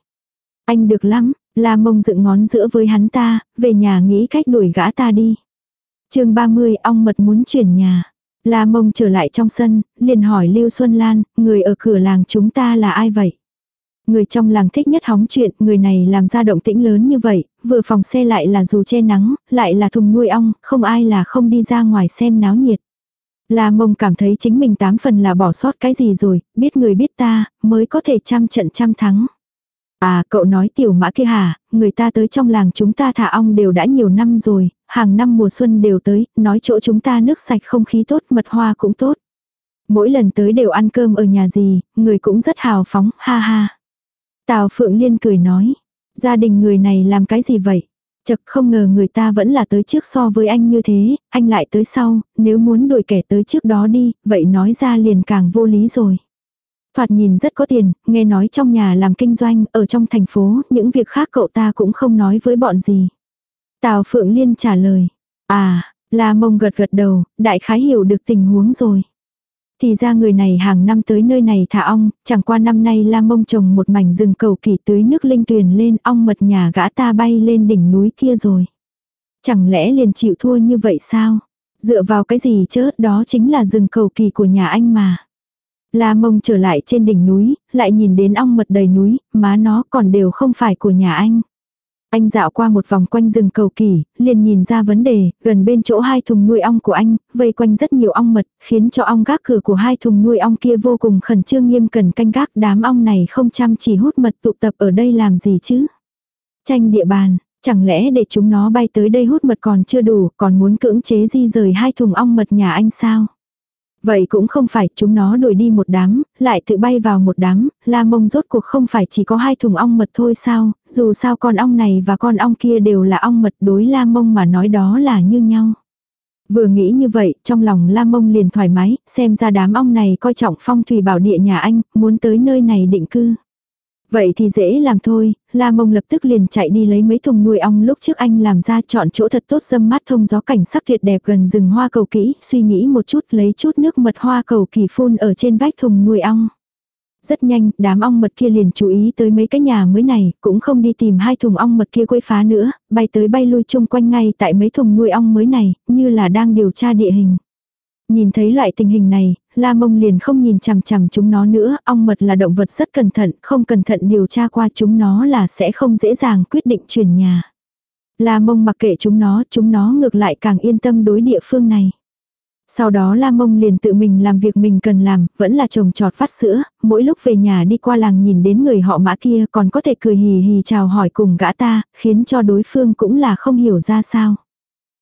Anh được lắm, La mông dựng ngón giữa với hắn ta, về nhà nghĩ cách đuổi gã ta đi. chương 30 ong mật muốn chuyển nhà. La mông trở lại trong sân, liền hỏi Lưu Xuân Lan, người ở cửa làng chúng ta là ai vậy? Người trong làng thích nhất hóng chuyện, người này làm ra động tĩnh lớn như vậy, vừa phòng xe lại là dù che nắng, lại là thùng nuôi ong, không ai là không đi ra ngoài xem náo nhiệt. La mông cảm thấy chính mình tám phần là bỏ sót cái gì rồi, biết người biết ta, mới có thể trăm trận trăm thắng. À cậu nói tiểu mã kia hả, người ta tới trong làng chúng ta thả ong đều đã nhiều năm rồi, hàng năm mùa xuân đều tới, nói chỗ chúng ta nước sạch không khí tốt, mật hoa cũng tốt. Mỗi lần tới đều ăn cơm ở nhà gì, người cũng rất hào phóng, ha ha. Tào Phượng Liên cười nói, gia đình người này làm cái gì vậy? Chật không ngờ người ta vẫn là tới trước so với anh như thế, anh lại tới sau, nếu muốn đuổi kẻ tới trước đó đi, vậy nói ra liền càng vô lý rồi. Thoạt nhìn rất có tiền, nghe nói trong nhà làm kinh doanh, ở trong thành phố, những việc khác cậu ta cũng không nói với bọn gì. Tào Phượng Liên trả lời. À, La Mông gật gật đầu, đại khái hiểu được tình huống rồi. Thì ra người này hàng năm tới nơi này thả ong, chẳng qua năm nay La Mông trồng một mảnh rừng cầu kỳ tưới nước linh tuyền lên ong mật nhà gã ta bay lên đỉnh núi kia rồi. Chẳng lẽ liền chịu thua như vậy sao? Dựa vào cái gì chứ, đó chính là rừng cầu kỳ của nhà anh mà. La mông trở lại trên đỉnh núi, lại nhìn đến ong mật đầy núi, má nó còn đều không phải của nhà anh. Anh dạo qua một vòng quanh rừng cầu kỳ, liền nhìn ra vấn đề, gần bên chỗ hai thùng nuôi ong của anh, vây quanh rất nhiều ong mật, khiến cho ong gác cửa của hai thùng nuôi ong kia vô cùng khẩn trương nghiêm cần canh gác đám ong này không chăm chỉ hút mật tụ tập ở đây làm gì chứ. Tranh địa bàn, chẳng lẽ để chúng nó bay tới đây hút mật còn chưa đủ, còn muốn cưỡng chế di rời hai thùng ong mật nhà anh sao? Vậy cũng không phải chúng nó đuổi đi một đám, lại tự bay vào một đám, la mông rốt cuộc không phải chỉ có hai thùng ong mật thôi sao, dù sao con ong này và con ong kia đều là ong mật đối la mông mà nói đó là như nhau. Vừa nghĩ như vậy, trong lòng la mông liền thoải mái, xem ra đám ong này coi trọng phong thủy bảo địa nhà anh, muốn tới nơi này định cư. Vậy thì dễ làm thôi, La Mông lập tức liền chạy đi lấy mấy thùng nuôi ong lúc trước anh làm ra chọn chỗ thật tốt dâm mát thông gió cảnh sắc tuyệt đẹp gần rừng hoa cầu kỹ, suy nghĩ một chút lấy chút nước mật hoa cầu kỳ phun ở trên vách thùng nuôi ong. Rất nhanh, đám ong mật kia liền chú ý tới mấy cái nhà mới này, cũng không đi tìm hai thùng ong mật kia quấy phá nữa, bay tới bay lui chung quanh ngay tại mấy thùng nuôi ong mới này, như là đang điều tra địa hình. Nhìn thấy loại tình hình này, La Mông liền không nhìn chằm chằm chúng nó nữa, ong mật là động vật rất cẩn thận, không cẩn thận điều tra qua chúng nó là sẽ không dễ dàng quyết định chuyển nhà. La Mông mặc kệ chúng nó, chúng nó ngược lại càng yên tâm đối địa phương này. Sau đó La Mông liền tự mình làm việc mình cần làm, vẫn là trồng trọt phát sữa, mỗi lúc về nhà đi qua làng nhìn đến người họ mã kia còn có thể cười hì hì chào hỏi cùng gã ta, khiến cho đối phương cũng là không hiểu ra sao.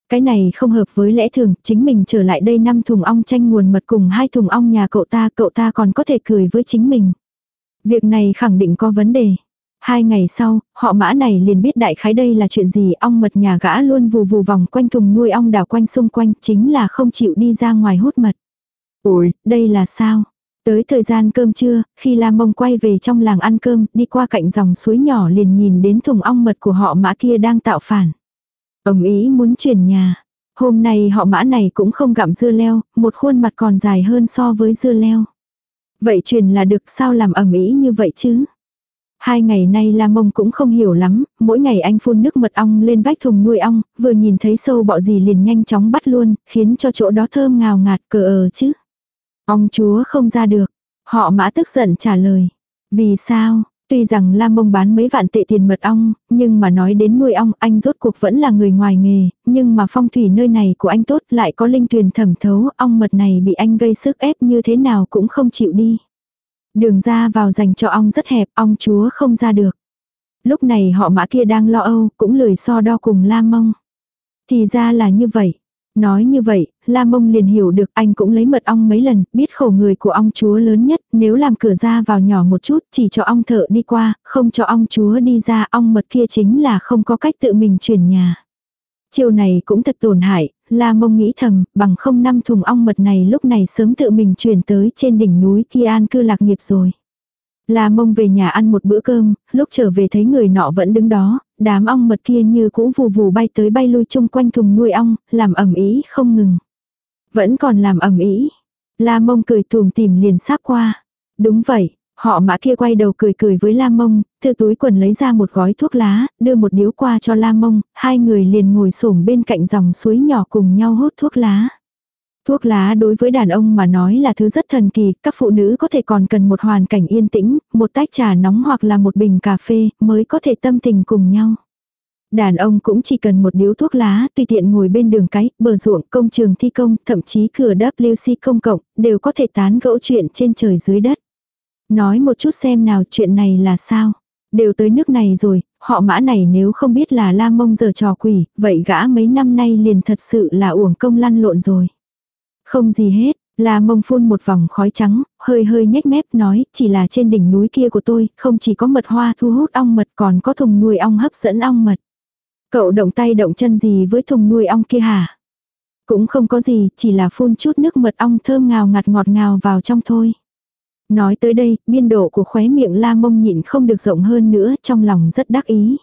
Cái này không hợp với lẽ thường, chính mình trở lại đây năm thùng ong tranh nguồn mật cùng hai thùng ong nhà cậu ta, cậu ta còn có thể cười với chính mình. Việc này khẳng định có vấn đề. Hai ngày sau, họ mã này liền biết đại khái đây là chuyện gì, ong mật nhà gã luôn vù vù vòng quanh thùng nuôi ong đảo quanh xung quanh, chính là không chịu đi ra ngoài hút mật. Ôi, đây là sao? Tới thời gian cơm trưa, khi La Mông quay về trong làng ăn cơm, đi qua cạnh dòng suối nhỏ liền nhìn đến thùng ong mật của họ mã kia đang tạo phản ầm ý muốn chuyển nhà. Hôm nay họ mã này cũng không gặm dưa leo, một khuôn mặt còn dài hơn so với dưa leo. Vậy truyền là được sao làm ẩm ý như vậy chứ? Hai ngày nay La Mông cũng không hiểu lắm, mỗi ngày anh phun nước mật ong lên vách thùng nuôi ong, vừa nhìn thấy sâu bọ gì liền nhanh chóng bắt luôn, khiến cho chỗ đó thơm ngào ngạt cờ ờ chứ. Ong chúa không ra được. Họ mã tức giận trả lời. Vì sao? Tuy rằng Lam Mông bán mấy vạn tệ tiền mật ong, nhưng mà nói đến nuôi ong anh rốt cuộc vẫn là người ngoài nghề, nhưng mà phong thủy nơi này của anh tốt lại có linh tuyền thẩm thấu, ong mật này bị anh gây sức ép như thế nào cũng không chịu đi. Đường ra vào dành cho ong rất hẹp, ong chúa không ra được. Lúc này họ mã kia đang lo âu, cũng lười so đo cùng Lam Mông. Thì ra là như vậy. Nói như vậy, La Mông liền hiểu được anh cũng lấy mật ong mấy lần, biết khổ người của ong chúa lớn nhất, nếu làm cửa ra vào nhỏ một chút, chỉ cho ong thợ đi qua, không cho ong chúa đi ra, ong mật kia chính là không có cách tự mình chuyển nhà. Chiều này cũng thật tổn hại, La Mông nghĩ thầm, bằng không năm thùng ong mật này lúc này sớm tự mình chuyển tới trên đỉnh núi kia an cư lạc nghiệp rồi. La Mông về nhà ăn một bữa cơm, lúc trở về thấy người nọ vẫn đứng đó, đám ong mật kia như cũ vù vù bay tới bay lui chung quanh thùng nuôi ong, làm ẩm ý không ngừng. Vẫn còn làm ầm ĩ. La Mông cười tùm tìm liền sáp qua. Đúng vậy, họ mã kia quay đầu cười cười với La Mông, từ túi quần lấy ra một gói thuốc lá, đưa một điếu qua cho La Mông, hai người liền ngồi xổm bên cạnh dòng suối nhỏ cùng nhau hút thuốc lá. Thuốc lá đối với đàn ông mà nói là thứ rất thần kỳ, các phụ nữ có thể còn cần một hoàn cảnh yên tĩnh, một tách trà nóng hoặc là một bình cà phê mới có thể tâm tình cùng nhau. Đàn ông cũng chỉ cần một điếu thuốc lá, tùy tiện ngồi bên đường cái, bờ ruộng, công trường thi công, thậm chí cửa WC công cộng, đều có thể tán gẫu chuyện trên trời dưới đất. Nói một chút xem nào chuyện này là sao. Đều tới nước này rồi, họ mã này nếu không biết là la mông giờ trò quỷ, vậy gã mấy năm nay liền thật sự là uổng công lăn lộn rồi. Không gì hết, La mông phun một vòng khói trắng, hơi hơi nhếch mép nói, chỉ là trên đỉnh núi kia của tôi, không chỉ có mật hoa thu hút ong mật còn có thùng nuôi ong hấp dẫn ong mật. Cậu động tay động chân gì với thùng nuôi ong kia hả? Cũng không có gì, chỉ là phun chút nước mật ong thơm ngào ngạt ngọt ngào vào trong thôi. Nói tới đây, biên độ của khóe miệng la mông nhịn không được rộng hơn nữa, trong lòng rất đắc ý.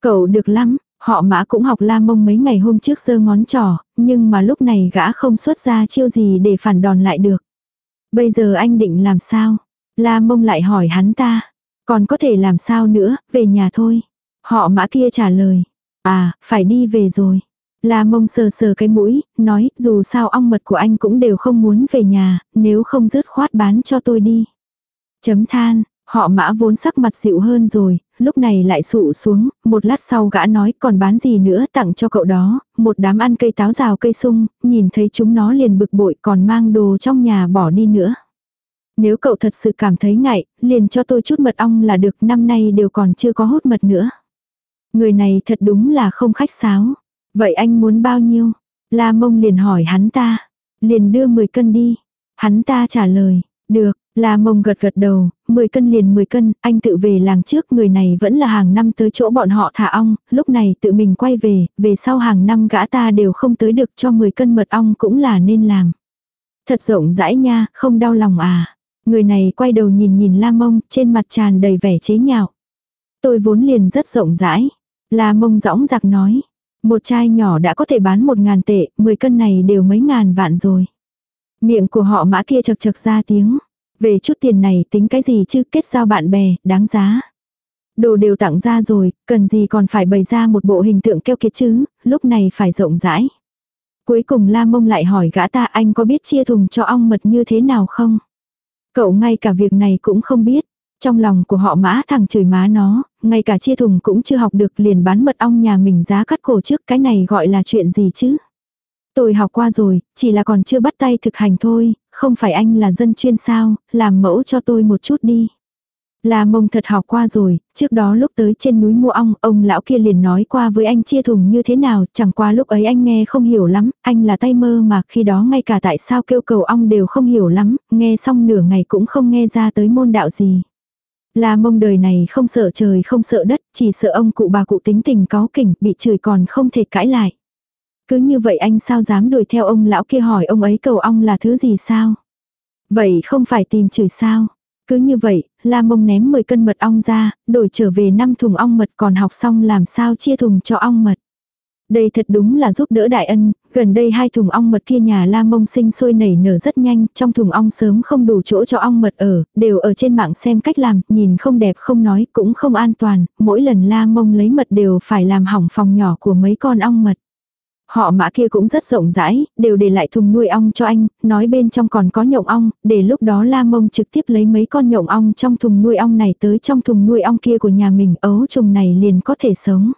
Cậu được lắm, Họ mã cũng học la mông mấy ngày hôm trước giơ ngón trỏ, nhưng mà lúc này gã không xuất ra chiêu gì để phản đòn lại được. Bây giờ anh định làm sao? La mông lại hỏi hắn ta. Còn có thể làm sao nữa, về nhà thôi. Họ mã kia trả lời. À, phải đi về rồi. La mông sờ sờ cái mũi, nói dù sao ong mật của anh cũng đều không muốn về nhà, nếu không dứt khoát bán cho tôi đi. Chấm than, Họ mã vốn sắc mặt dịu hơn rồi, lúc này lại sụ xuống, một lát sau gã nói còn bán gì nữa tặng cho cậu đó, một đám ăn cây táo rào cây sung, nhìn thấy chúng nó liền bực bội còn mang đồ trong nhà bỏ đi nữa. Nếu cậu thật sự cảm thấy ngại, liền cho tôi chút mật ong là được năm nay đều còn chưa có hút mật nữa. Người này thật đúng là không khách sáo. Vậy anh muốn bao nhiêu? La mông liền hỏi hắn ta. Liền đưa 10 cân đi. Hắn ta trả lời. Được, La mông gật gật đầu, 10 cân liền 10 cân, anh tự về làng trước, người này vẫn là hàng năm tới chỗ bọn họ thả ong, lúc này tự mình quay về, về sau hàng năm gã ta đều không tới được cho 10 cân mật ong cũng là nên làm. Thật rộng rãi nha, không đau lòng à. Người này quay đầu nhìn nhìn La mông, trên mặt tràn đầy vẻ chế nhạo. Tôi vốn liền rất rộng rãi. La mông rõng giặc nói. Một chai nhỏ đã có thể bán một ngàn tệ, 10 cân này đều mấy ngàn vạn rồi. Miệng của họ mã kia chật chật ra tiếng. Về chút tiền này tính cái gì chứ kết giao bạn bè, đáng giá. Đồ đều tặng ra rồi, cần gì còn phải bày ra một bộ hình tượng keo kiệt chứ, lúc này phải rộng rãi. Cuối cùng La Mông lại hỏi gã ta anh có biết chia thùng cho ong mật như thế nào không? Cậu ngay cả việc này cũng không biết. Trong lòng của họ mã thằng chửi má nó, ngay cả chia thùng cũng chưa học được liền bán mật ong nhà mình giá cắt cổ trước cái này gọi là chuyện gì chứ? Tôi học qua rồi, chỉ là còn chưa bắt tay thực hành thôi, không phải anh là dân chuyên sao, làm mẫu cho tôi một chút đi. Là mông thật học qua rồi, trước đó lúc tới trên núi mua ong, ông lão kia liền nói qua với anh chia thùng như thế nào, chẳng qua lúc ấy anh nghe không hiểu lắm, anh là tay mơ mà khi đó ngay cả tại sao kêu cầu ong đều không hiểu lắm, nghe xong nửa ngày cũng không nghe ra tới môn đạo gì. La mông đời này không sợ trời không sợ đất, chỉ sợ ông cụ bà cụ tính tình có kỉnh, bị chửi còn không thể cãi lại. Cứ như vậy anh sao dám đuổi theo ông lão kia hỏi ông ấy cầu ong là thứ gì sao? Vậy không phải tìm chửi sao? Cứ như vậy, La Mông ném 10 cân mật ong ra, đổi trở về 5 thùng ong mật còn học xong làm sao chia thùng cho ong mật. Đây thật đúng là giúp đỡ đại ân, gần đây hai thùng ong mật kia nhà la mông sinh sôi nảy nở rất nhanh, trong thùng ong sớm không đủ chỗ cho ong mật ở, đều ở trên mạng xem cách làm, nhìn không đẹp không nói, cũng không an toàn, mỗi lần la mông lấy mật đều phải làm hỏng phòng nhỏ của mấy con ong mật. Họ mã kia cũng rất rộng rãi, đều để lại thùng nuôi ong cho anh, nói bên trong còn có nhộng ong, để lúc đó la mông trực tiếp lấy mấy con nhộng ong trong thùng nuôi ong này tới trong thùng nuôi ong kia của nhà mình, ấu trùng này liền có thể sống.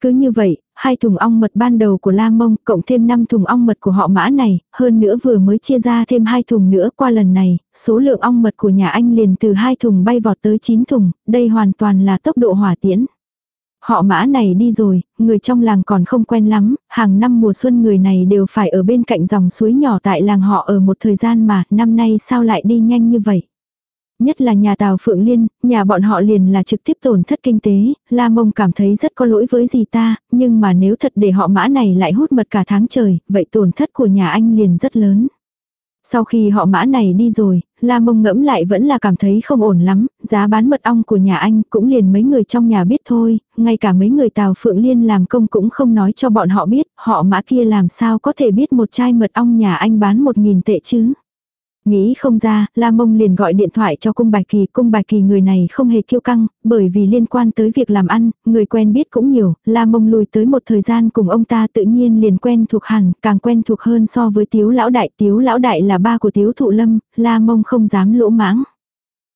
Cứ như vậy, hai thùng ong mật ban đầu của La Mông cộng thêm 5 thùng ong mật của họ mã này, hơn nữa vừa mới chia ra thêm hai thùng nữa qua lần này, số lượng ong mật của nhà anh liền từ hai thùng bay vọt tới 9 thùng, đây hoàn toàn là tốc độ hỏa tiễn. Họ mã này đi rồi, người trong làng còn không quen lắm, hàng năm mùa xuân người này đều phải ở bên cạnh dòng suối nhỏ tại làng họ ở một thời gian mà, năm nay sao lại đi nhanh như vậy. Nhất là nhà Tào Phượng Liên, nhà bọn họ liền là trực tiếp tổn thất kinh tế, La Mông cảm thấy rất có lỗi với gì ta, nhưng mà nếu thật để họ mã này lại hút mật cả tháng trời, vậy tổn thất của nhà anh liền rất lớn. Sau khi họ mã này đi rồi, La Mông ngẫm lại vẫn là cảm thấy không ổn lắm, giá bán mật ong của nhà anh cũng liền mấy người trong nhà biết thôi, ngay cả mấy người Tào Phượng Liên làm công cũng không nói cho bọn họ biết, họ mã kia làm sao có thể biết một chai mật ong nhà anh bán một nghìn tệ chứ. Nghĩ không ra, La Mông liền gọi điện thoại cho cung bài kỳ. Cung bài kỳ người này không hề kiêu căng, bởi vì liên quan tới việc làm ăn, người quen biết cũng nhiều. La Mông lùi tới một thời gian cùng ông ta tự nhiên liền quen thuộc hẳn, càng quen thuộc hơn so với Tiếu Lão Đại. Tiếu Lão Đại là ba của Tiếu Thụ Lâm, La Mông không dám lỗ mãng.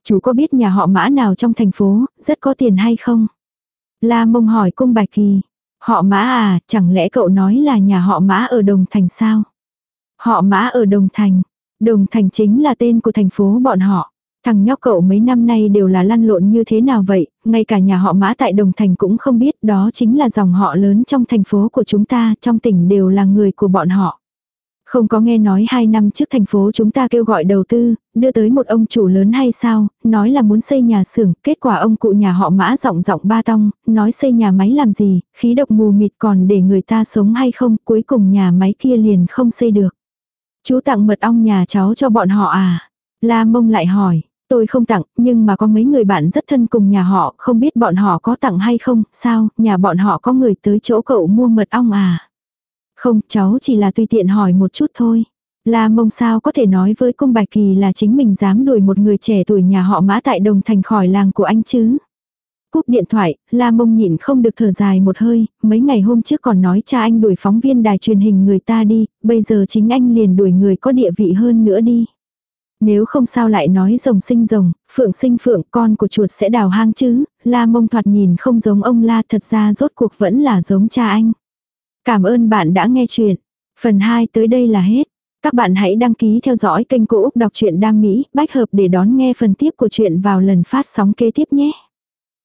Chú có biết nhà họ mã nào trong thành phố, rất có tiền hay không? La Mông hỏi cung bài kỳ. Họ mã à, chẳng lẽ cậu nói là nhà họ mã ở Đồng Thành sao? Họ mã ở Đồng Thành. Đồng thành chính là tên của thành phố bọn họ. Thằng nhóc cậu mấy năm nay đều là lăn lộn như thế nào vậy, ngay cả nhà họ mã tại Đồng Thành cũng không biết đó chính là dòng họ lớn trong thành phố của chúng ta, trong tỉnh đều là người của bọn họ. Không có nghe nói hai năm trước thành phố chúng ta kêu gọi đầu tư, đưa tới một ông chủ lớn hay sao, nói là muốn xây nhà xưởng, kết quả ông cụ nhà họ mã rộng rộng ba tong, nói xây nhà máy làm gì, khí độc mù mịt còn để người ta sống hay không, cuối cùng nhà máy kia liền không xây được. Chú tặng mật ong nhà cháu cho bọn họ à? La mông lại hỏi, tôi không tặng, nhưng mà có mấy người bạn rất thân cùng nhà họ, không biết bọn họ có tặng hay không, sao, nhà bọn họ có người tới chỗ cậu mua mật ong à? Không, cháu chỉ là tùy tiện hỏi một chút thôi. La mông sao có thể nói với cung bạch kỳ là chính mình dám đuổi một người trẻ tuổi nhà họ mã tại đồng thành khỏi làng của anh chứ. Cúp điện thoại, La Mông nhịn không được thở dài một hơi, mấy ngày hôm trước còn nói cha anh đuổi phóng viên đài truyền hình người ta đi, bây giờ chính anh liền đuổi người có địa vị hơn nữa đi. Nếu không sao lại nói rồng sinh rồng, phượng sinh phượng con của chuột sẽ đào hang chứ, La Mông thoạt nhìn không giống ông La thật ra rốt cuộc vẫn là giống cha anh. Cảm ơn bạn đã nghe chuyện. Phần 2 tới đây là hết. Các bạn hãy đăng ký theo dõi kênh Cô Úc Đọc truyện Đam Mỹ, bách hợp để đón nghe phần tiếp của chuyện vào lần phát sóng kế tiếp nhé.